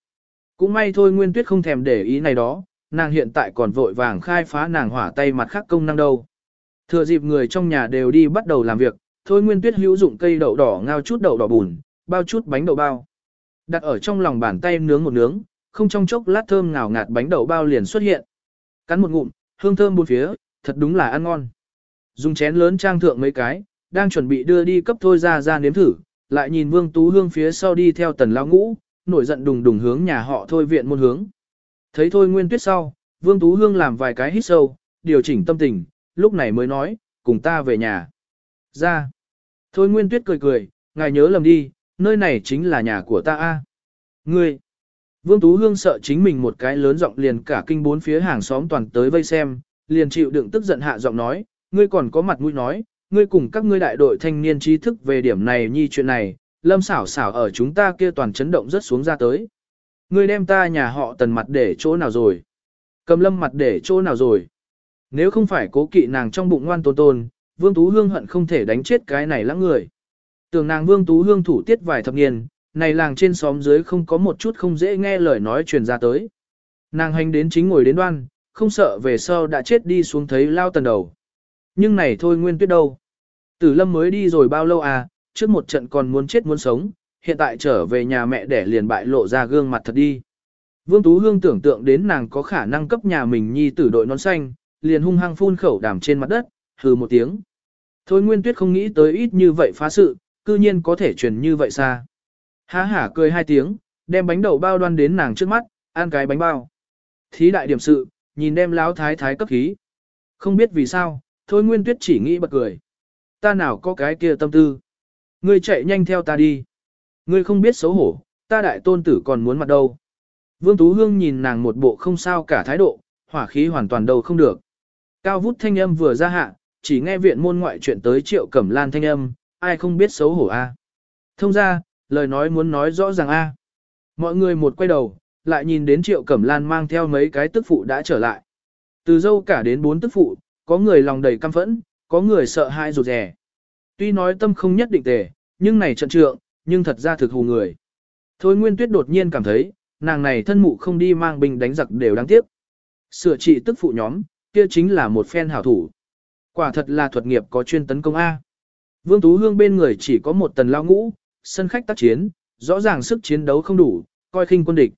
Cũng may thôi Nguyên Tuyết không thèm để ý này đó, nàng hiện tại còn vội vàng khai phá nàng hỏa tay mặt khác công năng đâu. Thừa dịp người trong nhà đều đi bắt đầu làm việc, thôi Nguyên Tuyết hữu dụng cây đậu đỏ ngao chút đậu đỏ bùn, bao chút bánh đậu bao. Đặt ở trong lòng bàn tay nướng một nướng, không trong chốc lát thơm ngào ngạt bánh đậu bao liền xuất hiện. Cắn một ngụm, hương thơm bốn phía, thật đúng là ăn ngon. Dùng chén lớn trang thượng mấy cái, đang chuẩn bị đưa đi cấp thôi ra ra nếm thử, lại nhìn Vương Tú Hương phía sau đi theo tần lao ngũ, nổi giận đùng đùng hướng nhà họ thôi viện môn hướng. Thấy thôi nguyên tuyết sau, Vương Tú Hương làm vài cái hít sâu, điều chỉnh tâm tình, lúc này mới nói, cùng ta về nhà. Ra. Thôi nguyên tuyết cười cười, ngài nhớ lầm đi, nơi này chính là nhà của ta a. Ngươi. Vương Tú Hương sợ chính mình một cái lớn giọng liền cả kinh bốn phía hàng xóm toàn tới vây xem, liền chịu đựng tức giận hạ giọng nói, ngươi còn có mặt mũi nói, ngươi cùng các ngươi đại đội thanh niên trí thức về điểm này nhi chuyện này, lâm xảo xảo ở chúng ta kia toàn chấn động rất xuống ra tới. Ngươi đem ta nhà họ tần mặt để chỗ nào rồi? Cầm lâm mặt để chỗ nào rồi? Nếu không phải cố kỵ nàng trong bụng ngoan tôn tôn, Vương Tú Hương hận không thể đánh chết cái này lãng người. Tưởng nàng Vương Tú Hương thủ tiết vài thập niên, này làng trên xóm dưới không có một chút không dễ nghe lời nói truyền ra tới. Nàng hành đến chính ngồi đến đoan, không sợ về sau đã chết đi xuống thấy lao tần đầu. Nhưng này thôi nguyên tuyết đâu. Tử lâm mới đi rồi bao lâu à, trước một trận còn muốn chết muốn sống, hiện tại trở về nhà mẹ để liền bại lộ ra gương mặt thật đi. Vương Tú Hương tưởng tượng đến nàng có khả năng cấp nhà mình nhi tử đội nón xanh, liền hung hăng phun khẩu đàm trên mặt đất, hừ một tiếng. Thôi Nguyên Tuyết không nghĩ tới ít như vậy phá sự, cư nhiên có thể truyền như vậy xa. Há hả cười hai tiếng, đem bánh đậu bao đoan đến nàng trước mắt, ăn cái bánh bao. Thí đại điểm sự, nhìn đem láo thái thái cấp khí. Không biết vì sao, thôi Nguyên Tuyết chỉ nghĩ bật cười. Ta nào có cái kia tâm tư. Ngươi chạy nhanh theo ta đi. Ngươi không biết xấu hổ, ta đại tôn tử còn muốn mặt đâu. Vương Tú Hương nhìn nàng một bộ không sao cả thái độ, hỏa khí hoàn toàn đâu không được. Cao vút thanh âm vừa ra hạ, chỉ nghe viện môn ngoại chuyện tới triệu cẩm lan thanh âm, ai không biết xấu hổ a Thông ra, lời nói muốn nói rõ ràng a Mọi người một quay đầu, lại nhìn đến triệu cẩm lan mang theo mấy cái tức phụ đã trở lại. Từ dâu cả đến bốn tức phụ, có người lòng đầy căm phẫn, có người sợ hãi rụt rè. Tuy nói tâm không nhất định tề, nhưng này trận trượng, nhưng thật ra thực hù người. Thôi Nguyên Tuyết đột nhiên cảm thấy, nàng này thân mụ không đi mang binh đánh giặc đều đáng tiếc. Sửa trị tức phụ nhóm, kia chính là một phen hảo thủ. Quả thật là thuật nghiệp có chuyên tấn công A. Vương Tú Hương bên người chỉ có một tần lao ngũ, sân khách tác chiến, rõ ràng sức chiến đấu không đủ, coi khinh quân địch.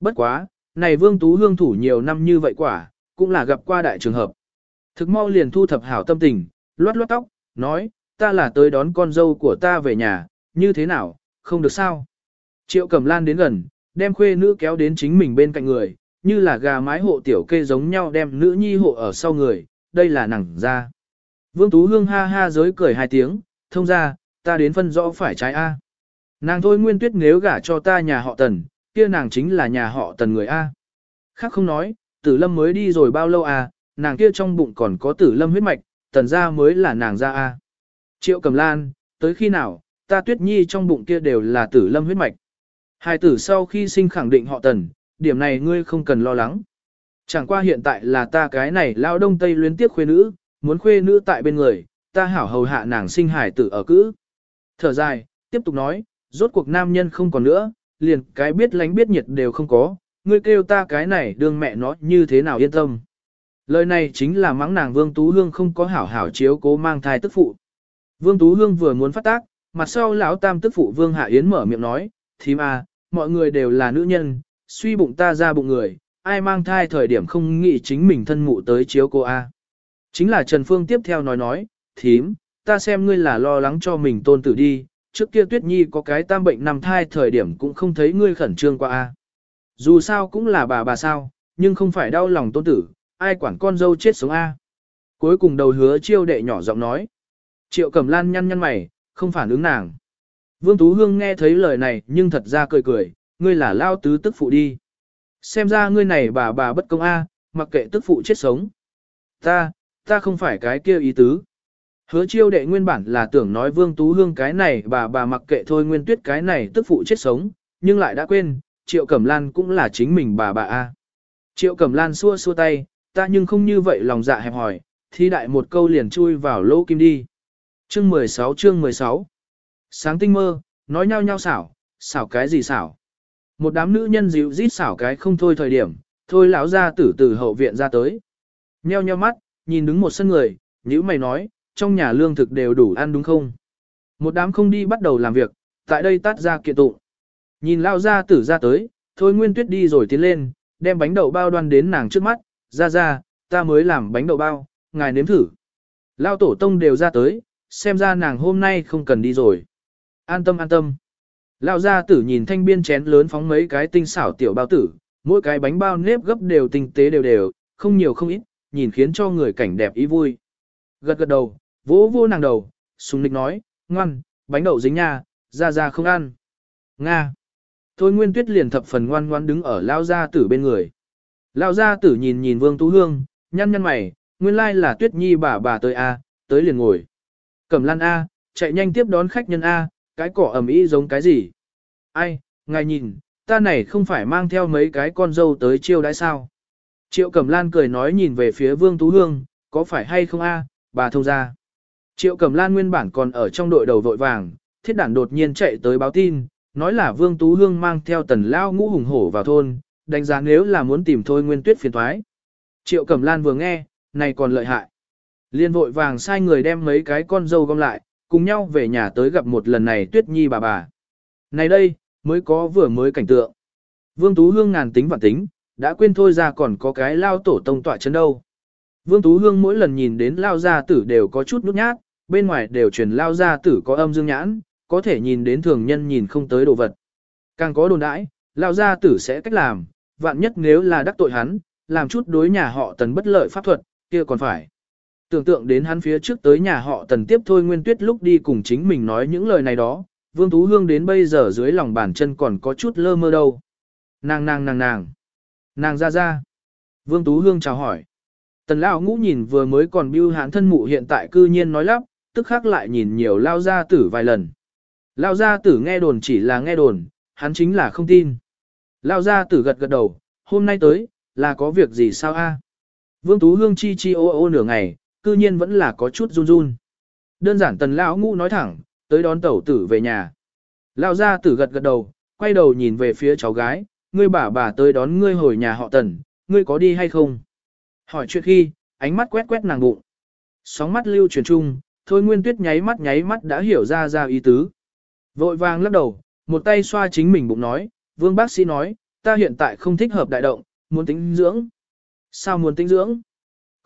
Bất quá, này Vương Tú Hương thủ nhiều năm như vậy quả, cũng là gặp qua đại trường hợp. Thực mau liền thu thập hảo tâm tình, loát loát tóc, nói, ta là tới đón con dâu của ta về nhà, như thế nào, không được sao. Triệu Cẩm Lan đến gần, đem khuê nữ kéo đến chính mình bên cạnh người, như là gà mái hộ tiểu kê giống nhau đem nữ nhi hộ ở sau người, đây là nàng ra. Vương Tú Hương ha ha giới cười hai tiếng, thông ra, ta đến phân rõ phải trái A. Nàng thôi nguyên tuyết nếu gả cho ta nhà họ tần, kia nàng chính là nhà họ tần người A. Khác không nói, tử lâm mới đi rồi bao lâu a? nàng kia trong bụng còn có tử lâm huyết mạch, tần ra mới là nàng ra A. Triệu cầm lan, tới khi nào, ta tuyết nhi trong bụng kia đều là tử lâm huyết mạch. Hai tử sau khi sinh khẳng định họ tần, điểm này ngươi không cần lo lắng. Chẳng qua hiện tại là ta cái này lao đông tây luyến tiếp khuê nữ, muốn khuê nữ tại bên người, ta hảo hầu hạ nàng sinh hải tử ở cữ. Thở dài, tiếp tục nói, rốt cuộc nam nhân không còn nữa, liền cái biết lánh biết nhiệt đều không có, ngươi kêu ta cái này đương mẹ nó như thế nào yên tâm. Lời này chính là mắng nàng Vương Tú Hương không có hảo hảo chiếu cố mang thai tức phụ. Vương Tú Hương vừa muốn phát tác, mặt sau lão tam tức phụ Vương Hạ Yến mở miệng nói, thím à, mọi người đều là nữ nhân, suy bụng ta ra bụng người, ai mang thai thời điểm không nghĩ chính mình thân mụ tới chiếu cô a. Chính là Trần Phương tiếp theo nói nói, thím, ta xem ngươi là lo lắng cho mình tôn tử đi, trước kia Tuyết Nhi có cái tam bệnh nằm thai thời điểm cũng không thấy ngươi khẩn trương qua a. Dù sao cũng là bà bà sao, nhưng không phải đau lòng tôn tử, ai quản con dâu chết sống a. Cuối cùng đầu hứa chiêu đệ nhỏ giọng nói. Triệu Cẩm Lan nhăn nhăn mày, không phản ứng nàng. Vương Tú Hương nghe thấy lời này nhưng thật ra cười cười, ngươi là lao tứ tức phụ đi. Xem ra ngươi này bà bà bất công a, mặc kệ tức phụ chết sống. Ta, ta không phải cái kia ý tứ. Hứa chiêu đệ nguyên bản là tưởng nói Vương Tú Hương cái này bà bà mặc kệ thôi nguyên tuyết cái này tức phụ chết sống, nhưng lại đã quên, Triệu Cẩm Lan cũng là chính mình bà bà a. Triệu Cẩm Lan xua xua tay, ta nhưng không như vậy lòng dạ hẹp hỏi, thi đại một câu liền chui vào lỗ kim đi. Chương 16 chương 16 Sáng tinh mơ, nói nhau nhau xảo, xảo cái gì xảo. Một đám nữ nhân dịu rít xảo cái không thôi thời điểm, thôi lão ra tử từ hậu viện ra tới. Nheo nheo mắt, nhìn đứng một sân người, nhữ mày nói, trong nhà lương thực đều đủ ăn đúng không? Một đám không đi bắt đầu làm việc, tại đây tát ra kiện tụng. Nhìn lao ra tử ra tới, thôi nguyên tuyết đi rồi tiến lên, đem bánh đậu bao đoan đến nàng trước mắt, ra ra, ta mới làm bánh đậu bao, ngài nếm thử. Lao tổ tông đều ra tới, xem ra nàng hôm nay không cần đi rồi. An tâm an tâm. Lao gia tử nhìn thanh biên chén lớn phóng mấy cái tinh xảo tiểu bao tử, mỗi cái bánh bao nếp gấp đều tinh tế đều đều, không nhiều không ít, nhìn khiến cho người cảnh đẹp ý vui. Gật gật đầu, vỗ vỗ nàng đầu, sùng lịch nói, ngoan, bánh đậu dính nha, ra ra không ăn. Nga. Thôi Nguyên Tuyết liền thập phần ngoan ngoan đứng ở Lao gia tử bên người. Lao gia tử nhìn nhìn Vương Tú Hương, nhăn nhăn mày, nguyên lai là Tuyết Nhi bà bà tới A, tới liền ngồi. Cẩm lan A, chạy nhanh tiếp đón khách nhân A, cái cỏ ẩm ý giống cái gì? Ai, ngài nhìn, ta này không phải mang theo mấy cái con dâu tới chiêu đãi sao? Triệu Cẩm Lan cười nói nhìn về phía Vương Tú Hương, có phải hay không a, bà thông ra. Triệu Cẩm Lan nguyên bản còn ở trong đội đầu vội vàng, thiết đản đột nhiên chạy tới báo tin, nói là Vương Tú Hương mang theo tần lao ngũ hùng hổ vào thôn, đánh giá nếu là muốn tìm thôi nguyên tuyết phiền thoái. Triệu Cẩm Lan vừa nghe, này còn lợi hại. Liên vội vàng sai người đem mấy cái con dâu gom lại, cùng nhau về nhà tới gặp một lần này tuyết nhi bà bà. Này đây, mới có vừa mới cảnh tượng. Vương Tú Hương ngàn tính vạn tính, đã quên thôi ra còn có cái lao tổ tông tọa chân đâu. Vương Tú Hương mỗi lần nhìn đến lao gia tử đều có chút nút nhát, bên ngoài đều truyền lao gia tử có âm dương nhãn, có thể nhìn đến thường nhân nhìn không tới đồ vật. Càng có đồn đãi, lao gia tử sẽ cách làm, vạn nhất nếu là đắc tội hắn, làm chút đối nhà họ tần bất lợi pháp thuật, kia còn phải. Tưởng tượng đến hắn phía trước tới nhà họ tần tiếp thôi nguyên tuyết lúc đi cùng chính mình nói những lời này đó, Vương Tú Hương đến bây giờ dưới lòng bàn chân còn có chút lơ mơ đâu. Nàng nàng nàng nàng. Nàng ra ra. Vương Tú Hương chào hỏi. Tần Lão ngũ nhìn vừa mới còn bưu hán thân mụ hiện tại cư nhiên nói lắp, tức khắc lại nhìn nhiều Lao gia tử vài lần. Lao gia tử nghe đồn chỉ là nghe đồn, hắn chính là không tin. Lao gia tử gật gật đầu, hôm nay tới, là có việc gì sao a? Vương Tú Hương chi chi ô ô nửa ngày, cư nhiên vẫn là có chút run run. Đơn giản tần lão ngũ nói thẳng, tới đón tẩu tử về nhà. Lão gia tử gật gật đầu, quay đầu nhìn về phía cháu gái, ngươi bà bà tới đón ngươi hồi nhà họ tần, ngươi có đi hay không? Hỏi chuyện khi, ánh mắt quét quét nàng bụng. Sóng mắt lưu truyền trung, thôi nguyên tuyết nháy mắt nháy mắt đã hiểu ra ra ý tứ. Vội vàng lắc đầu, một tay xoa chính mình bụng nói, vương bác sĩ nói, ta hiện tại không thích hợp đại động, muốn tính dưỡng. Sao muốn tính dưỡng?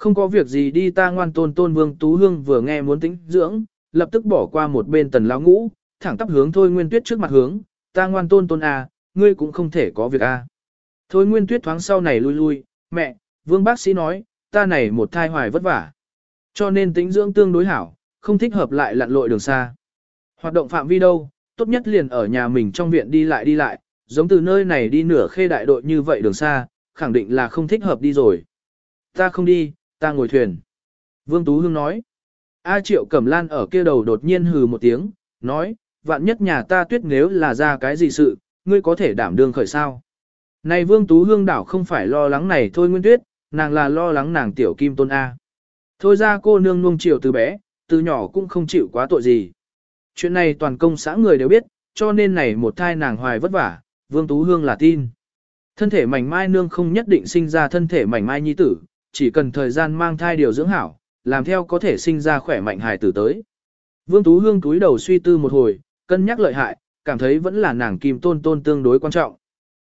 Không có việc gì đi ta ngoan tôn tôn vương tú hương vừa nghe muốn tính dưỡng, lập tức bỏ qua một bên tần lão ngũ, thẳng tắp hướng thôi nguyên tuyết trước mặt hướng, ta ngoan tôn tôn à, ngươi cũng không thể có việc à. Thôi nguyên tuyết thoáng sau này lui lui, mẹ, vương bác sĩ nói, ta này một thai hoài vất vả. Cho nên tính dưỡng tương đối hảo, không thích hợp lại lặn lội đường xa. Hoạt động phạm vi đâu, tốt nhất liền ở nhà mình trong viện đi lại đi lại, giống từ nơi này đi nửa khê đại đội như vậy đường xa, khẳng định là không thích hợp đi rồi. Ta không đi, ta ngồi thuyền. Vương Tú Hương nói. A Triệu Cẩm Lan ở kia đầu đột nhiên hừ một tiếng, nói, vạn nhất nhà ta tuyết nếu là ra cái gì sự, ngươi có thể đảm đương khởi sao. Này Vương Tú Hương đảo không phải lo lắng này thôi Nguyên Tuyết, nàng là lo lắng nàng tiểu kim tôn A. Thôi ra cô nương nuông chiều từ bé, từ nhỏ cũng không chịu quá tội gì. Chuyện này toàn công xã người đều biết, cho nên này một thai nàng hoài vất vả, Vương Tú Hương là tin. Thân thể mảnh mai nương không nhất định sinh ra thân thể mảnh mai nhi tử, chỉ cần thời gian mang thai điều dưỡng hảo, làm theo có thể sinh ra khỏe mạnh hài tử tới. Vương Tú Hương túi đầu suy tư một hồi, cân nhắc lợi hại, cảm thấy vẫn là nàng kim tôn tôn tương đối quan trọng.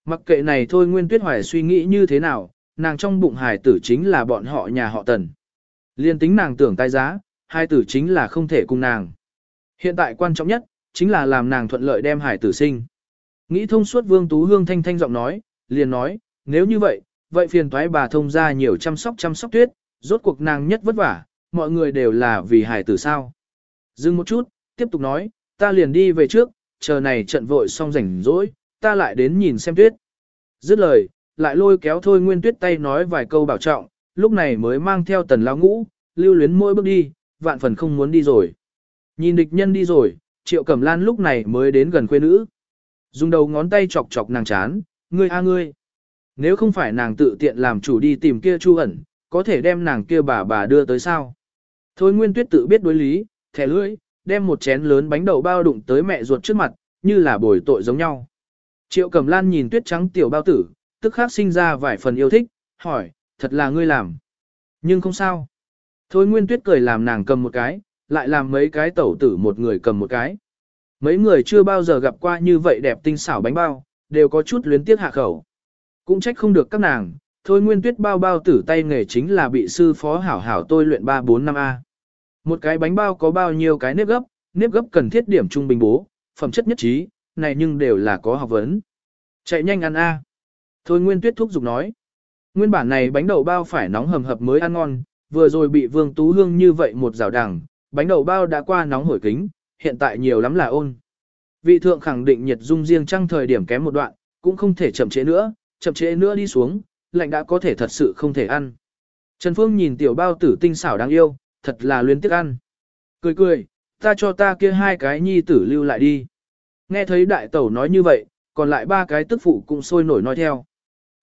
Mặc kệ này thôi Nguyên Tuyết Hoài suy nghĩ như thế nào, nàng trong bụng hài tử chính là bọn họ nhà họ tần. Liên tính nàng tưởng tai giá, hài tử chính là không thể cùng nàng. Hiện tại quan trọng nhất, chính là làm nàng thuận lợi đem hài tử sinh. Nghĩ thông suốt Vương Tú Hương thanh thanh giọng nói, liền nói, nếu như vậy, vậy phiền toái bà thông ra nhiều chăm sóc chăm sóc tuyết, rốt cuộc nàng nhất vất vả, mọi người đều là vì hài tử sao. Dừng một chút, tiếp tục nói, ta liền đi về trước, chờ này trận vội xong rảnh rỗi, ta lại đến nhìn xem tuyết. Dứt lời, lại lôi kéo thôi nguyên tuyết tay nói vài câu bảo trọng, lúc này mới mang theo tần lao ngũ, lưu luyến mỗi bước đi, vạn phần không muốn đi rồi. Nhìn địch nhân đi rồi, triệu cẩm lan lúc này mới đến gần quê nữ. Dùng đầu ngón tay chọc chọc nàng chán, ngươi a ngươi. Nếu không phải nàng tự tiện làm chủ đi tìm kia chu ẩn, có thể đem nàng kia bà bà đưa tới sao. Thôi nguyên tuyết tự biết đối lý, thẻ lưỡi, đem một chén lớn bánh đậu bao đụng tới mẹ ruột trước mặt, như là bồi tội giống nhau. Triệu Cẩm Lan nhìn tuyết trắng tiểu bao tử, tức khắc sinh ra vài phần yêu thích, hỏi, thật là ngươi làm. Nhưng không sao. Thôi Nguyên Tuyết cười làm nàng cầm một cái, lại làm mấy cái tẩu tử một người cầm một cái. Mấy người chưa bao giờ gặp qua như vậy đẹp tinh xảo bánh bao, đều có chút luyến tiếc hạ khẩu. Cũng trách không được các nàng, thôi Nguyên Tuyết bao bao tử tay nghề chính là bị sư phó hảo hảo tôi luyện 3-4 năm A. Một cái bánh bao có bao nhiêu cái nếp gấp, nếp gấp cần thiết điểm trung bình bố, phẩm chất nhất trí, này nhưng đều là có học vấn. Chạy nhanh ăn a. Thôi Nguyên Tuyết thúc giục nói. Nguyên bản này bánh đậu bao phải nóng hầm hập mới ăn ngon, vừa rồi bị Vương Tú Hương như vậy một rào đằng, bánh đậu bao đã qua nóng hổi kính, hiện tại nhiều lắm là ôn. Vị thượng khẳng định nhiệt dung riêng trăng thời điểm kém một đoạn, cũng không thể chậm trễ nữa, chậm trễ nữa đi xuống, lạnh đã có thể thật sự không thể ăn. Trần Phương nhìn tiểu bao tử tinh xảo đáng yêu, thật là luyến tiếc ăn. Cười cười, ta cho ta kia hai cái nhi tử lưu lại đi. Nghe thấy đại tẩu nói như vậy, còn lại ba cái tức phụ cũng sôi nổi nói theo.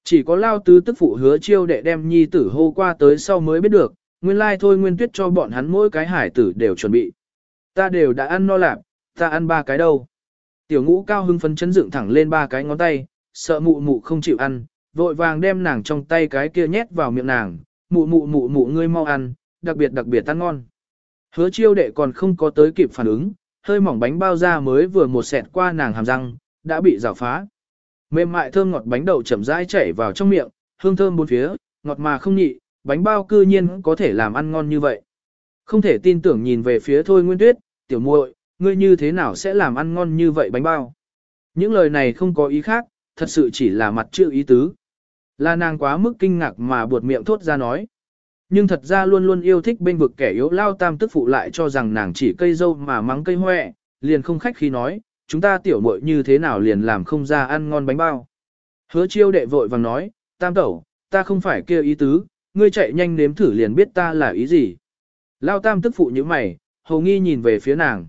Chỉ có lao tứ tức phụ hứa chiêu đệ đem nhi tử hô qua tới sau mới biết được, nguyên lai thôi nguyên tuyết cho bọn hắn mỗi cái hải tử đều chuẩn bị. Ta đều đã ăn no lạc, ta ăn ba cái đâu. Tiểu ngũ cao hưng phấn chấn dựng thẳng lên ba cái ngón tay, sợ mụ mụ không chịu ăn, vội vàng đem nàng trong tay cái kia nhét vào miệng nàng, mụ mụ mụ mụ ngươi mau ăn, đặc biệt đặc biệt ăn ngon. Hứa chiêu đệ còn không có tới kịp phản ứng, hơi mỏng bánh bao ra mới vừa một sẹt qua nàng hàm răng, đã bị rào phá. Mềm mại thơm ngọt bánh đậu chậm rãi chảy vào trong miệng, hương thơm bốn phía, ngọt mà không nhị, bánh bao cư nhiên có thể làm ăn ngon như vậy. Không thể tin tưởng nhìn về phía thôi Nguyên Tuyết, tiểu muội, ngươi như thế nào sẽ làm ăn ngon như vậy bánh bao? Những lời này không có ý khác, thật sự chỉ là mặt chữ ý tứ. Là nàng quá mức kinh ngạc mà buột miệng thốt ra nói. Nhưng thật ra luôn luôn yêu thích bên vực kẻ yếu lao tam tức phụ lại cho rằng nàng chỉ cây dâu mà mắng cây hoẹ, liền không khách khi nói, chúng ta tiểu muội như thế nào liền làm không ra ăn ngon bánh bao. Hứa chiêu đệ vội vàng nói, tam tẩu, ta không phải kêu ý tứ, ngươi chạy nhanh nếm thử liền biết ta là ý gì. Lao tam tức phụ như mày, hầu nghi nhìn về phía nàng.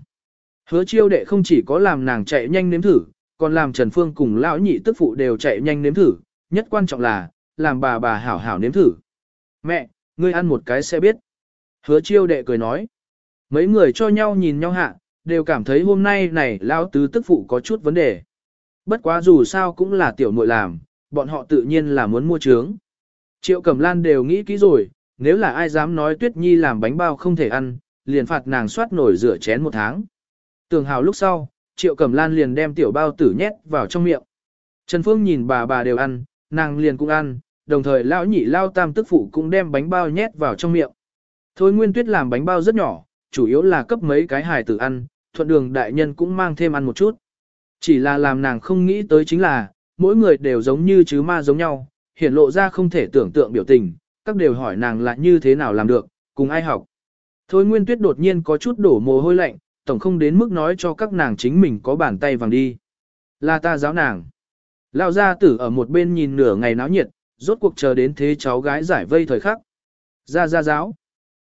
Hứa chiêu đệ không chỉ có làm nàng chạy nhanh nếm thử, còn làm Trần Phương cùng lão nhị tức phụ đều chạy nhanh nếm thử, nhất quan trọng là, làm bà bà hảo hảo nếm thử. Mẹ, ngươi ăn một cái sẽ biết. Hứa chiêu đệ cười nói. Mấy người cho nhau nhìn nhau hạ, đều cảm thấy hôm nay này lão tứ tức phụ có chút vấn đề. Bất quá dù sao cũng là tiểu muội làm, bọn họ tự nhiên là muốn mua trướng. Triệu Cẩm Lan đều nghĩ kỹ rồi, nếu là ai dám nói Tuyết Nhi làm bánh bao không thể ăn, liền phạt nàng soát nổi rửa chén một tháng. Tường hào lúc sau, Triệu Cẩm Lan liền đem tiểu bao tử nhét vào trong miệng. Trần Phương nhìn bà bà đều ăn, nàng liền cũng ăn, đồng thời lão nhị lao tam tức phụ cũng đem bánh bao nhét vào trong miệng. Thôi Nguyên Tuyết làm bánh bao rất nhỏ, chủ yếu là cấp mấy cái hài tử ăn, thuận đường đại nhân cũng mang thêm ăn một chút. Chỉ là làm nàng không nghĩ tới chính là, mỗi người đều giống như chứ ma giống nhau, hiển lộ ra không thể tưởng tượng biểu tình, các đều hỏi nàng là như thế nào làm được, cùng ai học. Thôi Nguyên Tuyết đột nhiên có chút đổ mồ hôi lạnh, tổng không đến mức nói cho các nàng chính mình có bàn tay vàng đi. Là ta giáo nàng. Lão gia tử ở một bên nhìn nửa ngày náo nhiệt, rốt cuộc chờ đến thế cháu gái giải vây thời khắc. Ra ra giáo.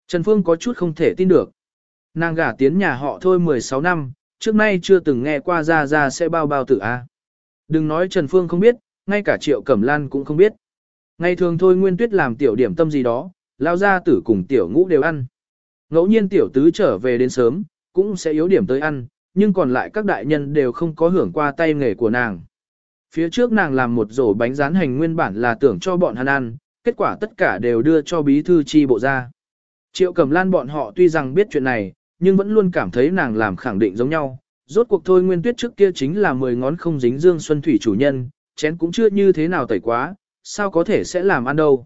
Trần Phương có chút không thể tin được. Nàng gả tiến nhà họ thôi 16 năm, trước nay chưa từng nghe qua ra ra sẽ bao bao tử A. Đừng nói Trần Phương không biết, ngay cả Triệu Cẩm Lan cũng không biết. Ngày thường thôi Nguyên Tuyết làm tiểu điểm tâm gì đó, lao gia tử cùng tiểu ngũ đều ăn. Ngẫu nhiên tiểu tứ trở về đến sớm, cũng sẽ yếu điểm tới ăn, nhưng còn lại các đại nhân đều không có hưởng qua tay nghề của nàng. Phía trước nàng làm một rổ bánh rán hành nguyên bản là tưởng cho bọn hắn ăn, kết quả tất cả đều đưa cho bí thư chi bộ ra. Triệu Cẩm Lan bọn họ tuy rằng biết chuyện này, nhưng vẫn luôn cảm thấy nàng làm khẳng định giống nhau. Rốt cuộc thôi nguyên tuyết trước kia chính là 10 ngón không dính dương xuân thủy chủ nhân, chén cũng chưa như thế nào tẩy quá, sao có thể sẽ làm ăn đâu.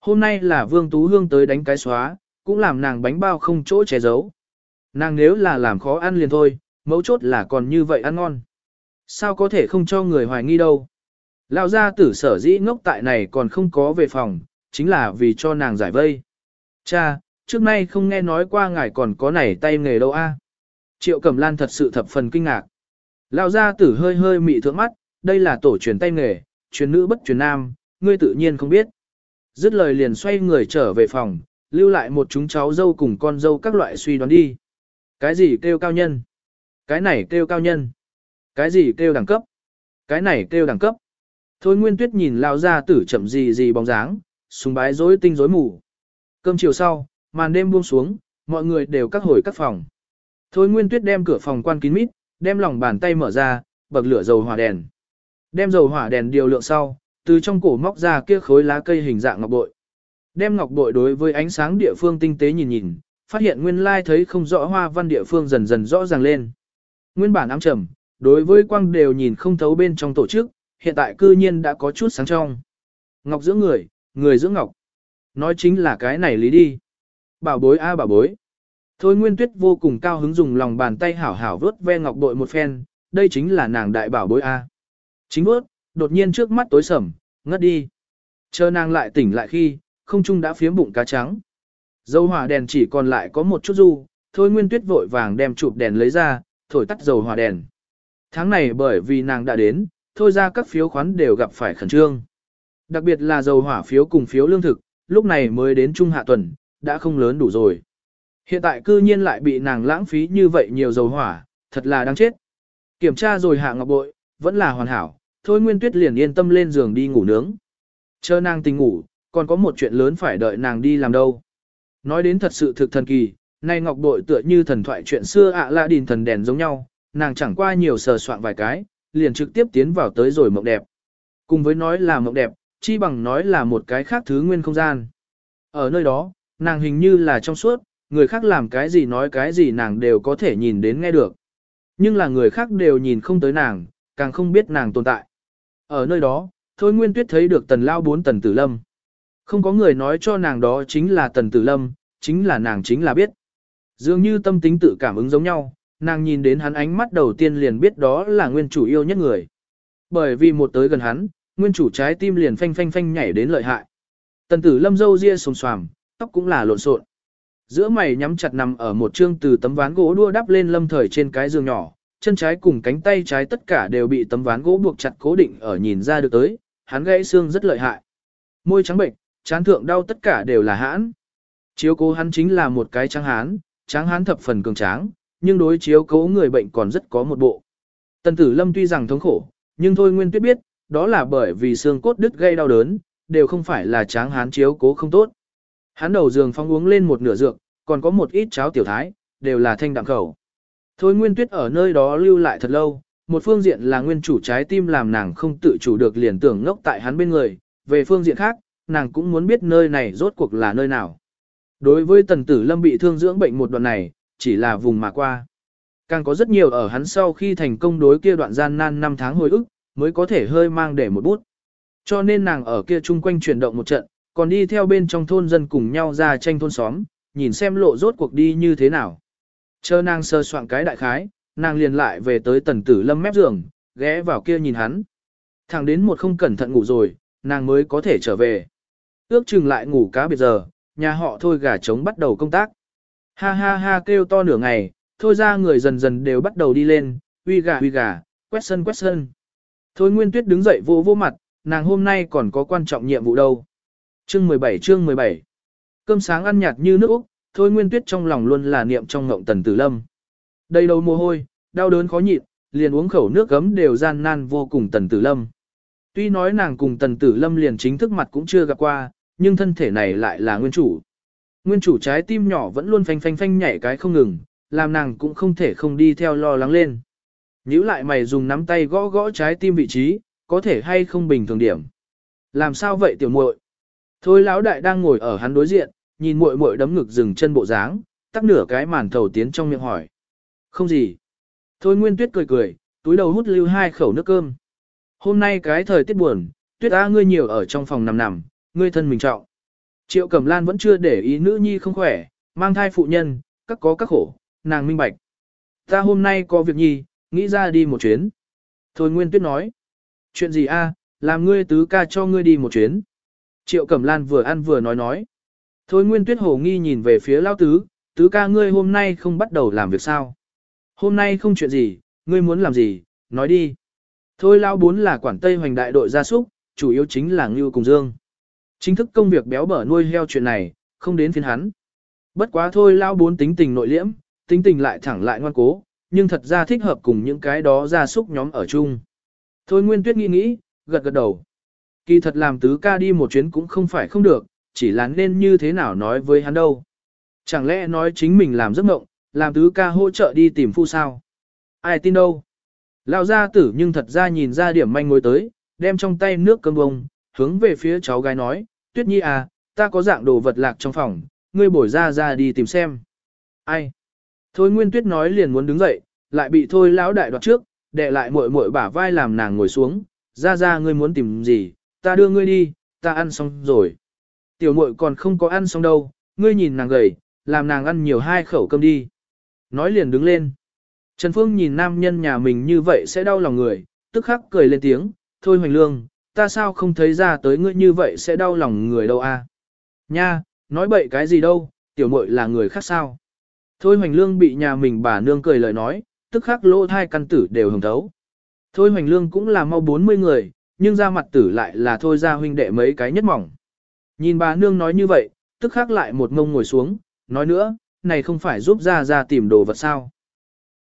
Hôm nay là Vương Tú Hương tới đánh cái xóa, cũng làm nàng bánh bao không chỗ che giấu. Nàng nếu là làm khó ăn liền thôi, mấu chốt là còn như vậy ăn ngon. Sao có thể không cho người hoài nghi đâu. Lão gia tử sở dĩ ngốc tại này còn không có về phòng, chính là vì cho nàng giải vây. Cha, trước nay không nghe nói qua ngài còn có này tay nghề đâu a. Triệu Cẩm Lan thật sự thập phần kinh ngạc. Lão gia tử hơi hơi mị thượng mắt, đây là tổ truyền tay nghề, truyền nữ bất truyền nam, ngươi tự nhiên không biết. Dứt lời liền xoay người trở về phòng, lưu lại một chúng cháu dâu cùng con dâu các loại suy đoán đi. Cái gì kêu cao nhân? Cái này kêu cao nhân. Cái gì kêu đẳng cấp? Cái này kêu đẳng cấp. Thôi Nguyên Tuyết nhìn lao ra tử chậm gì gì bóng dáng, sùng bái rối tinh rối mù. Cơm chiều sau, màn đêm buông xuống, mọi người đều các hồi các phòng. Thôi Nguyên Tuyết đem cửa phòng quan kín mít, đem lòng bàn tay mở ra, bậc lửa dầu hỏa đèn. Đem dầu hỏa đèn điều lượng sau, từ trong cổ móc ra kia khối lá cây hình dạng ngọc bội. Đem ngọc bội đối với ánh sáng địa phương tinh tế nhìn nhìn, phát hiện nguyên lai thấy không rõ hoa văn địa phương dần dần rõ ràng lên. Nguyên bản ám trầm, đối với quang đều nhìn không thấu bên trong tổ chức, hiện tại cư nhiên đã có chút sáng trong. Ngọc giữa người, người giữa ngọc. Nói chính là cái này lý đi. Bảo bối a bảo bối. Thôi Nguyên Tuyết vô cùng cao hứng dùng lòng bàn tay hảo hảo vớt ve ngọc bội một phen, đây chính là nàng đại bảo bối a. Chính vớt, đột nhiên trước mắt tối sầm, ngất đi. Chờ nàng lại tỉnh lại khi, không trung đã phiếm bụng cá trắng. Dầu hỏa đèn chỉ còn lại có một chút du, thôi Nguyên Tuyết vội vàng đem chụp đèn lấy ra, thổi tắt dầu hỏa đèn. Tháng này bởi vì nàng đã đến, thôi ra các phiếu khoán đều gặp phải khẩn trương. Đặc biệt là dầu hỏa phiếu cùng phiếu lương thực, lúc này mới đến trung hạ tuần, đã không lớn đủ rồi. Hiện tại cư nhiên lại bị nàng lãng phí như vậy nhiều dầu hỏa, thật là đáng chết. Kiểm tra rồi hạ ngọc bội, vẫn là hoàn hảo, thôi Nguyên Tuyết liền yên tâm lên giường đi ngủ nướng. Chờ nàng tình ngủ, còn có một chuyện lớn phải đợi nàng đi làm đâu. Nói đến thật sự thực thần kỳ, nay ngọc bội tựa như thần thoại chuyện xưa ạ à lạ đìn thần đèn giống nhau, nàng chẳng qua nhiều sờ soạn vài cái, liền trực tiếp tiến vào tới rồi mộng đẹp. Cùng với nói là mộng đẹp, chi bằng nói là một cái khác thứ nguyên không gian. Ở nơi đó, nàng hình như là trong suốt, người khác làm cái gì nói cái gì nàng đều có thể nhìn đến nghe được. Nhưng là người khác đều nhìn không tới nàng, càng không biết nàng tồn tại. Ở nơi đó, Thôi Nguyên Tuyết thấy được tần lao bốn tần tử lâm. Không có người nói cho nàng đó chính là tần tử lâm, chính là nàng chính là biết. Dường như tâm tính tự cảm ứng giống nhau, nàng nhìn đến hắn ánh mắt đầu tiên liền biết đó là nguyên chủ yêu nhất người. Bởi vì một tới gần hắn, nguyên chủ trái tim liền phanh phanh phanh nhảy đến lợi hại. Tần tử lâm râu ria sồm xoàm, tóc cũng là lộn xộn. Giữa mày nhắm chặt nằm ở một chương từ tấm ván gỗ đua đắp lên lâm thời trên cái giường nhỏ, chân trái cùng cánh tay trái tất cả đều bị tấm ván gỗ buộc chặt cố định ở nhìn ra được tới, hắn gãy xương rất lợi hại. Môi trắng bệnh, chán thượng đau tất cả đều là hãn. Chiếu cố hắn chính là một cái trắng hán, trắng hán thập phần cường tráng, nhưng đối chiếu cố người bệnh còn rất có một bộ. Tần tử lâm tuy rằng thống khổ, nhưng thôi nguyên tuyết biết, đó là bởi vì xương cốt đứt gây đau đớn, đều không phải là tráng hán chiếu cố không tốt. Hắn đầu giường phong uống lên một nửa dược, còn có một ít cháo tiểu thái, đều là thanh đạm khẩu. Thôi nguyên tuyết ở nơi đó lưu lại thật lâu, một phương diện là nguyên chủ trái tim làm nàng không tự chủ được liền tưởng ngốc tại hắn bên người, về phương diện khác, nàng cũng muốn biết nơi này rốt cuộc là nơi nào. Đối với tần tử lâm bị thương dưỡng bệnh một đoạn này, chỉ là vùng mà qua. Càng có rất nhiều ở hắn sau khi thành công đối kia đoạn gian nan năm tháng hồi ức, mới có thể hơi mang để một bút. Cho nên nàng ở kia chung quanh chuyển động một trận, còn đi theo bên trong thôn dân cùng nhau ra tranh thôn xóm, nhìn xem lộ rốt cuộc đi như thế nào. Chờ nàng sơ soạn cái đại khái, nàng liền lại về tới tần tử lâm mép giường, ghé vào kia nhìn hắn. Thẳng đến một không cẩn thận ngủ rồi, nàng mới có thể trở về. Ước chừng lại ngủ cá biệt giờ, nhà họ thôi gà trống bắt đầu công tác. Ha ha ha kêu to nửa ngày, thôi ra người dần dần đều bắt đầu đi lên, uy gà uy gà, quét sân quét sân. Thôi Nguyên Tuyết đứng dậy vô vô mặt, nàng hôm nay còn có quan trọng nhiệm vụ đâu. Chương 17 chương 17 Cơm sáng ăn nhạt như nước Úc, Thôi Nguyên Tuyết trong lòng luôn là niệm trong ngộng tần tử lâm. Đầy đầu mồ hôi, đau đớn khó nhịn, liền uống khẩu nước gấm đều gian nan vô cùng Tần Tử Lâm. Tuy nói nàng cùng Tần Tử Lâm liền chính thức mặt cũng chưa gặp qua, nhưng thân thể này lại là nguyên chủ. Nguyên chủ trái tim nhỏ vẫn luôn phanh phanh phanh nhảy cái không ngừng, làm nàng cũng không thể không đi theo lo lắng lên. Nhữ lại mày dùng nắm tay gõ gõ trái tim vị trí, có thể hay không bình thường điểm. Làm sao vậy tiểu muội? Thôi lão đại đang ngồi ở hắn đối diện, nhìn muội muội đấm ngực dừng chân bộ dáng, tắt nửa cái màn thầu tiến trong miệng hỏi. Không gì. Thôi Nguyên Tuyết cười cười, túi đầu hút lưu hai khẩu nước cơm. Hôm nay cái thời tiết buồn, Tuyết A ngươi nhiều ở trong phòng nằm nằm, ngươi thân mình trọng. Triệu Cẩm Lan vẫn chưa để ý nữ nhi không khỏe, mang thai phụ nhân, các có các khổ, nàng minh bạch. Ta hôm nay có việc nhi, nghĩ ra đi một chuyến. Thôi Nguyên Tuyết nói. Chuyện gì a? làm ngươi tứ ca cho ngươi đi một chuyến. Triệu Cẩm Lan vừa ăn vừa nói nói. Thôi Nguyên Tuyết hồ nghi nhìn về phía Lao Tứ, tứ ca ngươi hôm nay không bắt đầu làm việc sao? Hôm nay không chuyện gì, ngươi muốn làm gì, nói đi. Thôi Lao Bốn là quản Tây Hoành đại đội gia súc, chủ yếu chính là Ngưu Cùng Dương. Chính thức công việc béo bở nuôi heo chuyện này, không đến phiên hắn. Bất quá thôi Lao Bốn tính tình nội liễm, tính tình lại thẳng lại ngoan cố, nhưng thật ra thích hợp cùng những cái đó ra súc nhóm ở chung. Thôi Nguyên Tuyết nghĩ nghĩ, gật gật đầu. Kỳ thật làm tứ ca đi một chuyến cũng không phải không được, chỉ là nên như thế nào nói với hắn đâu. Chẳng lẽ nói chính mình làm giấc mộng, làm tứ ca hỗ trợ đi tìm phu sao? Ai tin đâu? Lão gia tử nhưng thật ra nhìn ra điểm manh ngồi tới, đem trong tay nước cơm bông, hướng về phía cháu gái nói, Tuyết Nhi à, ta có dạng đồ vật lạc trong phòng, ngươi bổi ra ra đi tìm xem. Ai? Thôi Nguyên Tuyết nói liền muốn đứng dậy, lại bị thôi lão đại đoạt trước, đệ lại muội muội bả vai làm nàng ngồi xuống, ra ra ngươi muốn tìm gì, ta đưa ngươi đi, ta ăn xong rồi. Tiểu muội còn không có ăn xong đâu, ngươi nhìn nàng gầy, làm nàng ăn nhiều hai khẩu cơm đi. Nói liền đứng lên. Trần Phương nhìn nam nhân nhà mình như vậy sẽ đau lòng người, tức khắc cười lên tiếng, thôi hoành lương, ta sao không thấy ra tới ngươi như vậy sẽ đau lòng người đâu a? Nha, nói bậy cái gì đâu, tiểu muội là người khác sao? Thôi hoành lương bị nhà mình bà nương cười lời nói, tức khắc lỗ thai căn tử đều hồng thấu. Thôi hoành lương cũng là mau 40 người, nhưng ra mặt tử lại là thôi ra huynh đệ mấy cái nhất mỏng. Nhìn bà nương nói như vậy, tức khắc lại một ngông ngồi xuống, nói nữa, này không phải giúp ra ra tìm đồ vật sao.